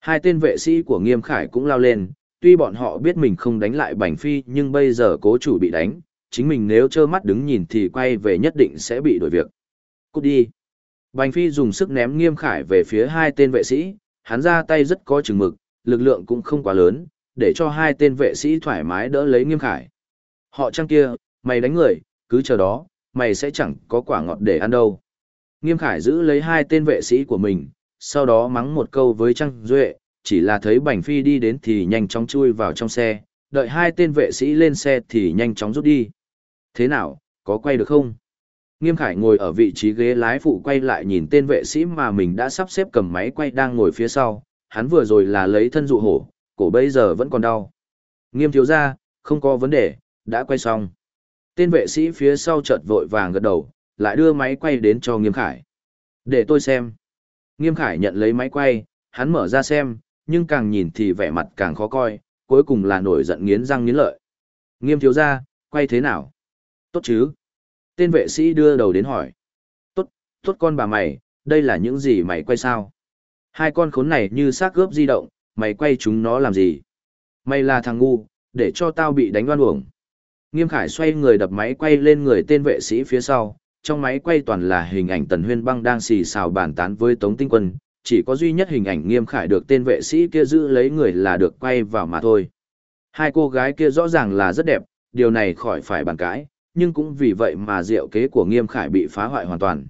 Hai tên vệ sĩ của Nghiêm Khải cũng lao lên, tuy bọn họ biết mình không đánh lại Bành Phi nhưng bây giờ cố chủ bị đánh, chính mình nếu trơ mắt đứng nhìn thì quay về nhất định sẽ bị đổi việc. Cút đi. Bành Phi dùng sức ném Nghiêm Khải về phía hai tên vệ sĩ, hắn ra tay rất có chừng mực, lực lượng cũng không quá lớn, để cho hai tên vệ sĩ thoải mái đỡ lấy Nghiêm Khải. Họ trăng kia, mày đánh người, cứ chờ đó, mày sẽ chẳng có quả ngọt để ăn đâu. Nghiêm Khải giữ lấy hai tên vệ sĩ của mình, sau đó mắng một câu với Trăng Duệ, chỉ là thấy Bành Phi đi đến thì nhanh chóng chui vào trong xe, đợi hai tên vệ sĩ lên xe thì nhanh chóng rút đi. Thế nào, có quay được không? Nghiêm Khải ngồi ở vị trí ghế lái phụ quay lại nhìn tên vệ sĩ mà mình đã sắp xếp cầm máy quay đang ngồi phía sau, hắn vừa rồi là lấy thân dụ hổ, cổ bây giờ vẫn còn đau. Nghiêm thiếu ra, không có vấn đề, đã quay xong. Tên vệ sĩ phía sau chợt vội vàng gật đầu, lại đưa máy quay đến cho Nghiêm Khải. Để tôi xem. Nghiêm Khải nhận lấy máy quay, hắn mở ra xem, nhưng càng nhìn thì vẻ mặt càng khó coi, cuối cùng là nổi giận nghiến răng nghiến lợi. Nghiêm thiếu gia, quay thế nào? Tốt chứ? Tên vệ sĩ đưa đầu đến hỏi. Tốt, tốt con bà mày, đây là những gì mày quay sao? Hai con khốn này như xác gớp di động, mày quay chúng nó làm gì? Mày là thằng ngu, để cho tao bị đánh oan uổng. Nghiêm Khải xoay người đập máy quay lên người tên vệ sĩ phía sau, trong máy quay toàn là hình ảnh Tần Huyên Băng đang xì xào bàn tán với Tống Tinh Quân, chỉ có duy nhất hình ảnh Nghiêm Khải được tên vệ sĩ kia giữ lấy người là được quay vào mà thôi. Hai cô gái kia rõ ràng là rất đẹp, điều này khỏi phải bàn cãi, nhưng cũng vì vậy mà diệu kế của Nghiêm Khải bị phá hoại hoàn toàn.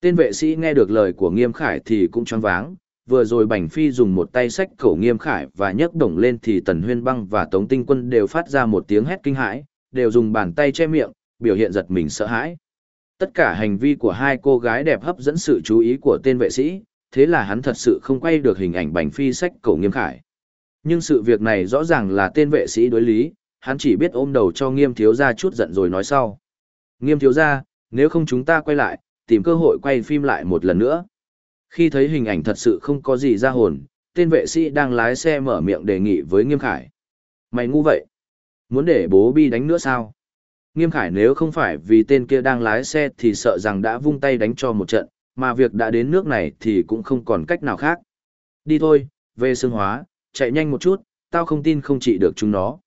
Tên vệ sĩ nghe được lời của Nghiêm Khải thì cũng choáng váng, vừa rồi Bành Phi dùng một tay sách cổ Nghiêm Khải và nhấc đồng lên thì Tần Huyên Băng và Tống Tinh Quân đều phát ra một tiếng hét kinh hãi, đều dùng bàn tay che miệng, biểu hiện giật mình sợ hãi. Tất cả hành vi của hai cô gái đẹp hấp dẫn sự chú ý của tên vệ sĩ, thế là hắn thật sự không quay được hình ảnh Bành Phi sách cổ Nghiêm Khải. Nhưng sự việc này rõ ràng là tên vệ sĩ đối lý, hắn chỉ biết ôm đầu cho Nghiêm thiếu gia chút giận rồi nói sau. Nghiêm thiếu gia, nếu không chúng ta quay lại, tìm cơ hội quay phim lại một lần nữa. Khi thấy hình ảnh thật sự không có gì ra hồn, tên vệ sĩ đang lái xe mở miệng đề nghị với Nghiêm Khải. Mày ngu vậy? Muốn để bố bi đánh nữa sao? Nghiêm Khải nếu không phải vì tên kia đang lái xe thì sợ rằng đã vung tay đánh cho một trận, mà việc đã đến nước này thì cũng không còn cách nào khác. Đi thôi, về xương hóa, chạy nhanh một chút, tao không tin không trị được chúng nó.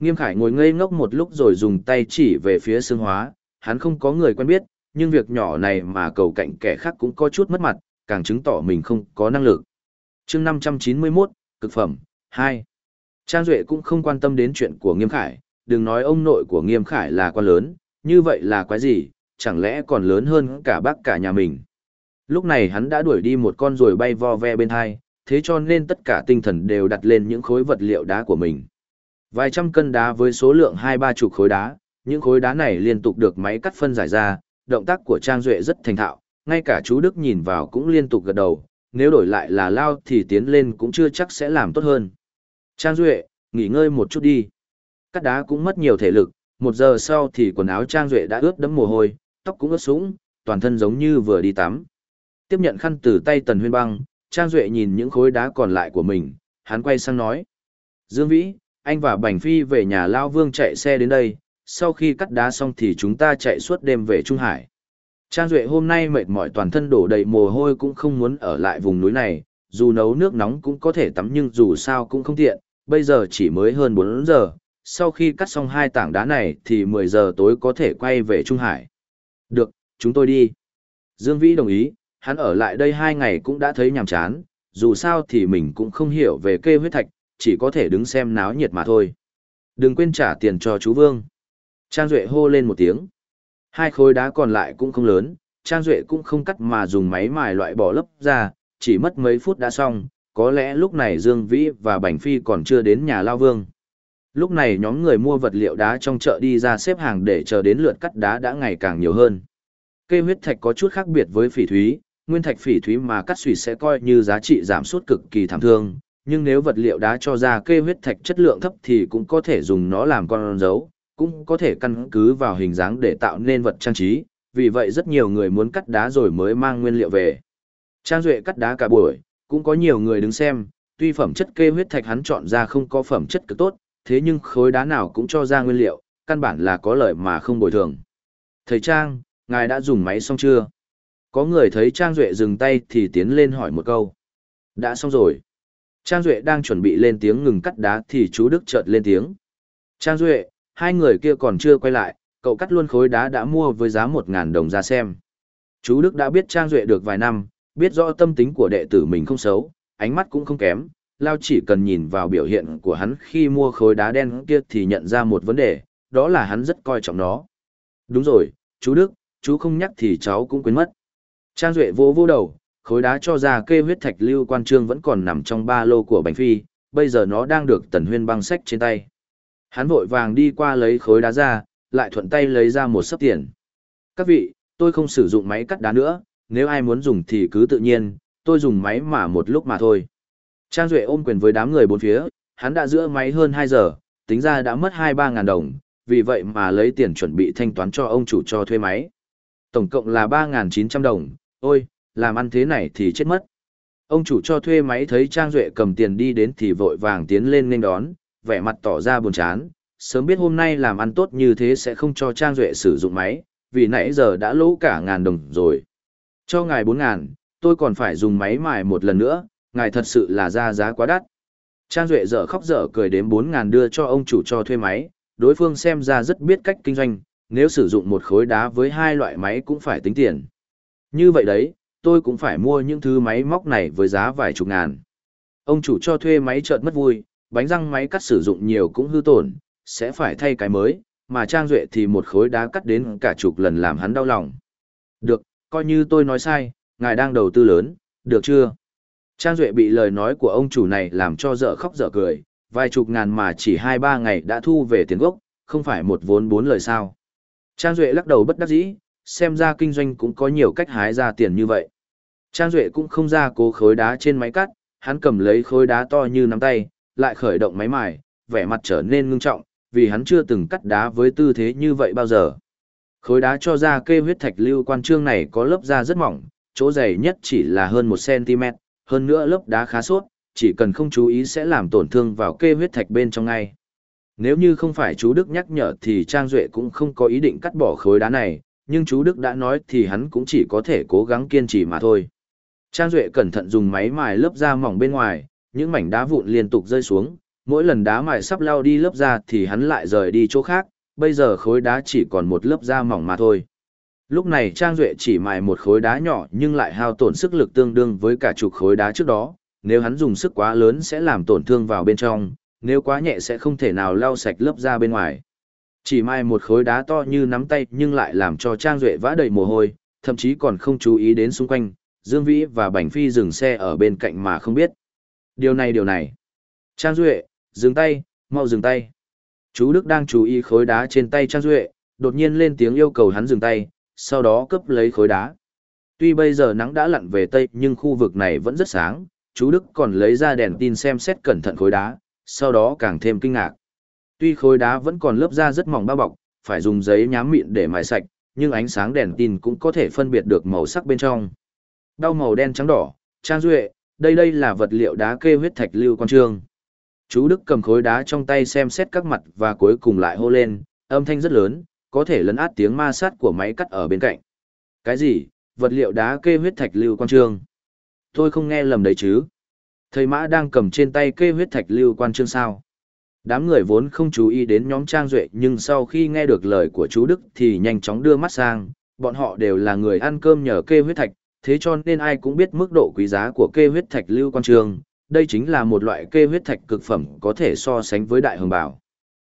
Nghiêm Khải ngồi ngây ngốc một lúc rồi dùng tay chỉ về phía xương hóa, hắn không có người quen biết, nhưng việc nhỏ này mà cầu cạnh kẻ khác cũng có chút mất mặt, càng chứng tỏ mình không có năng lực. chương 591, cực phẩm, 2. Trang Duệ cũng không quan tâm đến chuyện của Nghiêm Khải, đừng nói ông nội của Nghiêm Khải là quan lớn, như vậy là quái gì, chẳng lẽ còn lớn hơn cả bác cả nhà mình. Lúc này hắn đã đuổi đi một con rồi bay vo ve bên hai, thế cho nên tất cả tinh thần đều đặt lên những khối vật liệu đá của mình. Vài trăm cân đá với số lượng hai ba chục khối đá, những khối đá này liên tục được máy cắt phân giải ra, động tác của Trang Duệ rất thành thạo, ngay cả chú Đức nhìn vào cũng liên tục gật đầu, nếu đổi lại là lao thì tiến lên cũng chưa chắc sẽ làm tốt hơn. Trang Duệ, nghỉ ngơi một chút đi. Cắt đá cũng mất nhiều thể lực, một giờ sau thì quần áo Trang Duệ đã ướt đẫm mồ hôi, tóc cũng ướt sũng, toàn thân giống như vừa đi tắm. Tiếp nhận khăn từ tay Tần Huyên Băng, Trang Duệ nhìn những khối đá còn lại của mình, hắn quay sang nói. Dương Vĩ, anh và Bành Phi về nhà Lao Vương chạy xe đến đây, sau khi cắt đá xong thì chúng ta chạy suốt đêm về Trung Hải. Trang Duệ hôm nay mệt mỏi toàn thân đổ đầy mồ hôi cũng không muốn ở lại vùng núi này, dù nấu nước nóng cũng có thể tắm nhưng dù sao cũng không tiện, bây giờ chỉ mới hơn 4 giờ, sau khi cắt xong hai tảng đá này thì 10 giờ tối có thể quay về Trung Hải. Được, chúng tôi đi. Dương Vĩ đồng ý, hắn ở lại đây hai ngày cũng đã thấy nhàm chán, dù sao thì mình cũng không hiểu về kê huyết thạch, chỉ có thể đứng xem náo nhiệt mà thôi. Đừng quên trả tiền cho chú Vương. Trang Duệ hô lên một tiếng. Hai khối đá còn lại cũng không lớn, Trang Duệ cũng không cắt mà dùng máy mài loại bỏ lấp ra, chỉ mất mấy phút đã xong, có lẽ lúc này Dương Vĩ và Bành Phi còn chưa đến nhà Lao Vương. Lúc này nhóm người mua vật liệu đá trong chợ đi ra xếp hàng để chờ đến lượt cắt đá đã ngày càng nhiều hơn. Cây huyết thạch có chút khác biệt với phỉ thúy, nguyên thạch phỉ thúy mà cắt xùy sẽ coi như giá trị giảm sút cực kỳ thảm thương, nhưng nếu vật liệu đá cho ra cây huyết thạch chất lượng thấp thì cũng có thể dùng nó làm con dấu, cũng có thể căn cứ vào hình dáng để tạo nên vật trang trí, vì vậy rất nhiều người muốn cắt đá rồi mới mang nguyên liệu về. Trang Duệ cắt đá cả buổi, cũng có nhiều người đứng xem, tuy phẩm chất kê huyết thạch hắn chọn ra không có phẩm chất cực tốt, thế nhưng khối đá nào cũng cho ra nguyên liệu, căn bản là có lợi mà không bồi thường. Thầy Trang, ngài đã dùng máy xong chưa? Có người thấy Trang Duệ dừng tay thì tiến lên hỏi một câu. Đã xong rồi. Trang Duệ đang chuẩn bị lên tiếng ngừng cắt đá thì chú Đức chợt lên tiếng. Trang Duệ, hai người kia còn chưa quay lại, cậu cắt luôn khối đá đã mua với giá 1.000 đồng ra xem. Chú Đức đã biết Trang Duệ được vài năm, biết rõ tâm tính của đệ tử mình không xấu, ánh mắt cũng không kém, Lao chỉ cần nhìn vào biểu hiện của hắn khi mua khối đá đen kia thì nhận ra một vấn đề, đó là hắn rất coi trọng nó. Đúng rồi, chú Đức, chú không nhắc thì cháu cũng quên mất. Trang Duệ vô vô đầu, khối đá cho ra kê huyết thạch lưu quan trương vẫn còn nằm trong ba lô của Bành Phi, bây giờ nó đang được Tần Huyên băng sách trên tay. Hắn vội vàng đi qua lấy khối đá ra, lại thuận tay lấy ra một sấp tiền. Các vị, tôi không sử dụng máy cắt đá nữa, nếu ai muốn dùng thì cứ tự nhiên, tôi dùng máy mà một lúc mà thôi. Trang Duệ ôm quyền với đám người bốn phía, hắn đã giữa máy hơn 2 giờ, tính ra đã mất 2-3 ngàn đồng, vì vậy mà lấy tiền chuẩn bị thanh toán cho ông chủ cho thuê máy. Tổng cộng là 3.900 đồng, ôi, làm ăn thế này thì chết mất. Ông chủ cho thuê máy thấy Trang Duệ cầm tiền đi đến thì vội vàng tiến lên nên đón, vẻ mặt tỏ ra buồn chán, sớm biết hôm nay làm ăn tốt như thế sẽ không cho Trang Duệ sử dụng máy, vì nãy giờ đã lỗ cả ngàn đồng rồi. Cho ngài bốn ngàn, tôi còn phải dùng máy mài một lần nữa, ngài thật sự là ra giá quá đắt. Trang Duệ dở khóc dở cười đếm bốn ngàn đưa cho ông chủ cho thuê máy, đối phương xem ra rất biết cách kinh doanh, nếu sử dụng một khối đá với hai loại máy cũng phải tính tiền. Như vậy đấy, tôi cũng phải mua những thứ máy móc này với giá vài chục ngàn. Ông chủ cho thuê máy chợt mất vui, bánh răng máy cắt sử dụng nhiều cũng hư tổn, sẽ phải thay cái mới, mà Trang Duệ thì một khối đá cắt đến cả chục lần làm hắn đau lòng. Được, coi như tôi nói sai, ngài đang đầu tư lớn, được chưa? Trang Duệ bị lời nói của ông chủ này làm cho dở khóc dở cười, vài chục ngàn mà chỉ hai ba ngày đã thu về tiền gốc, không phải một vốn bốn lời sao. Trang Duệ lắc đầu bất đắc dĩ, xem ra kinh doanh cũng có nhiều cách hái ra tiền như vậy. Trang Duệ cũng không ra cố khối đá trên máy cắt, hắn cầm lấy khối đá to như nắm tay, lại khởi động máy mài, vẻ mặt trở nên ngưng trọng, vì hắn chưa từng cắt đá với tư thế như vậy bao giờ. Khối đá cho ra kê huyết thạch lưu quan trương này có lớp da rất mỏng, chỗ dày nhất chỉ là hơn 1cm, hơn nữa lớp đá khá suốt, chỉ cần không chú ý sẽ làm tổn thương vào kê huyết thạch bên trong ngay. Nếu như không phải chú Đức nhắc nhở thì Trang Duệ cũng không có ý định cắt bỏ khối đá này, nhưng chú Đức đã nói thì hắn cũng chỉ có thể cố gắng kiên trì mà thôi. Trang Duệ cẩn thận dùng máy mài lớp da mỏng bên ngoài, những mảnh đá vụn liên tục rơi xuống, mỗi lần đá mài sắp lao đi lớp da thì hắn lại rời đi chỗ khác, bây giờ khối đá chỉ còn một lớp da mỏng mà thôi. Lúc này Trang Duệ chỉ mài một khối đá nhỏ nhưng lại hao tổn sức lực tương đương với cả chục khối đá trước đó, nếu hắn dùng sức quá lớn sẽ làm tổn thương vào bên trong, nếu quá nhẹ sẽ không thể nào lau sạch lớp da bên ngoài. Chỉ mài một khối đá to như nắm tay nhưng lại làm cho Trang Duệ vã đầy mồ hôi, thậm chí còn không chú ý đến xung quanh, Dương Vĩ và Bành Phi dừng xe ở bên cạnh mà không biết. Điều này điều này. Trang Duệ, dừng tay, mau dừng tay. Chú Đức đang chú ý khối đá trên tay Trang Duệ, đột nhiên lên tiếng yêu cầu hắn dừng tay, sau đó cướp lấy khối đá. Tuy bây giờ nắng đã lặn về Tây nhưng khu vực này vẫn rất sáng, chú Đức còn lấy ra đèn tin xem xét cẩn thận khối đá, sau đó càng thêm kinh ngạc. Tuy khối đá vẫn còn lớp da rất mỏng bao bọc, phải dùng giấy nhám mịn để mài sạch, nhưng ánh sáng đèn tin cũng có thể phân biệt được màu sắc bên trong. Đau màu đen trắng đỏ, Trang Duệ, đây đây là vật liệu đá kê huyết thạch lưu quan trương. Chú Đức cầm khối đá trong tay xem xét các mặt và cuối cùng lại hô lên, âm thanh rất lớn, có thể lấn át tiếng ma sát của máy cắt ở bên cạnh. Cái gì? Vật liệu đá kê huyết thạch lưu quan trương. Tôi không nghe lầm đấy chứ. Thầy mã đang cầm trên tay kê huyết thạch lưu quan trương sao. Đám người vốn không chú ý đến nhóm Trang Duệ nhưng sau khi nghe được lời của chú Đức thì nhanh chóng đưa mắt sang, bọn họ đều là người ăn cơm nhờ kê huyết thạch, thế cho nên ai cũng biết mức độ quý giá của kê huyết thạch lưu quan trường, đây chính là một loại kê huyết thạch cực phẩm có thể so sánh với đại hồng bảo.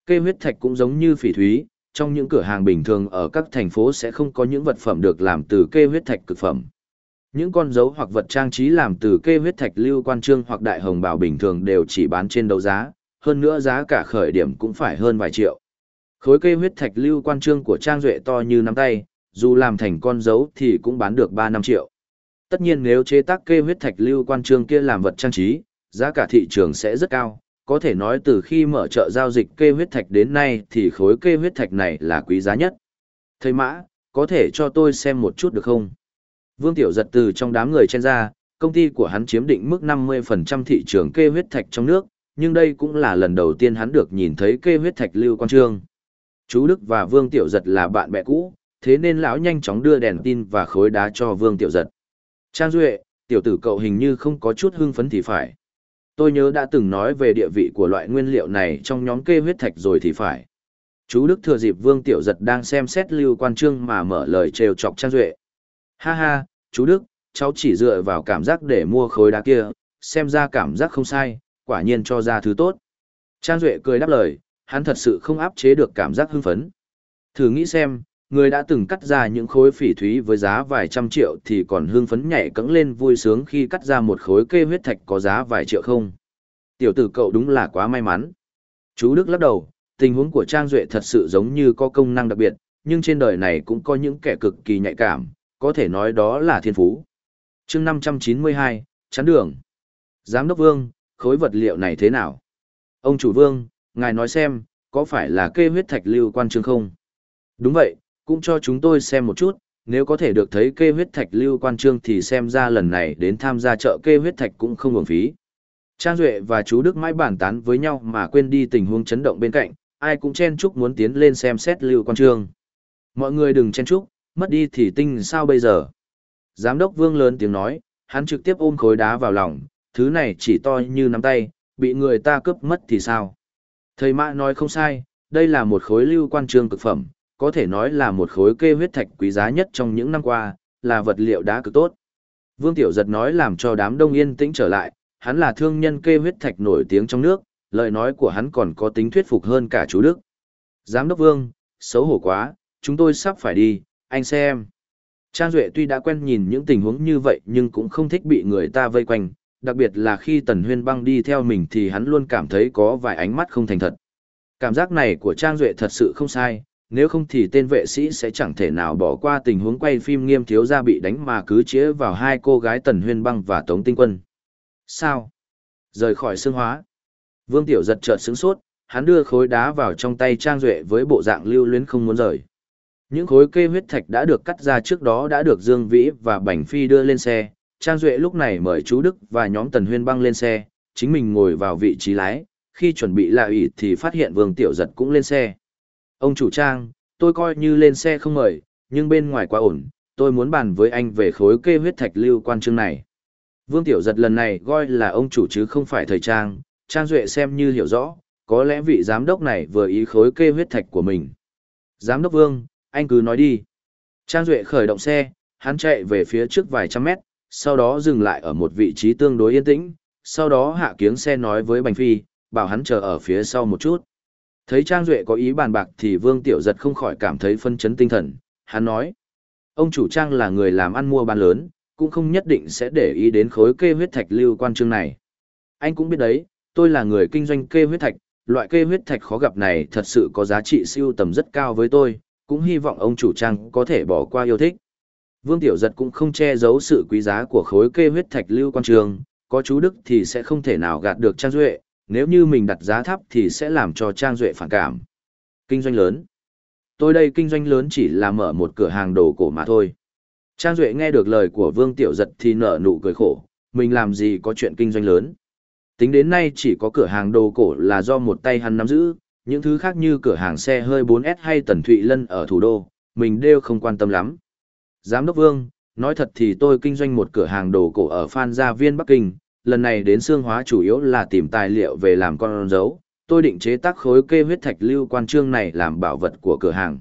Kê huyết thạch cũng giống như phỉ thúy, trong những cửa hàng bình thường ở các thành phố sẽ không có những vật phẩm được làm từ kê huyết thạch cực phẩm. Những con dấu hoặc vật trang trí làm từ kê huyết thạch lưu quan trương hoặc đại hồng bảo bình thường đều chỉ bán trên đấu giá, hơn nữa giá cả khởi điểm cũng phải hơn vài triệu. Khối kê huyết thạch lưu quan trương của Trang Duệ to như nắm tay, dù làm thành con dấu thì cũng bán được 3 năm triệu. Tất nhiên nếu chế tác kê huyết thạch lưu quan trương kia làm vật trang trí, giá cả thị trường sẽ rất cao, có thể nói từ khi mở chợ giao dịch kê huyết thạch đến nay thì khối kê huyết thạch này là quý giá nhất. Thầy Mã, có thể cho tôi xem một chút được không? Vương Tiểu giật từ trong đám người chen ra, công ty của hắn chiếm định mức 50% thị trường kê huyết thạch trong nước, nhưng đây cũng là lần đầu tiên hắn được nhìn thấy kê huyết thạch lưu quan trương. Chú Đức và Vương Tiểu Giật là bạn bè cũ, thế nên lão nhanh chóng đưa đèn tin và khối đá cho Vương Tiểu Giật. Trang Duệ, tiểu tử cậu hình như không có chút hưng phấn thì phải. Tôi nhớ đã từng nói về địa vị của loại nguyên liệu này trong nhóm kê huyết thạch rồi thì phải. Chú Đức thừa dịp Vương Tiểu Giật đang xem xét lưu quan trương mà mở lời trêu chọc Trang Duệ. Ha ha, chú Đức, cháu chỉ dựa vào cảm giác để mua khối đá kia, xem ra cảm giác không sai, quả nhiên cho ra thứ tốt. Trang Duệ cười đáp lời, hắn thật sự không áp chế được cảm giác hưng phấn. Thử nghĩ xem, người đã từng cắt ra những khối phỉ thúy với giá vài trăm triệu thì còn hưng phấn nhảy cẫng lên vui sướng khi cắt ra một khối kê huyết thạch có giá vài triệu không. Tiểu tử cậu đúng là quá may mắn. Chú Đức lắc đầu, tình huống của Trang Duệ thật sự giống như có công năng đặc biệt, nhưng trên đời này cũng có những kẻ cực kỳ nhạy cảm, có thể nói đó là thiên phú. chương 592, chắn đường. Giám đốc Vương, khối vật liệu này thế nào? Ông chủ Vương, ngài nói xem, có phải là kê huyết thạch lưu quan trương không? Đúng vậy, cũng cho chúng tôi xem một chút, nếu có thể được thấy kê huyết thạch lưu quan trương thì xem ra lần này đến tham gia chợ kê huyết thạch cũng không uổng phí. Trang Duệ và chú Đức mãi bàn tán với nhau mà quên đi tình huống chấn động bên cạnh, ai cũng chen chúc muốn tiến lên xem xét lưu quan trương. Mọi người đừng chen chúc, mất đi thì tinh sao bây giờ. Giám đốc Vương lớn tiếng nói, hắn trực tiếp ôm khối đá vào lòng, thứ này chỉ to như nắm tay, bị người ta cướp mất thì sao? Thầy Mã nói không sai, đây là một khối lưu quan trương cực phẩm, có thể nói là một khối kê huyết thạch quý giá nhất trong những năm qua, là vật liệu đá cực tốt. Vương Tiểu Giật nói làm cho đám đông yên tĩnh trở lại, hắn là thương nhân kê huyết thạch nổi tiếng trong nước, lời nói của hắn còn có tính thuyết phục hơn cả chú Đức. Giám đốc Vương, xấu hổ quá, chúng tôi sắp phải đi, anh xem. Trang Duệ tuy đã quen nhìn những tình huống như vậy nhưng cũng không thích bị người ta vây quanh, đặc biệt là khi Tần Huyên băng đi theo mình thì hắn luôn cảm thấy có vài ánh mắt không thành thật. Cảm giác này của Trang Duệ thật sự không sai, nếu không thì tên vệ sĩ sẽ chẳng thể nào bỏ qua tình huống quay phim nghiêm thiếu gia bị đánh mà cứ chĩa vào hai cô gái Tần Huyên băng và Tống Tinh Quân. Sao? Rời khỏi xương hóa. Vương Tiểu giật chợt sững sốt, hắn đưa khối đá vào trong tay Trang Duệ với bộ dạng lưu luyến không muốn rời. Những khối kê huyết thạch đã được cắt ra trước đó đã được Dương Vĩ và Bảnh Phi đưa lên xe. Trang Duệ lúc này mời chú Đức và nhóm Tần Huyên băng lên xe, chính mình ngồi vào vị trí lái, khi chuẩn bị lạ ủy thì phát hiện Vương Tiểu Giật cũng lên xe. Ông chủ Trang, tôi coi như lên xe không mời, nhưng bên ngoài quá ổn, tôi muốn bàn với anh về khối kê huyết thạch lưu quan trương này. Vương Tiểu Giật lần này gọi là ông chủ chứ không phải thời Trang, Trang Duệ xem như hiểu rõ, có lẽ vị giám đốc này vừa ý khối kê huyết thạch của mình. Giám đốc Vương, anh cứ nói đi. Trang Duệ khởi động xe, hắn chạy về phía trước vài trăm mét, sau đó dừng lại ở một vị trí tương đối yên tĩnh, sau đó hạ kiếng xe nói với Bành Phi, bảo hắn chờ ở phía sau một chút. Thấy Trang Duệ có ý bàn bạc thì Vương Tiểu Giật không khỏi cảm thấy phân chấn tinh thần, hắn nói. Ông chủ Trang là người làm ăn mua bán lớn, cũng không nhất định sẽ để ý đến khối kê huyết thạch lưu quan trương này. Anh cũng biết đấy, tôi là người kinh doanh kê huyết thạch, loại kê huyết thạch khó gặp này thật sự có giá trị siêu tầm rất cao với tôi, cũng hy vọng ông chủ trang có thể bỏ qua yêu thích. Vương Tiểu Giật cũng không che giấu sự quý giá của khối kê huyết thạch lưu quan trường, có chú Đức thì sẽ không thể nào gạt được Trang Duệ, nếu như mình đặt giá thấp thì sẽ làm cho Trang Duệ phản cảm. Kinh doanh lớn. Tôi đây kinh doanh lớn chỉ là mở một cửa hàng đồ cổ mà thôi. Trang Duệ nghe được lời của Vương Tiểu Giật thì nở nụ cười khổ, mình làm gì có chuyện kinh doanh lớn. Tính đến nay chỉ có cửa hàng đồ cổ là do một tay hắn nắm giữ, những thứ khác như cửa hàng xe hơi 4S hay Tần Thụy Lân ở thủ đô, mình đều không quan tâm lắm. Giám đốc Vương, nói thật thì tôi kinh doanh một cửa hàng đồ cổ ở Phan Gia Viên Bắc Kinh, lần này đến xương hóa chủ yếu là tìm tài liệu về làm con dấu, tôi định chế tác khối kê huyết thạch lưu quan trương này làm bảo vật của cửa hàng.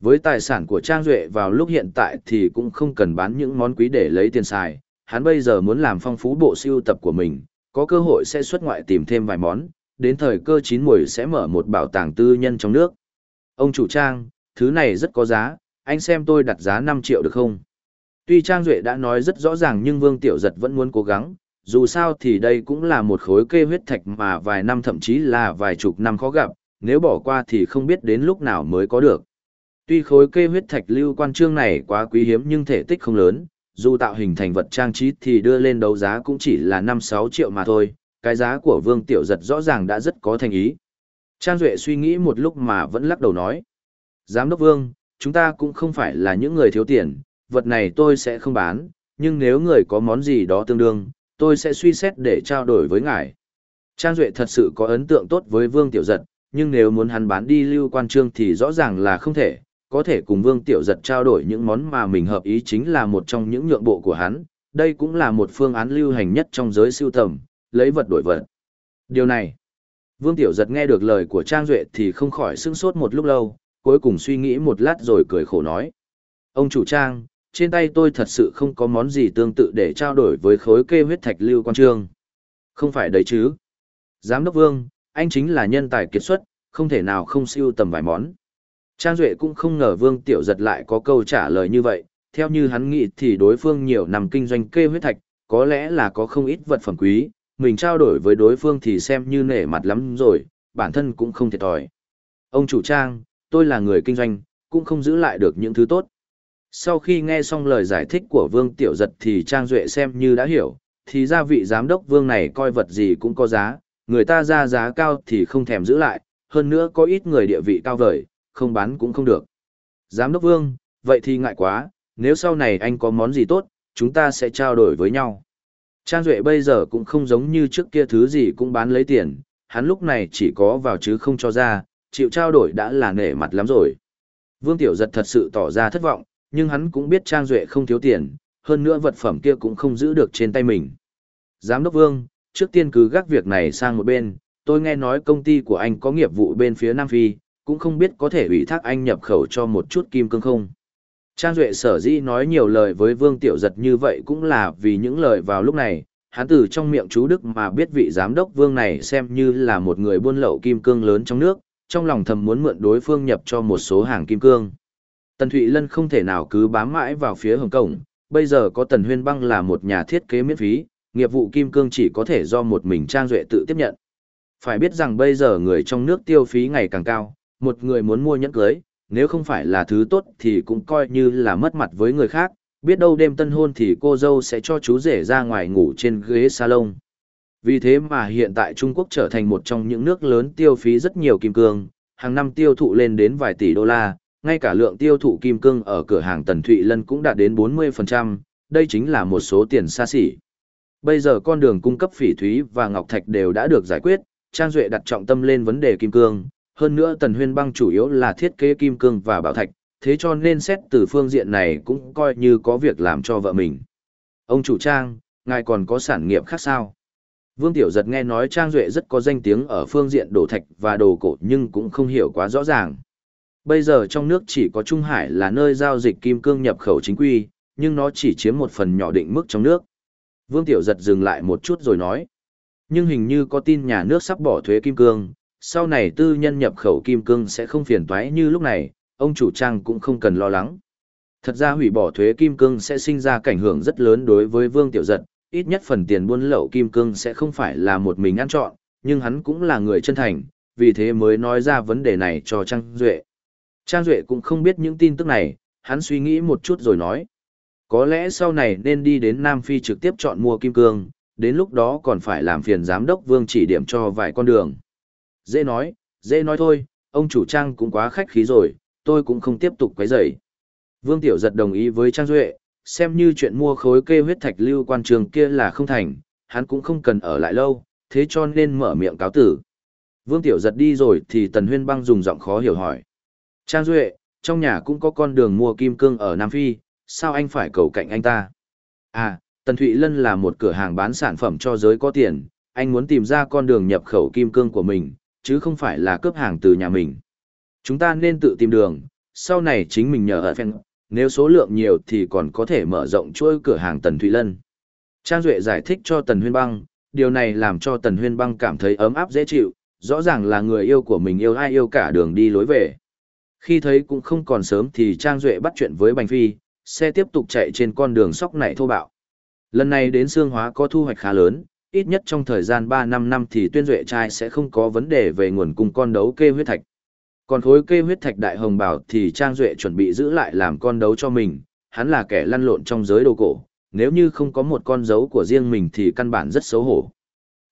Với tài sản của Trang Duệ vào lúc hiện tại thì cũng không cần bán những món quý để lấy tiền xài, hắn bây giờ muốn làm phong phú bộ siêu tập của mình, có cơ hội sẽ xuất ngoại tìm thêm vài món, đến thời cơ chín muồi sẽ mở một bảo tàng tư nhân trong nước. Ông chủ Trang, thứ này rất có giá, anh xem tôi đặt giá 5 triệu được không? Tuy Trang Duệ đã nói rất rõ ràng nhưng Vương Tiểu Giật vẫn muốn cố gắng, dù sao thì đây cũng là một khối kê huyết thạch mà vài năm thậm chí là vài chục năm khó gặp, nếu bỏ qua thì không biết đến lúc nào mới có được. Tuy khối kê huyết thạch lưu quan trương này quá quý hiếm nhưng thể tích không lớn, dù tạo hình thành vật trang trí thì đưa lên đấu giá cũng chỉ là 5-6 triệu mà thôi, cái giá của Vương Tiểu Giật rõ ràng đã rất có thành ý. Trang Duệ suy nghĩ một lúc mà vẫn lắc đầu nói. Giám đốc Vương, chúng ta cũng không phải là những người thiếu tiền, vật này tôi sẽ không bán, nhưng nếu người có món gì đó tương đương, tôi sẽ suy xét để trao đổi với ngài. Trang Duệ thật sự có ấn tượng tốt với Vương Tiểu Giật, nhưng nếu muốn hắn bán đi lưu quan trương thì rõ ràng là không thể, có thể cùng Vương Tiểu Giật trao đổi những món mà mình hợp ý chính là một trong những nhượng bộ của hắn, đây cũng là một phương án lưu hành nhất trong giới siêu tầm, lấy vật đổi vật. Điều này, Vương Tiểu Giật nghe được lời của Trang Duệ thì không khỏi sưng sốt một lúc lâu, cuối cùng suy nghĩ một lát rồi cười khổ nói. Ông chủ Trang, trên tay tôi thật sự không có món gì tương tự để trao đổi với khối kê huyết thạch lưu quan trương. Không phải đấy chứ. Giám đốc Vương, anh chính là nhân tài kiệt xuất, không thể nào không siêu tầm vài món. Trang Duệ cũng không ngờ Vương Tiểu Giật lại có câu trả lời như vậy, theo như hắn nghĩ thì đối phương nhiều năm kinh doanh kê huyết thạch, có lẽ là có không ít vật phẩm quý, mình trao đổi với đối phương thì xem như nể mặt lắm rồi, bản thân cũng không thiệt thòi. Ông chủ trang, tôi là người kinh doanh, cũng không giữ lại được những thứ tốt. Sau khi nghe xong lời giải thích của Vương Tiểu Giật thì Trang Duệ xem như đã hiểu, thì ra vị giám đốc Vương này coi vật gì cũng có giá, người ta ra giá cao thì không thèm giữ lại, hơn nữa có ít người địa vị cao vời, không bán cũng không được. Giám đốc Vương, vậy thì ngại quá, nếu sau này anh có món gì tốt, chúng ta sẽ trao đổi với nhau. Trang Duệ bây giờ cũng không giống như trước kia thứ gì cũng bán lấy tiền, hắn lúc này chỉ có vào chứ không cho ra, chịu trao đổi đã là nể mặt lắm rồi. Vương Tiểu Giật thật sự tỏ ra thất vọng, nhưng hắn cũng biết Trang Duệ không thiếu tiền, hơn nữa vật phẩm kia cũng không giữ được trên tay mình. Giám đốc Vương, trước tiên cứ gác việc này sang một bên, tôi nghe nói công ty của anh có nghiệp vụ bên phía Nam Phi, cũng không biết có thể ủy thác anh nhập khẩu cho một chút kim cương không. Trang Duệ sở dĩ nói nhiều lời với Vương Tiểu Giật như vậy cũng là vì những lời vào lúc này, hắn từ trong miệng chú Đức mà biết vị giám đốc Vương này xem như là một người buôn lậu kim cương lớn trong nước, trong lòng thầm muốn mượn đối phương nhập cho một số hàng kim cương. Tần Thụy Lân không thể nào cứ bám mãi vào phía Hồng Cổng, bây giờ có Tần Huyên Băng là một nhà thiết kế miễn phí, nghiệp vụ kim cương chỉ có thể do một mình Trang Duệ tự tiếp nhận. Phải biết rằng bây giờ người trong nước tiêu phí ngày càng cao, một người muốn mua nhẫn cưới, nếu không phải là thứ tốt thì cũng coi như là mất mặt với người khác, biết đâu đêm tân hôn thì cô dâu sẽ cho chú rể ra ngoài ngủ trên ghế salon. Vì thế mà hiện tại Trung Quốc trở thành một trong những nước lớn tiêu phí rất nhiều kim cương, hàng năm tiêu thụ lên đến vài tỷ đô la, ngay cả lượng tiêu thụ kim cương ở cửa hàng Tần Thụy Lân cũng đạt đến 40%, đây chính là một số tiền xa xỉ. Bây giờ con đường cung cấp phỉ thúy và ngọc thạch đều đã được giải quyết, Trang Duệ đặt trọng tâm lên vấn đề kim cương, hơn nữa Tần Huyên Băng chủ yếu là thiết kế kim cương và bảo thạch, thế cho nên xét từ phương diện này cũng coi như có việc làm cho vợ mình. Ông chủ Trang, ngài còn có sản nghiệp khác sao? Vương Tiểu Giật nghe nói Trang Duệ rất có danh tiếng ở phương diện đồ thạch và đồ cổ nhưng cũng không hiểu quá rõ ràng. Bây giờ trong nước chỉ có Trung Hải là nơi giao dịch kim cương nhập khẩu chính quy, nhưng nó chỉ chiếm một phần nhỏ định mức trong nước. Vương Tiểu Giật dừng lại một chút rồi nói. Nhưng hình như có tin nhà nước sắp bỏ thuế kim cương, sau này tư nhân nhập khẩu kim cương sẽ không phiền toái như lúc này, ông chủ trang cũng không cần lo lắng. Thật ra hủy bỏ thuế kim cương sẽ sinh ra cảnh hưởng rất lớn đối với Vương Tiểu Giật, ít nhất phần tiền buôn lậu kim cương sẽ không phải là một mình ăn chọn, nhưng hắn cũng là người chân thành, vì thế mới nói ra vấn đề này cho Trang Duệ. Trang Duệ cũng không biết những tin tức này, hắn suy nghĩ một chút rồi nói. Có lẽ sau này nên đi đến Nam Phi trực tiếp chọn mua kim cương, đến lúc đó còn phải làm phiền giám đốc Vương chỉ điểm cho vài con đường. Dễ nói, dễ nói thôi, ông chủ Trang cũng quá khách khí rồi, tôi cũng không tiếp tục quấy rầy. Vương Tiểu Giật đồng ý với Trang Duệ, xem như chuyện mua khối kê huyết thạch lưu quan trường kia là không thành, hắn cũng không cần ở lại lâu, thế cho nên mở miệng cáo tử. Vương Tiểu Giật đi rồi thì Tần Huyên Băng dùng giọng khó hiểu hỏi. Trang Duệ, trong nhà cũng có con đường mua kim cương ở Nam Phi, sao anh phải cầu cạnh anh ta? À, Tần Thụy Lân là một cửa hàng bán sản phẩm cho giới có tiền, anh muốn tìm ra con đường nhập khẩu kim cương của mình, chứ không phải là cướp hàng từ nhà mình. Chúng ta nên tự tìm đường, sau này chính mình nhờ ở phèn, nếu số lượng nhiều thì còn có thể mở rộng chuỗi cửa hàng Tần Thụy Lân. Trang Duệ giải thích cho Tần Huyên Băng, điều này làm cho Tần Huyên Băng cảm thấy ấm áp dễ chịu, rõ ràng là người yêu của mình yêu ai yêu cả đường đi lối về. Khi thấy cũng không còn sớm thì Trang Duệ bắt chuyện với Bành Phi, xe tiếp tục chạy trên con đường sóc này thô bạo. Lần này đến Sương Hóa có thu hoạch khá lớn, ít nhất trong thời gian 3-5 năm thì tuyên duệ trai sẽ không có vấn đề về nguồn cung con đấu kê huyết thạch. Còn khối kê huyết thạch đại hồng bảo thì Trang Duệ chuẩn bị giữ lại làm con đấu cho mình, hắn là kẻ lăn lộn trong giới đồ cổ, nếu như không có một con dấu của riêng mình thì căn bản rất xấu hổ.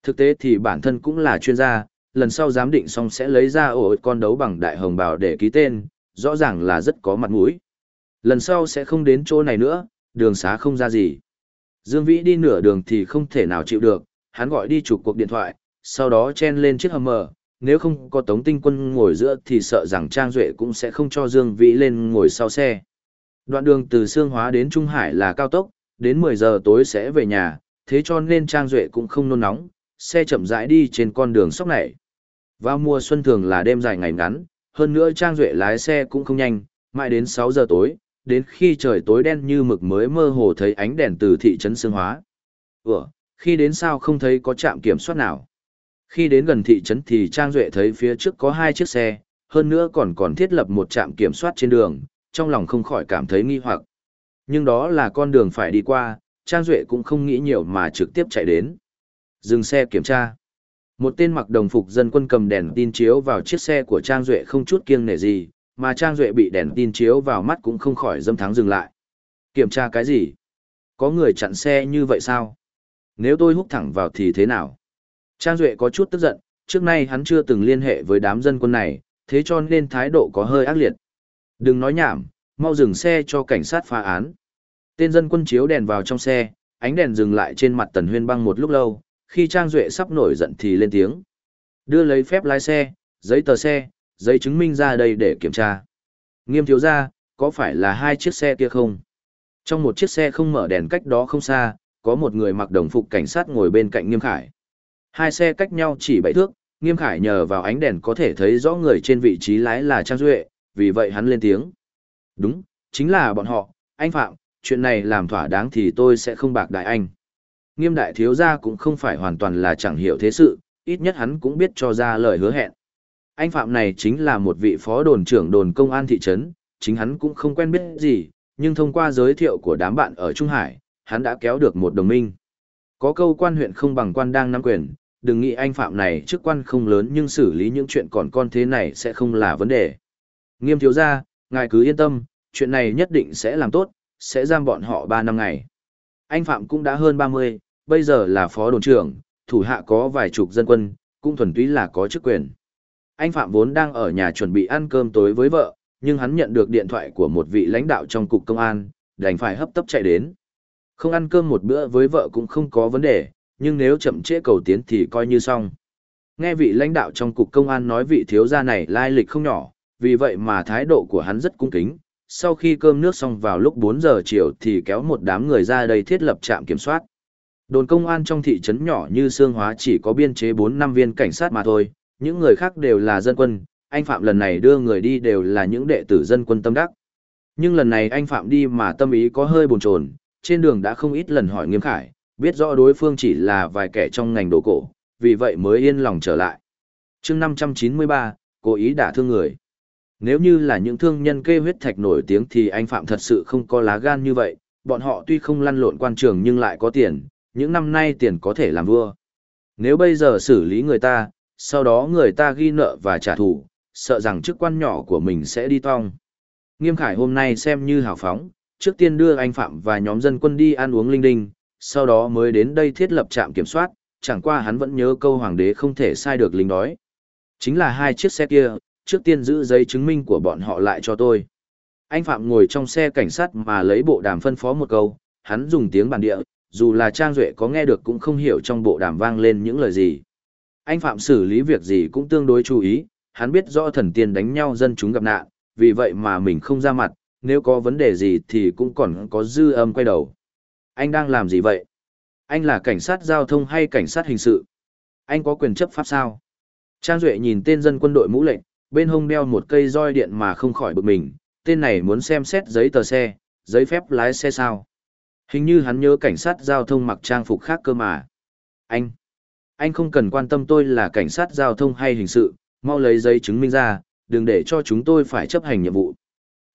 Thực tế thì bản thân cũng là chuyên gia, lần sau giám định xong sẽ lấy ra ổ con đấu bằng đại hồng bảo để ký tên, rõ ràng là rất có mặt mũi. Lần sau sẽ không đến chỗ này nữa, đường xá không ra gì. Dương Vĩ đi nửa đường thì không thể nào chịu được, hắn gọi đi chụp cuộc điện thoại, sau đó chen lên chiếc hầm mờ, nếu không có Tống Tinh Quân ngồi giữa thì sợ rằng Trang Duệ cũng sẽ không cho Dương Vĩ lên ngồi sau xe. Đoạn đường từ Sương Hóa đến Trung Hải là cao tốc, đến 10 giờ tối sẽ về nhà, thế cho nên Trang Duệ cũng không nôn nóng, xe chậm rãi đi trên con đường sóc này. Vào mùa xuân thường là đêm dài ngày ngắn, hơn nữa Trang Duệ lái xe cũng không nhanh, mãi đến 6 giờ tối, đến khi trời tối đen như mực mới mơ hồ thấy ánh đèn từ thị trấn Sương Hóa. Ủa, khi đến sao không thấy có trạm kiểm soát nào? Khi đến gần thị trấn thì Trang Duệ thấy phía trước có hai chiếc xe, hơn nữa còn còn thiết lập một trạm kiểm soát trên đường, trong lòng không khỏi cảm thấy nghi hoặc. Nhưng đó là con đường phải đi qua, Trang Duệ cũng không nghĩ nhiều mà trực tiếp chạy đến. Dừng xe kiểm tra. Một tên mặc đồng phục dân quân cầm đèn tin chiếu vào chiếc xe của Trang Duệ không chút kiêng nể gì, mà Trang Duệ bị đèn tin chiếu vào mắt cũng không khỏi dâm thắng dừng lại. Kiểm tra cái gì? Có người chặn xe như vậy sao? Nếu tôi hút thẳng vào thì thế nào? Trang Duệ có chút tức giận, trước nay hắn chưa từng liên hệ với đám dân quân này, thế cho nên thái độ có hơi ác liệt. Đừng nói nhảm, mau dừng xe cho cảnh sát phá án. Tên dân quân chiếu đèn vào trong xe, ánh đèn dừng lại trên mặt Tần Huyên băng một lúc lâu, khi Trang Duệ sắp nổi giận thì lên tiếng. Đưa lấy phép lái xe, giấy tờ xe, giấy chứng minh ra đây để kiểm tra. Nghiêm thiếu ra, có phải là hai chiếc xe kia không? Trong một chiếc xe không mở đèn cách đó không xa, có một người mặc đồng phục cảnh sát ngồi bên cạnh Nghiêm Khải. Hai xe cách nhau chỉ bảy thước, Nghiêm Khải nhờ vào ánh đèn có thể thấy rõ người trên vị trí lái là Trang Duệ, vì vậy hắn lên tiếng. Đúng, chính là bọn họ, anh Phạm, chuyện này làm thỏa đáng thì tôi sẽ không bạc đại anh. Nghiêm đại thiếu gia cũng không phải hoàn toàn là chẳng hiểu thế sự, ít nhất hắn cũng biết cho ra lời hứa hẹn. Anh Phạm này chính là một vị phó đồn trưởng đồn công an thị trấn, chính hắn cũng không quen biết gì, nhưng thông qua giới thiệu của đám bạn ở Trung Hải, hắn đã kéo được một đồng minh. Có câu quan huyện không bằng quan đang nắm quyền, đừng nghĩ anh Phạm này chức quan không lớn nhưng xử lý những chuyện còn con thế này sẽ không là vấn đề. Nghiêm thiếu gia, ngài cứ yên tâm, chuyện này nhất định sẽ làm tốt, sẽ giam bọn họ 3 năm ngày. Anh Phạm cũng đã hơn 30, bây giờ là phó đồn trưởng, thủ hạ có vài chục dân quân, cũng thuần túy là có chức quyền. Anh Phạm vốn đang ở nhà chuẩn bị ăn cơm tối với vợ, nhưng hắn nhận được điện thoại của một vị lãnh đạo trong cục công an, đành phải hấp tấp chạy đến. Không ăn cơm một bữa với vợ cũng không có vấn đề, nhưng nếu chậm trễ cầu tiến thì coi như xong. Nghe vị lãnh đạo trong cục công an nói vị thiếu gia này lai lịch không nhỏ, vì vậy mà thái độ của hắn rất cung kính. Sau khi cơm nước xong vào lúc 4 giờ chiều thì kéo một đám người ra đây thiết lập trạm kiểm soát. Đồn công an trong thị trấn nhỏ như Sương Hóa chỉ có biên chế 4 năm viên cảnh sát mà thôi, những người khác đều là dân quân, anh Phạm lần này đưa người đi đều là những đệ tử dân quân tâm đắc. Nhưng lần này anh Phạm đi mà tâm ý có hơi bồn chồn, trên đường đã không ít lần hỏi Nghiêm Khải, biết rõ đối phương chỉ là vài kẻ trong ngành đồ cổ, vì vậy mới yên lòng trở lại. chương 593, cố ý đả thương người. Nếu như là những thương nhân kê huyết thạch nổi tiếng thì anh Phạm thật sự không có lá gan như vậy, bọn họ tuy không lăn lộn quan trường nhưng lại có tiền, những năm nay tiền có thể làm vua. Nếu bây giờ xử lý người ta, sau đó người ta ghi nợ và trả thù, sợ rằng chức quan nhỏ của mình sẽ đi tong. Nghiêm Khải hôm nay xem như hào phóng, trước tiên đưa anh Phạm và nhóm dân quân đi ăn uống linh đinh, sau đó mới đến đây thiết lập trạm kiểm soát, chẳng qua hắn vẫn nhớ câu hoàng đế không thể sai được lính đói. Chính là hai chiếc xe kia, trước tiên giữ giấy chứng minh của bọn họ lại cho tôi. Anh Phạm ngồi trong xe cảnh sát mà lấy bộ đàm phân phó một câu, hắn dùng tiếng bản địa, dù là Trang Duệ có nghe được cũng không hiểu trong bộ đàm vang lên những lời gì. Anh Phạm xử lý việc gì cũng tương đối chú ý, hắn biết rõ thần tiên đánh nhau dân chúng gặp nạn, vì vậy mà mình không ra mặt, nếu có vấn đề gì thì cũng còn có dư âm quay đầu. Anh đang làm gì vậy? Anh là cảnh sát giao thông hay cảnh sát hình sự? Anh có quyền chấp pháp sao? Trang Duệ nhìn tên dân quân đội mũ lệnh, bên hông đeo một cây roi điện mà không khỏi bực mình, tên này muốn xem xét giấy tờ xe, giấy phép lái xe sao? Hình như hắn nhớ cảnh sát giao thông mặc trang phục khác cơ mà. Anh! Anh không cần quan tâm tôi là cảnh sát giao thông hay hình sự, mau lấy giấy chứng minh ra, đừng để cho chúng tôi phải chấp hành nhiệm vụ.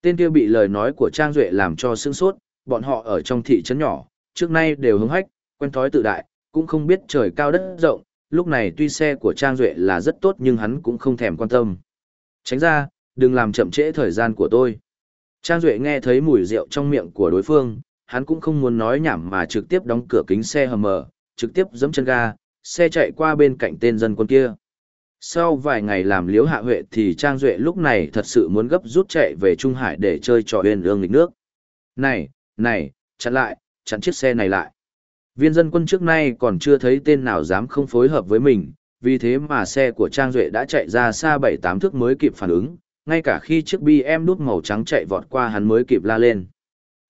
Tên kia bị lời nói của Trang Duệ làm cho sương sốt, bọn họ ở trong thị trấn nhỏ, trước nay đều hứng hách, quen thói tự đại, cũng không biết trời cao đất rộng, lúc này tuy xe của Trang Duệ là rất tốt nhưng hắn cũng không thèm quan tâm. Tránh ra, đừng làm chậm trễ thời gian của tôi. Trang Duệ nghe thấy mùi rượu trong miệng của đối phương, hắn cũng không muốn nói nhảm mà trực tiếp đóng cửa kính xe hầm mở, trực tiếp giẫm chân ga, xe chạy qua bên cạnh tên dân quân kia. Sau vài ngày làm liếu hạ huệ thì Trang Duệ lúc này thật sự muốn gấp rút chạy về Trung Hải để chơi trò huyền ương lịch nước. Này, này, chặn lại, chặn chiếc xe này lại. Viên dân quân trước nay còn chưa thấy tên nào dám không phối hợp với mình, vì thế mà xe của Trang Duệ đã chạy ra xa 7-8 thước mới kịp phản ứng, ngay cả khi chiếc BM đút màu trắng chạy vọt qua hắn mới kịp la lên.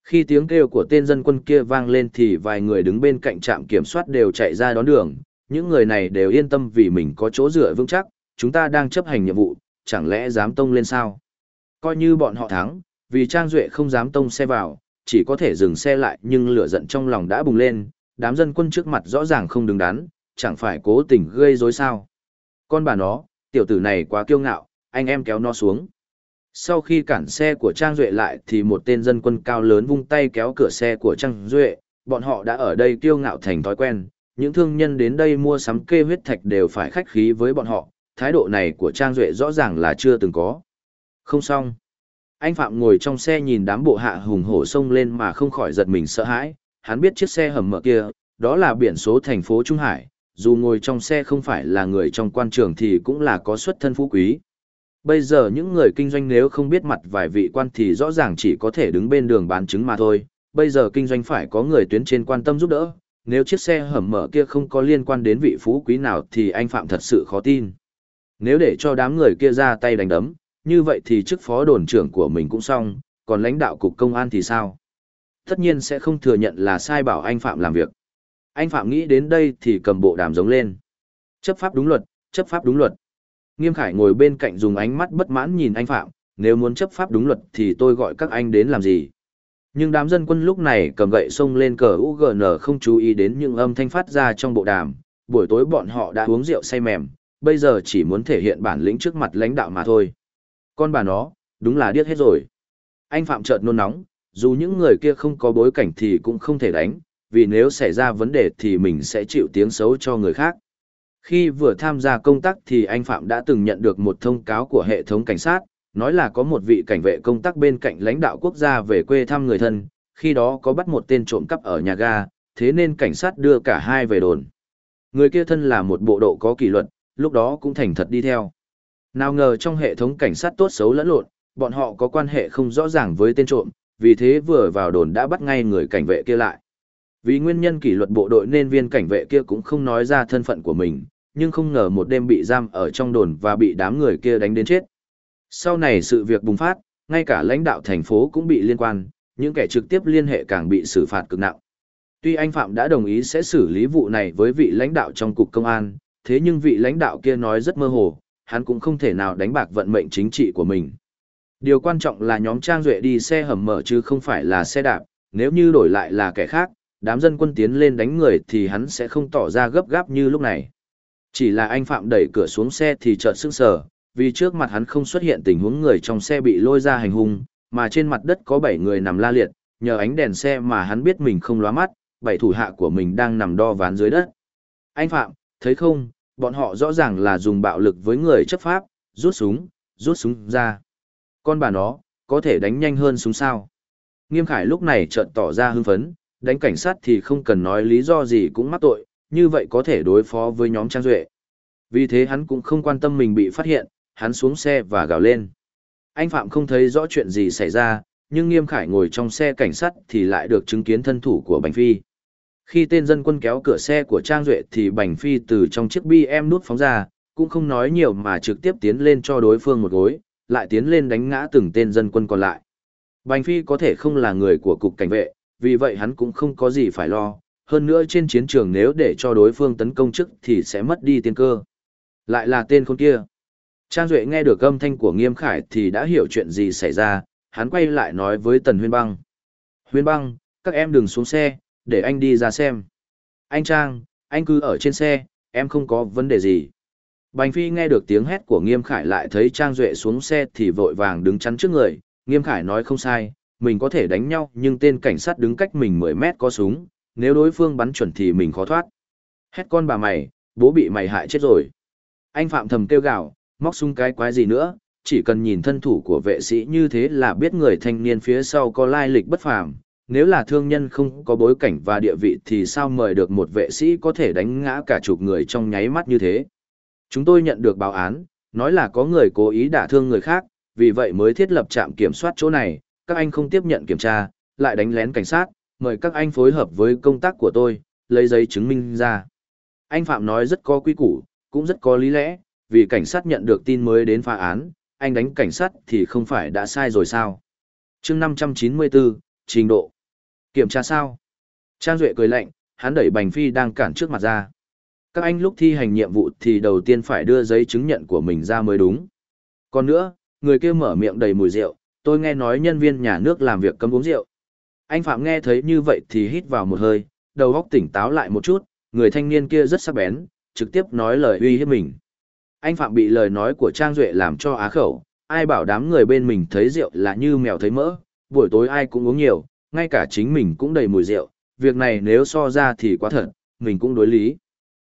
Khi tiếng kêu của tên dân quân kia vang lên thì vài người đứng bên cạnh trạm kiểm soát đều chạy ra đón đường, những người này đều yên tâm vì mình có chỗ dựa vững chắc, chúng ta đang chấp hành nhiệm vụ, chẳng lẽ dám tông lên sao? Coi như bọn họ thắng, vì Trang Duệ không dám tông xe vào, chỉ có thể dừng xe lại nhưng lửa giận trong lòng đã bùng lên, đám dân quân trước mặt rõ ràng không đứng đắn, chẳng phải cố tình gây rối sao. Con bà nó, tiểu tử này quá kiêu ngạo, anh em kéo nó xuống. Sau khi cản xe của Trang Duệ lại thì một tên dân quân cao lớn vung tay kéo cửa xe của Trang Duệ, bọn họ đã ở đây kiêu ngạo thành thói quen, những thương nhân đến đây mua sắm kê huyết thạch đều phải khách khí với bọn họ, thái độ này của Trang Duệ rõ ràng là chưa từng có. Không xong. Anh Phạm ngồi trong xe nhìn đám bộ hạ hùng hổ sông lên mà không khỏi giật mình sợ hãi, hắn biết chiếc xe hầm mở kia, đó là biển số thành phố Trung Hải, dù ngồi trong xe không phải là người trong quan trường thì cũng là có xuất thân phú quý. Bây giờ những người kinh doanh nếu không biết mặt vài vị quan thì rõ ràng chỉ có thể đứng bên đường bán trứng mà thôi. Bây giờ kinh doanh phải có người tuyến trên quan tâm giúp đỡ. Nếu chiếc xe hầm mở kia không có liên quan đến vị phú quý nào thì anh Phạm thật sự khó tin. Nếu để cho đám người kia ra tay đánh đấm, như vậy thì chức phó đồn trưởng của mình cũng xong, còn lãnh đạo cục công an thì sao? Tất nhiên sẽ không thừa nhận là sai bảo anh Phạm làm việc. Anh Phạm nghĩ đến đây thì cầm bộ đàm giống lên. Chấp pháp đúng luật, chấp pháp đúng luật. Nghiêm Khải ngồi bên cạnh dùng ánh mắt bất mãn nhìn anh Phạm, nếu muốn chấp pháp đúng luật thì tôi gọi các anh đến làm gì? Nhưng đám dân quân lúc này cầm gậy xông lên cờ UGN không chú ý đến những âm thanh phát ra trong bộ đàm, buổi tối bọn họ đã uống rượu say mềm, bây giờ chỉ muốn thể hiện bản lĩnh trước mặt lãnh đạo mà thôi. Con bà nó, đúng là điếc hết rồi. Anh Phạm chợt nôn nóng, dù những người kia không có bối cảnh thì cũng không thể đánh, vì nếu xảy ra vấn đề thì mình sẽ chịu tiếng xấu cho người khác. Khi vừa tham gia công tác thì anh Phạm đã từng nhận được một thông cáo của hệ thống cảnh sát, nói là có một vị cảnh vệ công tác bên cạnh lãnh đạo quốc gia về quê thăm người thân, khi đó có bắt một tên trộm cắp ở nhà ga, thế nên cảnh sát đưa cả hai về đồn. Người kia thân là một bộ độ có kỷ luật, lúc đó cũng thành thật đi theo. Nào ngờ trong hệ thống cảnh sát tốt xấu lẫn lộn, bọn họ có quan hệ không rõ ràng với tên trộm, vì thế vừa vào đồn đã bắt ngay người cảnh vệ kia lại. Vì nguyên nhân kỷ luật bộ đội nên viên cảnh vệ kia cũng không nói ra thân phận của mình, nhưng không ngờ một đêm bị giam ở trong đồn và bị đám người kia đánh đến chết. Sau này sự việc bùng phát, ngay cả lãnh đạo thành phố cũng bị liên quan, những kẻ trực tiếp liên hệ càng bị xử phạt cực nặng. Tuy anh Phạm đã đồng ý sẽ xử lý vụ này với vị lãnh đạo trong cục công an, thế nhưng vị lãnh đạo kia nói rất mơ hồ, hắn cũng không thể nào đánh bạc vận mệnh chính trị của mình. Điều quan trọng là nhóm Trang Duệ đi xe hầm mở chứ không phải là xe đạp, nếu như đổi lại là kẻ khác, đám dân quân tiến lên đánh người thì hắn sẽ không tỏ ra gấp gáp như lúc này. Chỉ là anh Phạm đẩy cửa xuống xe thì chợt sững sờ, vì trước mặt hắn không xuất hiện tình huống người trong xe bị lôi ra hành hung, mà trên mặt đất có 7 người nằm la liệt, nhờ ánh đèn xe mà hắn biết mình không lóa mắt, bảy thủ hạ của mình đang nằm đo ván dưới đất. Anh Phạm, thấy không, bọn họ rõ ràng là dùng bạo lực với người chấp pháp, rút súng, rút súng ra. Con bà nó, có thể đánh nhanh hơn súng sao. Nghiêm Khải lúc này chợt tỏ ra hưng phấn, đánh cảnh sát thì không cần nói lý do gì cũng mắc tội, như vậy có thể đối phó với nhóm Trang Duệ. Vì thế hắn cũng không quan tâm mình bị phát hiện, hắn xuống xe và gào lên. Anh Phạm không thấy rõ chuyện gì xảy ra, nhưng Nghiêm Khải ngồi trong xe cảnh sát thì lại được chứng kiến thân thủ của Bành Phi. Khi tên dân quân kéo cửa xe của Trang Duệ thì Bành Phi từ trong chiếc BM nút phóng ra, cũng không nói nhiều mà trực tiếp tiến lên cho đối phương một gối, lại tiến lên đánh ngã từng tên dân quân còn lại. Bành Phi có thể không là người của cục cảnh vệ, vì vậy hắn cũng không có gì phải lo, hơn nữa trên chiến trường nếu để cho đối phương tấn công trước thì sẽ mất đi tiên cơ. Lại là tên con kia. Trang Duệ nghe được âm thanh của Nghiêm Khải thì đã hiểu chuyện gì xảy ra, hắn quay lại nói với Tần Huyên Băng. Huyên Băng, các em đừng xuống xe, để anh đi ra xem. Anh Trang, anh cứ ở trên xe, em không có vấn đề gì. Bành Phi nghe được tiếng hét của Nghiêm Khải lại thấy Trang Duệ xuống xe thì vội vàng đứng chắn trước người. Nghiêm Khải nói không sai, mình có thể đánh nhau nhưng tên cảnh sát đứng cách mình 10 mét có súng, nếu đối phương bắn chuẩn thì mình khó thoát. Hét con bà mày, bố bị mày hại chết rồi. Anh Phạm thầm kêu gào, móc súng cái quái gì nữa, chỉ cần nhìn thân thủ của vệ sĩ như thế là biết người thanh niên phía sau có lai lịch bất phàm. Nếu là thương nhân không có bối cảnh và địa vị thì sao mời được một vệ sĩ có thể đánh ngã cả chục người trong nháy mắt như thế. Chúng tôi nhận được báo án, nói là có người cố ý đả thương người khác, vì vậy mới thiết lập trạm kiểm soát chỗ này, các anh không tiếp nhận kiểm tra, lại đánh lén cảnh sát, mời các anh phối hợp với công tác của tôi, lấy giấy chứng minh ra. Anh Phạm nói rất có quy củ, cũng rất có lý lẽ, vì cảnh sát nhận được tin mới đến phá án, anh đánh cảnh sát thì không phải đã sai rồi sao. chương 594, trình độ. Kiểm tra sao? Trang Duệ cười lạnh, hắn đẩy Bành Phi đang cản trước mặt ra. Các anh lúc thi hành nhiệm vụ thì đầu tiên phải đưa giấy chứng nhận của mình ra mới đúng. Còn nữa, người kia mở miệng đầy mùi rượu, tôi nghe nói nhân viên nhà nước làm việc cấm uống rượu. Anh Phạm nghe thấy như vậy thì hít vào một hơi, đầu óc tỉnh táo lại một chút, người thanh niên kia rất sắc bén, trực tiếp nói lời uy hiếp mình. Anh Phạm bị lời nói của Trang Duệ làm cho á khẩu, ai bảo đám người bên mình thấy rượu là như mèo thấy mỡ, buổi tối ai cũng uống nhiều, ngay cả chính mình cũng đầy mùi rượu, việc này nếu so ra thì quá thật, mình cũng đối lý.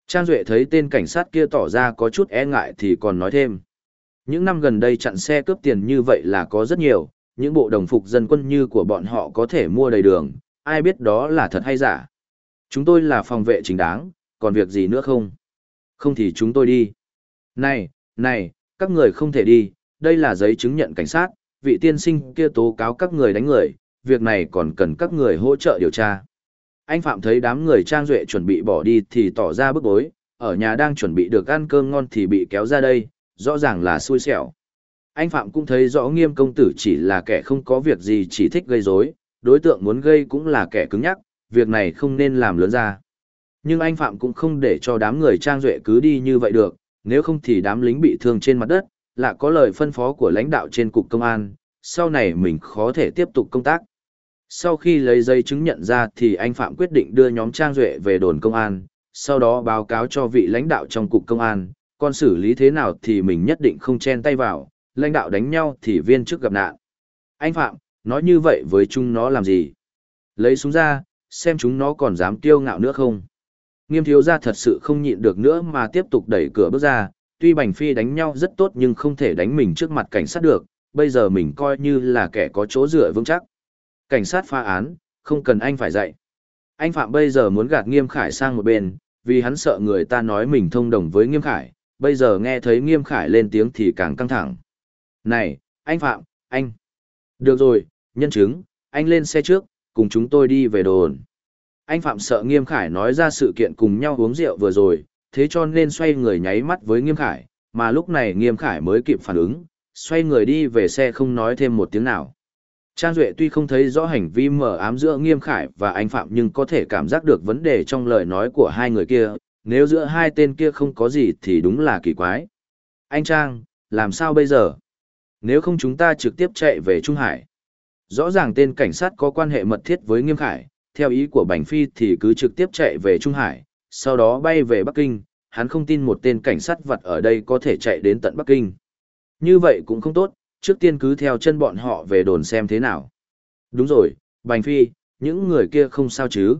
Trang Duệ thấy tên cảnh sát kia tỏ ra có chút e ngại thì còn nói thêm. Những năm gần đây chặn xe cướp tiền như vậy là có rất nhiều, những bộ đồng phục dân quân như của bọn họ có thể mua đầy đường, ai biết đó là thật hay giả. Chúng tôi là phòng vệ chính đáng, còn việc gì nữa không? Không thì chúng tôi đi. Này, này, các người không thể đi, đây là giấy chứng nhận cảnh sát, vị tiên sinh kia tố cáo các người đánh người, việc này còn cần các người hỗ trợ điều tra. Anh Phạm thấy đám người Trang Duệ chuẩn bị bỏ đi thì tỏ ra bức bối, ở nhà đang chuẩn bị được ăn cơm ngon thì bị kéo ra đây, rõ ràng là xui xẻo. Anh Phạm cũng thấy rõ nghiêm công tử chỉ là kẻ không có việc gì chỉ thích gây rối, đối tượng muốn gây cũng là kẻ cứng nhắc, việc này không nên làm lớn ra. Nhưng anh Phạm cũng không để cho đám người Trang Duệ cứ đi như vậy được, nếu không thì đám lính bị thương trên mặt đất, là có lời phân phó của lãnh đạo trên cục công an, sau này mình khó thể tiếp tục công tác. Sau khi lấy giấy chứng nhận ra thì anh Phạm quyết định đưa nhóm Trang Duệ về đồn công an, sau đó báo cáo cho vị lãnh đạo trong cục công an, còn xử lý thế nào thì mình nhất định không chen tay vào, lãnh đạo đánh nhau thì viên chức gặp nạn. Anh Phạm, nói như vậy với chúng nó làm gì? Lấy súng ra, xem chúng nó còn dám tiêu ngạo nữa không? Nghiêm thiếu gia thật sự không nhịn được nữa mà tiếp tục đẩy cửa bước ra, tuy Bành Phi đánh nhau rất tốt nhưng không thể đánh mình trước mặt cảnh sát được, bây giờ mình coi như là kẻ có chỗ dựa vững chắc. Cảnh sát pha án, không cần anh phải dạy. Anh Phạm bây giờ muốn gạt Nghiêm Khải sang một bên, vì hắn sợ người ta nói mình thông đồng với Nghiêm Khải, bây giờ nghe thấy Nghiêm Khải lên tiếng thì càng căng thẳng. Này, anh Phạm, anh. Được rồi, nhân chứng, anh lên xe trước, cùng chúng tôi đi về đồn. Anh Phạm sợ Nghiêm Khải nói ra sự kiện cùng nhau uống rượu vừa rồi, thế cho nên xoay người nháy mắt với Nghiêm Khải, mà lúc này Nghiêm Khải mới kịp phản ứng, xoay người đi về xe không nói thêm một tiếng nào. Trang Duệ tuy không thấy rõ hành vi mờ ám giữa Nghiêm Khải và anh Phạm nhưng có thể cảm giác được vấn đề trong lời nói của hai người kia, nếu giữa hai tên kia không có gì thì đúng là kỳ quái. Anh Trang, làm sao bây giờ? Nếu không chúng ta trực tiếp chạy về Trung Hải. Rõ ràng tên cảnh sát có quan hệ mật thiết với Nghiêm Khải, theo ý của Bành Phi thì cứ trực tiếp chạy về Trung Hải, sau đó bay về Bắc Kinh, hắn không tin một tên cảnh sát vật ở đây có thể chạy đến tận Bắc Kinh. Như vậy cũng không tốt, trước tiên cứ theo chân bọn họ về đồn xem thế nào. Đúng rồi, Bành Phi, những người kia không sao chứ.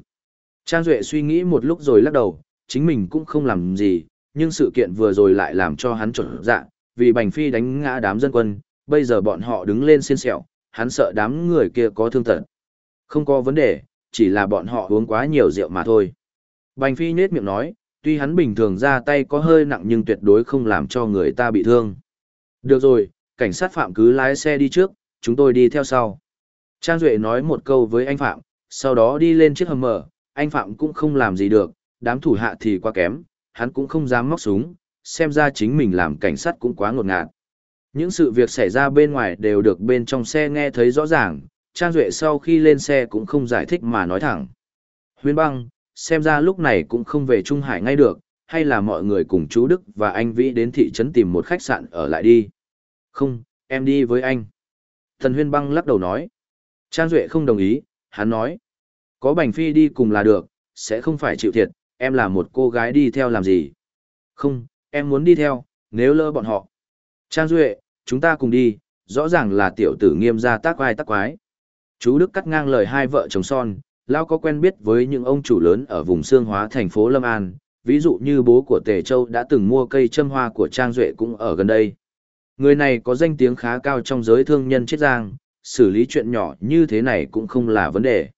Trang Duệ suy nghĩ một lúc rồi lắc đầu, chính mình cũng không làm gì, nhưng sự kiện vừa rồi lại làm cho hắn trộn dạ, vì Bành Phi đánh ngã đám dân quân, bây giờ bọn họ đứng lên xiên sẹo, hắn sợ đám người kia có thương tật. Không có vấn đề, chỉ là bọn họ uống quá nhiều rượu mà thôi. Bành Phi nết miệng nói, tuy hắn bình thường ra tay có hơi nặng nhưng tuyệt đối không làm cho người ta bị thương. Được rồi, cảnh sát Phạm cứ lái xe đi trước, chúng tôi đi theo sau. Trang Duệ nói một câu với anh Phạm, sau đó đi lên chiếc hầm mở, anh Phạm cũng không làm gì được, đám thủ hạ thì quá kém, hắn cũng không dám móc súng, xem ra chính mình làm cảnh sát cũng quá ngột ngạt. Những sự việc xảy ra bên ngoài đều được bên trong xe nghe thấy rõ ràng, Trang Duệ sau khi lên xe cũng không giải thích mà nói thẳng. Huyên băng, xem ra lúc này cũng không về Trung Hải ngay được, hay là mọi người cùng chú Đức và anh Vĩ đến thị trấn tìm một khách sạn ở lại đi. Không, em đi với anh. Thần Huyên băng lắc đầu nói. Trang Duệ không đồng ý, hắn nói. Có Bành Phi đi cùng là được, sẽ không phải chịu thiệt, em là một cô gái đi theo làm gì. Không, em muốn đi theo, nếu lỡ bọn họ. Trang Duệ, chúng ta cùng đi, rõ ràng là tiểu tử nghiêm gia tác quái tác quái. Chú Đức cắt ngang lời hai vợ chồng son, Lao có quen biết với những ông chủ lớn ở vùng xương hóa thành phố Lâm An, ví dụ như bố của Tề Châu đã từng mua cây châm hoa của Trang Duệ cũng ở gần đây. Người này có danh tiếng khá cao trong giới thương nhân chiết giang, xử lý chuyện nhỏ như thế này cũng không là vấn đề.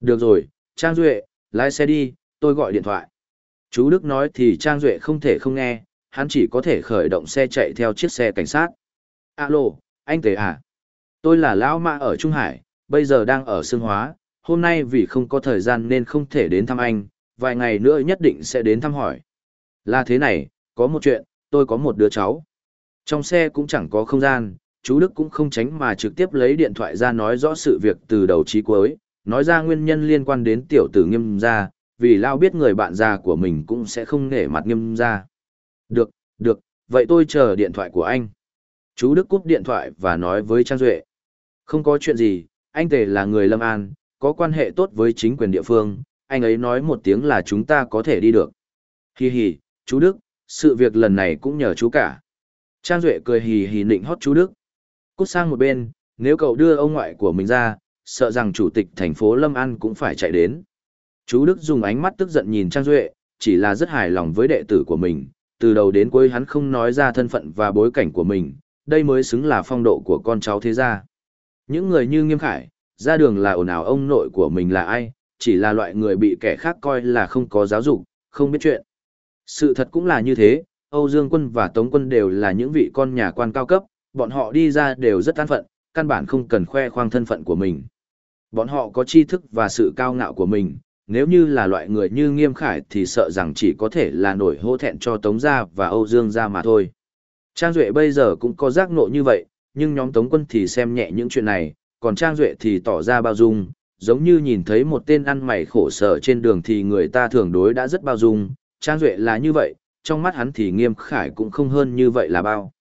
Được rồi, Trang Duệ, lái xe đi, tôi gọi điện thoại. Chú Đức nói thì Trang Duệ không thể không nghe, hắn chỉ có thể khởi động xe chạy theo chiếc xe cảnh sát. Alo, anh Tề à? Tôi là Lão Mã ở Trung Hải, bây giờ đang ở Sương Hóa, hôm nay vì không có thời gian nên không thể đến thăm anh, vài ngày nữa nhất định sẽ đến thăm hỏi. Là thế này, có một chuyện, tôi có một đứa cháu. Trong xe cũng chẳng có không gian, chú Đức cũng không tránh mà trực tiếp lấy điện thoại ra nói rõ sự việc từ đầu chí cuối, nói ra nguyên nhân liên quan đến tiểu tử nghiêm gia, vì Lao biết người bạn già của mình cũng sẽ không nể mặt nghiêm gia. Được, được, vậy tôi chờ điện thoại của anh. Chú Đức cúp điện thoại và nói với Trang Duệ. Không có chuyện gì, anh Tề là người Lâm An, có quan hệ tốt với chính quyền địa phương, anh ấy nói một tiếng là chúng ta có thể đi được. Hi hi, chú Đức, sự việc lần này cũng nhờ chú cả. Trang Duệ cười hì hì nịnh hót chú Đức. Cút sang một bên, nếu cậu đưa ông ngoại của mình ra, sợ rằng chủ tịch thành phố Lâm An cũng phải chạy đến. Chú Đức dùng ánh mắt tức giận nhìn Trang Duệ, chỉ là rất hài lòng với đệ tử của mình, từ đầu đến cuối hắn không nói ra thân phận và bối cảnh của mình, đây mới xứng là phong độ của con cháu thế gia. Những người như Nghiêm Khải, ra đường là ồn ào ông nội của mình là ai, chỉ là loại người bị kẻ khác coi là không có giáo dục, không biết chuyện. Sự thật cũng là như thế, Âu Dương Quân và Tống Quân đều là những vị con nhà quan cao cấp, Bọn họ đi ra đều rất an phận, căn bản không cần khoe khoang thân phận của mình. Bọn họ có tri thức và sự cao ngạo của mình, nếu như là loại người như Nghiêm Khải thì sợ rằng chỉ có thể là nổi hô thẹn cho Tống Gia và Âu Dương Gia mà thôi. Trang Duệ bây giờ cũng có giác nộ như vậy, nhưng nhóm Tống Quân thì xem nhẹ những chuyện này, còn Trang Duệ thì tỏ ra bao dung, giống như nhìn thấy một tên ăn mày khổ sở trên đường thì người ta thường đối đã rất bao dung, Trang Duệ là như vậy, trong mắt hắn thì Nghiêm Khải cũng không hơn như vậy là bao.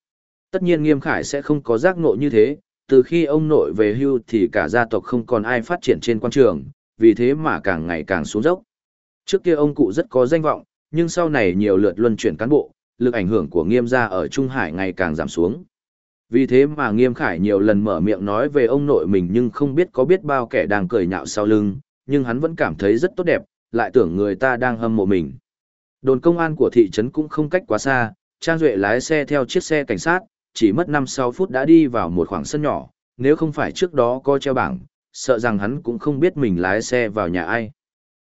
Tất nhiên Nghiêm Khải sẽ không có giác nộ như thế, từ khi ông nội về hưu thì cả gia tộc không còn ai phát triển trên quan trường, vì thế mà càng ngày càng xuống dốc. Trước kia ông cụ rất có danh vọng, nhưng sau này nhiều lượt luân chuyển cán bộ, lực ảnh hưởng của Nghiêm gia ở Trung Hải ngày càng giảm xuống. Vì thế mà Nghiêm Khải nhiều lần mở miệng nói về ông nội mình nhưng không biết có biết bao kẻ đang cười nhạo sau lưng, nhưng hắn vẫn cảm thấy rất tốt đẹp, lại tưởng người ta đang hâm mộ mình. Đồn công an của thị trấn cũng không cách quá xa, Trang Duệ lái xe theo chiếc xe cảnh sát, chỉ mất 5-6 phút đã đi vào một khoảng sân nhỏ, nếu không phải trước đó có treo bảng, sợ rằng hắn cũng không biết mình lái xe vào nhà ai.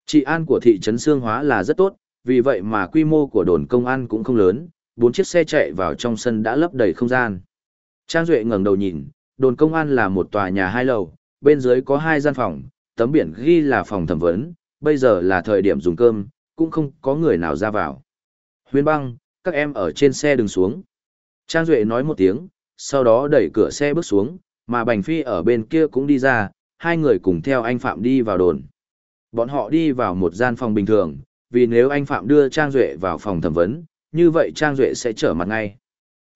Trị an của thị trấn Sương Hóa là rất tốt, vì vậy mà quy mô của đồn công an cũng không lớn, bốn chiếc xe chạy vào trong sân đã lấp đầy không gian. Trang Duệ ngẩng đầu nhìn, đồn công an là một tòa nhà hai lầu, bên dưới có hai gian phòng, tấm biển ghi là phòng thẩm vấn, bây giờ là thời điểm dùng cơm, cũng không có người nào ra vào. Huyên băng, các em ở trên xe đừng xuống. Trang Duệ nói một tiếng, sau đó đẩy cửa xe bước xuống, mà Bành Phi ở bên kia cũng đi ra, hai người cùng theo anh Phạm đi vào đồn. Bọn họ đi vào một gian phòng bình thường, vì nếu anh Phạm đưa Trang Duệ vào phòng thẩm vấn, như vậy Trang Duệ sẽ trở mặt ngay.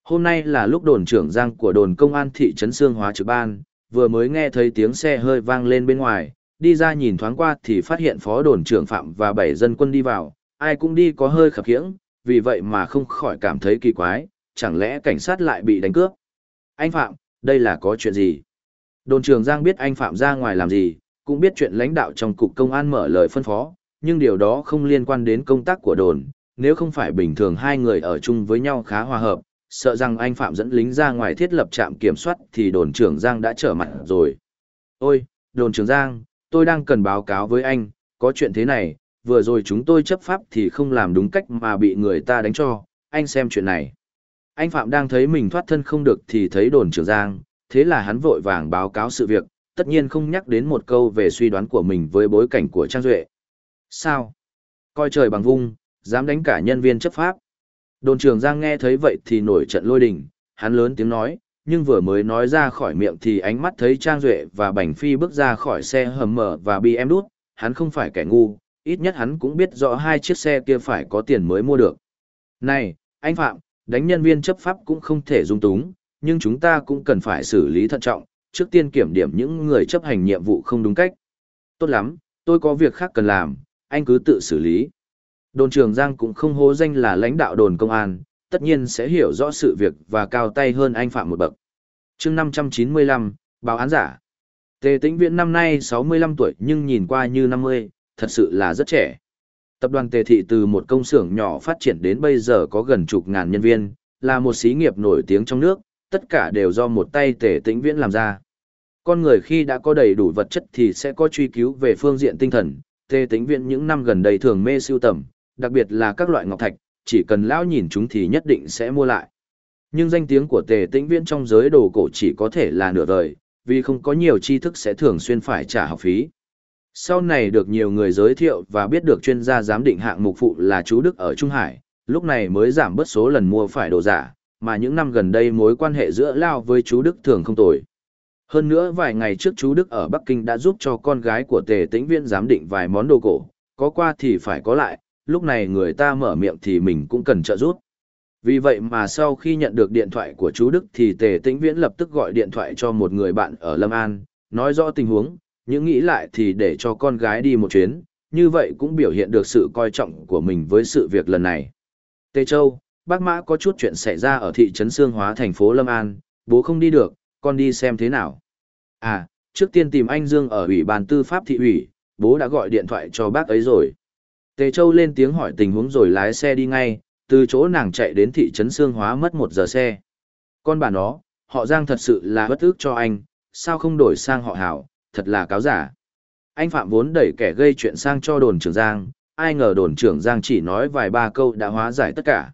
Hôm nay là lúc đồn trưởng giang của đồn công an thị trấn Sương Hóa trực ban, vừa mới nghe thấy tiếng xe hơi vang lên bên ngoài, đi ra nhìn thoáng qua thì phát hiện phó đồn trưởng Phạm và bảy dân quân đi vào, ai cũng đi có hơi khập khiễng, vì vậy mà không khỏi cảm thấy kỳ quái, chẳng lẽ cảnh sát lại bị đánh cướp? Anh Phạm, đây là có chuyện gì? Đồn trưởng Giang biết anh Phạm ra ngoài làm gì, cũng biết chuyện lãnh đạo trong cục công an mở lời phân phó, nhưng điều đó không liên quan đến công tác của đồn, nếu không phải bình thường hai người ở chung với nhau khá hòa hợp, sợ rằng anh Phạm dẫn lính ra ngoài thiết lập trạm kiểm soát thì đồn trưởng Giang đã trở mặt rồi. Ôi, đồn trưởng Giang, tôi đang cần báo cáo với anh, có chuyện thế này, vừa rồi chúng tôi chấp pháp thì không làm đúng cách mà bị người ta đánh cho, anh xem chuyện này. Anh Phạm đang thấy mình thoát thân không được thì thấy đồn trưởng Giang, thế là hắn vội vàng báo cáo sự việc, tất nhiên không nhắc đến một câu về suy đoán của mình với bối cảnh của Trang Duệ. Sao? Coi trời bằng vung, dám đánh cả nhân viên chấp pháp. Đồn trưởng Giang nghe thấy vậy thì nổi trận lôi đình, hắn lớn tiếng nói, nhưng vừa mới nói ra khỏi miệng thì ánh mắt thấy Trang Duệ và Bành Phi bước ra khỏi xe hầm mở và bị em đút, hắn không phải kẻ ngu, ít nhất hắn cũng biết rõ hai chiếc xe kia phải có tiền mới mua được. Này, anh Phạm, đánh nhân viên chấp pháp cũng không thể dung túng, nhưng chúng ta cũng cần phải xử lý thận trọng, trước tiên kiểm điểm những người chấp hành nhiệm vụ không đúng cách. Tốt lắm, tôi có việc khác cần làm, anh cứ tự xử lý. Đồn trưởng Giang cũng không hố danh là lãnh đạo đồn công an, tất nhiên sẽ hiểu rõ sự việc và cao tay hơn anh Phạm một bậc. chương 595, báo án giả. Tề tĩnh viện năm nay 65 tuổi nhưng nhìn qua như 50, thật sự là rất trẻ. Tập đoàn Tề Thị từ một công xưởng nhỏ phát triển đến bây giờ có gần chục ngàn nhân viên, là một xí nghiệp nổi tiếng trong nước, tất cả đều do một tay Tề Tĩnh Viễn làm ra. Con người khi đã có đầy đủ vật chất thì sẽ có truy cứu về phương diện tinh thần, Tề Tĩnh Viễn những năm gần đây thường mê sưu tầm, đặc biệt là các loại ngọc thạch, chỉ cần lão nhìn chúng thì nhất định sẽ mua lại. Nhưng danh tiếng của Tề Tĩnh Viễn trong giới đồ cổ chỉ có thể là nửa đời, vì không có nhiều tri thức sẽ thường xuyên phải trả học phí. Sau này được nhiều người giới thiệu và biết được chuyên gia giám định hạng mục phụ là chú Đức ở Trung Hải, lúc này mới giảm bớt số lần mua phải đồ giả, mà những năm gần đây mối quan hệ giữa Lao với chú Đức thường không tồi. Hơn nữa vài ngày trước chú Đức ở Bắc Kinh đã giúp cho con gái của Tề Tĩnh Viễn giám định vài món đồ cổ, có qua thì phải có lại, lúc này người ta mở miệng thì mình cũng cần trợ giúp. Vì vậy mà sau khi nhận được điện thoại của chú Đức thì Tề Tĩnh Viễn lập tức gọi điện thoại cho một người bạn ở Lâm An, nói rõ tình huống, những nghĩ lại thì để cho con gái đi một chuyến, như vậy cũng biểu hiện được sự coi trọng của mình với sự việc lần này. Tề Châu, bác Mã có chút chuyện xảy ra ở thị trấn Sương Hóa thành phố Lâm An, bố không đi được, con đi xem thế nào. À, trước tiên tìm anh Dương ở Ủy ban Tư pháp thị ủy, bố đã gọi điện thoại cho bác ấy rồi. Tề Châu lên tiếng hỏi tình huống rồi lái xe đi ngay, từ chỗ nàng chạy đến thị trấn Sương Hóa mất một giờ xe. Con bà nó, họ Giang thật sự là bất ước cho anh, sao không đổi sang họ Hảo, thật là cáo giả. Anh Phạm vốn đẩy kẻ gây chuyện sang cho đồn trưởng Giang, ai ngờ đồn trưởng Giang chỉ nói vài ba câu đã hóa giải tất cả.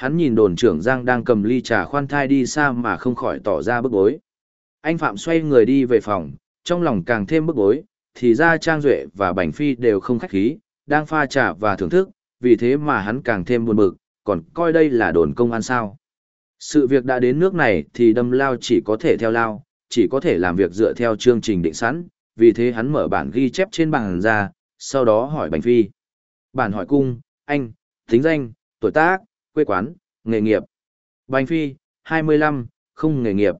Hắn nhìn đồn trưởng Giang đang cầm ly trà khoan thai đi xa mà không khỏi tỏ ra bức bối. Anh Phạm xoay người đi về phòng, trong lòng càng thêm bức bối, thì ra Trang Duệ và Bành Phi đều không khách khí, đang pha trà và thưởng thức, vì thế mà hắn càng thêm buồn bực, còn coi đây là đồn công an sao. Sự việc đã đến nước này thì đâm lao chỉ có thể theo lao, chỉ có thể làm việc dựa theo chương trình định sẵn, vì thế hắn mở bản ghi chép trên bàn ra, sau đó hỏi Bành Phi. Bản hỏi cung, anh, tính danh, tuổi tác, quê quán, nghề nghiệp. Bành Phi, 25, không nghề nghiệp.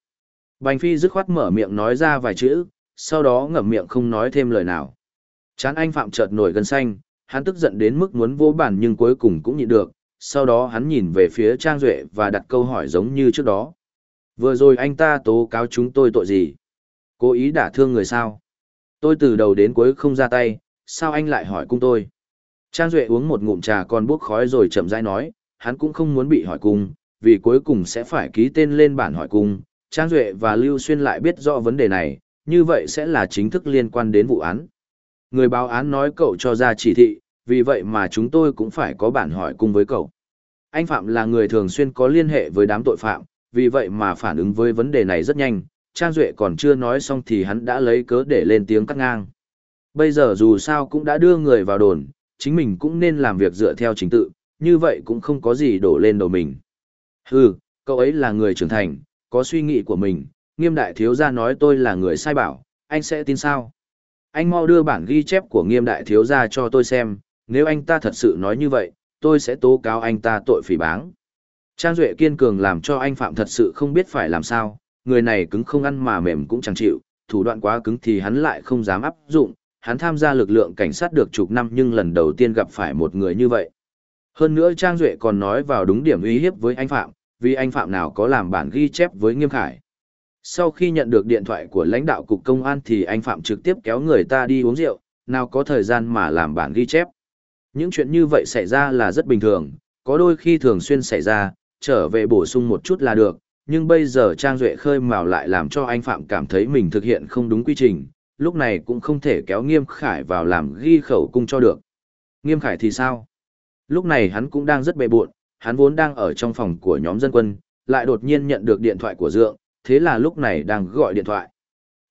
Bành Phi dứt khoát mở miệng nói ra vài chữ, sau đó ngậm miệng không nói thêm lời nào. Chán anh Phạm chợt nổi gân xanh, hắn tức giận đến mức muốn vô bản nhưng cuối cùng cũng nhịn được, sau đó hắn nhìn về phía Trang Duệ và đặt câu hỏi giống như trước đó. Vừa rồi anh ta tố cáo chúng tôi tội gì? Cố ý đả thương người sao? Tôi từ đầu đến cuối không ra tay, sao anh lại hỏi cung tôi? Trang Duệ uống một ngụm trà còn bốc khói rồi chậm rãi nói, hắn cũng không muốn bị hỏi cung, vì cuối cùng sẽ phải ký tên lên bản hỏi cung. Trang Duệ và Lưu Xuyên lại biết rõ vấn đề này, như vậy sẽ là chính thức liên quan đến vụ án. Người báo án nói cậu cho ra chỉ thị, vì vậy mà chúng tôi cũng phải có bản hỏi cung với cậu. Anh Phạm là người thường xuyên có liên hệ với đám tội phạm, vì vậy mà phản ứng với vấn đề này rất nhanh, Trang Duệ còn chưa nói xong thì hắn đã lấy cớ để lên tiếng cắt ngang. Bây giờ dù sao cũng đã đưa người vào đồn, chính mình cũng nên làm việc dựa theo chính tự, như vậy cũng không có gì đổ lên đầu mình. Hừ, cậu ấy là người trưởng thành, có suy nghĩ của mình, nghiêm đại thiếu gia nói tôi là người sai bảo, anh sẽ tin sao? Anh mau đưa bản ghi chép của nghiêm đại thiếu gia cho tôi xem, nếu anh ta thật sự nói như vậy, tôi sẽ tố cáo anh ta tội phỉ báng. Trang Duệ kiên cường làm cho anh Phạm thật sự không biết phải làm sao, người này cứng không ăn mà mềm cũng chẳng chịu, thủ đoạn quá cứng thì hắn lại không dám áp dụng, hắn tham gia lực lượng cảnh sát được chục năm nhưng lần đầu tiên gặp phải một người như vậy. Hơn nữa Trang Duệ còn nói vào đúng điểm uy hiếp với anh Phạm, vì anh Phạm nào có làm bản ghi chép với Nghiêm Khải. Sau khi nhận được điện thoại của lãnh đạo cục công an thì anh Phạm trực tiếp kéo người ta đi uống rượu, nào có thời gian mà làm bản ghi chép. Những chuyện như vậy xảy ra là rất bình thường, có đôi khi thường xuyên xảy ra, trở về bổ sung một chút là được, nhưng bây giờ Trang Duệ khơi mào lại làm cho anh Phạm cảm thấy mình thực hiện không đúng quy trình, lúc này cũng không thể kéo Nghiêm Khải vào làm ghi khẩu cung cho được. Nghiêm Khải thì sao? Lúc này hắn cũng đang rất bệ buộn, hắn vốn đang ở trong phòng của nhóm dân quân, lại đột nhiên nhận được điện thoại của Dượng, thế là lúc này đang gọi điện thoại.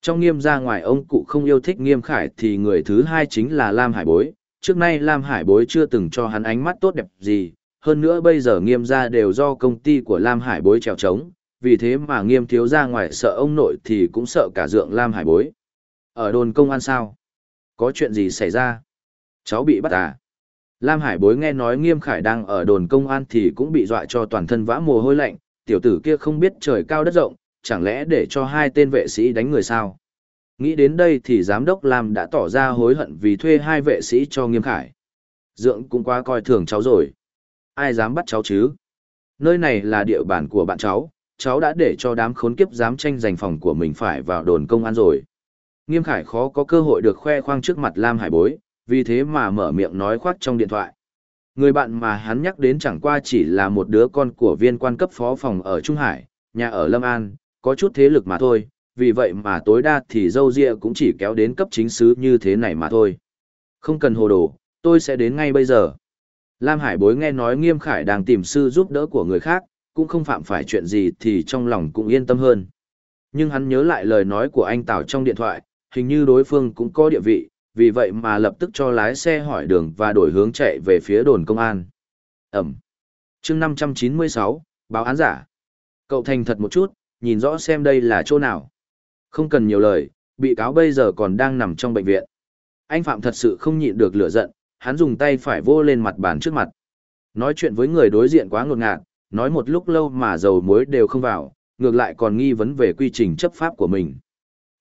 Trong nghiêm ra ngoài ông cụ không yêu thích nghiêm khải thì người thứ hai chính là Lam Hải Bối, trước nay Lam Hải Bối chưa từng cho hắn ánh mắt tốt đẹp gì, hơn nữa bây giờ nghiêm ra đều do công ty của Lam Hải Bối trèo trống, vì thế mà nghiêm thiếu ra ngoài sợ ông nội thì cũng sợ cả dượng Lam Hải Bối. Ở đồn công an sao? Có chuyện gì xảy ra? Cháu bị bắt à? Lam Hải Bối nghe nói nghiêm khải đang ở đồn công an thì cũng bị dọa cho toàn thân vã mồ hôi lạnh, tiểu tử kia không biết trời cao đất rộng, chẳng lẽ để cho hai tên vệ sĩ đánh người sao? Nghĩ đến đây thì giám đốc Lam đã tỏ ra hối hận vì thuê hai vệ sĩ cho nghiêm khải. Dượng cũng quá coi thường cháu rồi. Ai dám bắt cháu chứ? Nơi này là địa bàn của bạn cháu, cháu đã để cho đám khốn kiếp dám tranh giành phòng của mình phải vào đồn công an rồi. Nghiêm khải khó có cơ hội được khoe khoang trước mặt Lam Hải bối, vì thế mà mở miệng nói khoác trong điện thoại. Người bạn mà hắn nhắc đến chẳng qua chỉ là một đứa con của viên quan cấp phó phòng ở Trung Hải, nhà ở Lâm An, có chút thế lực mà thôi, vì vậy mà tối đa thì dâu ria cũng chỉ kéo đến cấp chính sứ như thế này mà thôi. Không cần hồ đồ, tôi sẽ đến ngay bây giờ. Lam Hải bối nghe nói Nghiêm Khải đang tìm sư giúp đỡ của người khác, cũng không phạm phải chuyện gì thì trong lòng cũng yên tâm hơn. Nhưng hắn nhớ lại lời nói của anh Tào trong điện thoại, hình như đối phương cũng có địa vị, vì vậy mà lập tức cho lái xe hỏi đường và đổi hướng chạy về phía đồn công an. Ẩm. chương 596, báo án giả. Cậu thành thật một chút, nhìn rõ xem đây là chỗ nào. Không cần nhiều lời, bị cáo bây giờ còn đang nằm trong bệnh viện. Anh Phạm thật sự không nhịn được lửa giận, hắn dùng tay phải vô lên mặt bàn trước mặt. Nói chuyện với người đối diện quá ngột ngạt, nói một lúc lâu mà dầu muối đều không vào, ngược lại còn nghi vấn về quy trình chấp pháp của mình.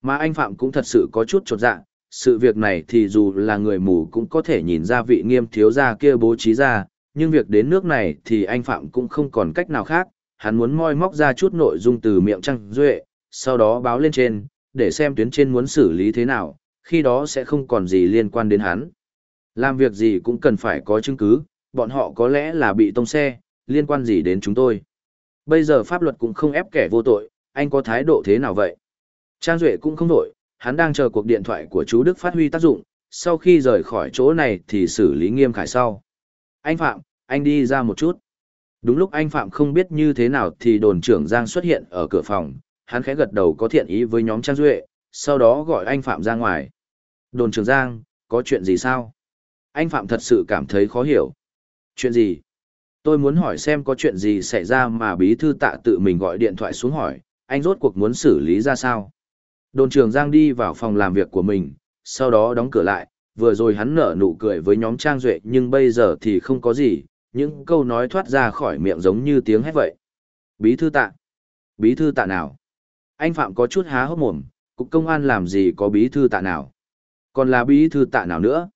Mà anh Phạm cũng thật sự có chút trột dạ, sự việc này thì dù là người mù cũng có thể nhìn ra vị nghiêm thiếu gia kia bố trí ra, nhưng việc đến nước này thì anh Phạm cũng không còn cách nào khác, hắn muốn moi móc ra chút nội dung từ miệng Trăng Duệ, sau đó báo lên trên, để xem tuyến trên muốn xử lý thế nào, khi đó sẽ không còn gì liên quan đến hắn. Làm việc gì cũng cần phải có chứng cứ, bọn họ có lẽ là bị tông xe, liên quan gì đến chúng tôi. Bây giờ pháp luật cũng không ép kẻ vô tội, anh có thái độ thế nào vậy? Trang Duệ cũng không đổi, hắn đang chờ cuộc điện thoại của chú Đức phát huy tác dụng, sau khi rời khỏi chỗ này thì xử lý nghiêm khải sau. Anh Phạm, anh đi ra một chút. Đúng lúc anh Phạm không biết như thế nào thì đồn trưởng Giang xuất hiện ở cửa phòng, hắn khẽ gật đầu có thiện ý với nhóm Trang Duệ, sau đó gọi anh Phạm ra ngoài. Đồn trưởng Giang, có chuyện gì sao? Anh Phạm thật sự cảm thấy khó hiểu. Chuyện gì? Tôi muốn hỏi xem có chuyện gì xảy ra mà bí thư tạ tự mình gọi điện thoại xuống hỏi, anh rốt cuộc muốn xử lý ra sao? Đồn trưởng Giang đi vào phòng làm việc của mình, sau đó đóng cửa lại, vừa rồi hắn nở nụ cười với nhóm Trang Duệ nhưng bây giờ thì không có gì, những câu nói thoát ra khỏi miệng giống như tiếng hét vậy. Bí thư tạ. Bí thư tạ nào? Anh Phạm có chút há hốc mồm, cục công an làm gì có bí thư tạ nào? Còn là bí thư tạ nào nữa?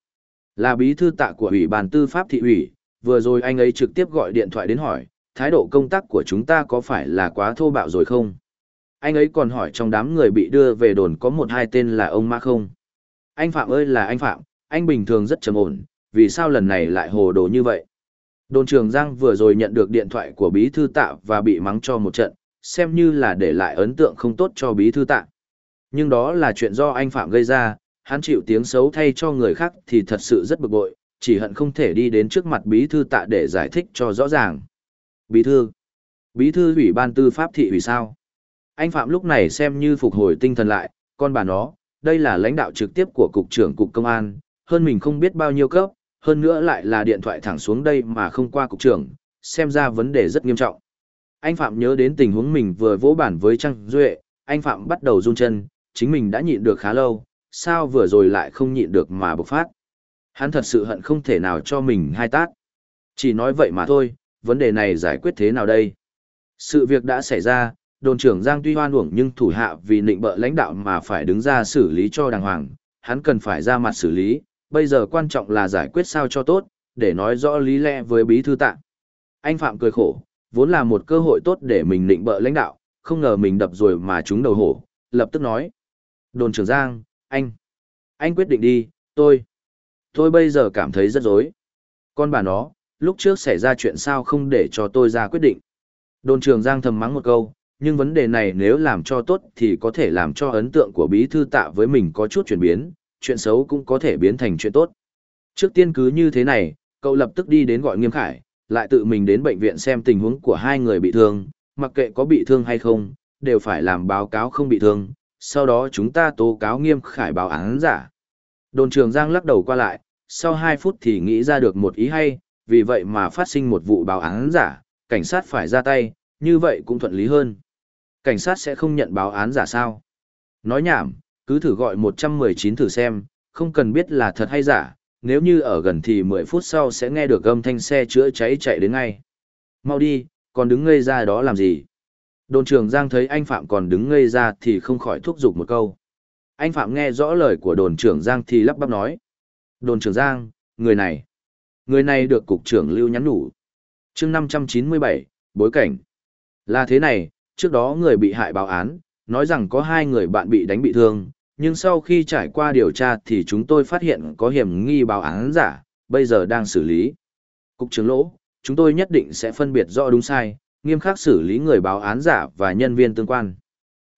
Là bí thư tạ của Ủy ban Tư pháp thị ủy, vừa rồi anh ấy trực tiếp gọi điện thoại đến hỏi, thái độ công tác của chúng ta có phải là quá thô bạo rồi không? Anh ấy còn hỏi trong đám người bị đưa về đồn có một hai tên là ông Ma không? Anh Phạm ơi là anh Phạm, anh bình thường rất trầm ổn, vì sao lần này lại hồ đồ như vậy? Đồn trường Giang vừa rồi nhận được điện thoại của bí thư tạ và bị mắng cho một trận, xem như là để lại ấn tượng không tốt cho bí thư tạ. Nhưng đó là chuyện do anh Phạm gây ra, hắn chịu tiếng xấu thay cho người khác thì thật sự rất bực bội, chỉ hận không thể đi đến trước mặt bí thư tạ để giải thích cho rõ ràng. Bí thư, bí thư ủy ban tư pháp thị ủy sao? Anh Phạm lúc này xem như phục hồi tinh thần lại, con bà nó, đây là lãnh đạo trực tiếp của cục trưởng cục công an, hơn mình không biết bao nhiêu cấp, hơn nữa lại là điện thoại thẳng xuống đây mà không qua cục trưởng, xem ra vấn đề rất nghiêm trọng. Anh Phạm nhớ đến tình huống mình vừa vỗ bản với Trang Duệ, anh Phạm bắt đầu run chân, chính mình đã nhịn được khá lâu, sao vừa rồi lại không nhịn được mà bộc phát. Hắn thật sự hận không thể nào cho mình hai tát. Chỉ nói vậy mà thôi, vấn đề này giải quyết thế nào đây? Sự việc đã xảy ra, đồn trưởng Giang tuy hoan uổng nhưng thủ hạ vì nịnh bợ lãnh đạo mà phải đứng ra xử lý cho đàng hoàng, hắn cần phải ra mặt xử lý, bây giờ quan trọng là giải quyết sao cho tốt, để nói rõ lý lẽ với bí thư Tạng. Anh Phạm cười khổ, vốn là một cơ hội tốt để mình nịnh bợ lãnh đạo, không ngờ mình đập rồi mà chúng đầu hổ, lập tức nói. Đồn trưởng Giang, anh, anh quyết định đi, tôi, tôi bây giờ cảm thấy rất dối. Con bà nó, lúc trước xảy ra chuyện sao không để cho tôi ra quyết định. Đồn trưởng Giang thầm mắng một câu, nhưng vấn đề này nếu làm cho tốt thì có thể làm cho ấn tượng của bí thư tạ với mình có chút chuyển biến, chuyện xấu cũng có thể biến thành chuyện tốt. Trước tiên cứ như thế này, cậu lập tức đi đến gọi Nghiêm Khải, lại tự mình đến bệnh viện xem tình huống của hai người bị thương, mặc kệ có bị thương hay không, đều phải làm báo cáo không bị thương, sau đó chúng ta tố cáo Nghiêm Khải báo án giả. Đồn trường Giang lắc đầu qua lại, sau 2 phút thì nghĩ ra được một ý hay, vì vậy mà phát sinh một vụ báo án giả, cảnh sát phải ra tay, như vậy cũng thuận lý hơn. Cảnh sát sẽ không nhận báo án giả sao? Nói nhảm, cứ thử gọi 119 thử xem, không cần biết là thật hay giả, nếu như ở gần thì 10 phút sau sẽ nghe được âm thanh xe chữa cháy chạy đến ngay. Mau đi, còn đứng ngây ra đó làm gì? Đồn trưởng Giang thấy anh Phạm còn đứng ngây ra thì không khỏi thúc giục một câu. Anh Phạm nghe rõ lời của đồn trưởng Giang thì lắp bắp nói. Đồn trưởng Giang, người này. Người này được cục trưởng lưu nhắn nhủ. chương 597, bối cảnh. Là thế này, trước đó người bị hại báo án, nói rằng có hai người bạn bị đánh bị thương, nhưng sau khi trải qua điều tra thì chúng tôi phát hiện có hiểm nghi báo án giả, bây giờ đang xử lý. Cục trưởng lỗ, chúng tôi nhất định sẽ phân biệt rõ đúng sai, nghiêm khắc xử lý người báo án giả và nhân viên tương quan.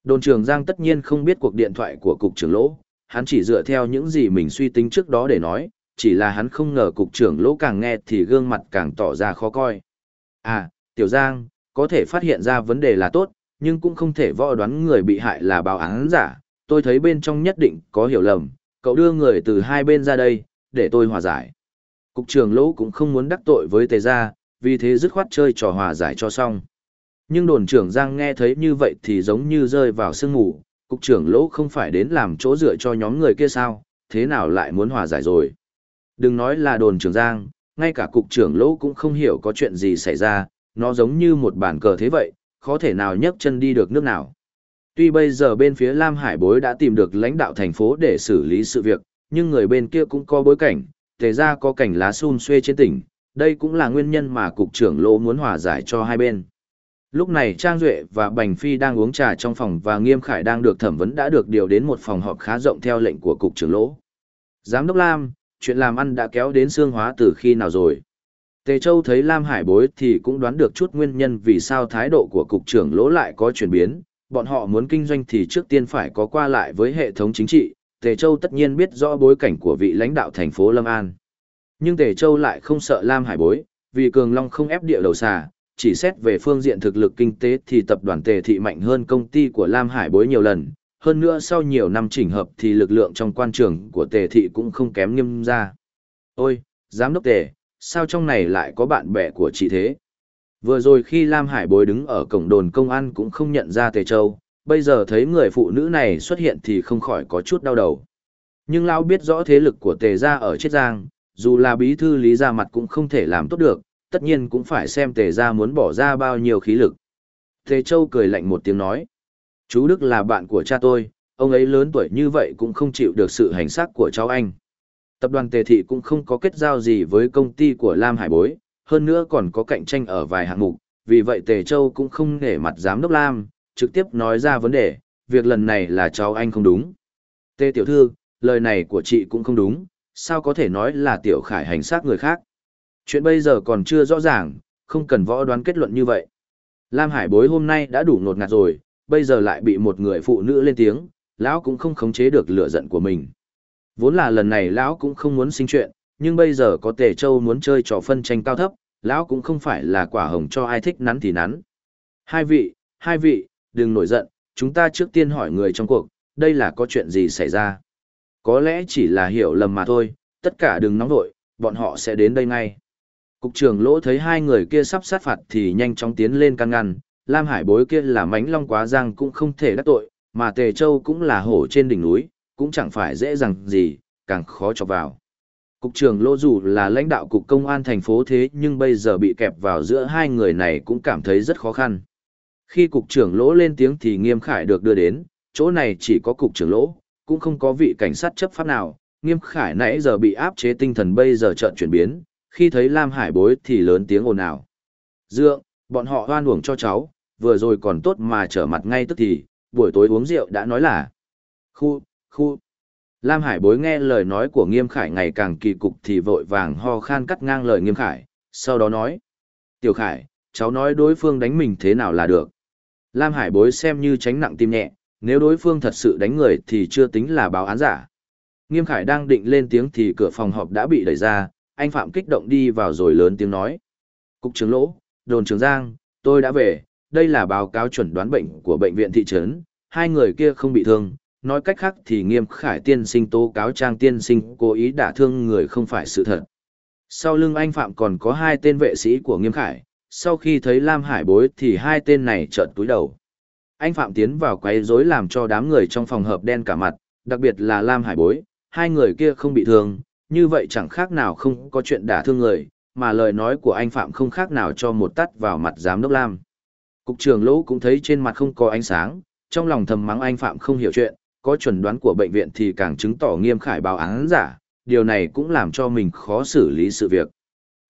Đồn trưởng Giang tất nhiên không biết cuộc điện thoại của cục trưởng lỗ, hắn chỉ dựa theo những gì mình suy tính trước đó để nói, chỉ là hắn không ngờ cục trưởng lỗ càng nghe thì gương mặt càng tỏ ra khó coi. À, Tiểu Giang, có thể phát hiện ra vấn đề là tốt, nhưng cũng không thể võ đoán người bị hại là báo án giả, tôi thấy bên trong nhất định có hiểu lầm, cậu đưa người từ hai bên ra đây, để tôi hòa giải. Cục trưởng lỗ cũng không muốn đắc tội với tề gia, vì thế dứt khoát chơi trò hòa giải cho xong. Nhưng đồn trưởng Giang nghe thấy như vậy thì giống như rơi vào sương ngủ, cục trưởng lỗ không phải đến làm chỗ dựa cho nhóm người kia sao, thế nào lại muốn hòa giải rồi. Đừng nói là đồn trưởng Giang, ngay cả cục trưởng lỗ cũng không hiểu có chuyện gì xảy ra, nó giống như một bàn cờ thế vậy, khó thể nào nhấc chân đi được nước nào. Tuy bây giờ bên phía Lam Hải Bối đã tìm được lãnh đạo thành phố để xử lý sự việc, nhưng người bên kia cũng có bối cảnh, tề ra có cảnh lá xun xuê trên tỉnh, đây cũng là nguyên nhân mà cục trưởng lỗ muốn hòa giải cho hai bên. Lúc này Trang Duệ và Bành Phi đang uống trà trong phòng và Nghiêm Khải đang được thẩm vấn đã được điều đến một phòng họp khá rộng theo lệnh của cục trưởng lỗ. Giám đốc Lam, chuyện làm ăn đã kéo đến xương hóa từ khi nào rồi? Tề Châu thấy Lam Hải bối thì cũng đoán được chút nguyên nhân vì sao thái độ của cục trưởng lỗ lại có chuyển biến, bọn họ muốn kinh doanh thì trước tiên phải có qua lại với hệ thống chính trị, Tề Châu tất nhiên biết rõ bối cảnh của vị lãnh đạo thành phố Lâm An. Nhưng Tề Châu lại không sợ Lam Hải bối, vì Cường Long không ép địa đầu xà, chỉ xét về phương diện thực lực kinh tế thì tập đoàn Tề Thị mạnh hơn công ty của Lam Hải bối nhiều lần, hơn nữa sau nhiều năm chỉnh hợp thì lực lượng trong quan trường của Tề Thị cũng không kém nghiêm ra. Ôi, giám đốc Tề, sao trong này lại có bạn bè của chị thế? Vừa rồi khi Lam Hải bối đứng ở cổng đồn công an cũng không nhận ra Tề Châu, bây giờ thấy người phụ nữ này xuất hiện thì không khỏi có chút đau đầu. Nhưng Lão biết rõ thế lực của Tề gia ở Chiết Giang, dù là bí thư lý ra mặt cũng không thể làm tốt được, tất nhiên cũng phải xem Tề gia muốn bỏ ra bao nhiêu khí lực. Tề Châu cười lạnh một tiếng nói. Chú Đức là bạn của cha tôi, ông ấy lớn tuổi như vậy cũng không chịu được sự hành xác của cháu anh. Tập đoàn Tề Thị cũng không có kết giao gì với công ty của Lam Hải Bối, hơn nữa còn có cạnh tranh ở vài hạng mục, vì vậy Tề Châu cũng không nể mặt giám đốc Lam, trực tiếp nói ra vấn đề, việc lần này là cháu anh không đúng. Tề Tiểu Thư, lời này của chị cũng không đúng, sao có thể nói là Tiểu Khải hành xác người khác. Chuyện bây giờ còn chưa rõ ràng, không cần võ đoán kết luận như vậy. Lam Hải Bối hôm nay đã đủ ngột ngạt rồi, bây giờ lại bị một người phụ nữ lên tiếng, lão cũng không khống chế được lửa giận của mình. Vốn là lần này lão cũng không muốn sinh chuyện, nhưng bây giờ có Tề Châu muốn chơi trò phân tranh cao thấp, lão cũng không phải là quả hồng cho ai thích nắn thì nắn. Hai vị, hai vị, đừng nổi giận, chúng ta trước tiên hỏi người trong cuộc, đây là có chuyện gì xảy ra. Có lẽ chỉ là hiểu lầm mà thôi, tất cả đừng nóng vội, bọn họ sẽ đến đây ngay. Cục trưởng lỗ thấy hai người kia sắp sát phạt thì nhanh chóng tiến lên can ngăn, Lam Hải bối kia là mánh long quá giang cũng không thể đắc tội, mà Tề Châu cũng là hổ trên đỉnh núi, cũng chẳng phải dễ dàng gì, càng khó cho vào. Cục trưởng lỗ dù là lãnh đạo cục công an thành phố thế nhưng bây giờ bị kẹp vào giữa hai người này cũng cảm thấy rất khó khăn. Khi cục trưởng lỗ lên tiếng thì nghiêm khải được đưa đến, chỗ này chỉ có cục trưởng lỗ, cũng không có vị cảnh sát chấp pháp nào. Nghiêm khải nãy giờ bị áp chế tinh thần bây giờ chợt chuyển biến, khi thấy Lam Hải bối thì lớn tiếng ồn ào. Dượng, bọn họ hoan uổng cho cháu, vừa rồi còn tốt mà trở mặt ngay tức thì, buổi tối uống rượu đã nói là. Khu, khu. Lam Hải bối nghe lời nói của Nghiêm Khải ngày càng kỳ cục thì vội vàng ho khan cắt ngang lời Nghiêm Khải, sau đó nói. Tiểu Khải, cháu nói đối phương đánh mình thế nào là được. Lam Hải bối xem như tránh nặng tim nhẹ, nếu đối phương thật sự đánh người thì chưa tính là báo án giả. Nghiêm Khải đang định lên tiếng thì cửa phòng họp đã bị đẩy ra, anh Phạm kích động đi vào rồi lớn tiếng nói. Cục trưởng lỗ, đồn trưởng Giang, tôi đã về, đây là báo cáo chuẩn đoán bệnh của bệnh viện thị trấn, hai người kia không bị thương, nói cách khác thì nghiêm khải tiên sinh tố cáo trang tiên sinh cố ý đả thương người không phải sự thật. Sau lưng anh Phạm còn có hai tên vệ sĩ của nghiêm khải, sau khi thấy Lam Hải bối thì hai tên này trợn túi đầu. Anh Phạm tiến vào quấy rối làm cho đám người trong phòng hợp đen cả mặt, đặc biệt là Lam Hải bối, hai người kia không bị thương, như vậy chẳng khác nào không có chuyện đả thương người, mà lời nói của anh Phạm không khác nào cho một tắt vào mặt giám đốc Lam. Cục trưởng lỗ cũng thấy trên mặt không có ánh sáng, trong lòng thầm mắng anh Phạm không hiểu chuyện, có chuẩn đoán của bệnh viện thì càng chứng tỏ nghiêm khải báo án giả, điều này cũng làm cho mình khó xử lý sự việc.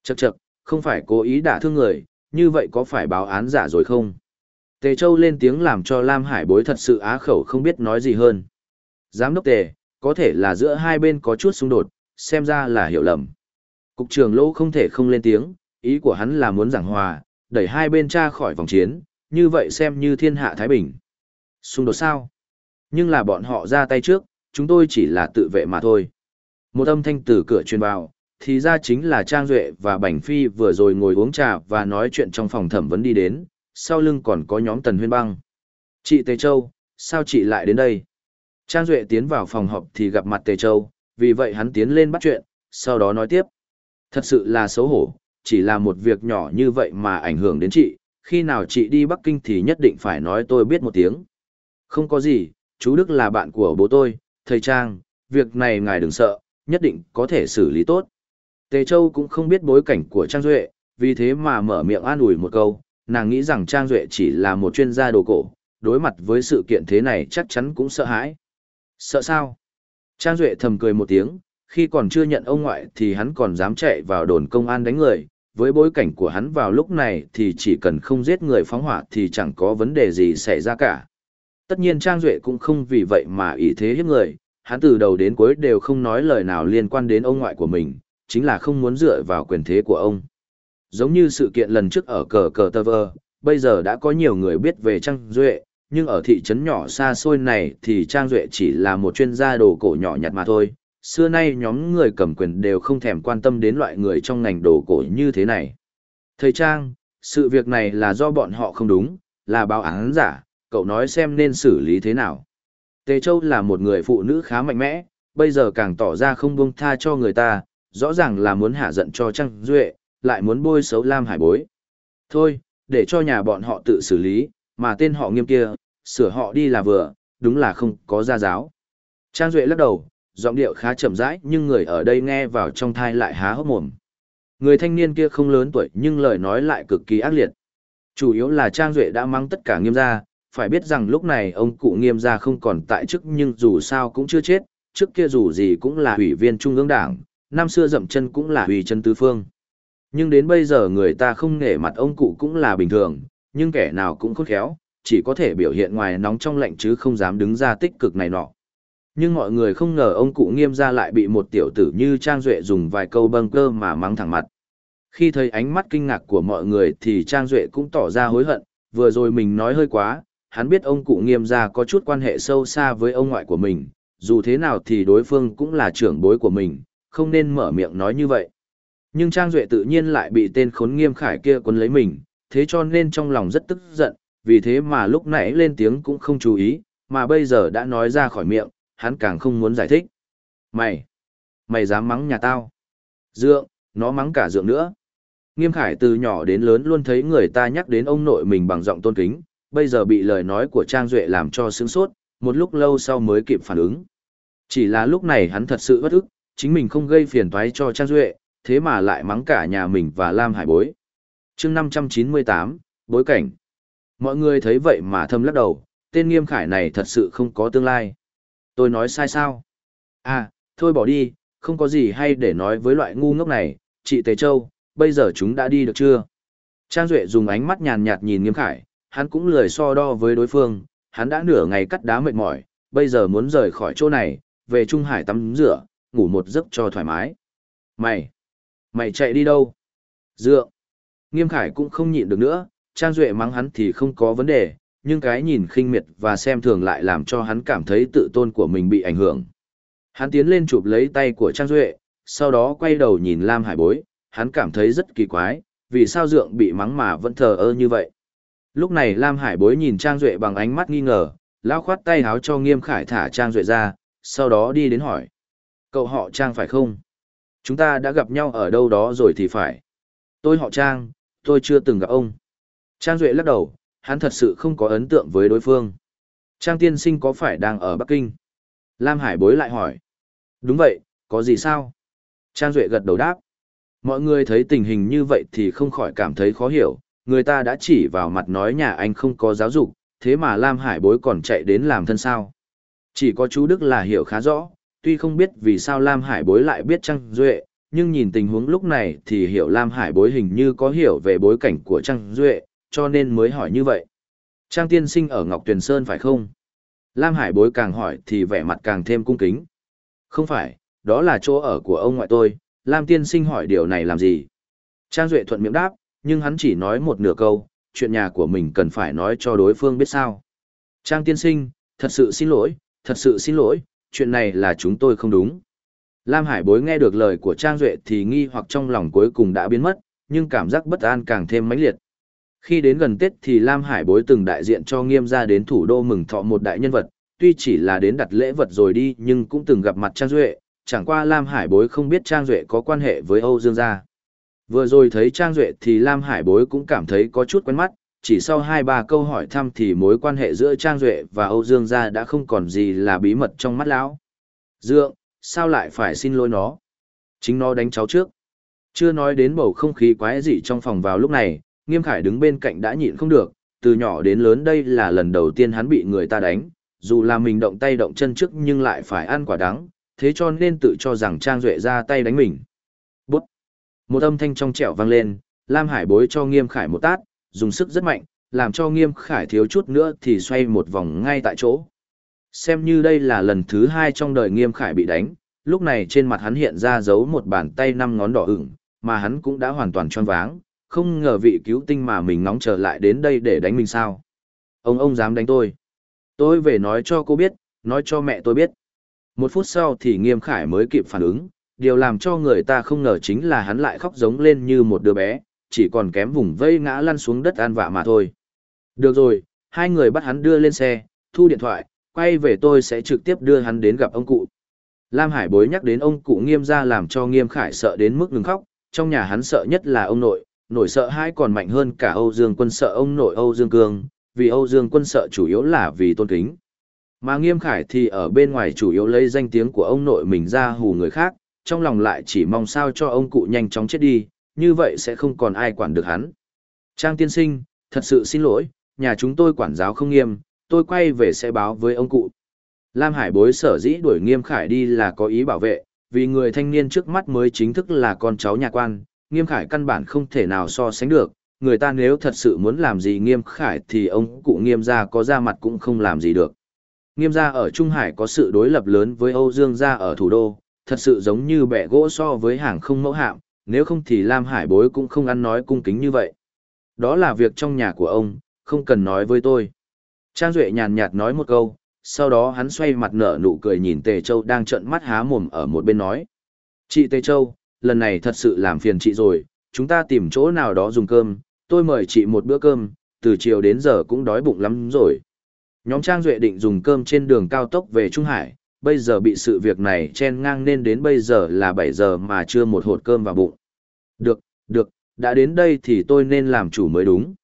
Chậc chậc, không phải cố ý đả thương người, như vậy có phải báo án giả rồi không? Tề Châu lên tiếng làm cho Lam Hải bối thật sự á khẩu không biết nói gì hơn. Giám đốc Tề, có thể là giữa hai bên có chút xung đột, xem ra là hiểu lầm. Cục trưởng lỗ không thể không lên tiếng, ý của hắn là muốn giảng hòa, đẩy hai bên tra khỏi vòng chiến, như vậy xem như thiên hạ Thái Bình. Xung đột sao? Nhưng là bọn họ ra tay trước, chúng tôi chỉ là tự vệ mà thôi. Một âm thanh từ cửa truyền vào, thì ra chính là Trang Duệ và Bành Phi vừa rồi ngồi uống trà và nói chuyện trong phòng thẩm vấn đi đến, sau lưng còn có nhóm Tần Huyên Băng. Chị Tề Châu, sao chị lại đến đây? Trang Duệ tiến vào phòng họp thì gặp mặt Tề Châu, vì vậy hắn tiến lên bắt chuyện, sau đó nói tiếp. Thật sự là xấu hổ, chỉ là một việc nhỏ như vậy mà ảnh hưởng đến chị, khi nào chị đi Bắc Kinh thì nhất định phải nói tôi biết một tiếng. Không có gì, chú Đức là bạn của bố tôi, thầy Trang, việc này ngài đừng sợ, nhất định có thể xử lý tốt. Tề Châu cũng không biết bối cảnh của Trang Duệ, vì thế mà mở miệng an ủi một câu, nàng nghĩ rằng Trang Duệ chỉ là một chuyên gia đồ cổ, đối mặt với sự kiện thế này chắc chắn cũng sợ hãi. Sợ sao? Trang Duệ thầm cười một tiếng, khi còn chưa nhận ông ngoại thì hắn còn dám chạy vào đồn công an đánh người, với bối cảnh của hắn vào lúc này thì chỉ cần không giết người phóng hỏa thì chẳng có vấn đề gì xảy ra cả. Tất nhiên Trang Duệ cũng không vì vậy mà ý thế hiếp người, hắn từ đầu đến cuối đều không nói lời nào liên quan đến ông ngoại của mình, chính là không muốn dựa vào quyền thế của ông. Giống như sự kiện lần trước ở cờ cờ tơ vơ, bây giờ đã có nhiều người biết về Trang Duệ, nhưng ở thị trấn nhỏ xa xôi này thì Trang Duệ chỉ là một chuyên gia đồ cổ nhỏ nhặt mà thôi. Xưa nay nhóm người cầm quyền đều không thèm quan tâm đến loại người trong ngành đồ cổ như thế này. Thầy Trang, Sự việc này là do bọn họ không đúng, là báo án giả, cậu nói xem nên xử lý thế nào. Tề Châu là một người phụ nữ khá mạnh mẽ, bây giờ càng tỏ ra không buông tha cho người ta, rõ ràng là muốn hạ giận cho Trang Duệ, lại muốn bôi xấu Lam Hải bối. Thôi, để cho nhà bọn họ tự xử lý, mà tên họ nghiêm kia, sửa họ đi là vừa, đúng là không có gia giáo. Trang Duệ lắc đầu, giọng điệu khá chậm rãi nhưng người ở đây nghe vào trong thai lại há hốc mồm. Người thanh niên kia không lớn tuổi nhưng lời nói lại cực kỳ ác liệt. Chủ yếu là Trang Duệ đã mang tất cả nghiêm gia, phải biết rằng lúc này ông cụ nghiêm gia không còn tại chức nhưng dù sao cũng chưa chết, trước kia dù gì cũng là ủy viên trung ương đảng, năm xưa dậm chân cũng là ủy chân tứ phương. Nhưng đến bây giờ người ta không nể mặt ông cụ cũng là bình thường, nhưng kẻ nào cũng khôn khéo, chỉ có thể biểu hiện ngoài nóng trong lạnh chứ không dám đứng ra tích cực này nọ. Nhưng mọi người không ngờ ông cụ nghiêm ra lại bị một tiểu tử như Trang Duệ dùng vài câu bâng cơ mà mắng thẳng mặt. Khi thấy ánh mắt kinh ngạc của mọi người thì Trang Duệ cũng tỏ ra hối hận, vừa rồi mình nói hơi quá, hắn biết ông cụ nghiêm gia có chút quan hệ sâu xa với ông ngoại của mình, dù thế nào thì đối phương cũng là trưởng bối của mình, không nên mở miệng nói như vậy. Nhưng Trang Duệ tự nhiên lại bị tên khốn nghiêm khải kia quấn lấy mình, thế cho nên trong lòng rất tức giận, vì thế mà lúc nãy lên tiếng cũng không chú ý, mà bây giờ đã nói ra khỏi miệng, hắn càng không muốn giải thích. Mày! Mày dám mắng nhà tao? Dượng, nó mắng cả dượng nữa. Nghiêm Khải từ nhỏ đến lớn luôn thấy người ta nhắc đến ông nội mình bằng giọng tôn kính, bây giờ bị lời nói của Trang Duệ làm cho sướng sốt, một lúc lâu sau mới kịp phản ứng. Chỉ là lúc này hắn thật sự bất ức, chính mình không gây phiền toái cho Trang Duệ, thế mà lại mắng cả nhà mình và Lam Hải bối. chương 598, bối cảnh. Mọi người thấy vậy mà thâm lắc đầu, tên Nghiêm Khải này thật sự không có tương lai. Tôi nói sai sao? À, thôi bỏ đi, không có gì hay để nói với loại ngu ngốc này, chị Tề Châu, bây giờ chúng đã đi được chưa? Trang Duệ dùng ánh mắt nhàn nhạt nhìn Nghiêm Khải, hắn cũng lười so đo với đối phương, hắn đã nửa ngày cắt đá mệt mỏi, bây giờ muốn rời khỏi chỗ này, về Trung Hải tắm rửa, ngủ một giấc cho thoải mái. Mày! Mày chạy đi đâu? Dựa! Nghiêm Khải cũng không nhịn được nữa, Trang Duệ mắng hắn thì không có vấn đề, nhưng cái nhìn khinh miệt và xem thường lại làm cho hắn cảm thấy tự tôn của mình bị ảnh hưởng. Hắn tiến lên chụp lấy tay của Trang Duệ, sau đó quay đầu nhìn Lam Hải bối, hắn cảm thấy rất kỳ quái, vì sao dượng bị mắng mà vẫn thờ ơ như vậy. Lúc này Lam Hải bối nhìn Trang Duệ bằng ánh mắt nghi ngờ, lão khoát tay háo cho Nghiêm Khải thả Trang Duệ ra, sau đó đi đến hỏi. Cậu họ Trang phải không? Chúng ta đã gặp nhau ở đâu đó rồi thì phải. Tôi họ Trang, tôi chưa từng gặp ông. Trang Duệ lắc đầu, hắn thật sự không có ấn tượng với đối phương. Trang tiên sinh có phải đang ở Bắc Kinh? Lam Hải bối lại hỏi. Đúng vậy, có gì sao? Trang Duệ gật đầu đáp. Mọi người thấy tình hình như vậy thì không khỏi cảm thấy khó hiểu, người ta đã chỉ vào mặt nói nhà anh không có giáo dục, thế mà Lam Hải bối còn chạy đến làm thân sao. Chỉ có chú Đức là hiểu khá rõ, tuy không biết vì sao Lam Hải bối lại biết Trang Duệ, nhưng nhìn tình huống lúc này thì hiểu Lam Hải bối hình như có hiểu về bối cảnh của Trang Duệ, cho nên mới hỏi như vậy. Trang tiên sinh ở Ngọc Tuyền Sơn phải không? Lam Hải bối càng hỏi thì vẻ mặt càng thêm cung kính. Không phải, đó là chỗ ở của ông ngoại tôi, Lam tiên sinh hỏi điều này làm gì? Trang Duệ thuận miệng đáp, nhưng hắn chỉ nói một nửa câu, chuyện nhà của mình cần phải nói cho đối phương biết sao. Trang tiên sinh, thật sự xin lỗi, thật sự xin lỗi, chuyện này là chúng tôi không đúng. Lam Hải bối nghe được lời của Trang Duệ thì nghi hoặc trong lòng cuối cùng đã biến mất, nhưng cảm giác bất an càng thêm mãnh liệt. Khi đến gần Tết thì Lam Hải bối từng đại diện cho nghiêm gia đến thủ đô mừng thọ một đại nhân vật, tuy chỉ là đến đặt lễ vật rồi đi nhưng cũng từng gặp mặt Trang Duệ, chẳng qua Lam Hải bối không biết Trang Duệ có quan hệ với Âu Dương gia. Vừa rồi thấy Trang Duệ thì Lam Hải bối cũng cảm thấy có chút quen mắt, chỉ sau hai ba câu hỏi thăm thì mối quan hệ giữa Trang Duệ và Âu Dương gia đã không còn gì là bí mật trong mắt lão. Dượng, sao lại phải xin lỗi nó? Chính nó đánh cháu trước. Chưa nói đến bầu không khí quái dị trong phòng vào lúc này, Nghiêm Khải đứng bên cạnh đã nhịn không được, từ nhỏ đến lớn đây là lần đầu tiên hắn bị người ta đánh, dù là mình động tay động chân trước nhưng lại phải ăn quả đắng, thế cho nên tự cho rằng Trang Duệ ra tay đánh mình. Một âm thanh trong trẻo vang lên, Lam Hải bối cho Nghiêm Khải một tát, dùng sức rất mạnh, làm cho Nghiêm Khải thiếu chút nữa thì xoay một vòng ngay tại chỗ. Xem như đây là lần thứ hai trong đời Nghiêm Khải bị đánh, lúc này trên mặt hắn hiện ra dấu một bàn tay năm ngón đỏ ửng, mà hắn cũng đã hoàn toàn choáng váng, không ngờ vị cứu tinh mà mình ngóng trở lại đến đây để đánh mình sao. Ông ông dám đánh tôi. Tôi về nói cho cô biết, nói cho mẹ tôi biết. Một phút sau thì Nghiêm Khải mới kịp phản ứng, điều làm cho người ta không ngờ chính là hắn lại khóc giống lên như một đứa bé, chỉ còn kém vùng vây ngã lăn xuống đất an vạ mà thôi. Được rồi, hai người bắt hắn đưa lên xe, thu điện thoại, quay về tôi sẽ trực tiếp đưa hắn đến gặp ông cụ. Lam Hải bối nhắc đến ông cụ nghiêm ra làm cho nghiêm khải sợ đến mức ngừng khóc, trong nhà hắn sợ nhất là ông nội, nổi sợ hai còn mạnh hơn cả Âu Dương quân sợ ông nội Âu Dương Cương, vì Âu Dương quân sợ chủ yếu là vì tôn kính. Mà nghiêm khải thì ở bên ngoài chủ yếu lấy danh tiếng của ông nội mình ra hù người khác, trong lòng lại chỉ mong sao cho ông cụ nhanh chóng chết đi, như vậy sẽ không còn ai quản được hắn. Trang tiên sinh, thật sự xin lỗi, nhà chúng tôi quản giáo không nghiêm, tôi quay về sẽ báo với ông cụ. Lam Hải bối sở dĩ đuổi nghiêm khải đi là có ý bảo vệ, vì người thanh niên trước mắt mới chính thức là con cháu nhà quan, nghiêm khải căn bản không thể nào so sánh được, người ta nếu thật sự muốn làm gì nghiêm khải thì ông cụ nghiêm gia có ra mặt cũng không làm gì được. Nghiêm gia ở Trung Hải có sự đối lập lớn với Âu Dương gia ở thủ đô, thật sự giống như bẻ gỗ so với hàng không mẫu hạm, nếu không thì Lam Hải bối cũng không ăn nói cung kính như vậy. Đó là việc trong nhà của ông, không cần nói với tôi. Trang Duệ nhàn nhạt nói một câu, sau đó hắn xoay mặt nở nụ cười nhìn Tề Châu đang trợn mắt há mồm ở một bên nói. Chị Tề Châu, lần này thật sự làm phiền chị rồi, chúng ta tìm chỗ nào đó dùng cơm, tôi mời chị một bữa cơm, từ chiều đến giờ cũng đói bụng lắm rồi. Nhóm Trang Duệ định dùng cơm trên đường cao tốc về Trung Hải, bây giờ bị sự việc này chen ngang nên đến bây giờ là 7 giờ mà chưa một hột cơm vào bụng. Được, được, đã đến đây thì tôi nên làm chủ mới đúng.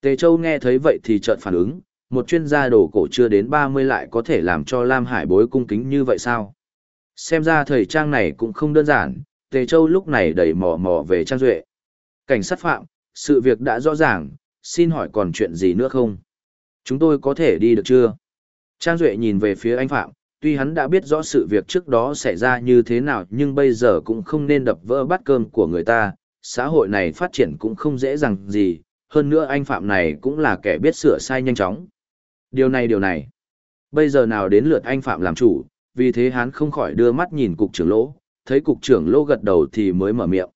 Tề Châu nghe thấy vậy thì chợt phản ứng, một chuyên gia đồ cổ chưa đến 30 lại có thể làm cho Lam Hải bối cung kính như vậy sao? Xem ra thời trang này cũng không đơn giản, Tề Châu lúc này đẩy mò mò về Trang Duệ. Cảnh sát phạm, sự việc đã rõ ràng, xin hỏi còn chuyện gì nữa không? Chúng tôi có thể đi được chưa? Trang Duệ nhìn về phía anh Phạm, tuy hắn đã biết rõ sự việc trước đó xảy ra như thế nào nhưng bây giờ cũng không nên đập vỡ bát cơm của người ta, xã hội này phát triển cũng không dễ dàng gì, hơn nữa anh Phạm này cũng là kẻ biết sửa sai nhanh chóng. Điều này điều này, bây giờ nào đến lượt anh Phạm làm chủ, vì thế hắn không khỏi đưa mắt nhìn cục trưởng lỗ, thấy cục trưởng lỗ gật đầu thì mới mở miệng.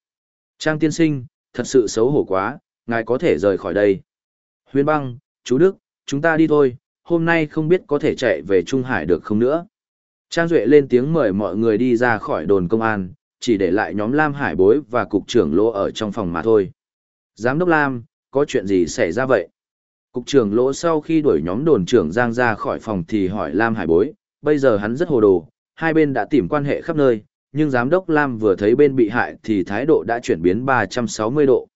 Trang tiên sinh, thật sự xấu hổ quá, ngài có thể rời khỏi đây. Huyên băng, chú Đức, chúng ta đi thôi, hôm nay không biết có thể chạy về Trung Hải được không nữa. Trang Duệ lên tiếng mời mọi người đi ra khỏi đồn công an, chỉ để lại nhóm Lam Hải Bối và cục trưởng Lỗ ở trong phòng mà thôi. Giám đốc Lam, có chuyện gì xảy ra vậy? Cục trưởng Lỗ sau khi đuổi nhóm đồn trưởng Giang ra khỏi phòng thì hỏi Lam Hải Bối, bây giờ hắn rất hồ đồ, hai bên đã tìm quan hệ khắp nơi, nhưng giám đốc Lam vừa thấy bên bị hại thì thái độ đã chuyển biến 360 độ.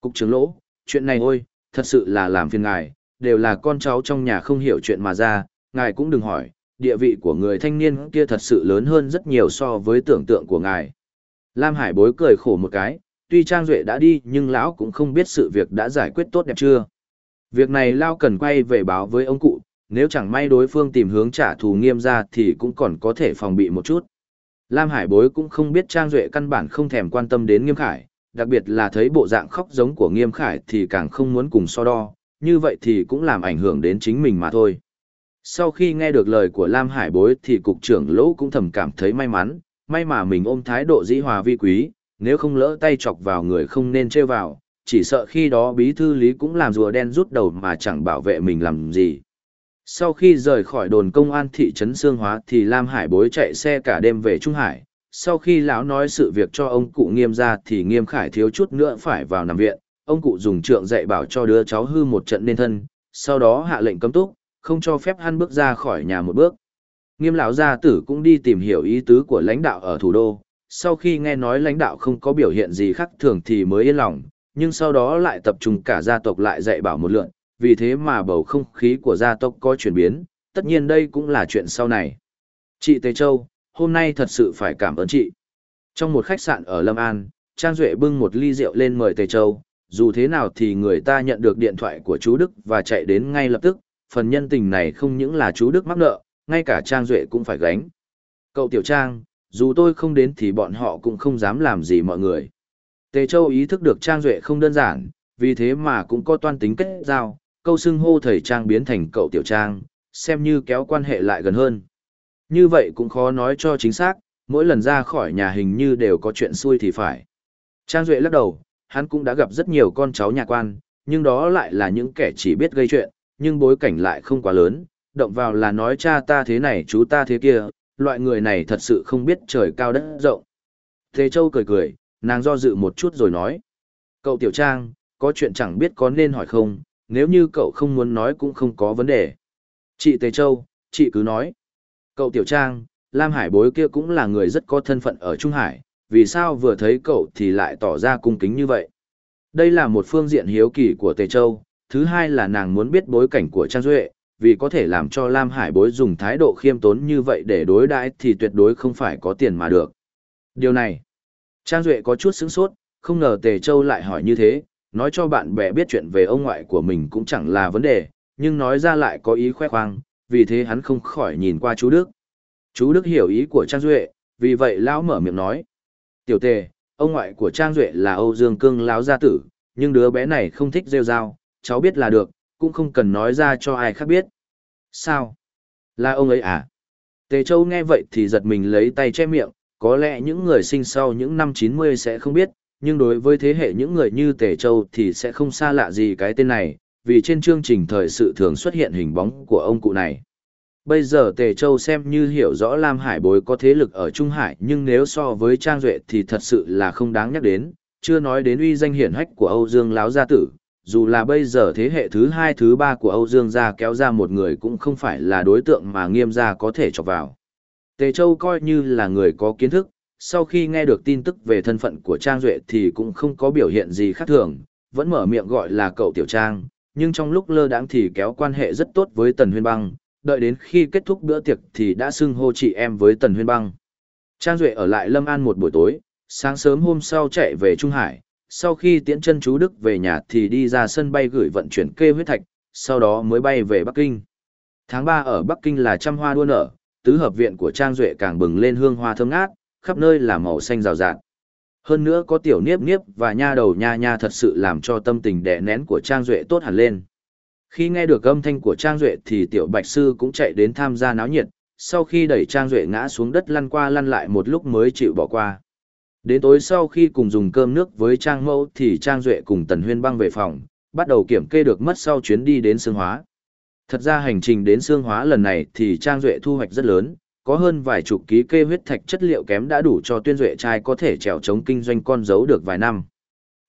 Cục trưởng Lỗ, chuyện này ôi, thật sự là làm phiền ngài, đều là con cháu trong nhà không hiểu chuyện mà ra, ngài cũng đừng hỏi, địa vị của người thanh niên kia thật sự lớn hơn rất nhiều so với tưởng tượng của ngài. Lam Hải bối cười khổ một cái, tuy Trang Duệ đã đi nhưng lão cũng không biết sự việc đã giải quyết tốt đẹp chưa. Việc này Lao cần quay về báo với ông cụ, nếu chẳng may đối phương tìm hướng trả thù nghiêm ra thì cũng còn có thể phòng bị một chút. Lam Hải bối cũng không biết Trang Duệ căn bản không thèm quan tâm đến nghiêm khải, đặc biệt là thấy bộ dạng khóc giống của nghiêm khải thì càng không muốn cùng so đo, như vậy thì cũng làm ảnh hưởng đến chính mình mà thôi. Sau khi nghe được lời của Lam Hải bối thì cục trưởng lỗ cũng thầm cảm thấy may mắn, may mà mình ôm thái độ dĩ hòa vi quý, nếu không lỡ tay chọc vào người không nên trêu vào, chỉ sợ khi đó bí thư lý cũng làm rùa đen rút đầu mà chẳng bảo vệ mình làm gì. Sau khi rời khỏi đồn công an thị trấn Sương Hóa thì Lam Hải bối chạy xe cả đêm về Trung Hải. Sau khi lão nói sự việc cho ông cụ nghiêm ra thì nghiêm khải thiếu chút nữa phải vào nằm viện. Ông cụ dùng trượng dạy bảo cho đứa cháu hư một trận nên thân, sau đó hạ lệnh cấm túc, không cho phép hắn bước ra khỏi nhà một bước. Nghiêm lão gia tử cũng đi tìm hiểu ý tứ của lãnh đạo ở thủ đô, sau khi nghe nói lãnh đạo không có biểu hiện gì khác thường thì mới yên lòng, nhưng sau đó lại tập trung cả gia tộc lại dạy bảo một lượn, vì thế mà bầu không khí của gia tộc có chuyển biến, tất nhiên đây cũng là chuyện sau này. Chị Tề Châu, hôm nay thật sự phải cảm ơn chị. Trong một khách sạn ở Lâm An, Trang Duệ bưng một ly rượu lên mời Tề Châu, dù thế nào thì người ta nhận được điện thoại của chú Đức và chạy đến ngay lập tức, phần nhân tình này không những là chú Đức mắc nợ, ngay cả Trang Duệ cũng phải gánh. Cậu Tiểu Trang, dù tôi không đến thì bọn họ cũng không dám làm gì mọi người. Tề Châu ý thức được Trang Duệ không đơn giản, vì thế mà cũng có toan tính kết giao, câu xưng hô thầy Trang biến thành cậu Tiểu Trang, xem như kéo quan hệ lại gần hơn. Như vậy cũng khó nói cho chính xác, mỗi lần ra khỏi nhà hình như đều có chuyện xui thì phải. Trang Duệ lắc đầu, hắn cũng đã gặp rất nhiều con cháu nhà quan, nhưng đó lại là những kẻ chỉ biết gây chuyện, nhưng bối cảnh lại không quá lớn, động vào là nói cha ta thế này chú ta thế kia, loại người này thật sự không biết trời cao đất rộng. Thế Châu cười cười, nàng do dự một chút rồi nói. Cậu Tiểu Trang, có chuyện chẳng biết có nên hỏi không, nếu như cậu không muốn nói cũng không có vấn đề. Chị Tề Châu, chị cứ nói. Cậu Tiểu Trang, Lam Hải bối kia cũng là người rất có thân phận ở Trung Hải, vì sao vừa thấy cậu thì lại tỏ ra cung kính như vậy? Đây là một phương diện hiếu kỳ của Tề Châu, thứ hai là nàng muốn biết bối cảnh của Trang Duệ, vì có thể làm cho Lam Hải bối dùng thái độ khiêm tốn như vậy để đối đãi thì tuyệt đối không phải có tiền mà được. Điều này, Trang Duệ có chút sững sốt, không ngờ Tề Châu lại hỏi như thế, nói cho bạn bè biết chuyện về ông ngoại của mình cũng chẳng là vấn đề, nhưng nói ra lại có ý khoe khoang, vì thế hắn không khỏi nhìn qua chú Đức. Chú Đức hiểu ý của Trang Duệ, vì vậy lão mở miệng nói. Tiểu tề, ông ngoại của Trang Duệ là Âu Dương Cương lão gia tử, nhưng đứa bé này không thích rêu rao, cháu biết là được, cũng không cần nói ra cho ai khác biết. Sao? Là ông ấy à? Tề Châu nghe vậy thì giật mình lấy tay che miệng, có lẽ những người sinh sau những năm 90 sẽ không biết, nhưng đối với thế hệ những người như Tề Châu thì sẽ không xa lạ gì cái tên này, vì trên chương trình thời sự thường xuất hiện hình bóng của ông cụ này. Bây giờ Tề Châu xem như hiểu rõ Lam Hải bối có thế lực ở Trung Hải nhưng nếu so với Trang Duệ thì thật sự là không đáng nhắc đến, chưa nói đến uy danh hiển hách của Âu Dương Láo Gia Tử, dù là bây giờ thế hệ thứ hai thứ ba của Âu Dương gia kéo ra một người cũng không phải là đối tượng mà nghiêm gia có thể chọc vào. Tề Châu coi như là người có kiến thức, sau khi nghe được tin tức về thân phận của Trang Duệ thì cũng không có biểu hiện gì khác thường, vẫn mở miệng gọi là cậu Tiểu Trang, nhưng trong lúc lơ đãng thì kéo quan hệ rất tốt với Tần Huyên Băng, đợi đến khi kết thúc bữa tiệc thì đã xưng hô chị em với Tần Huyên Băng. Trang Duệ ở lại Lâm An một buổi tối, sáng sớm hôm sau chạy về Trung Hải, sau khi tiễn chân chú Đức về nhà thì đi ra sân bay gửi vận chuyển kê huyết thạch, sau đó mới bay về Bắc Kinh. Tháng 3 ở Bắc Kinh là trăm hoa đua nở, tứ hợp viện của Trang Duệ càng bừng lên hương hoa thơm ngát, khắp nơi là màu xanh rào rạt. Hơn nữa có tiểu niếp niếp và nha đầu nha nha thật sự làm cho tâm tình đẻ nén của Trang Duệ tốt hẳn lên. Khi nghe được âm thanh của Trang Duệ thì tiểu bạch sư cũng chạy đến tham gia náo nhiệt, sau khi đẩy Trang Duệ ngã xuống đất lăn qua lăn lại một lúc mới chịu bỏ qua. Đến tối sau khi cùng dùng cơm nước với Trang Mẫu thì Trang Duệ cùng Tần Huyên băng về phòng, bắt đầu kiểm kê được mất sau chuyến đi đến Sương Hóa. Thật ra hành trình đến Sương Hóa lần này thì Trang Duệ thu hoạch rất lớn, có hơn vài chục ký kê huyết thạch chất liệu kém đã đủ cho tuyên duệ trai có thể trèo chống kinh doanh con dấu được vài năm.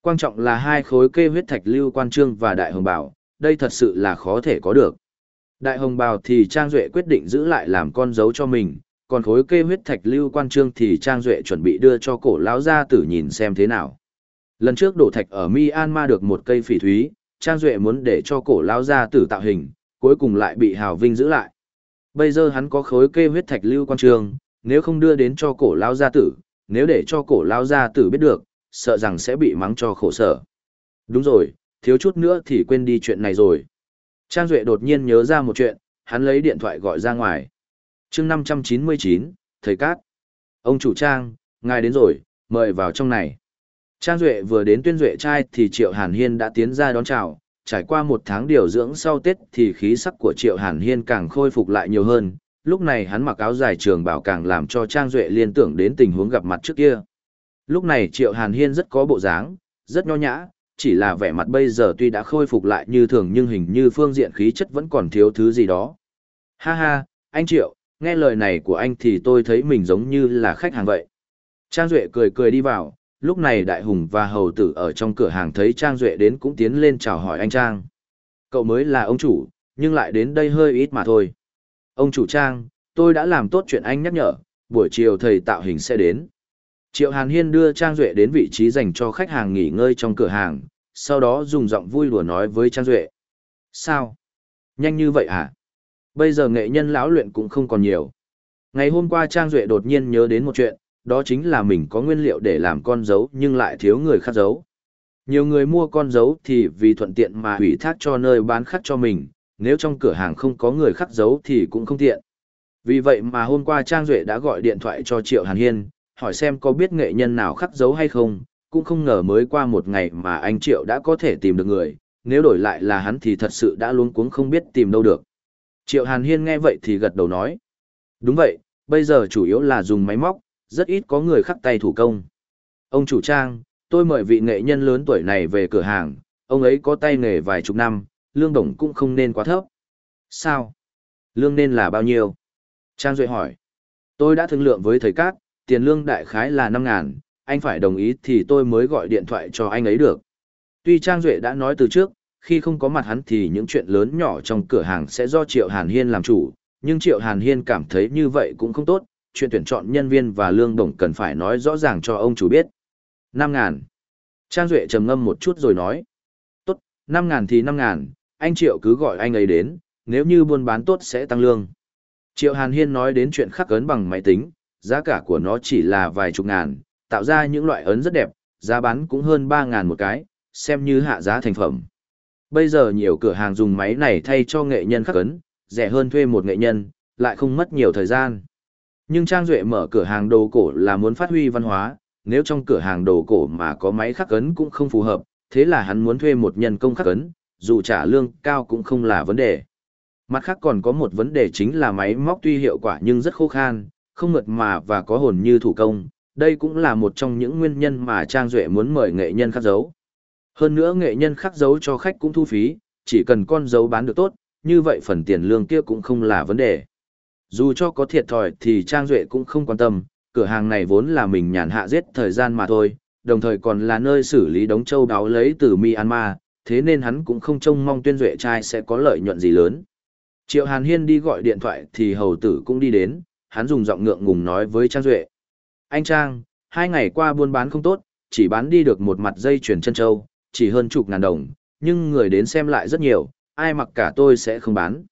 Quan trọng là hai khối kê huyết thạch lưu quan trương và đại hồng bảo, đây thật sự là khó thể có được. Đại hồng bào thì Trang Duệ quyết định giữ lại làm con dấu cho mình, còn khối kê huyết thạch lưu quan trương thì Trang Duệ chuẩn bị đưa cho cổ lão gia tử nhìn xem thế nào. Lần trước đổ thạch ở Myanmar được một cây phỉ thúy, Trang Duệ muốn để cho cổ lão gia tử tạo hình, cuối cùng lại bị Hào Vinh giữ lại. Bây giờ hắn có khối kê huyết thạch lưu quan trương, nếu không đưa đến cho cổ lão gia tử, nếu để cho cổ lão gia tử biết được, sợ rằng sẽ bị mắng cho khổ sở. Đúng rồi, thiếu chút nữa thì quên đi chuyện này rồi. Trang Duệ đột nhiên nhớ ra một chuyện, hắn lấy điện thoại gọi ra ngoài chương 599, Thầy Cát. Ông chủ Trang, ngài đến rồi, mời vào trong này. Trang Duệ vừa đến tuyên Duệ trai thì Triệu Hàn Hiên đã tiến ra đón chào, trải qua một tháng điều dưỡng sau Tết thì khí sắc của Triệu Hàn Hiên càng khôi phục lại nhiều hơn, lúc này hắn mặc áo dài trường bảo càng làm cho Trang Duệ liên tưởng đến tình huống gặp mặt trước kia. Lúc này Triệu Hàn Hiên rất có bộ dáng, rất nho nhã, chỉ là vẻ mặt bây giờ tuy đã khôi phục lại như thường nhưng hình như phương diện khí chất vẫn còn thiếu thứ gì đó. Ha ha, anh Triệu, nghe lời này của anh thì tôi thấy mình giống như là khách hàng vậy. Trang Duệ cười cười đi vào, lúc này Đại Hùng và Hầu Tử ở trong cửa hàng thấy Trang Duệ đến cũng tiến lên chào hỏi anh Trang. Cậu mới là ông chủ, nhưng lại đến đây hơi ít mà thôi. Ông chủ Trang, tôi đã làm tốt chuyện anh nhắc nhở, buổi chiều thầy tạo hình sẽ đến. Triệu Hàn Hiên đưa Trang Duệ đến vị trí dành cho khách hàng nghỉ ngơi trong cửa hàng, sau đó dùng giọng vui đùa nói với Trang Duệ. Sao? Nhanh như vậy à? Bây giờ nghệ nhân lão luyện cũng không còn nhiều. Ngày hôm qua Trang Duệ đột nhiên nhớ đến một chuyện, đó chính là mình có nguyên liệu để làm con dấu nhưng lại thiếu người khắc dấu. Nhiều người mua con dấu thì vì thuận tiện mà hủy thác cho nơi bán khắc cho mình, nếu trong cửa hàng không có người khắc dấu thì cũng không tiện. Vì vậy mà hôm qua Trang Duệ đã gọi điện thoại cho Triệu Hàn Hiên, hỏi xem có biết nghệ nhân nào khắc dấu hay không, cũng không ngờ mới qua một ngày mà anh Triệu đã có thể tìm được người, nếu đổi lại là hắn thì thật sự đã luôn cuống không biết tìm đâu được. Triệu Hàn Hiên nghe vậy thì gật đầu nói. Đúng vậy, bây giờ chủ yếu là dùng máy móc, rất ít có người khắc tay thủ công. Ông chủ trang, tôi mời vị nghệ nhân lớn tuổi này về cửa hàng, ông ấy có tay nghề vài chục năm, lương đồng cũng không nên quá thấp. Sao? Lương nên là bao nhiêu? Trang Duệ hỏi. Tôi đã thương lượng với thầy Cát, tiền lương đại khái là 5 ngàn, anh phải đồng ý thì tôi mới gọi điện thoại cho anh ấy được. Tuy Trang Duệ đã nói từ trước, khi không có mặt hắn thì những chuyện lớn nhỏ trong cửa hàng sẽ do Triệu Hàn Hiên làm chủ, nhưng Triệu Hàn Hiên cảm thấy như vậy cũng không tốt, chuyện tuyển chọn nhân viên và lương đồng cần phải nói rõ ràng cho ông chủ biết. 5 ngàn. Trang Duệ trầm ngâm một chút rồi nói. Tốt, 5 ngàn thì 5 ngàn, anh Triệu cứ gọi anh ấy đến, nếu như buôn bán tốt sẽ tăng lương. Triệu Hàn Hiên nói đến chuyện khắc ấn bằng máy tính, giá cả của nó chỉ là vài chục ngàn, tạo ra những loại ấn rất đẹp, giá bán cũng hơn 3 ngàn một cái, xem như hạ giá thành phẩm. Bây giờ nhiều cửa hàng dùng máy này thay cho nghệ nhân khắc ấn, rẻ hơn thuê một nghệ nhân, lại không mất nhiều thời gian. Nhưng Trang Duệ mở cửa hàng đồ cổ là muốn phát huy văn hóa, nếu trong cửa hàng đồ cổ mà có máy khắc ấn cũng không phù hợp, thế là hắn muốn thuê một nhân công khắc ấn, dù trả lương cao cũng không là vấn đề. Mặt khác còn có một vấn đề chính là máy móc tuy hiệu quả nhưng rất khô khan, không ngợt mà và có hồn như thủ công. Đây cũng là một trong những nguyên nhân mà Trang Duệ muốn mời nghệ nhân khắc dấu. Hơn nữa nghệ nhân khắc dấu cho khách cũng thu phí, chỉ cần con dấu bán được tốt, như vậy phần tiền lương kia cũng không là vấn đề. Dù cho có thiệt thòi thì Trang Duệ cũng không quan tâm, cửa hàng này vốn là mình nhàn hạ giết thời gian mà thôi, đồng thời còn là nơi xử lý đống châu đáo lấy từ Myanmar, thế nên hắn cũng không trông mong tuyên duệ trai sẽ có lợi nhuận gì lớn. Triệu Hàn Hiên đi gọi điện thoại thì hầu tử cũng đi đến, hắn dùng giọng ngượng ngùng nói với Trang Duệ. Anh Trang, hai ngày qua buôn bán không tốt, chỉ bán đi được một mặt dây chuyển chân châu, chỉ hơn chục ngàn đồng, nhưng người đến xem lại rất nhiều, ai mặc cả tôi sẽ không bán.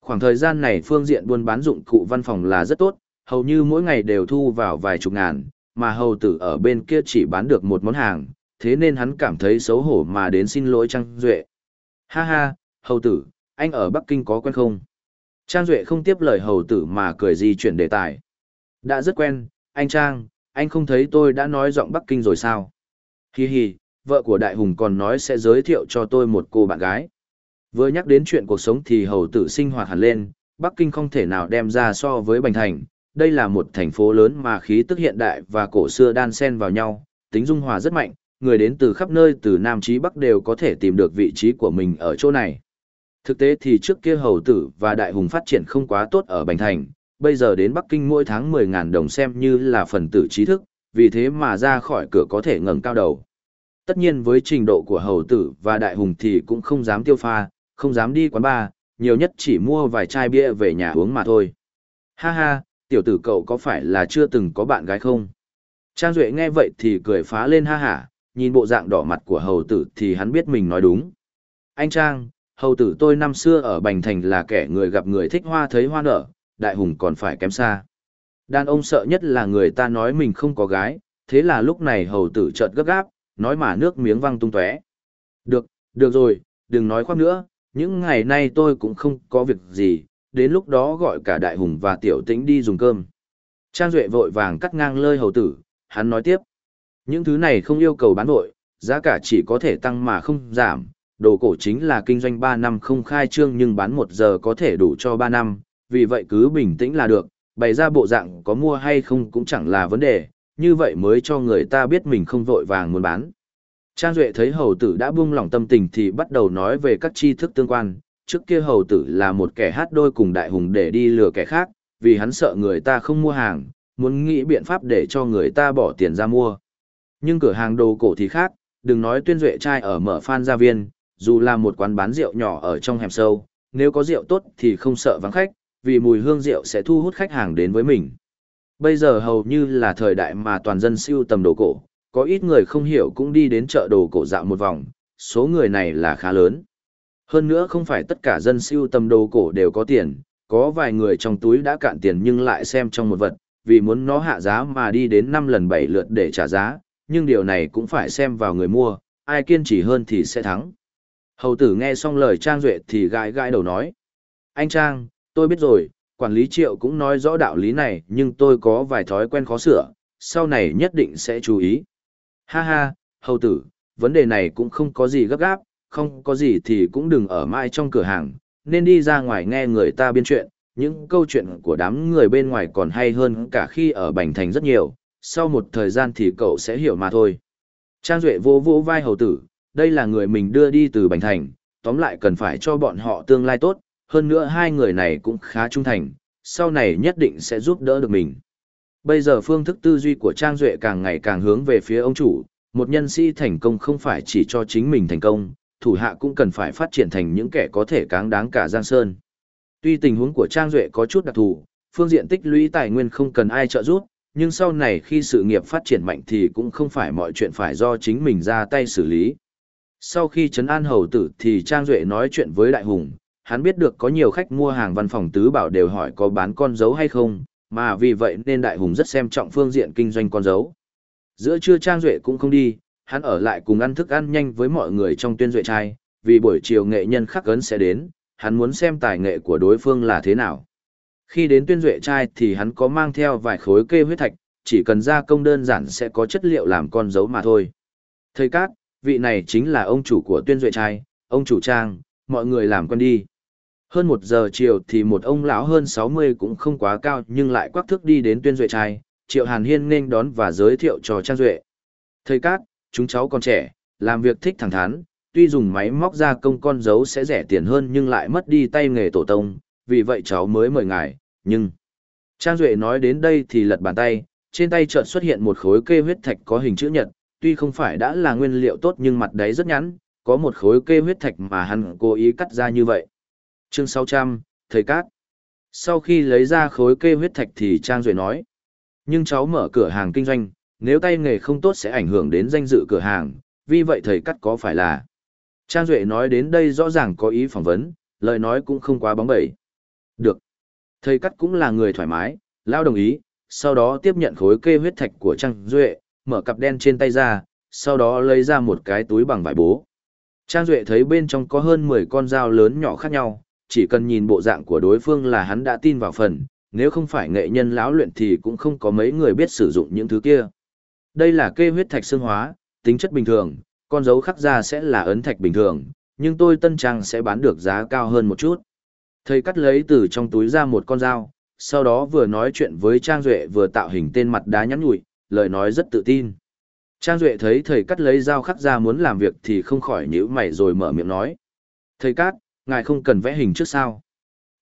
Khoảng thời gian này phương diện buôn bán dụng cụ văn phòng là rất tốt, hầu như mỗi ngày đều thu vào vài chục ngàn, mà hầu tử ở bên kia chỉ bán được một món hàng, thế nên hắn cảm thấy xấu hổ mà đến xin lỗi Trang Duệ. Ha ha, hầu tử, anh ở Bắc Kinh có quen không? Trang Duệ không tiếp lời hầu tử mà cười di chuyển đề tài. Đã rất quen, anh Trang, anh không thấy tôi đã nói giọng Bắc Kinh rồi sao? Hi hi, vợ của Đại Hùng còn nói sẽ giới thiệu cho tôi một cô bạn gái. Vừa nhắc đến chuyện cuộc sống thì hầu tử sinh hoạt hẳn lên, Bắc Kinh không thể nào đem ra so với Bành Thành. Đây là một thành phố lớn mà khí tức hiện đại và cổ xưa đan xen vào nhau, tính dung hòa rất mạnh, người đến từ khắp nơi từ Nam chí Bắc đều có thể tìm được vị trí của mình ở chỗ này. Thực tế thì trước kia hầu tử và đại hùng phát triển không quá tốt ở Bành Thành, bây giờ đến Bắc Kinh mỗi tháng 10.000 đồng xem như là phần tử trí thức, vì thế mà ra khỏi cửa có thể ngẩng cao đầu. Tất nhiên với trình độ của hầu tử và đại hùng thì cũng không dám tiêu pha, không dám đi quán bar, nhiều nhất chỉ mua vài chai bia về nhà uống mà thôi. Ha ha, tiểu tử cậu có phải là chưa từng có bạn gái không? Trang Duệ nghe vậy thì cười phá lên ha hả, nhìn bộ dạng đỏ mặt của hầu tử thì hắn biết mình nói đúng. Anh Trang, hầu tử tôi năm xưa ở Bành Thành là kẻ người gặp người thích hoa thấy hoa nở, đại hùng còn phải kém xa. Đàn ông sợ nhất là người ta nói mình không có gái, thế là lúc này hầu tử chợt gấp gáp, nói mà nước miếng văng tung tóe. Được, được rồi, đừng nói khoác nữa, những ngày nay tôi cũng không có việc gì, đến lúc đó gọi cả đại hùng và tiểu tĩnh đi dùng cơm. Trang Duệ vội vàng cắt ngang lơi hầu tử, hắn nói tiếp. Những thứ này không yêu cầu bán vội, giá cả chỉ có thể tăng mà không giảm. Đồ cổ chính là kinh doanh 3 năm không khai trương nhưng bán 1 giờ có thể đủ cho 3 năm, vì vậy cứ bình tĩnh là được, bày ra bộ dạng có mua hay không cũng chẳng là vấn đề, như vậy mới cho người ta biết mình không vội vàng muốn bán. Trang Duệ thấy hầu tử đã buông lỏng tâm tình thì bắt đầu nói về các tri thức tương quan. Trước kia hầu tử là một kẻ hát đôi cùng đại hùng để đi lừa kẻ khác, vì hắn sợ người ta không mua hàng, muốn nghĩ biện pháp để cho người ta bỏ tiền ra mua. Nhưng cửa hàng đồ cổ thì khác, đừng nói tuyên duệ trai ở mở phan gia viên, dù là một quán bán rượu nhỏ ở trong hẻm sâu, nếu có rượu tốt thì không sợ vắng khách, vì mùi hương rượu sẽ thu hút khách hàng đến với mình. Bây giờ hầu như là thời đại mà toàn dân siêu tầm đồ cổ, có ít người không hiểu cũng đi đến chợ đồ cổ dạo một vòng, số người này là khá lớn. Hơn nữa không phải tất cả dân siêu tầm đồ cổ đều có tiền, có vài người trong túi đã cạn tiền nhưng lại xem trong một vật, vì muốn nó hạ giá mà đi đến 5 lần 7 lượt để trả giá, nhưng điều này cũng phải xem vào người mua, ai kiên trì hơn thì sẽ thắng. Hầu tử nghe xong lời Trang Duệ thì gãi gãi đầu nói. Anh Trang, tôi biết rồi, quản lý triệu cũng nói rõ đạo lý này nhưng tôi có vài thói quen khó sửa, sau này nhất định sẽ chú ý. Ha ha, hầu tử, vấn đề này cũng không có gì gấp gáp, không có gì thì cũng đừng ở mãi trong cửa hàng, nên đi ra ngoài nghe người ta biên chuyện, những câu chuyện của đám người bên ngoài còn hay hơn cả khi ở Bành Thành rất nhiều, sau một thời gian thì cậu sẽ hiểu mà thôi. Trang Duệ vô vô vai hầu tử, đây là người mình đưa đi từ Bành Thành, tóm lại cần phải cho bọn họ tương lai tốt, hơn nữa hai người này cũng khá trung thành, sau này nhất định sẽ giúp đỡ được mình. Bây giờ phương thức tư duy của Trang Duệ càng ngày càng hướng về phía ông chủ, một nhân sĩ thành công không phải chỉ cho chính mình thành công, thủ hạ cũng cần phải phát triển thành những kẻ có thể cáng đáng cả Giang Sơn. Tuy tình huống của Trang Duệ có chút đặc thù, phương diện tích lũy tài nguyên không cần ai trợ giúp, nhưng sau này khi sự nghiệp phát triển mạnh thì cũng không phải mọi chuyện phải do chính mình ra tay xử lý. Sau khi Trấn An Hầu Tử thì Trang Duệ nói chuyện với Đại Hùng, hắn biết được có nhiều khách mua hàng văn phòng tứ bảo đều hỏi có bán con dấu hay không, mà vì vậy nên Đại Hùng rất xem trọng phương diện kinh doanh con dấu. Giữa trưa Trang Duệ cũng không đi, hắn ở lại cùng ăn thức ăn nhanh với mọi người trong tuyên duệ trai, vì buổi chiều nghệ nhân khắc ấn sẽ đến, hắn muốn xem tài nghệ của đối phương là thế nào. Khi đến tuyên duệ trai thì hắn có mang theo vài khối kê huyết thạch, chỉ cần gia công đơn giản sẽ có chất liệu làm con dấu mà thôi. Thầy Cát, vị này chính là ông chủ của tuyên duệ trai, ông chủ trang, mọi người làm quen đi. Hơn một giờ chiều thì một ông lão hơn 60 cũng không quá cao nhưng lại quắc thước đi đến tuyên duệ trai, Triệu Hàn Hiên nên đón và giới thiệu cho Trang Duệ. Thầy Cát, chúng cháu còn trẻ, làm việc thích thẳng thắn, tuy dùng máy móc ra công con dấu sẽ rẻ tiền hơn nhưng lại mất đi tay nghề tổ tông, vì vậy cháu mới mời ngài, nhưng... Trang Duệ nói đến đây thì lật bàn tay, trên tay chợt xuất hiện một khối kê huyết thạch có hình chữ nhật, tuy không phải đã là nguyên liệu tốt nhưng mặt đáy rất nhẵn, có một khối kê huyết thạch mà hắn cố ý cắt ra như vậy. Chương 600, Thầy Cát. Sau khi lấy ra khối kê huyết thạch thì Trang Duệ nói, nhưng cháu mở cửa hàng kinh doanh, nếu tay nghề không tốt sẽ ảnh hưởng đến danh dự cửa hàng, vì vậy thầy cắt có phải là... Trang Duệ nói đến đây rõ ràng có ý phỏng vấn, lời nói cũng không quá bóng bẩy. Được. Thầy cắt cũng là người thoải mái, lao đồng ý, sau đó tiếp nhận khối kê huyết thạch của Trang Duệ, mở cặp đen trên tay ra, sau đó lấy ra một cái túi bằng vải bố. Trang Duệ thấy bên trong có hơn 10 con dao lớn nhỏ khác nhau, chỉ cần nhìn bộ dạng của đối phương là hắn đã tin vào phần, nếu không phải nghệ nhân lão luyện thì cũng không có mấy người biết sử dụng những thứ kia. Đây là kê huyết thạch xương hóa, tính chất bình thường, con dấu khắc ra sẽ là ấn thạch bình thường, nhưng tôi tân trang sẽ bán được giá cao hơn một chút. Thầy cắt lấy từ trong túi ra một con dao, sau đó vừa nói chuyện với Trang Duệ vừa tạo hình tên mặt đá nhắn nhụi, lời nói rất tự tin. Trang Duệ thấy thầy cắt lấy dao khắc ra muốn làm việc thì không khỏi nhíu mày rồi mở miệng nói. Thầy cắt, ngài không cần vẽ hình trước sao.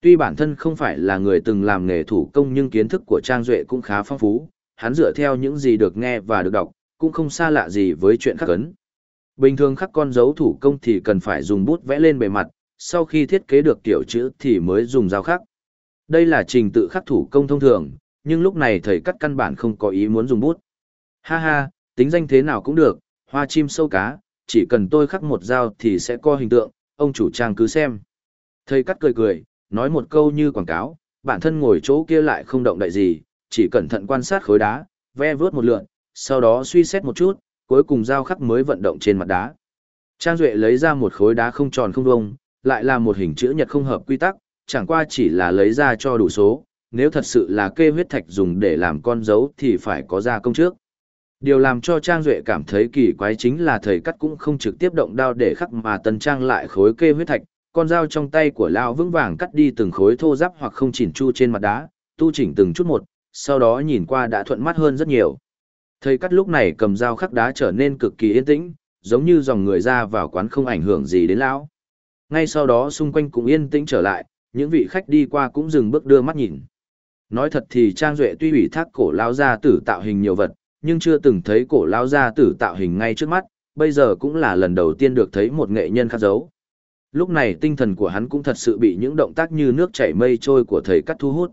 Tuy bản thân không phải là người từng làm nghề thủ công nhưng kiến thức của Trang Duệ cũng khá phong phú, hắn dựa theo những gì được nghe và được đọc, cũng không xa lạ gì với chuyện khắc ấn. Bình thường khắc con dấu thủ công thì cần phải dùng bút vẽ lên bề mặt, sau khi thiết kế được kiểu chữ thì mới dùng dao khắc. Đây là trình tự khắc thủ công thông thường, nhưng lúc này thầy cắt căn bản không có ý muốn dùng bút. Ha ha, tính danh thế nào cũng được, hoa chim sâu cá, chỉ cần tôi khắc một dao thì sẽ có hình tượng, ông chủ trang cứ xem. Thầy cắt cười cười, nói một câu như quảng cáo, bản thân ngồi chỗ kia lại không động đậy gì, chỉ cẩn thận quan sát khối đá, ve vớt một lượn, sau đó suy xét một chút, cuối cùng dao khắc mới vận động trên mặt đá. Trang Duệ lấy ra một khối đá không tròn không vuông, lại là một hình chữ nhật không hợp quy tắc, chẳng qua chỉ là lấy ra cho đủ số, nếu thật sự là kê huyết thạch dùng để làm con dấu thì phải có ra công trước. Điều làm cho Trang Duệ cảm thấy kỳ quái chính là thầy cắt cũng không trực tiếp động đao để khắc mà tần trang lại khối kê huyết thạch, con dao trong tay của Lao vững vàng cắt đi từng khối thô giáp hoặc không chỉnh chu trên mặt đá, tu chỉnh từng chút một, sau đó nhìn qua đã thuận mắt hơn rất nhiều. Thầy cắt lúc này cầm dao khắc đá trở nên cực kỳ yên tĩnh, giống như dòng người ra vào quán không ảnh hưởng gì đến lão. Ngay sau đó xung quanh cũng yên tĩnh trở lại, những vị khách đi qua cũng dừng bước đưa mắt nhìn. Nói thật thì Trang Duệ tuy ủy thác cổ lao ra tử tạo hình nhiều vật, nhưng chưa từng thấy cổ lao gia tử tạo hình ngay trước mắt, bây giờ cũng là lần đầu tiên được thấy một nghệ nhân khắc dấu. Lúc này tinh thần của hắn cũng thật sự bị những động tác như nước chảy mây trôi của thầy cắt thu hút.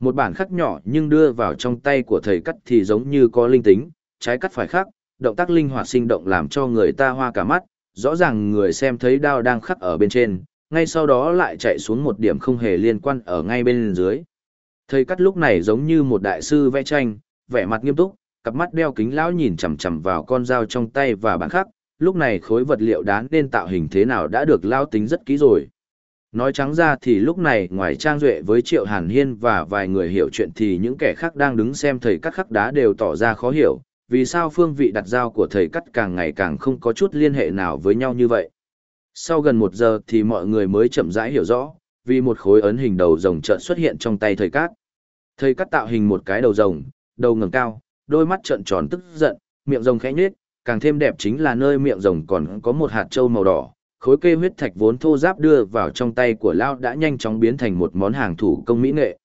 Một bản khắc nhỏ nhưng đưa vào trong tay của thầy cắt thì giống như có linh tính, trái cắt phải khắc, động tác linh hoạt sinh động làm cho người ta hoa cả mắt, rõ ràng người xem thấy đao đang khắc ở bên trên, ngay sau đó lại chạy xuống một điểm không hề liên quan ở ngay bên dưới. Thầy cắt lúc này giống như một đại sư vẽ tranh, vẻ mặt nghiêm túc, cặp mắt đeo kính lão nhìn chằm chằm vào con dao trong tay và bản khắc, lúc này khối vật liệu đán nên tạo hình thế nào đã được lao tính rất kỹ rồi. Nói trắng ra thì lúc này ngoài Trang Duệ với Triệu Hàn Hiên và vài người hiểu chuyện thì những kẻ khác đang đứng xem thầy cắt khắc đá đều tỏ ra khó hiểu, vì sao phương vị đặt dao của thầy cắt càng ngày càng không có chút liên hệ nào với nhau như vậy. Sau gần một giờ thì mọi người mới chậm rãi hiểu rõ, vì một khối ấn hình đầu rồng trợn xuất hiện trong tay thầy cắt. Thầy cắt tạo hình một cái đầu rồng, đầu ngẩng cao, đôi mắt trợn tròn tức giận, miệng rồng khẽ nhếch, càng thêm đẹp chính là nơi miệng rồng còn có một hạt châu màu đỏ, khối kê huyết thạch vốn thô giáp đưa vào trong tay của Lao đã nhanh chóng biến thành một món hàng thủ công mỹ nghệ.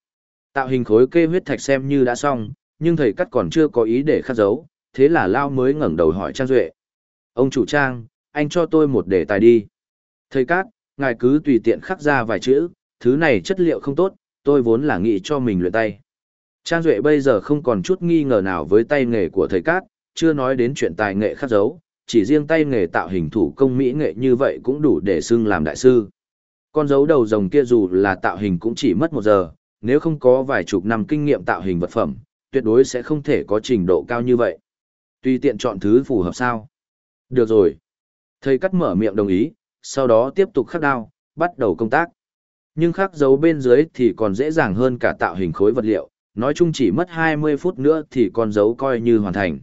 Tạo hình khối kê huyết thạch xem như đã xong, nhưng thầy cắt còn chưa có ý để khắc dấu, thế là Lao mới ngẩng đầu hỏi Trang Duệ. Ông chủ Trang, anh cho tôi một đề tài đi. Thầy Cát, ngài cứ tùy tiện khắc ra vài chữ, thứ này chất liệu không tốt, tôi vốn là nghĩ cho mình luyện tay. Trang Duệ bây giờ không còn chút nghi ngờ nào với tay nghề của thầy Cát, chưa nói đến chuyện tài nghệ khắc dấu, chỉ riêng tay nghề tạo hình thủ công mỹ nghệ như vậy cũng đủ để xưng làm đại sư. Con dấu đầu rồng kia dù là tạo hình cũng chỉ mất một giờ, nếu không có vài chục năm kinh nghiệm tạo hình vật phẩm, tuyệt đối sẽ không thể có trình độ cao như vậy. Tùy tiện chọn thứ phù hợp sao. Được rồi. Thầy cắt mở miệng đồng ý, sau đó tiếp tục khắc đao, bắt đầu công tác. Nhưng khắc dấu bên dưới thì còn dễ dàng hơn cả tạo hình khối vật liệu, nói chung chỉ mất 20 phút nữa thì con dấu coi như hoàn thành.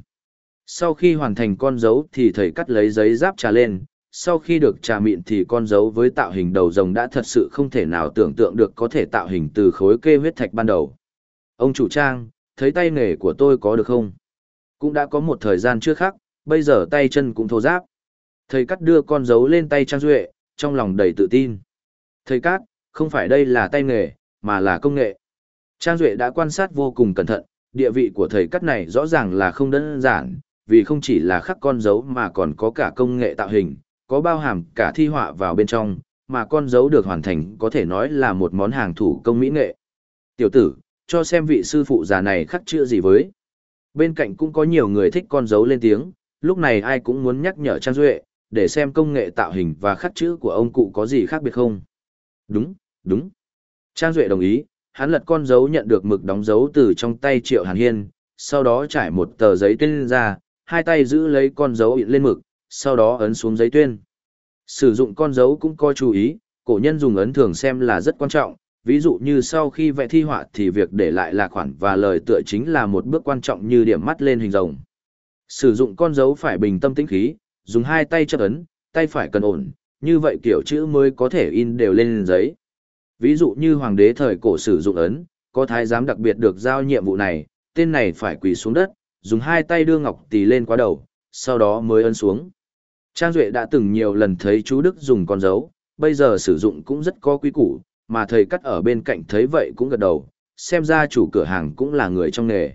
Sau khi hoàn thành con dấu thì thầy cắt lấy giấy giáp trà lên, sau khi được trà mịn thì con dấu với tạo hình đầu rồng đã thật sự không thể nào tưởng tượng được có thể tạo hình từ khối kê huyết thạch ban đầu. Ông chủ trang, thấy tay nghề của tôi có được không? Cũng đã có một thời gian chưa khác, bây giờ tay chân cũng thô giáp. Thầy cắt đưa con dấu lên tay Trang Duệ, trong lòng đầy tự tin. Thầy cắt, không phải đây là tay nghề, mà là công nghệ. Trang Duệ đã quan sát vô cùng cẩn thận, địa vị của thầy cắt này rõ ràng là không đơn giản, vì không chỉ là khắc con dấu mà còn có cả công nghệ tạo hình, có bao hàm cả thi họa vào bên trong, mà con dấu được hoàn thành có thể nói là một món hàng thủ công mỹ nghệ. Tiểu tử, cho xem vị sư phụ già này khắc chữ gì với. Bên cạnh cũng có nhiều người thích con dấu lên tiếng, lúc này ai cũng muốn nhắc nhở Trang Duệ, để xem công nghệ tạo hình và khắc chữ của ông cụ có gì khác biệt không. Đúng, đúng. Trang Duệ đồng ý, hắn lật con dấu nhận được mực đóng dấu từ trong tay Triệu Hàn Hiên, sau đó trải một tờ giấy tuyên ra, hai tay giữ lấy con dấu lên mực, sau đó ấn xuống giấy tuyên. Sử dụng con dấu cũng coi chú ý, cổ nhân dùng ấn thường xem là rất quan trọng, ví dụ như sau khi vẽ thi họa thì việc để lại là khoản và lời tựa chính là một bước quan trọng như điểm mắt lên hình rồng. Sử dụng con dấu phải bình tâm tĩnh khí, dùng hai tay chấp ấn, tay phải cần ổn, như vậy kiểu chữ mới có thể in đều lên giấy. Ví dụ như hoàng đế thời cổ sử dụng ấn, có thái giám đặc biệt được giao nhiệm vụ này, tên này phải quỳ xuống đất, dùng hai tay đưa ngọc tỳ lên quá đầu, sau đó mới ấn xuống. Trang Duệ đã từng nhiều lần thấy chú Đức dùng con dấu, bây giờ sử dụng cũng rất có quý củ, mà thầy cắt ở bên cạnh thấy vậy cũng gật đầu, xem ra chủ cửa hàng cũng là người trong nghề.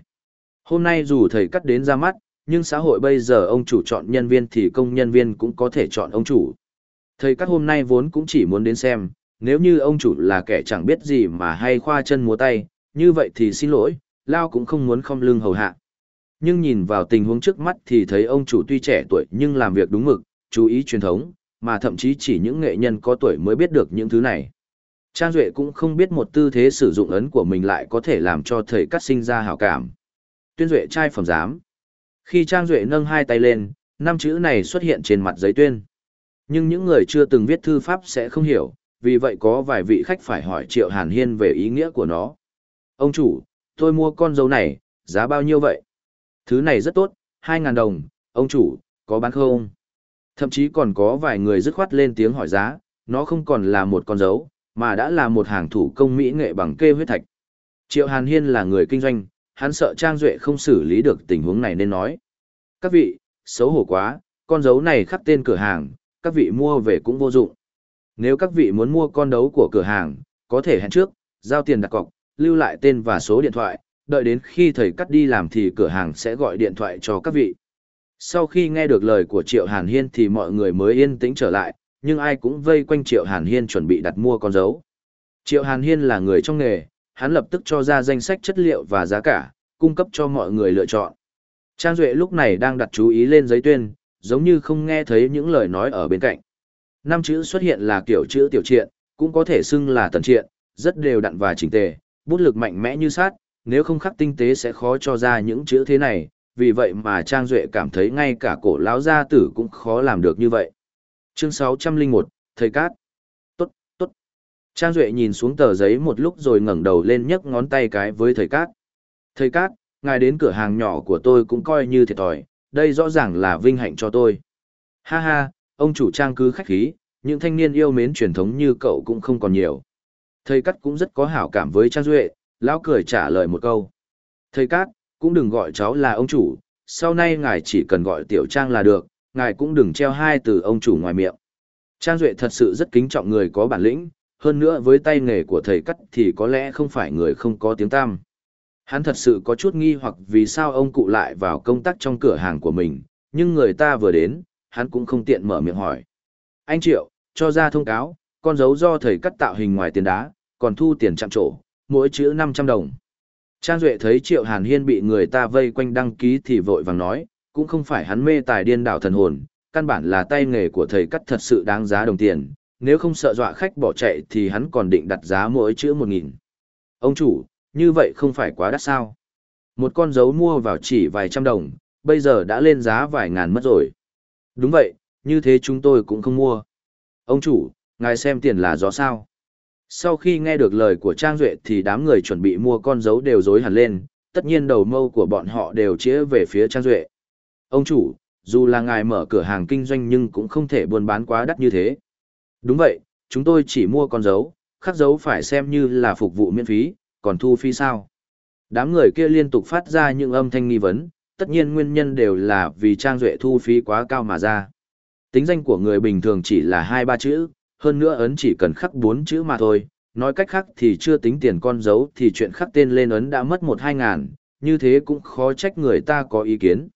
Hôm nay dù thầy cắt đến ra mắt, nhưng xã hội bây giờ ông chủ chọn nhân viên thì công nhân viên cũng có thể chọn ông chủ. Thầy cắt hôm nay vốn cũng chỉ muốn đến xem, nếu như ông chủ là kẻ chẳng biết gì mà hay khoa chân múa tay, như vậy thì xin lỗi, Lao cũng không muốn không lưng hầu hạ. Nhưng nhìn vào tình huống trước mắt thì thấy ông chủ tuy trẻ tuổi nhưng làm việc đúng mực, chú ý truyền thống, mà thậm chí chỉ những nghệ nhân có tuổi mới biết được những thứ này. Trang Duệ cũng không biết một tư thế sử dụng ấn của mình lại có thể làm cho thầy cắt sinh ra hảo cảm. Tuyên Duệ trai phẩm giám. Khi Trang Duệ nâng hai tay lên, năm chữ này xuất hiện trên mặt giấy tuyên. Nhưng những người chưa từng viết thư pháp sẽ không hiểu, vì vậy có vài vị khách phải hỏi Triệu Hàn Hiên về ý nghĩa của nó. Ông chủ, tôi mua con dấu này, giá bao nhiêu vậy? Thứ này rất tốt, 2.000 đồng, ông chủ, có bán không? Thậm chí còn có vài người dứt khoát lên tiếng hỏi giá, nó không còn là một con dấu, mà đã là một hàng thủ công mỹ nghệ bằng kê huyết thạch. Triệu Hàn Hiên là người kinh doanh, hắn sợ Trang Duệ không xử lý được tình huống này nên nói. Các vị, xấu hổ quá, con dấu này khắc tên cửa hàng, các vị mua về cũng vô dụng. Nếu các vị muốn mua con đấu của cửa hàng, có thể hẹn trước, giao tiền đặt cọc, lưu lại tên và số điện thoại, đợi đến khi thầy cắt đi làm thì cửa hàng sẽ gọi điện thoại cho các vị. Sau khi nghe được lời của Triệu Hàn Hiên thì mọi người mới yên tĩnh trở lại, nhưng ai cũng vây quanh Triệu Hàn Hiên chuẩn bị đặt mua con dấu. Triệu Hàn Hiên là người trong nghề, hắn lập tức cho ra danh sách chất liệu và giá cả, cung cấp cho mọi người lựa chọn. Trang Duệ lúc này đang đặt chú ý lên giấy tuyên, giống như không nghe thấy những lời nói ở bên cạnh. Năm chữ xuất hiện là kiểu chữ tiểu triện, cũng có thể xưng là tần triện, rất đều đặn và chỉnh tề, bút lực mạnh mẽ như sát, nếu không khắc tinh tế sẽ khó cho ra những chữ thế này, vì vậy mà Trang Duệ cảm thấy ngay cả cổ lão gia tử cũng khó làm được như vậy. Chương 601, Thầy Cát. Tốt, tốt. Trang Duệ nhìn xuống tờ giấy một lúc rồi ngẩng đầu lên nhấc ngón tay cái với Thầy Cát. Thầy Cát, ngài đến cửa hàng nhỏ của tôi cũng coi như thiệt thòi, đây rõ ràng là vinh hạnh cho tôi. Ha ha, ông chủ Trang cứ khách khí, những thanh niên yêu mến truyền thống như cậu cũng không còn nhiều. Thầy Cát cũng rất có hảo cảm với Trang Duệ, lão cười trả lời một câu. Thầy Cát, cũng đừng gọi cháu là ông chủ, sau này ngài chỉ cần gọi tiểu trang là được, ngài cũng đừng treo hai từ ông chủ ngoài miệng. Trang Duệ thật sự rất kính trọng người có bản lĩnh, hơn nữa với tay nghề của thầy Cát thì có lẽ không phải người không có tiếng tam. Hắn thật sự có chút nghi hoặc vì sao ông cụ lại vào công tác trong cửa hàng của mình, nhưng người ta vừa đến, hắn cũng không tiện mở miệng hỏi. Anh Triệu, cho ra thông cáo, con dấu do thầy cắt tạo hình ngoài tiền đá, còn thu tiền chạm trổ, mỗi chữ 500 đồng. Trang Duệ thấy Triệu Hàn Hiên bị người ta vây quanh đăng ký thì vội vàng nói, cũng không phải hắn mê tài điên đảo thần hồn, căn bản là tay nghề của thầy cắt thật sự đáng giá đồng tiền, nếu không sợ dọa khách bỏ chạy thì hắn còn định đặt giá mỗi chữ 1.000. Ông chủ, như vậy không phải quá đắt sao? Một con dấu mua vào chỉ vài trăm đồng, bây giờ đã lên giá vài ngàn mất rồi. Đúng vậy, như thế chúng tôi cũng không mua. Ông chủ, ngài xem tiền là gió sao? Sau khi nghe được lời của Trang Duệ thì đám người chuẩn bị mua con dấu đều dối hẳn lên, tất nhiên đầu mâu của bọn họ đều chĩa về phía Trang Duệ. Ông chủ, dù là ngài mở cửa hàng kinh doanh nhưng cũng không thể buôn bán quá đắt như thế. Đúng vậy, chúng tôi chỉ mua con dấu, khắc dấu phải xem như là phục vụ miễn phí, còn thu phí sao? Đám người kia liên tục phát ra những âm thanh nghi vấn, tất nhiên nguyên nhân đều là vì Trang Duệ thu phí quá cao mà ra. Tính danh của người bình thường chỉ là hai ba chữ, hơn nữa ấn chỉ cần khắc bốn chữ mà thôi, nói cách khác thì chưa tính tiền con dấu thì chuyện khắc tên lên ấn đã mất một hai ngàn, như thế cũng khó trách người ta có ý kiến.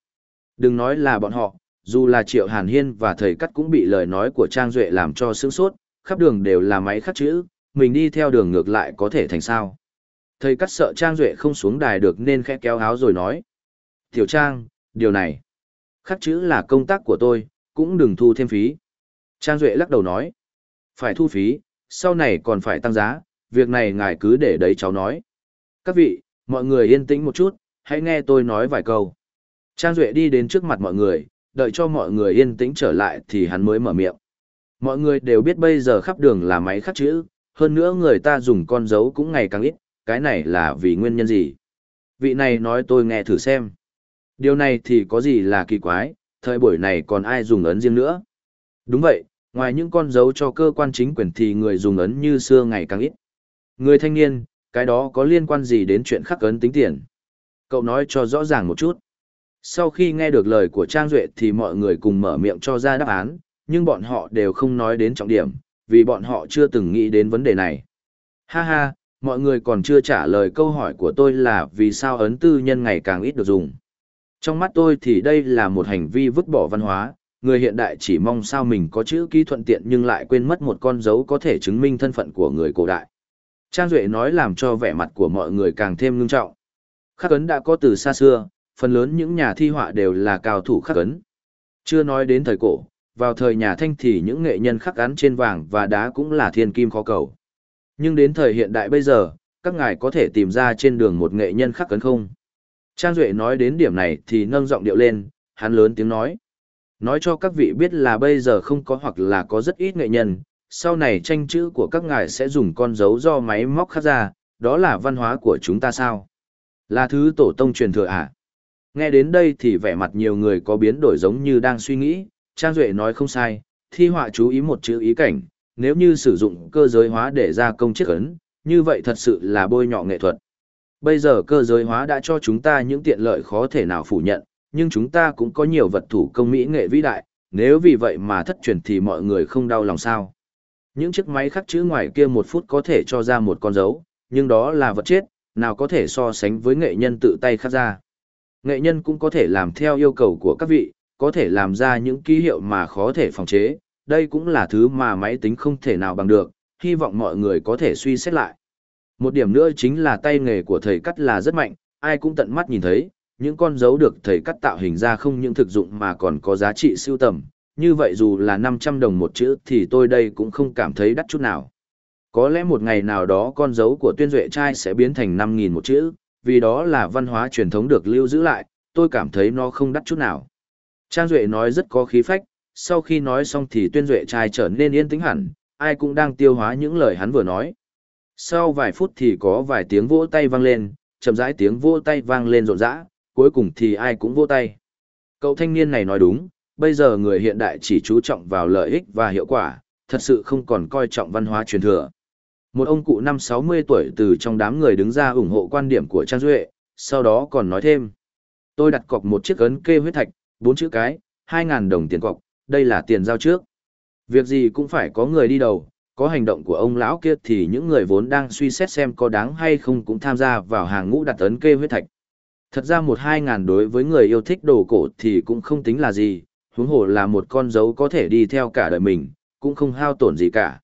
Đừng nói là bọn họ, dù là Triệu Hàn Hiên và thầy cắt cũng bị lời nói của Trang Duệ làm cho sướng sốt, khắp đường đều là máy khắc chữ, mình đi theo đường ngược lại có thể thành sao. Thầy cắt sợ Trang Duệ không xuống đài được nên khẽ kéo áo rồi nói. Tiểu Trang, điều này, khắc chữ là công tác của tôi, cũng đừng thu thêm phí. Trang Duệ lắc đầu nói. Phải thu phí, sau này còn phải tăng giá, việc này ngài cứ để đấy cháu nói. Các vị, mọi người yên tĩnh một chút, hãy nghe tôi nói vài câu. Trang Duệ đi đến trước mặt mọi người, đợi cho mọi người yên tĩnh trở lại thì hắn mới mở miệng. Mọi người đều biết bây giờ khắp đường là máy khắc chữ, hơn nữa người ta dùng con dấu cũng ngày càng ít, cái này là vì nguyên nhân gì? Vị này nói tôi nghe thử xem. Điều này thì có gì là kỳ quái, thời buổi này còn ai dùng ấn riêng nữa? Đúng vậy, ngoài những con dấu cho cơ quan chính quyền thì người dùng ấn như xưa ngày càng ít. Người thanh niên, cái đó có liên quan gì đến chuyện khắc ấn tính tiền? Cậu nói cho rõ ràng một chút. Sau khi nghe được lời của Trang Duệ thì mọi người cùng mở miệng cho ra đáp án, nhưng bọn họ đều không nói đến trọng điểm, vì bọn họ chưa từng nghĩ đến vấn đề này. Ha ha, mọi người còn chưa trả lời câu hỏi của tôi là vì sao ấn tư nhân ngày càng ít được dùng. Trong mắt tôi thì đây là một hành vi vứt bỏ văn hóa, người hiện đại chỉ mong sao mình có chữ ký thuận tiện nhưng lại quên mất một con dấu có thể chứng minh thân phận của người cổ đại. Trang Duệ nói làm cho vẻ mặt của mọi người càng thêm ngưng trọng. Khắc ấn đã có từ xa xưa, phần lớn những nhà thi họa đều là cao thủ khắc ấn. Chưa nói đến thời cổ, vào thời nhà Thanh thì những nghệ nhân khắc ấn trên vàng và đá cũng là thiên kim khó cầu. Nhưng đến thời hiện đại bây giờ, các ngài có thể tìm ra trên đường một nghệ nhân khắc ấn không? Trang Duệ nói đến điểm này thì nâng giọng điệu lên, hắn lớn tiếng nói. Nói cho các vị biết là bây giờ không có hoặc là có rất ít nghệ nhân, sau này tranh chữ của các ngài sẽ dùng con dấu do máy móc khắc ra, đó là văn hóa của chúng ta sao? Là thứ tổ tông truyền thừa à? Nghe đến đây thì vẻ mặt nhiều người có biến đổi giống như đang suy nghĩ, Trang Duệ nói không sai, thi họa chú ý một chữ ý cảnh, nếu như sử dụng cơ giới hóa để ra công chiếc ấn, như vậy thật sự là bôi nhọ nghệ thuật. Bây giờ cơ giới hóa đã cho chúng ta những tiện lợi khó thể nào phủ nhận, nhưng chúng ta cũng có nhiều vật thủ công mỹ nghệ vĩ đại, nếu vì vậy mà thất truyền thì mọi người không đau lòng sao. Những chiếc máy khắc chữ ngoài kia một phút có thể cho ra một con dấu, nhưng đó là vật chết, nào có thể so sánh với nghệ nhân tự tay khắc ra. Nghệ nhân cũng có thể làm theo yêu cầu của các vị, có thể làm ra những ký hiệu mà khó thể phòng chế, đây cũng là thứ mà máy tính không thể nào bằng được, hy vọng mọi người có thể suy xét lại. Một điểm nữa chính là tay nghề của thầy cắt là rất mạnh, ai cũng tận mắt nhìn thấy, những con dấu được thầy cắt tạo hình ra không những thực dụng mà còn có giá trị siêu tầm, như vậy dù là 500 đồng một chữ thì tôi đây cũng không cảm thấy đắt chút nào. Có lẽ một ngày nào đó con dấu của tuyên duệ trai sẽ biến thành 5.000 một chữ, vì đó là văn hóa truyền thống được lưu giữ lại, tôi cảm thấy nó không đắt chút nào. Trang Duệ nói rất có khí phách, sau khi nói xong thì tuyên Duệ trai trở nên yên tĩnh hẳn, ai cũng đang tiêu hóa những lời hắn vừa nói. Sau vài phút thì có vài tiếng vỗ tay vang lên, chậm rãi tiếng vỗ tay vang lên rộn rã, cuối cùng thì ai cũng vỗ tay. Cậu thanh niên này nói đúng, bây giờ người hiện đại chỉ chú trọng vào lợi ích và hiệu quả, thật sự không còn coi trọng văn hóa truyền thừa. Một ông cụ năm 60 tuổi từ trong đám người đứng ra ủng hộ quan điểm của Trang Duệ, sau đó còn nói thêm. Tôi đặt cọc một chiếc ấn kê huyết thạch, bốn chữ cái, 2.000 đồng tiền cọc, đây là tiền giao trước. Việc gì cũng phải có người đi đầu, có hành động của ông lão kia thì những người vốn đang suy xét xem có đáng hay không cũng tham gia vào hàng ngũ đặt ấn kê huyết thạch. Thật ra một hai ngàn đối với người yêu thích đồ cổ thì cũng không tính là gì, huống hồ là một con dấu có thể đi theo cả đời mình, cũng không hao tổn gì cả.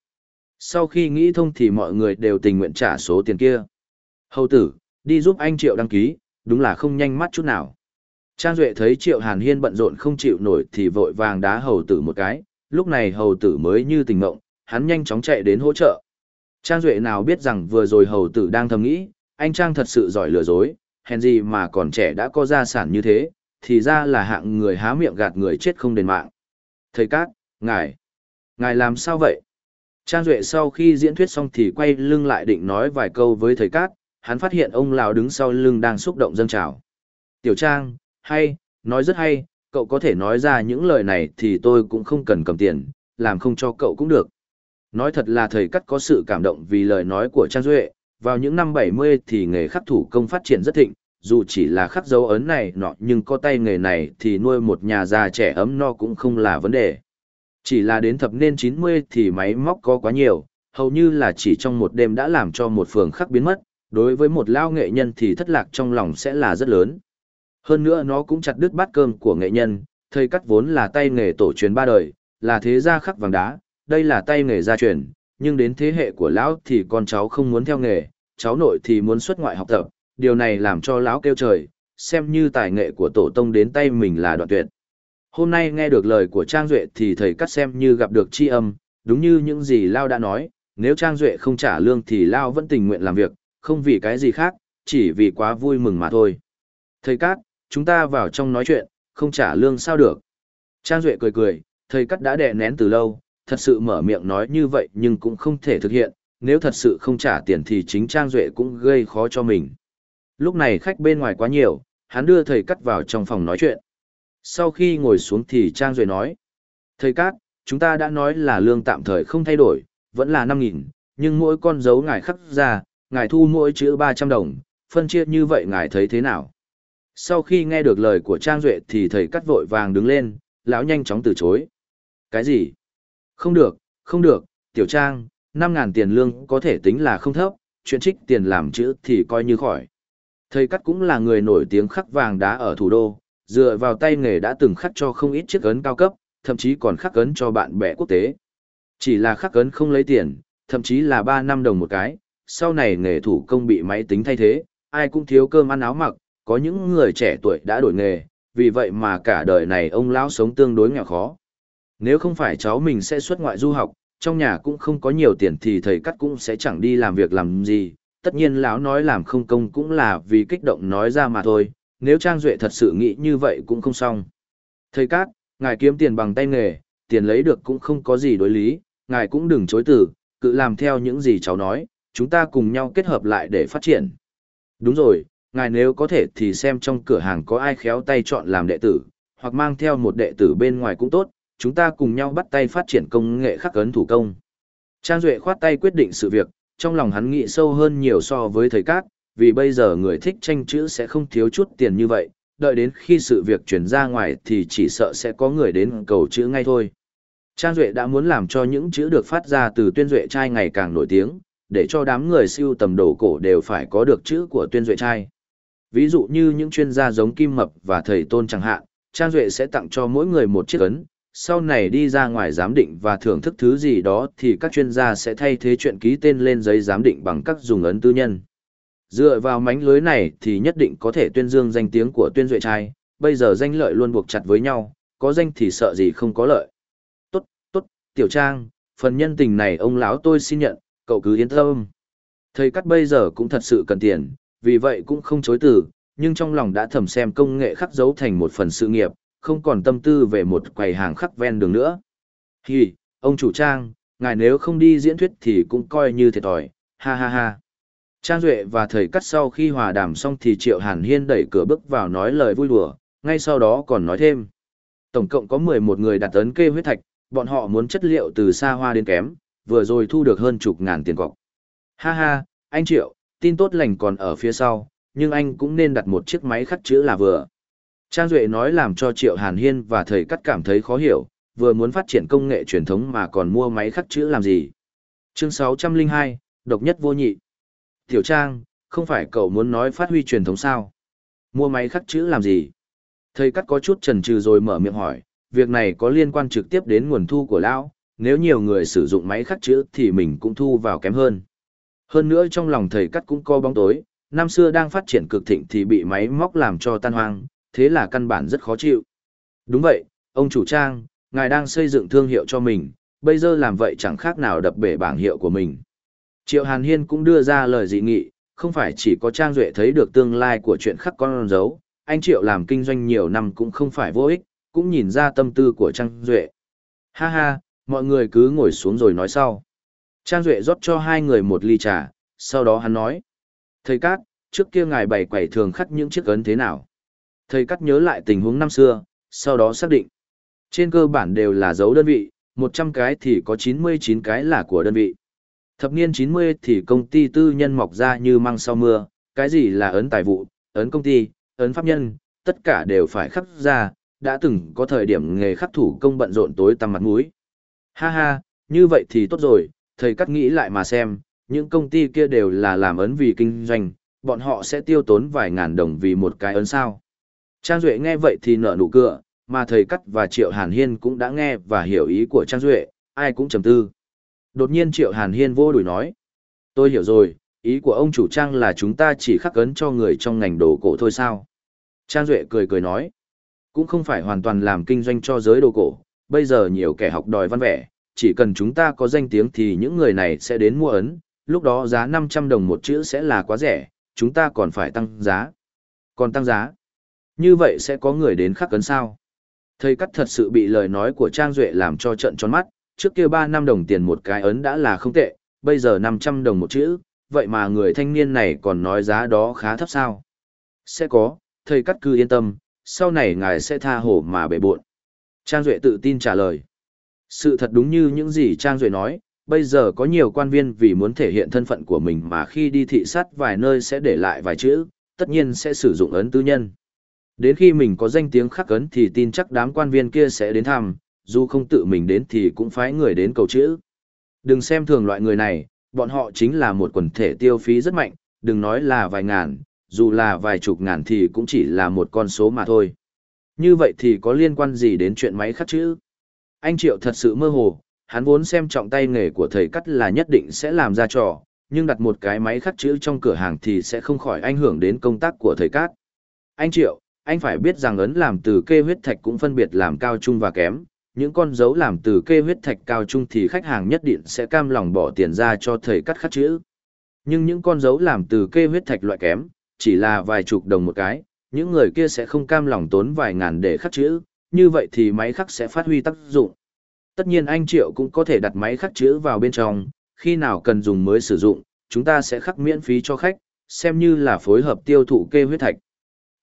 Sau khi nghĩ thông thì mọi người đều tình nguyện trả số tiền kia. Hầu tử, đi giúp anh Triệu đăng ký, đúng là không nhanh mắt chút nào. Trang Duệ thấy Triệu Hàn Hiên bận rộn không chịu nổi thì vội vàng đá hầu tử một cái, lúc này hầu tử mới như tình mộng, hắn nhanh chóng chạy đến hỗ trợ. Trang Duệ nào biết rằng vừa rồi hầu tử đang thầm nghĩ, anh Trang thật sự giỏi lừa dối, hèn gì mà còn trẻ đã có gia sản như thế, thì ra là hạng người há miệng gạt người chết không đền mạng. Thầy Cát, ngài, ngài làm sao vậy? Trang Duệ sau khi diễn thuyết xong thì quay lưng lại định nói vài câu với thầy Cát, hắn phát hiện ông Lào đứng sau lưng đang xúc động dâng trào. Tiểu Trang, hay, nói rất hay, cậu có thể nói ra những lời này thì tôi cũng không cần cầm tiền, làm không cho cậu cũng được. Nói thật là thầy cắt có sự cảm động vì lời nói của Trang Duệ, vào những năm 70 thì nghề khắc thủ công phát triển rất thịnh, dù chỉ là khắc dấu ấn này nọ nhưng có tay nghề này thì nuôi một nhà già trẻ ấm no cũng không là vấn đề. Chỉ là đến thập niên 90 thì máy móc có quá nhiều, hầu như là chỉ trong một đêm đã làm cho một phường khắc biến mất, đối với một lao nghệ nhân thì thất lạc trong lòng sẽ là rất lớn. Hơn nữa nó cũng chặt đứt bát cơm của nghệ nhân, thầy cắt vốn là tay nghề tổ truyền ba đời, là thế gia khắc vàng đá, đây là tay nghề gia truyền, nhưng đến thế hệ của lão thì con cháu không muốn theo nghề, cháu nội thì muốn xuất ngoại học tập, điều này làm cho lão kêu trời, xem như tài nghệ của tổ tông đến tay mình là đoạn tuyệt. Hôm nay nghe được lời của Trang Duệ thì thầy cắt xem như gặp được chi âm, đúng như những gì Lao đã nói, nếu Trang Duệ không trả lương thì Lao vẫn tình nguyện làm việc, không vì cái gì khác, chỉ vì quá vui mừng mà thôi. Thầy cắt, chúng ta vào trong nói chuyện, không trả lương sao được. Trang Duệ cười cười, thầy cắt đã đè nén từ lâu, thật sự mở miệng nói như vậy nhưng cũng không thể thực hiện, nếu thật sự không trả tiền thì chính Trang Duệ cũng gây khó cho mình. Lúc này khách bên ngoài quá nhiều, hắn đưa thầy cắt vào trong phòng nói chuyện. Sau khi ngồi xuống thì Trang Duệ nói, Thầy Cát, chúng ta đã nói là lương tạm thời không thay đổi, vẫn là 5.000, nhưng mỗi con dấu ngài khắc ra, ngài thu mỗi chữ 300 đồng, phân chia như vậy ngài thấy thế nào? Sau khi nghe được lời của Trang Duệ thì thầy cắt vội vàng đứng lên, lão nhanh chóng từ chối. Cái gì? Không được, không được, tiểu trang, 5.000 tiền lương có thể tính là không thấp, chuyện trích tiền làm chữ thì coi như khỏi. Thầy cắt cũng là người nổi tiếng khắc vàng đá ở thủ đô, dựa vào tay nghề đã từng khắc cho không ít chiếc ấn cao cấp, thậm chí còn khắc ấn cho bạn bè quốc tế. Chỉ là khắc ấn không lấy tiền, thậm chí là 3 năm đồng một cái, sau này nghề thủ công bị máy tính thay thế, ai cũng thiếu cơm ăn áo mặc, có những người trẻ tuổi đã đổi nghề, vì vậy mà cả đời này ông lão sống tương đối nghèo khó. Nếu không phải cháu mình sẽ xuất ngoại du học, trong nhà cũng không có nhiều tiền thì thầy cắt cũng sẽ chẳng đi làm việc làm gì. Tất nhiên lão nói làm không công cũng là vì kích động nói ra mà thôi, nếu Trang Duệ thật sự nghĩ như vậy cũng không xong. Thầy cát, ngài kiếm tiền bằng tay nghề, tiền lấy được cũng không có gì đối lý, ngài cũng đừng chối từ, cứ làm theo những gì cháu nói, chúng ta cùng nhau kết hợp lại để phát triển. Đúng rồi, ngài nếu có thể thì xem trong cửa hàng có ai khéo tay chọn làm đệ tử, hoặc mang theo một đệ tử bên ngoài cũng tốt, chúng ta cùng nhau bắt tay phát triển công nghệ khắc ấn thủ công. Trang Duệ khoát tay quyết định sự việc, trong lòng hắn nghĩ sâu hơn nhiều so với thầy cát, vì bây giờ người thích tranh chữ sẽ không thiếu chút tiền như vậy, đợi đến khi sự việc chuyển ra ngoài thì chỉ sợ sẽ có người đến cầu chữ ngay thôi. Trang Duệ đã muốn làm cho những chữ được phát ra từ tuyên duệ trai ngày càng nổi tiếng, để cho đám người siêu tầm đồ cổ đều phải có được chữ của tuyên duệ trai. Ví dụ như những chuyên gia giống Kim Mập và Thầy Tôn chẳng hạn, Trang Duệ sẽ tặng cho mỗi người một chiếc ấn, sau này đi ra ngoài giám định và thưởng thức thứ gì đó thì các chuyên gia sẽ thay thế chuyện ký tên lên giấy giám định bằng các dùng ấn tư nhân. Dựa vào mánh lưới này thì nhất định có thể tuyên dương danh tiếng của tuyên duệ trai, bây giờ danh lợi luôn buộc chặt với nhau, có danh thì sợ gì không có lợi. Tốt, tốt, tiểu trang, phần nhân tình này ông lão tôi xin nhận, cậu cứ yên tâm. Thầy cắt bây giờ cũng thật sự cần tiền, vì vậy cũng không chối từ, nhưng trong lòng đã thầm xem công nghệ khắc dấu thành một phần sự nghiệp, không còn tâm tư về một quầy hàng khắc ven đường nữa. Hì, ông chủ trang, ngài nếu không đi diễn thuyết thì cũng coi như thiệt thòi, ha ha ha. Trang Duệ và thầy cắt sau khi hòa đàm xong thì Triệu Hàn Hiên đẩy cửa bước vào nói lời vui đùa, ngay sau đó còn nói thêm. Tổng cộng có 11 người đặt ấn kê huyết thạch, bọn họ muốn chất liệu từ xa hoa đến kém, vừa rồi thu được hơn chục ngàn tiền cọc. Ha ha, anh Triệu, tin tốt lành còn ở phía sau, nhưng anh cũng nên đặt một chiếc máy khắc chữ là vừa. Trang Duệ nói làm cho Triệu Hàn Hiên và thầy cắt cảm thấy khó hiểu, vừa muốn phát triển công nghệ truyền thống mà còn mua máy khắc chữ làm gì. Chương 602, độc nhất vô nhị. Tiểu Trang, không phải cậu muốn nói phát huy truyền thống sao? Mua máy khắc chữ làm gì? Thầy cắt có chút chần chừ rồi mở miệng hỏi, việc này có liên quan trực tiếp đến nguồn thu của lão, nếu nhiều người sử dụng máy khắc chữ thì mình cũng thu vào kém hơn. Hơn nữa trong lòng thầy cắt cũng có bóng tối, năm xưa đang phát triển cực thịnh thì bị máy móc làm cho tan hoang, thế là căn bản rất khó chịu. Đúng vậy, ông chủ trang, ngài đang xây dựng thương hiệu cho mình, bây giờ làm vậy chẳng khác nào đập bể bảng hiệu của mình. Triệu Hàn Hiên cũng đưa ra lời dị nghị, không phải chỉ có Trang Duệ thấy được tương lai của chuyện khắc con dấu, anh Triệu làm kinh doanh nhiều năm cũng không phải vô ích, cũng nhìn ra tâm tư của Trang Duệ. Ha ha, mọi người cứ ngồi xuống rồi nói sau. Trang Duệ rót cho hai người một ly trà, sau đó hắn nói. Thầy Cát, trước kia ngài bày quẩy thường khắc những chiếc ấn thế nào? Thầy cắt nhớ lại tình huống năm xưa, sau đó xác định. Trên cơ bản đều là dấu đơn vị, 100 cái thì có 99 cái là của đơn vị. Thập niên 90 thì công ty tư nhân mọc ra như măng sau mưa, cái gì là ấn tài vụ, ấn công ty, ấn pháp nhân, tất cả đều phải khắc ra, đã từng có thời điểm nghề khắc thủ công bận rộn tối tăm mặt mũi. Ha ha, như vậy thì tốt rồi, thầy cắt nghĩ lại mà xem, những công ty kia đều là làm ấn vì kinh doanh, bọn họ sẽ tiêu tốn vài ngàn đồng vì một cái ấn sao. Trang Duệ nghe vậy thì nở nụ cười, mà thầy cắt và Triệu Hàn Hiên cũng đã nghe và hiểu ý của Trang Duệ, ai cũng trầm tư. Đột nhiên Triệu Hàn Hiên vô đuổi nói. Tôi hiểu rồi, ý của ông chủ Trang là chúng ta chỉ khắc ấn cho người trong ngành đồ cổ thôi sao? Trang Duệ cười cười nói. Cũng không phải hoàn toàn làm kinh doanh cho giới đồ cổ, bây giờ nhiều kẻ học đòi văn vẻ, chỉ cần chúng ta có danh tiếng thì những người này sẽ đến mua ấn, lúc đó giá 500 đồng một chữ sẽ là quá rẻ, chúng ta còn phải tăng giá. Còn tăng giá? Như vậy sẽ có người đến khắc ấn sao? Thầy cắt thật sự bị lời nói của Trang Duệ làm cho trận tròn mắt, trước kia 3 năm đồng tiền một cái ấn đã là không tệ, bây giờ 500 đồng một chữ, vậy mà người thanh niên này còn nói giá đó khá thấp sao? Sẽ có, thầy cắt cứ yên tâm, sau này ngài sẽ tha hổ mà bể buộn. Trang Duệ tự tin trả lời. Sự thật đúng như những gì Trang Duệ nói, bây giờ có nhiều quan viên vì muốn thể hiện thân phận của mình mà khi đi thị sát vài nơi sẽ để lại vài chữ, tất nhiên sẽ sử dụng ấn tư nhân. Đến khi mình có danh tiếng khắc ấn thì tin chắc đám quan viên kia sẽ đến thăm, dù không tự mình đến thì cũng phải người đến cầu chữ. Đừng xem thường loại người này, bọn họ chính là một quần thể tiêu phí rất mạnh, đừng nói là vài ngàn, dù là vài chục ngàn thì cũng chỉ là một con số mà thôi. Như vậy thì có liên quan gì đến chuyện máy khắc chữ? Anh Triệu thật sự mơ hồ, hắn vốn xem trọng tay nghề của thầy cắt là nhất định sẽ làm ra trò, nhưng đặt một cái máy khắc chữ trong cửa hàng thì sẽ không khỏi ảnh hưởng đến công tác của thầy cắt. Anh Triệu, anh phải biết rằng ấn làm từ kê huyết thạch cũng phân biệt làm cao trung và kém, những con dấu làm từ kê huyết thạch cao trung thì khách hàng nhất định sẽ cam lòng bỏ tiền ra cho thầy cắt khắc chữ. Nhưng những con dấu làm từ kê huyết thạch loại kém, chỉ là vài chục đồng một cái, những người kia sẽ không cam lòng tốn vài ngàn để khắc chữ, như vậy thì máy khắc sẽ phát huy tác dụng. Tất nhiên anh Triệu cũng có thể đặt máy khắc chữ vào bên trong, khi nào cần dùng mới sử dụng, chúng ta sẽ khắc miễn phí cho khách, xem như là phối hợp tiêu thụ kê huyết thạch.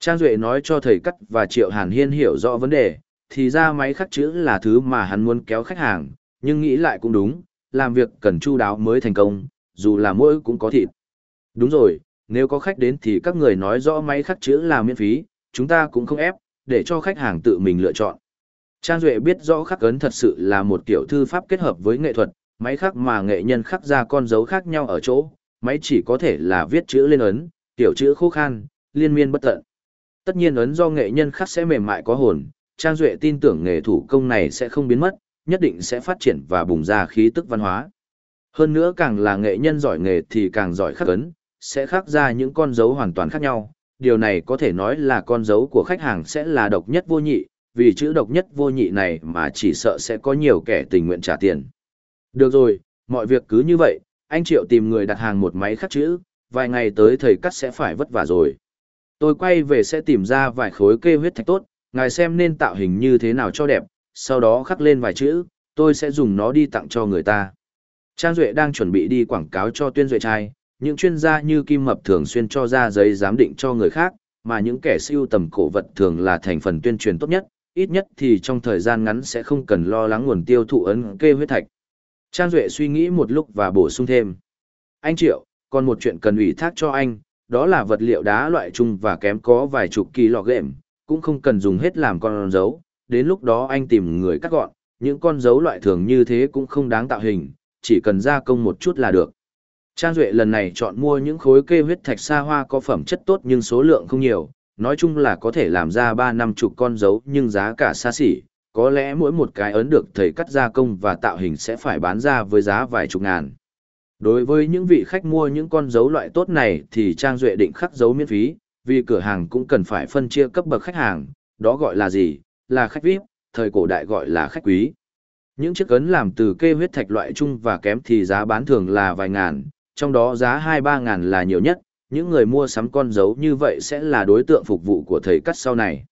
Trang Duệ nói cho thầy cắt và Triệu Hàn Hiên hiểu rõ vấn đề, thì ra máy khắc chữ là thứ mà hắn muốn kéo khách hàng, nhưng nghĩ lại cũng đúng, làm việc cần chu đáo mới thành công, dù là mỗi cũng có thịt. Đúng rồi, nếu có khách đến thì các người nói rõ máy khắc chữ là miễn phí, chúng ta cũng không ép, để cho khách hàng tự mình lựa chọn. Trang Duệ biết rõ khắc ấn thật sự là một kiểu thư pháp kết hợp với nghệ thuật, máy khắc mà nghệ nhân khắc ra con dấu khác nhau ở chỗ, máy chỉ có thể là viết chữ lên ấn, tiểu chữ khô khan, liên miên bất tận. Tất nhiên ấn do nghệ nhân khắc sẽ mềm mại có hồn, Trang Duệ tin tưởng nghề thủ công này sẽ không biến mất, nhất định sẽ phát triển và bùng ra khí tức văn hóa. Hơn nữa càng là nghệ nhân giỏi nghề thì càng giỏi khắc ấn, sẽ khắc ra những con dấu hoàn toàn khác nhau. Điều này có thể nói là con dấu của khách hàng sẽ là độc nhất vô nhị, vì chữ độc nhất vô nhị này mà chỉ sợ sẽ có nhiều kẻ tình nguyện trả tiền. Được rồi, mọi việc cứ như vậy, anh Triệu tìm người đặt hàng một máy khắc chữ, vài ngày tới thầy cắt sẽ phải vất vả rồi. Tôi quay về sẽ tìm ra vài khối kê huyết thạch tốt, ngài xem nên tạo hình như thế nào cho đẹp, sau đó khắc lên vài chữ, tôi sẽ dùng nó đi tặng cho người ta. Trang Duệ đang chuẩn bị đi quảng cáo cho tuyên duệ trai, những chuyên gia như Kim Mập thường xuyên cho ra giấy giám định cho người khác, mà những kẻ siêu tầm cổ vật thường là thành phần tuyên truyền tốt nhất, ít nhất thì trong thời gian ngắn sẽ không cần lo lắng nguồn tiêu thụ ấn kê huyết thạch. Trang Duệ suy nghĩ một lúc và bổ sung thêm. Anh Triệu, còn một chuyện cần ủy thác cho anh, đó là vật liệu đá loại chung và kém có vài chục kỳ lọ ghệm, cũng không cần dùng hết làm con dấu, đến lúc đó anh tìm người cắt gọn, những con dấu loại thường như thế cũng không đáng tạo hình, chỉ cần gia công một chút là được. Trang Duệ lần này chọn mua những khối kê huyết thạch xa hoa có phẩm chất tốt nhưng số lượng không nhiều, nói chung là có thể làm ra 3 năm chục con dấu nhưng giá cả xa xỉ, có lẽ mỗi một cái ấn được thầy cắt gia công và tạo hình sẽ phải bán ra với giá vài chục ngàn. Đối với những vị khách mua những con dấu loại tốt này thì Trang Duệ định khắc dấu miễn phí, vì cửa hàng cũng cần phải phân chia cấp bậc khách hàng, đó gọi là gì? Là khách VIP, thời cổ đại gọi là khách quý. Những chiếc ấn làm từ kê huyết thạch loại trung và kém thì giá bán thường là vài ngàn, trong đó giá 2-3 ngàn là nhiều nhất, những người mua sắm con dấu như vậy sẽ là đối tượng phục vụ của thầy cắt sau này.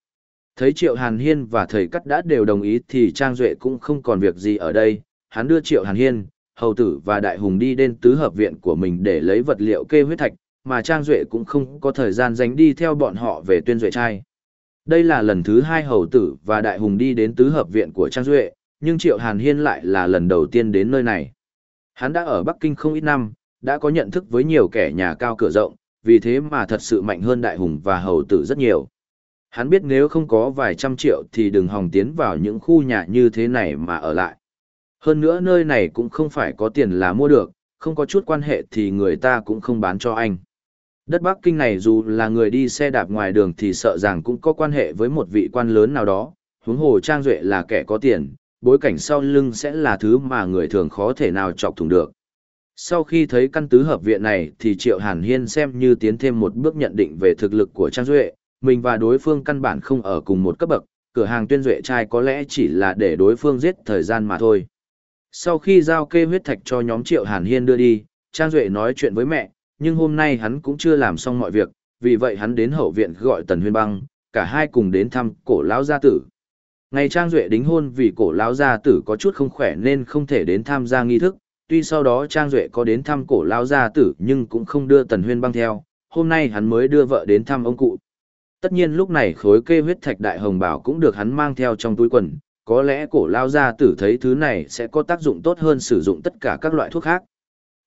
Thấy Triệu Hàn Hiên và thầy cắt đã đều đồng ý thì Trang Duệ cũng không còn việc gì ở đây, hắn đưa Triệu Hàn Hiên, Hầu Tử và Đại Hùng đi đến tứ hợp viện của mình để lấy vật liệu kê huyết thạch, mà Trang Duệ cũng không có thời gian dành đi theo bọn họ về tuyên Duệ trai. Đây là lần thứ hai Hầu Tử và Đại Hùng đi đến tứ hợp viện của Trang Duệ, nhưng Triệu Hàn Hiên lại là lần đầu tiên đến nơi này. Hắn đã ở Bắc Kinh không ít năm, đã có nhận thức với nhiều kẻ nhà cao cửa rộng, vì thế mà thật sự mạnh hơn Đại Hùng và Hầu Tử rất nhiều. Hắn biết nếu không có vài trăm triệu thì đừng hòng tiến vào những khu nhà như thế này mà ở lại. Hơn nữa nơi này cũng không phải có tiền là mua được, không có chút quan hệ thì người ta cũng không bán cho anh. Đất Bắc Kinh này dù là người đi xe đạp ngoài đường thì sợ rằng cũng có quan hệ với một vị quan lớn nào đó, huống hồ Trang Duệ là kẻ có tiền, bối cảnh sau lưng sẽ là thứ mà người thường khó thể nào chọc thủng được. Sau khi thấy căn tứ hợp viện này thì Triệu Hàn Hiên xem như tiến thêm một bước nhận định về thực lực của Trang Duệ, mình và đối phương căn bản không ở cùng một cấp bậc, cửa hàng tuyên duệ trai có lẽ chỉ là để đối phương giết thời gian mà thôi. Sau khi giao kê huyết thạch cho nhóm Triệu Hàn Hiên đưa đi, Trang Duệ nói chuyện với mẹ, nhưng hôm nay hắn cũng chưa làm xong mọi việc, vì vậy hắn đến hậu viện gọi Tần Huyên Băng, cả hai cùng đến thăm cổ lão gia tử. Ngày Trang Duệ đính hôn vì cổ lão gia tử có chút không khỏe nên không thể đến tham gia nghi thức, tuy sau đó Trang Duệ có đến thăm cổ lão gia tử nhưng cũng không đưa Tần Huyên Băng theo, hôm nay hắn mới đưa vợ đến thăm ông cụ. Tất nhiên lúc này khối kê huyết thạch đại hồng bảo cũng được hắn mang theo trong túi quần, có lẽ cổ lao gia tử thấy thứ này sẽ có tác dụng tốt hơn sử dụng tất cả các loại thuốc khác.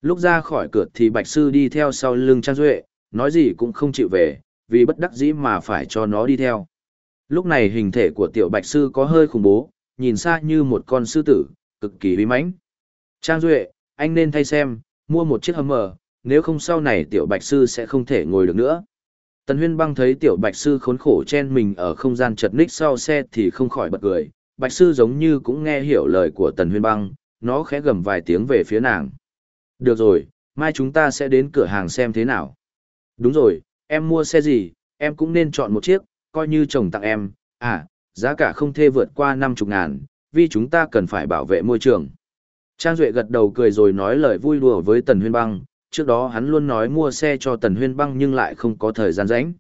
Lúc ra khỏi cửa thì bạch sư đi theo sau lưng Trang Duệ, nói gì cũng không chịu về, vì bất đắc dĩ mà phải cho nó đi theo. Lúc này hình thể của tiểu bạch sư có hơi khủng bố, nhìn xa như một con sư tử, cực kỳ bí mãnh. Trang Duệ, anh nên thay xem, mua một chiếc hầm mờ, nếu không sau này tiểu bạch sư sẽ không thể ngồi được nữa. Tần Huyên Băng thấy tiểu Bạch Sư khốn khổ chen mình ở không gian chật ních sau xe thì không khỏi bật cười. Bạch Sư giống như cũng nghe hiểu lời của Tần Huyên Băng, nó khẽ gầm vài tiếng về phía nàng. Được rồi, mai chúng ta sẽ đến cửa hàng xem thế nào. Đúng rồi, em mua xe gì, em cũng nên chọn một chiếc, coi như chồng tặng em. À, giá cả không thê vượt qua năm chục ngàn, vì chúng ta cần phải bảo vệ môi trường. Trang Duệ gật đầu cười rồi nói lời vui đùa với Tần Huyên Băng, trước đó hắn luôn nói mua xe cho Tần Huyên Băng nhưng lại không có thời gian rảnh.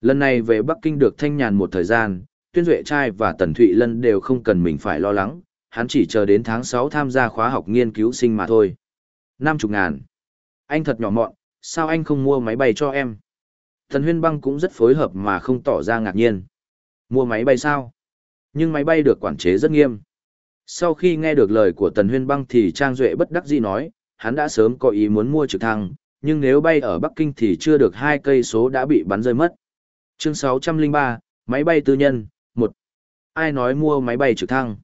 Lần này về Bắc Kinh được thanh nhàn một thời gian, Tuyên Duệ Trai và Tần Thụy Lân đều không cần mình phải lo lắng, hắn chỉ chờ đến tháng 6 tham gia khóa học nghiên cứu sinh mà thôi. Năm chục ngàn. Anh thật nhỏ mọn, sao anh không mua máy bay cho em? Tần Huyên Băng cũng rất phối hợp mà không tỏ ra ngạc nhiên. Mua máy bay sao? Nhưng máy bay được quản chế rất nghiêm. Sau khi nghe được lời của Tần Huyên Băng thì Trang Duệ bất đắc dĩ nói, hắn đã sớm có ý muốn mua trực thăng, nhưng nếu bay ở Bắc Kinh thì chưa được hai cây số đã bị bắn rơi mất. Chương 603, máy bay tư nhân, Ai nói mua máy bay trực thăng?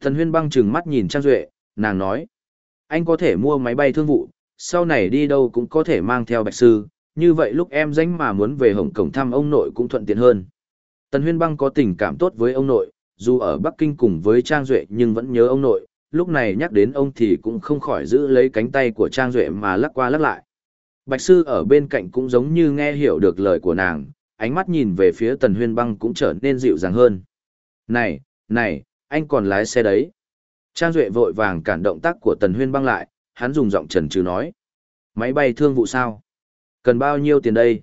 Thần huyên băng trừng mắt nhìn Trang Duệ, nàng nói. Anh có thể mua máy bay thương vụ, sau này đi đâu cũng có thể mang theo bạch sư, như vậy lúc em rảnh mà muốn về Hồng Cổng thăm ông nội cũng thuận tiện hơn. Tần huyên băng có tình cảm tốt với ông nội, dù ở Bắc Kinh cùng với Trang Duệ nhưng vẫn nhớ ông nội, lúc này nhắc đến ông thì cũng không khỏi giữ lấy cánh tay của Trang Duệ mà lắc qua lắc lại. Bạch Sư ở bên cạnh cũng giống như nghe hiểu được lời của nàng, ánh mắt nhìn về phía Tần Huyên Băng cũng trở nên dịu dàng hơn. Này, này, anh còn lái xe đấy. Trang Duệ vội vàng cản động tác của Tần Huyên Băng lại, hắn dùng giọng trần trừ nói. Máy bay thương vụ sao? Cần bao nhiêu tiền đây?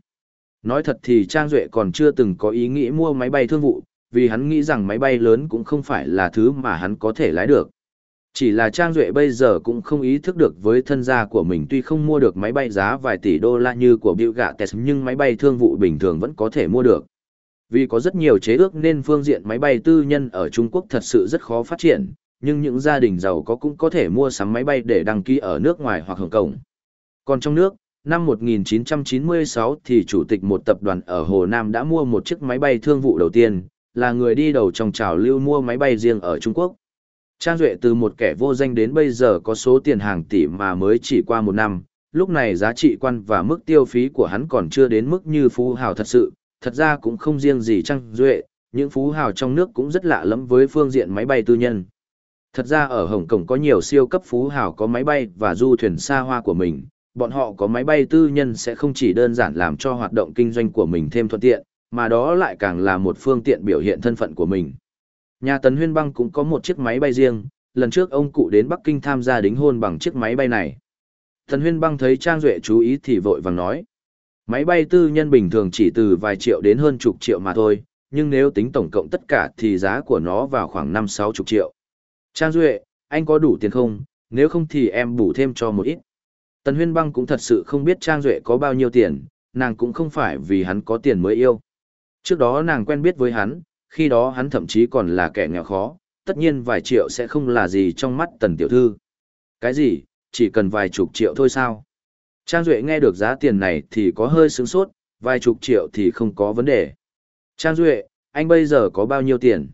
Nói thật thì Trang Duệ còn chưa từng có ý nghĩ mua máy bay thương vụ, vì hắn nghĩ rằng máy bay lớn cũng không phải là thứ mà hắn có thể lái được. Chỉ là Trang Duệ bây giờ cũng không ý thức được với thân gia của mình tuy không mua được máy bay giá vài tỷ đô la như của Bill Gates nhưng máy bay thương vụ bình thường vẫn có thể mua được. Vì có rất nhiều chế ước nên phương diện máy bay tư nhân ở Trung Quốc thật sự rất khó phát triển, nhưng những gia đình giàu có cũng có thể mua sắm máy bay để đăng ký ở nước ngoài hoặc Hồng Kông. Còn trong nước, năm 1996 thì chủ tịch một tập đoàn ở Hồ Nam đã mua một chiếc máy bay thương vụ đầu tiên, là người đi đầu trong trào lưu mua máy bay riêng ở Trung Quốc. Trang Duệ từ một kẻ vô danh đến bây giờ có số tiền hàng tỷ mà mới chỉ qua một năm, lúc này giá trị quan và mức tiêu phí của hắn còn chưa đến mức như phú hào thật sự, thật ra cũng không riêng gì Trang Duệ, những phú hào trong nước cũng rất lạ lẫm với phương diện máy bay tư nhân. Thật ra ở Hồng Kông có nhiều siêu cấp phú hào có máy bay và du thuyền xa hoa của mình, bọn họ có máy bay tư nhân sẽ không chỉ đơn giản làm cho hoạt động kinh doanh của mình thêm thuận tiện, mà đó lại càng là một phương tiện biểu hiện thân phận của mình. Nhà Tấn Huyên Băng cũng có một chiếc máy bay riêng, lần trước ông cụ đến Bắc Kinh tham gia đính hôn bằng chiếc máy bay này. Tấn Huyên Băng thấy Trang Duệ chú ý thì vội vàng nói. Máy bay tư nhân bình thường chỉ từ vài triệu đến hơn chục triệu mà thôi, nhưng nếu tính tổng cộng tất cả thì giá của nó vào khoảng 5-6 chục triệu. Trang Duệ, anh có đủ tiền không, nếu không thì em bù thêm cho một ít. Tần Huyên Băng cũng thật sự không biết Trang Duệ có bao nhiêu tiền, nàng cũng không phải vì hắn có tiền mới yêu. Trước đó nàng quen biết với hắn, khi đó hắn thậm chí còn là kẻ nghèo khó, tất nhiên vài triệu sẽ không là gì trong mắt tần tiểu thư. Cái gì, chỉ cần vài chục triệu thôi sao? Trang Duệ nghe được giá tiền này thì có hơi sướng sốt, vài chục triệu thì không có vấn đề. Trang Duệ, anh bây giờ có bao nhiêu tiền?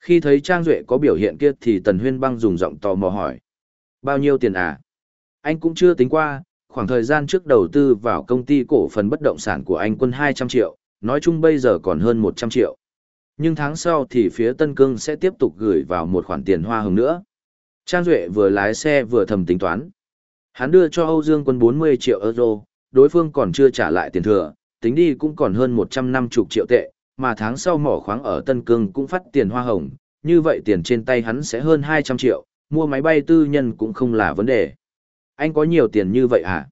Khi thấy Trang Duệ có biểu hiện kia thì Tần Huyên Băng dùng giọng tò mò hỏi. Bao nhiêu tiền à? Anh cũng chưa tính qua, khoảng thời gian trước đầu tư vào công ty cổ phần bất động sản của anh quân 200 triệu, nói chung bây giờ còn hơn 100 triệu. Nhưng tháng sau thì phía Tân Cương sẽ tiếp tục gửi vào một khoản tiền hoa hồng nữa. Trang Duệ vừa lái xe vừa thầm tính toán. Hắn đưa cho Âu Dương quân 40 triệu euro, đối phương còn chưa trả lại tiền thừa, tính đi cũng còn hơn 150 triệu tệ, mà tháng sau mỏ khoáng ở Tân Cương cũng phát tiền hoa hồng, như vậy tiền trên tay hắn sẽ hơn 200 triệu, mua máy bay tư nhân cũng không là vấn đề. Anh có nhiều tiền như vậy hả?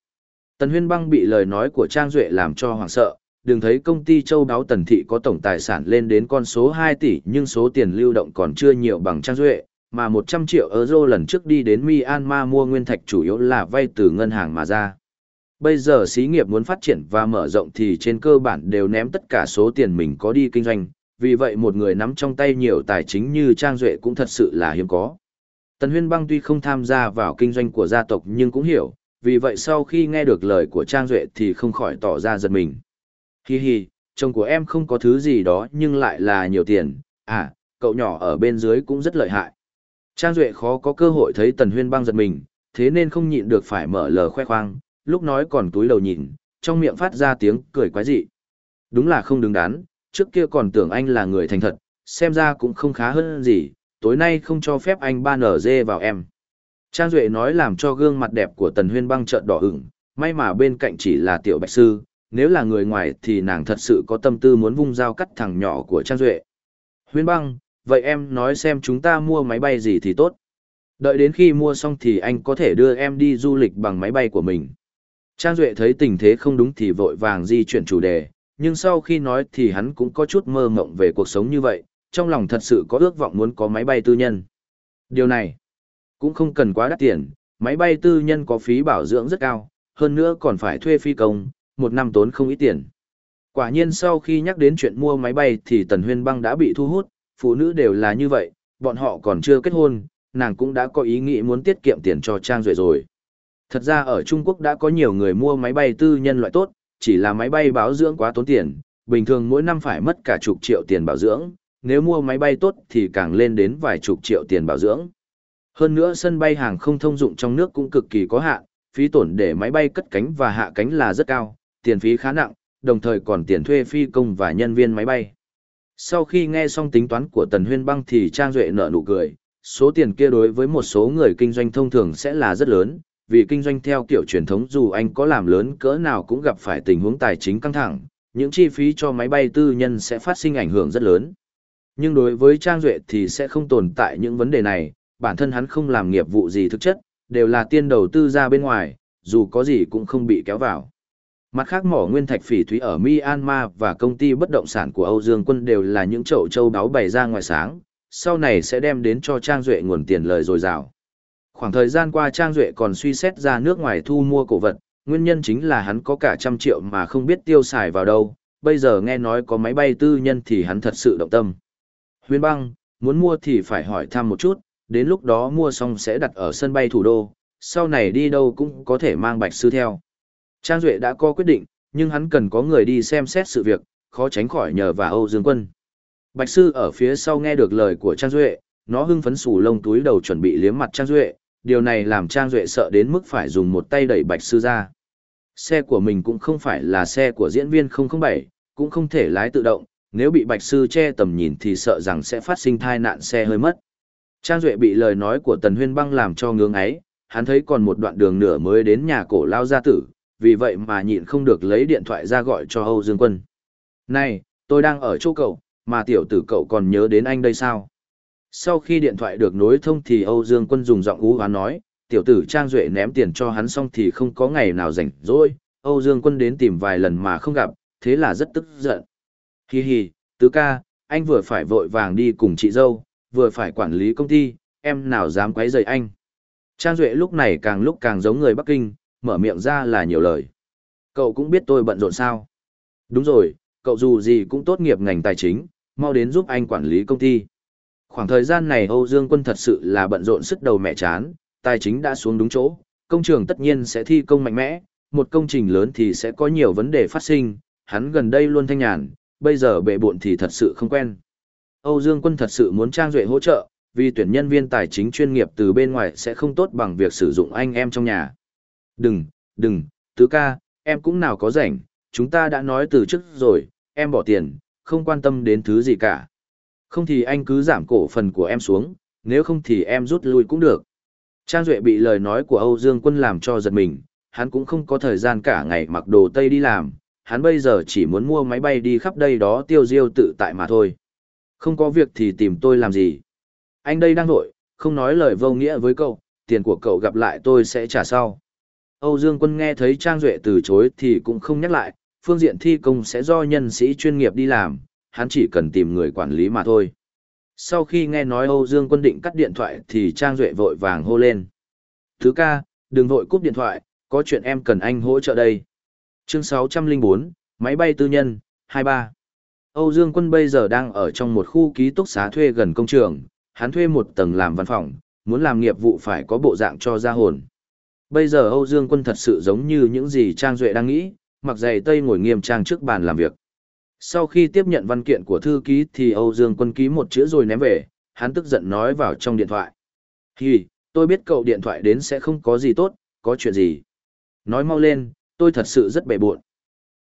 Tần Huyên Băng bị lời nói của Trang Duệ làm cho hoảng sợ, đừng thấy công ty châu đáo Tần Thị có tổng tài sản lên đến con số 2 tỷ nhưng số tiền lưu động còn chưa nhiều bằng Trang Duệ, mà 100 triệu euro lần trước đi đến Myanmar mua nguyên thạch chủ yếu là vay từ ngân hàng mà ra. Bây giờ xí nghiệp muốn phát triển và mở rộng thì trên cơ bản đều ném tất cả số tiền mình có đi kinh doanh, vì vậy một người nắm trong tay nhiều tài chính như Trang Duệ cũng thật sự là hiếm có. Tần Huyên Băng tuy không tham gia vào kinh doanh của gia tộc nhưng cũng hiểu, vì vậy sau khi nghe được lời của Trang Duệ thì không khỏi tỏ ra giật mình. Hi hi, chồng của em không có thứ gì đó nhưng lại là nhiều tiền, à, cậu nhỏ ở bên dưới cũng rất lợi hại. Trang Duệ khó có cơ hội thấy Tần Huyên Băng giật mình, thế nên không nhịn được phải mở lờ khoe khoang, lúc nói còn túi đầu nhìn, trong miệng phát ra tiếng cười quái dị. Đúng là không đứng đắn, trước kia còn tưởng anh là người thành thật, xem ra cũng không khá hơn gì, tối nay không cho phép anh ba nở dê vào em. Trang Duệ nói làm cho gương mặt đẹp của Tần Huyên băng trợn đỏ ửng, may mà bên cạnh chỉ là tiểu bạch sư, nếu là người ngoài thì nàng thật sự có tâm tư muốn vung dao cắt thằng nhỏ của Trang Duệ. Huyên băng, vậy em nói xem chúng ta mua máy bay gì thì tốt. Đợi đến khi mua xong thì anh có thể đưa em đi du lịch bằng máy bay của mình. Trang Duệ thấy tình thế không đúng thì vội vàng di chuyển chủ đề, nhưng sau khi nói thì hắn cũng có chút mơ mộng về cuộc sống như vậy, trong lòng thật sự có ước vọng muốn có máy bay tư nhân. Điều này cũng không cần quá đắt tiền, máy bay tư nhân có phí bảo dưỡng rất cao, hơn nữa còn phải thuê phi công, một năm tốn không ít tiền. Quả nhiên sau khi nhắc đến chuyện mua máy bay thì Tần Huyên Băng đã bị thu hút, phụ nữ đều là như vậy, bọn họ còn chưa kết hôn, nàng cũng đã có ý nghĩ muốn tiết kiệm tiền cho Trang Duệ rồi. Thật ra ở Trung Quốc đã có nhiều người mua máy bay tư nhân loại tốt, chỉ là máy bay bảo dưỡng quá tốn tiền, bình thường mỗi năm phải mất cả chục triệu tiền bảo dưỡng, nếu mua máy bay tốt thì càng lên đến vài chục triệu tiền bảo dưỡng. Hơn nữa sân bay hàng không thông dụng trong nước cũng cực kỳ có hạn, phí tổn để máy bay cất cánh và hạ cánh là rất cao, tiền phí khá nặng, đồng thời còn tiền thuê phi công và nhân viên máy bay. Sau khi nghe xong tính toán của Tần Huyên Băng thì Trang Duệ nở nụ cười, số tiền kia đối với một số người kinh doanh thông thường sẽ là rất lớn, vì kinh doanh theo kiểu truyền thống dù anh có làm lớn cỡ nào cũng gặp phải tình huống tài chính căng thẳng, những chi phí cho máy bay tư nhân sẽ phát sinh ảnh hưởng rất lớn. Nhưng đối với Trang Duệ thì sẽ không tồn tại những vấn đề này, bản thân hắn không làm nghiệp vụ gì thực chất, đều là tiên đầu tư ra bên ngoài, dù có gì cũng không bị kéo vào. Mặt khác mỏ nguyên thạch phỉ thúy ở Myanmar và công ty bất động sản của Âu Dương Quân đều là những chậu châu đáo bày ra ngoài sáng, sau này sẽ đem đến cho Trang Duệ nguồn tiền lời dồi dào. Khoảng thời gian qua Trang Duệ còn suy xét ra nước ngoài thu mua cổ vật, nguyên nhân chính là hắn có cả trăm triệu mà không biết tiêu xài vào đâu, bây giờ nghe nói có máy bay tư nhân thì hắn thật sự động tâm. Huyên băng, muốn mua thì phải hỏi thăm một chút, đến lúc đó mua xong sẽ đặt ở sân bay thủ đô, sau này đi đâu cũng có thể mang bạch sư theo. Trang Duệ đã có quyết định, nhưng hắn cần có người đi xem xét sự việc, khó tránh khỏi nhờ vào Âu Dương Quân. Bạch sư ở phía sau nghe được lời của Trang Duệ, nó hưng phấn sủ lông túi đầu chuẩn bị liếm mặt Trang Duệ, điều này làm Trang Duệ sợ đến mức phải dùng một tay đẩy Bạch Sư ra. Xe của mình cũng không phải là xe của diễn viên 007, cũng không thể lái tự động, nếu bị Bạch Sư che tầm nhìn thì sợ rằng sẽ phát sinh thai nạn xe hơi mất. Trang Duệ bị lời nói của Tần Huyên Băng làm cho ngưỡng ấy, hắn thấy còn một đoạn đường nửa mới đến nhà cổ lao gia tử, vì vậy mà nhịn không được lấy điện thoại ra gọi cho Âu Dương Quân. Này, tôi đang ở chỗ cậu, mà tiểu tử cậu còn nhớ đến anh đây sao? Sau khi điện thoại được nối thông thì Âu Dương Quân dùng giọng ú hoán nói, tiểu tử Trang Duệ ném tiền cho hắn xong thì không có ngày nào rảnh rỗi. Âu Dương Quân đến tìm vài lần mà không gặp, thế là rất tức giận. Hi hi, tứ ca, anh vừa phải vội vàng đi cùng chị dâu, vừa phải quản lý công ty, em nào dám quấy rầy anh. Trang Duệ lúc này càng lúc càng giống người Bắc Kinh, mở miệng ra là nhiều lời. Cậu cũng biết tôi bận rộn sao. Đúng rồi, cậu dù gì cũng tốt nghiệp ngành tài chính, mau đến giúp anh quản lý công ty. Khoảng thời gian này Âu Dương Quân thật sự là bận rộn sức đầu mẹ chán, tài chính đã xuống đúng chỗ, công trường tất nhiên sẽ thi công mạnh mẽ, một công trình lớn thì sẽ có nhiều vấn đề phát sinh, hắn gần đây luôn thanh nhàn, bây giờ bệ bộn thì thật sự không quen. Âu Dương Quân thật sự muốn Trang Duệ hỗ trợ, vì tuyển nhân viên tài chính chuyên nghiệp từ bên ngoài sẽ không tốt bằng việc sử dụng anh em trong nhà. Đừng, đừng, tứ ca, em cũng nào có rảnh, chúng ta đã nói từ trước rồi, em bỏ tiền, không quan tâm đến thứ gì cả. Không thì anh cứ giảm cổ phần của em xuống, nếu không thì em rút lui cũng được. Trang Duệ bị lời nói của Âu Dương Quân làm cho giật mình, hắn cũng không có thời gian cả ngày mặc đồ Tây đi làm, hắn bây giờ chỉ muốn mua máy bay đi khắp đây đó tiêu diêu tự tại mà thôi. Không có việc thì tìm tôi làm gì. Anh đây đang vội, không nói lời vô nghĩa với cậu, tiền của cậu gặp lại tôi sẽ trả sau. Âu Dương Quân nghe thấy Trang Duệ từ chối thì cũng không nhắc lại, phương diện thi công sẽ do nhân sĩ chuyên nghiệp đi làm, hắn chỉ cần tìm người quản lý mà thôi. Sau khi nghe nói Âu Dương Quân định cắt điện thoại thì Trang Duệ vội vàng hô lên. Thứ ca, đừng vội cúp điện thoại, có chuyện em cần anh hỗ trợ đây. Chương 604, Máy bay tư nhân, 23. Âu Dương Quân bây giờ đang ở trong một khu ký túc xá thuê gần công trường, hắn thuê một tầng làm văn phòng, muốn làm nghiệp vụ phải có bộ dạng cho ra hồn. Bây giờ Âu Dương Quân thật sự giống như những gì Trang Duệ đang nghĩ, mặc giày tây ngồi nghiêm trang trước bàn làm việc. Sau khi tiếp nhận văn kiện của thư ký thì Âu Dương Quân ký một chữ rồi ném về, hắn tức giận nói vào trong điện thoại. Hì, tôi biết cậu điện thoại đến sẽ không có gì tốt, có chuyện gì. Nói mau lên, tôi thật sự rất bể buộn.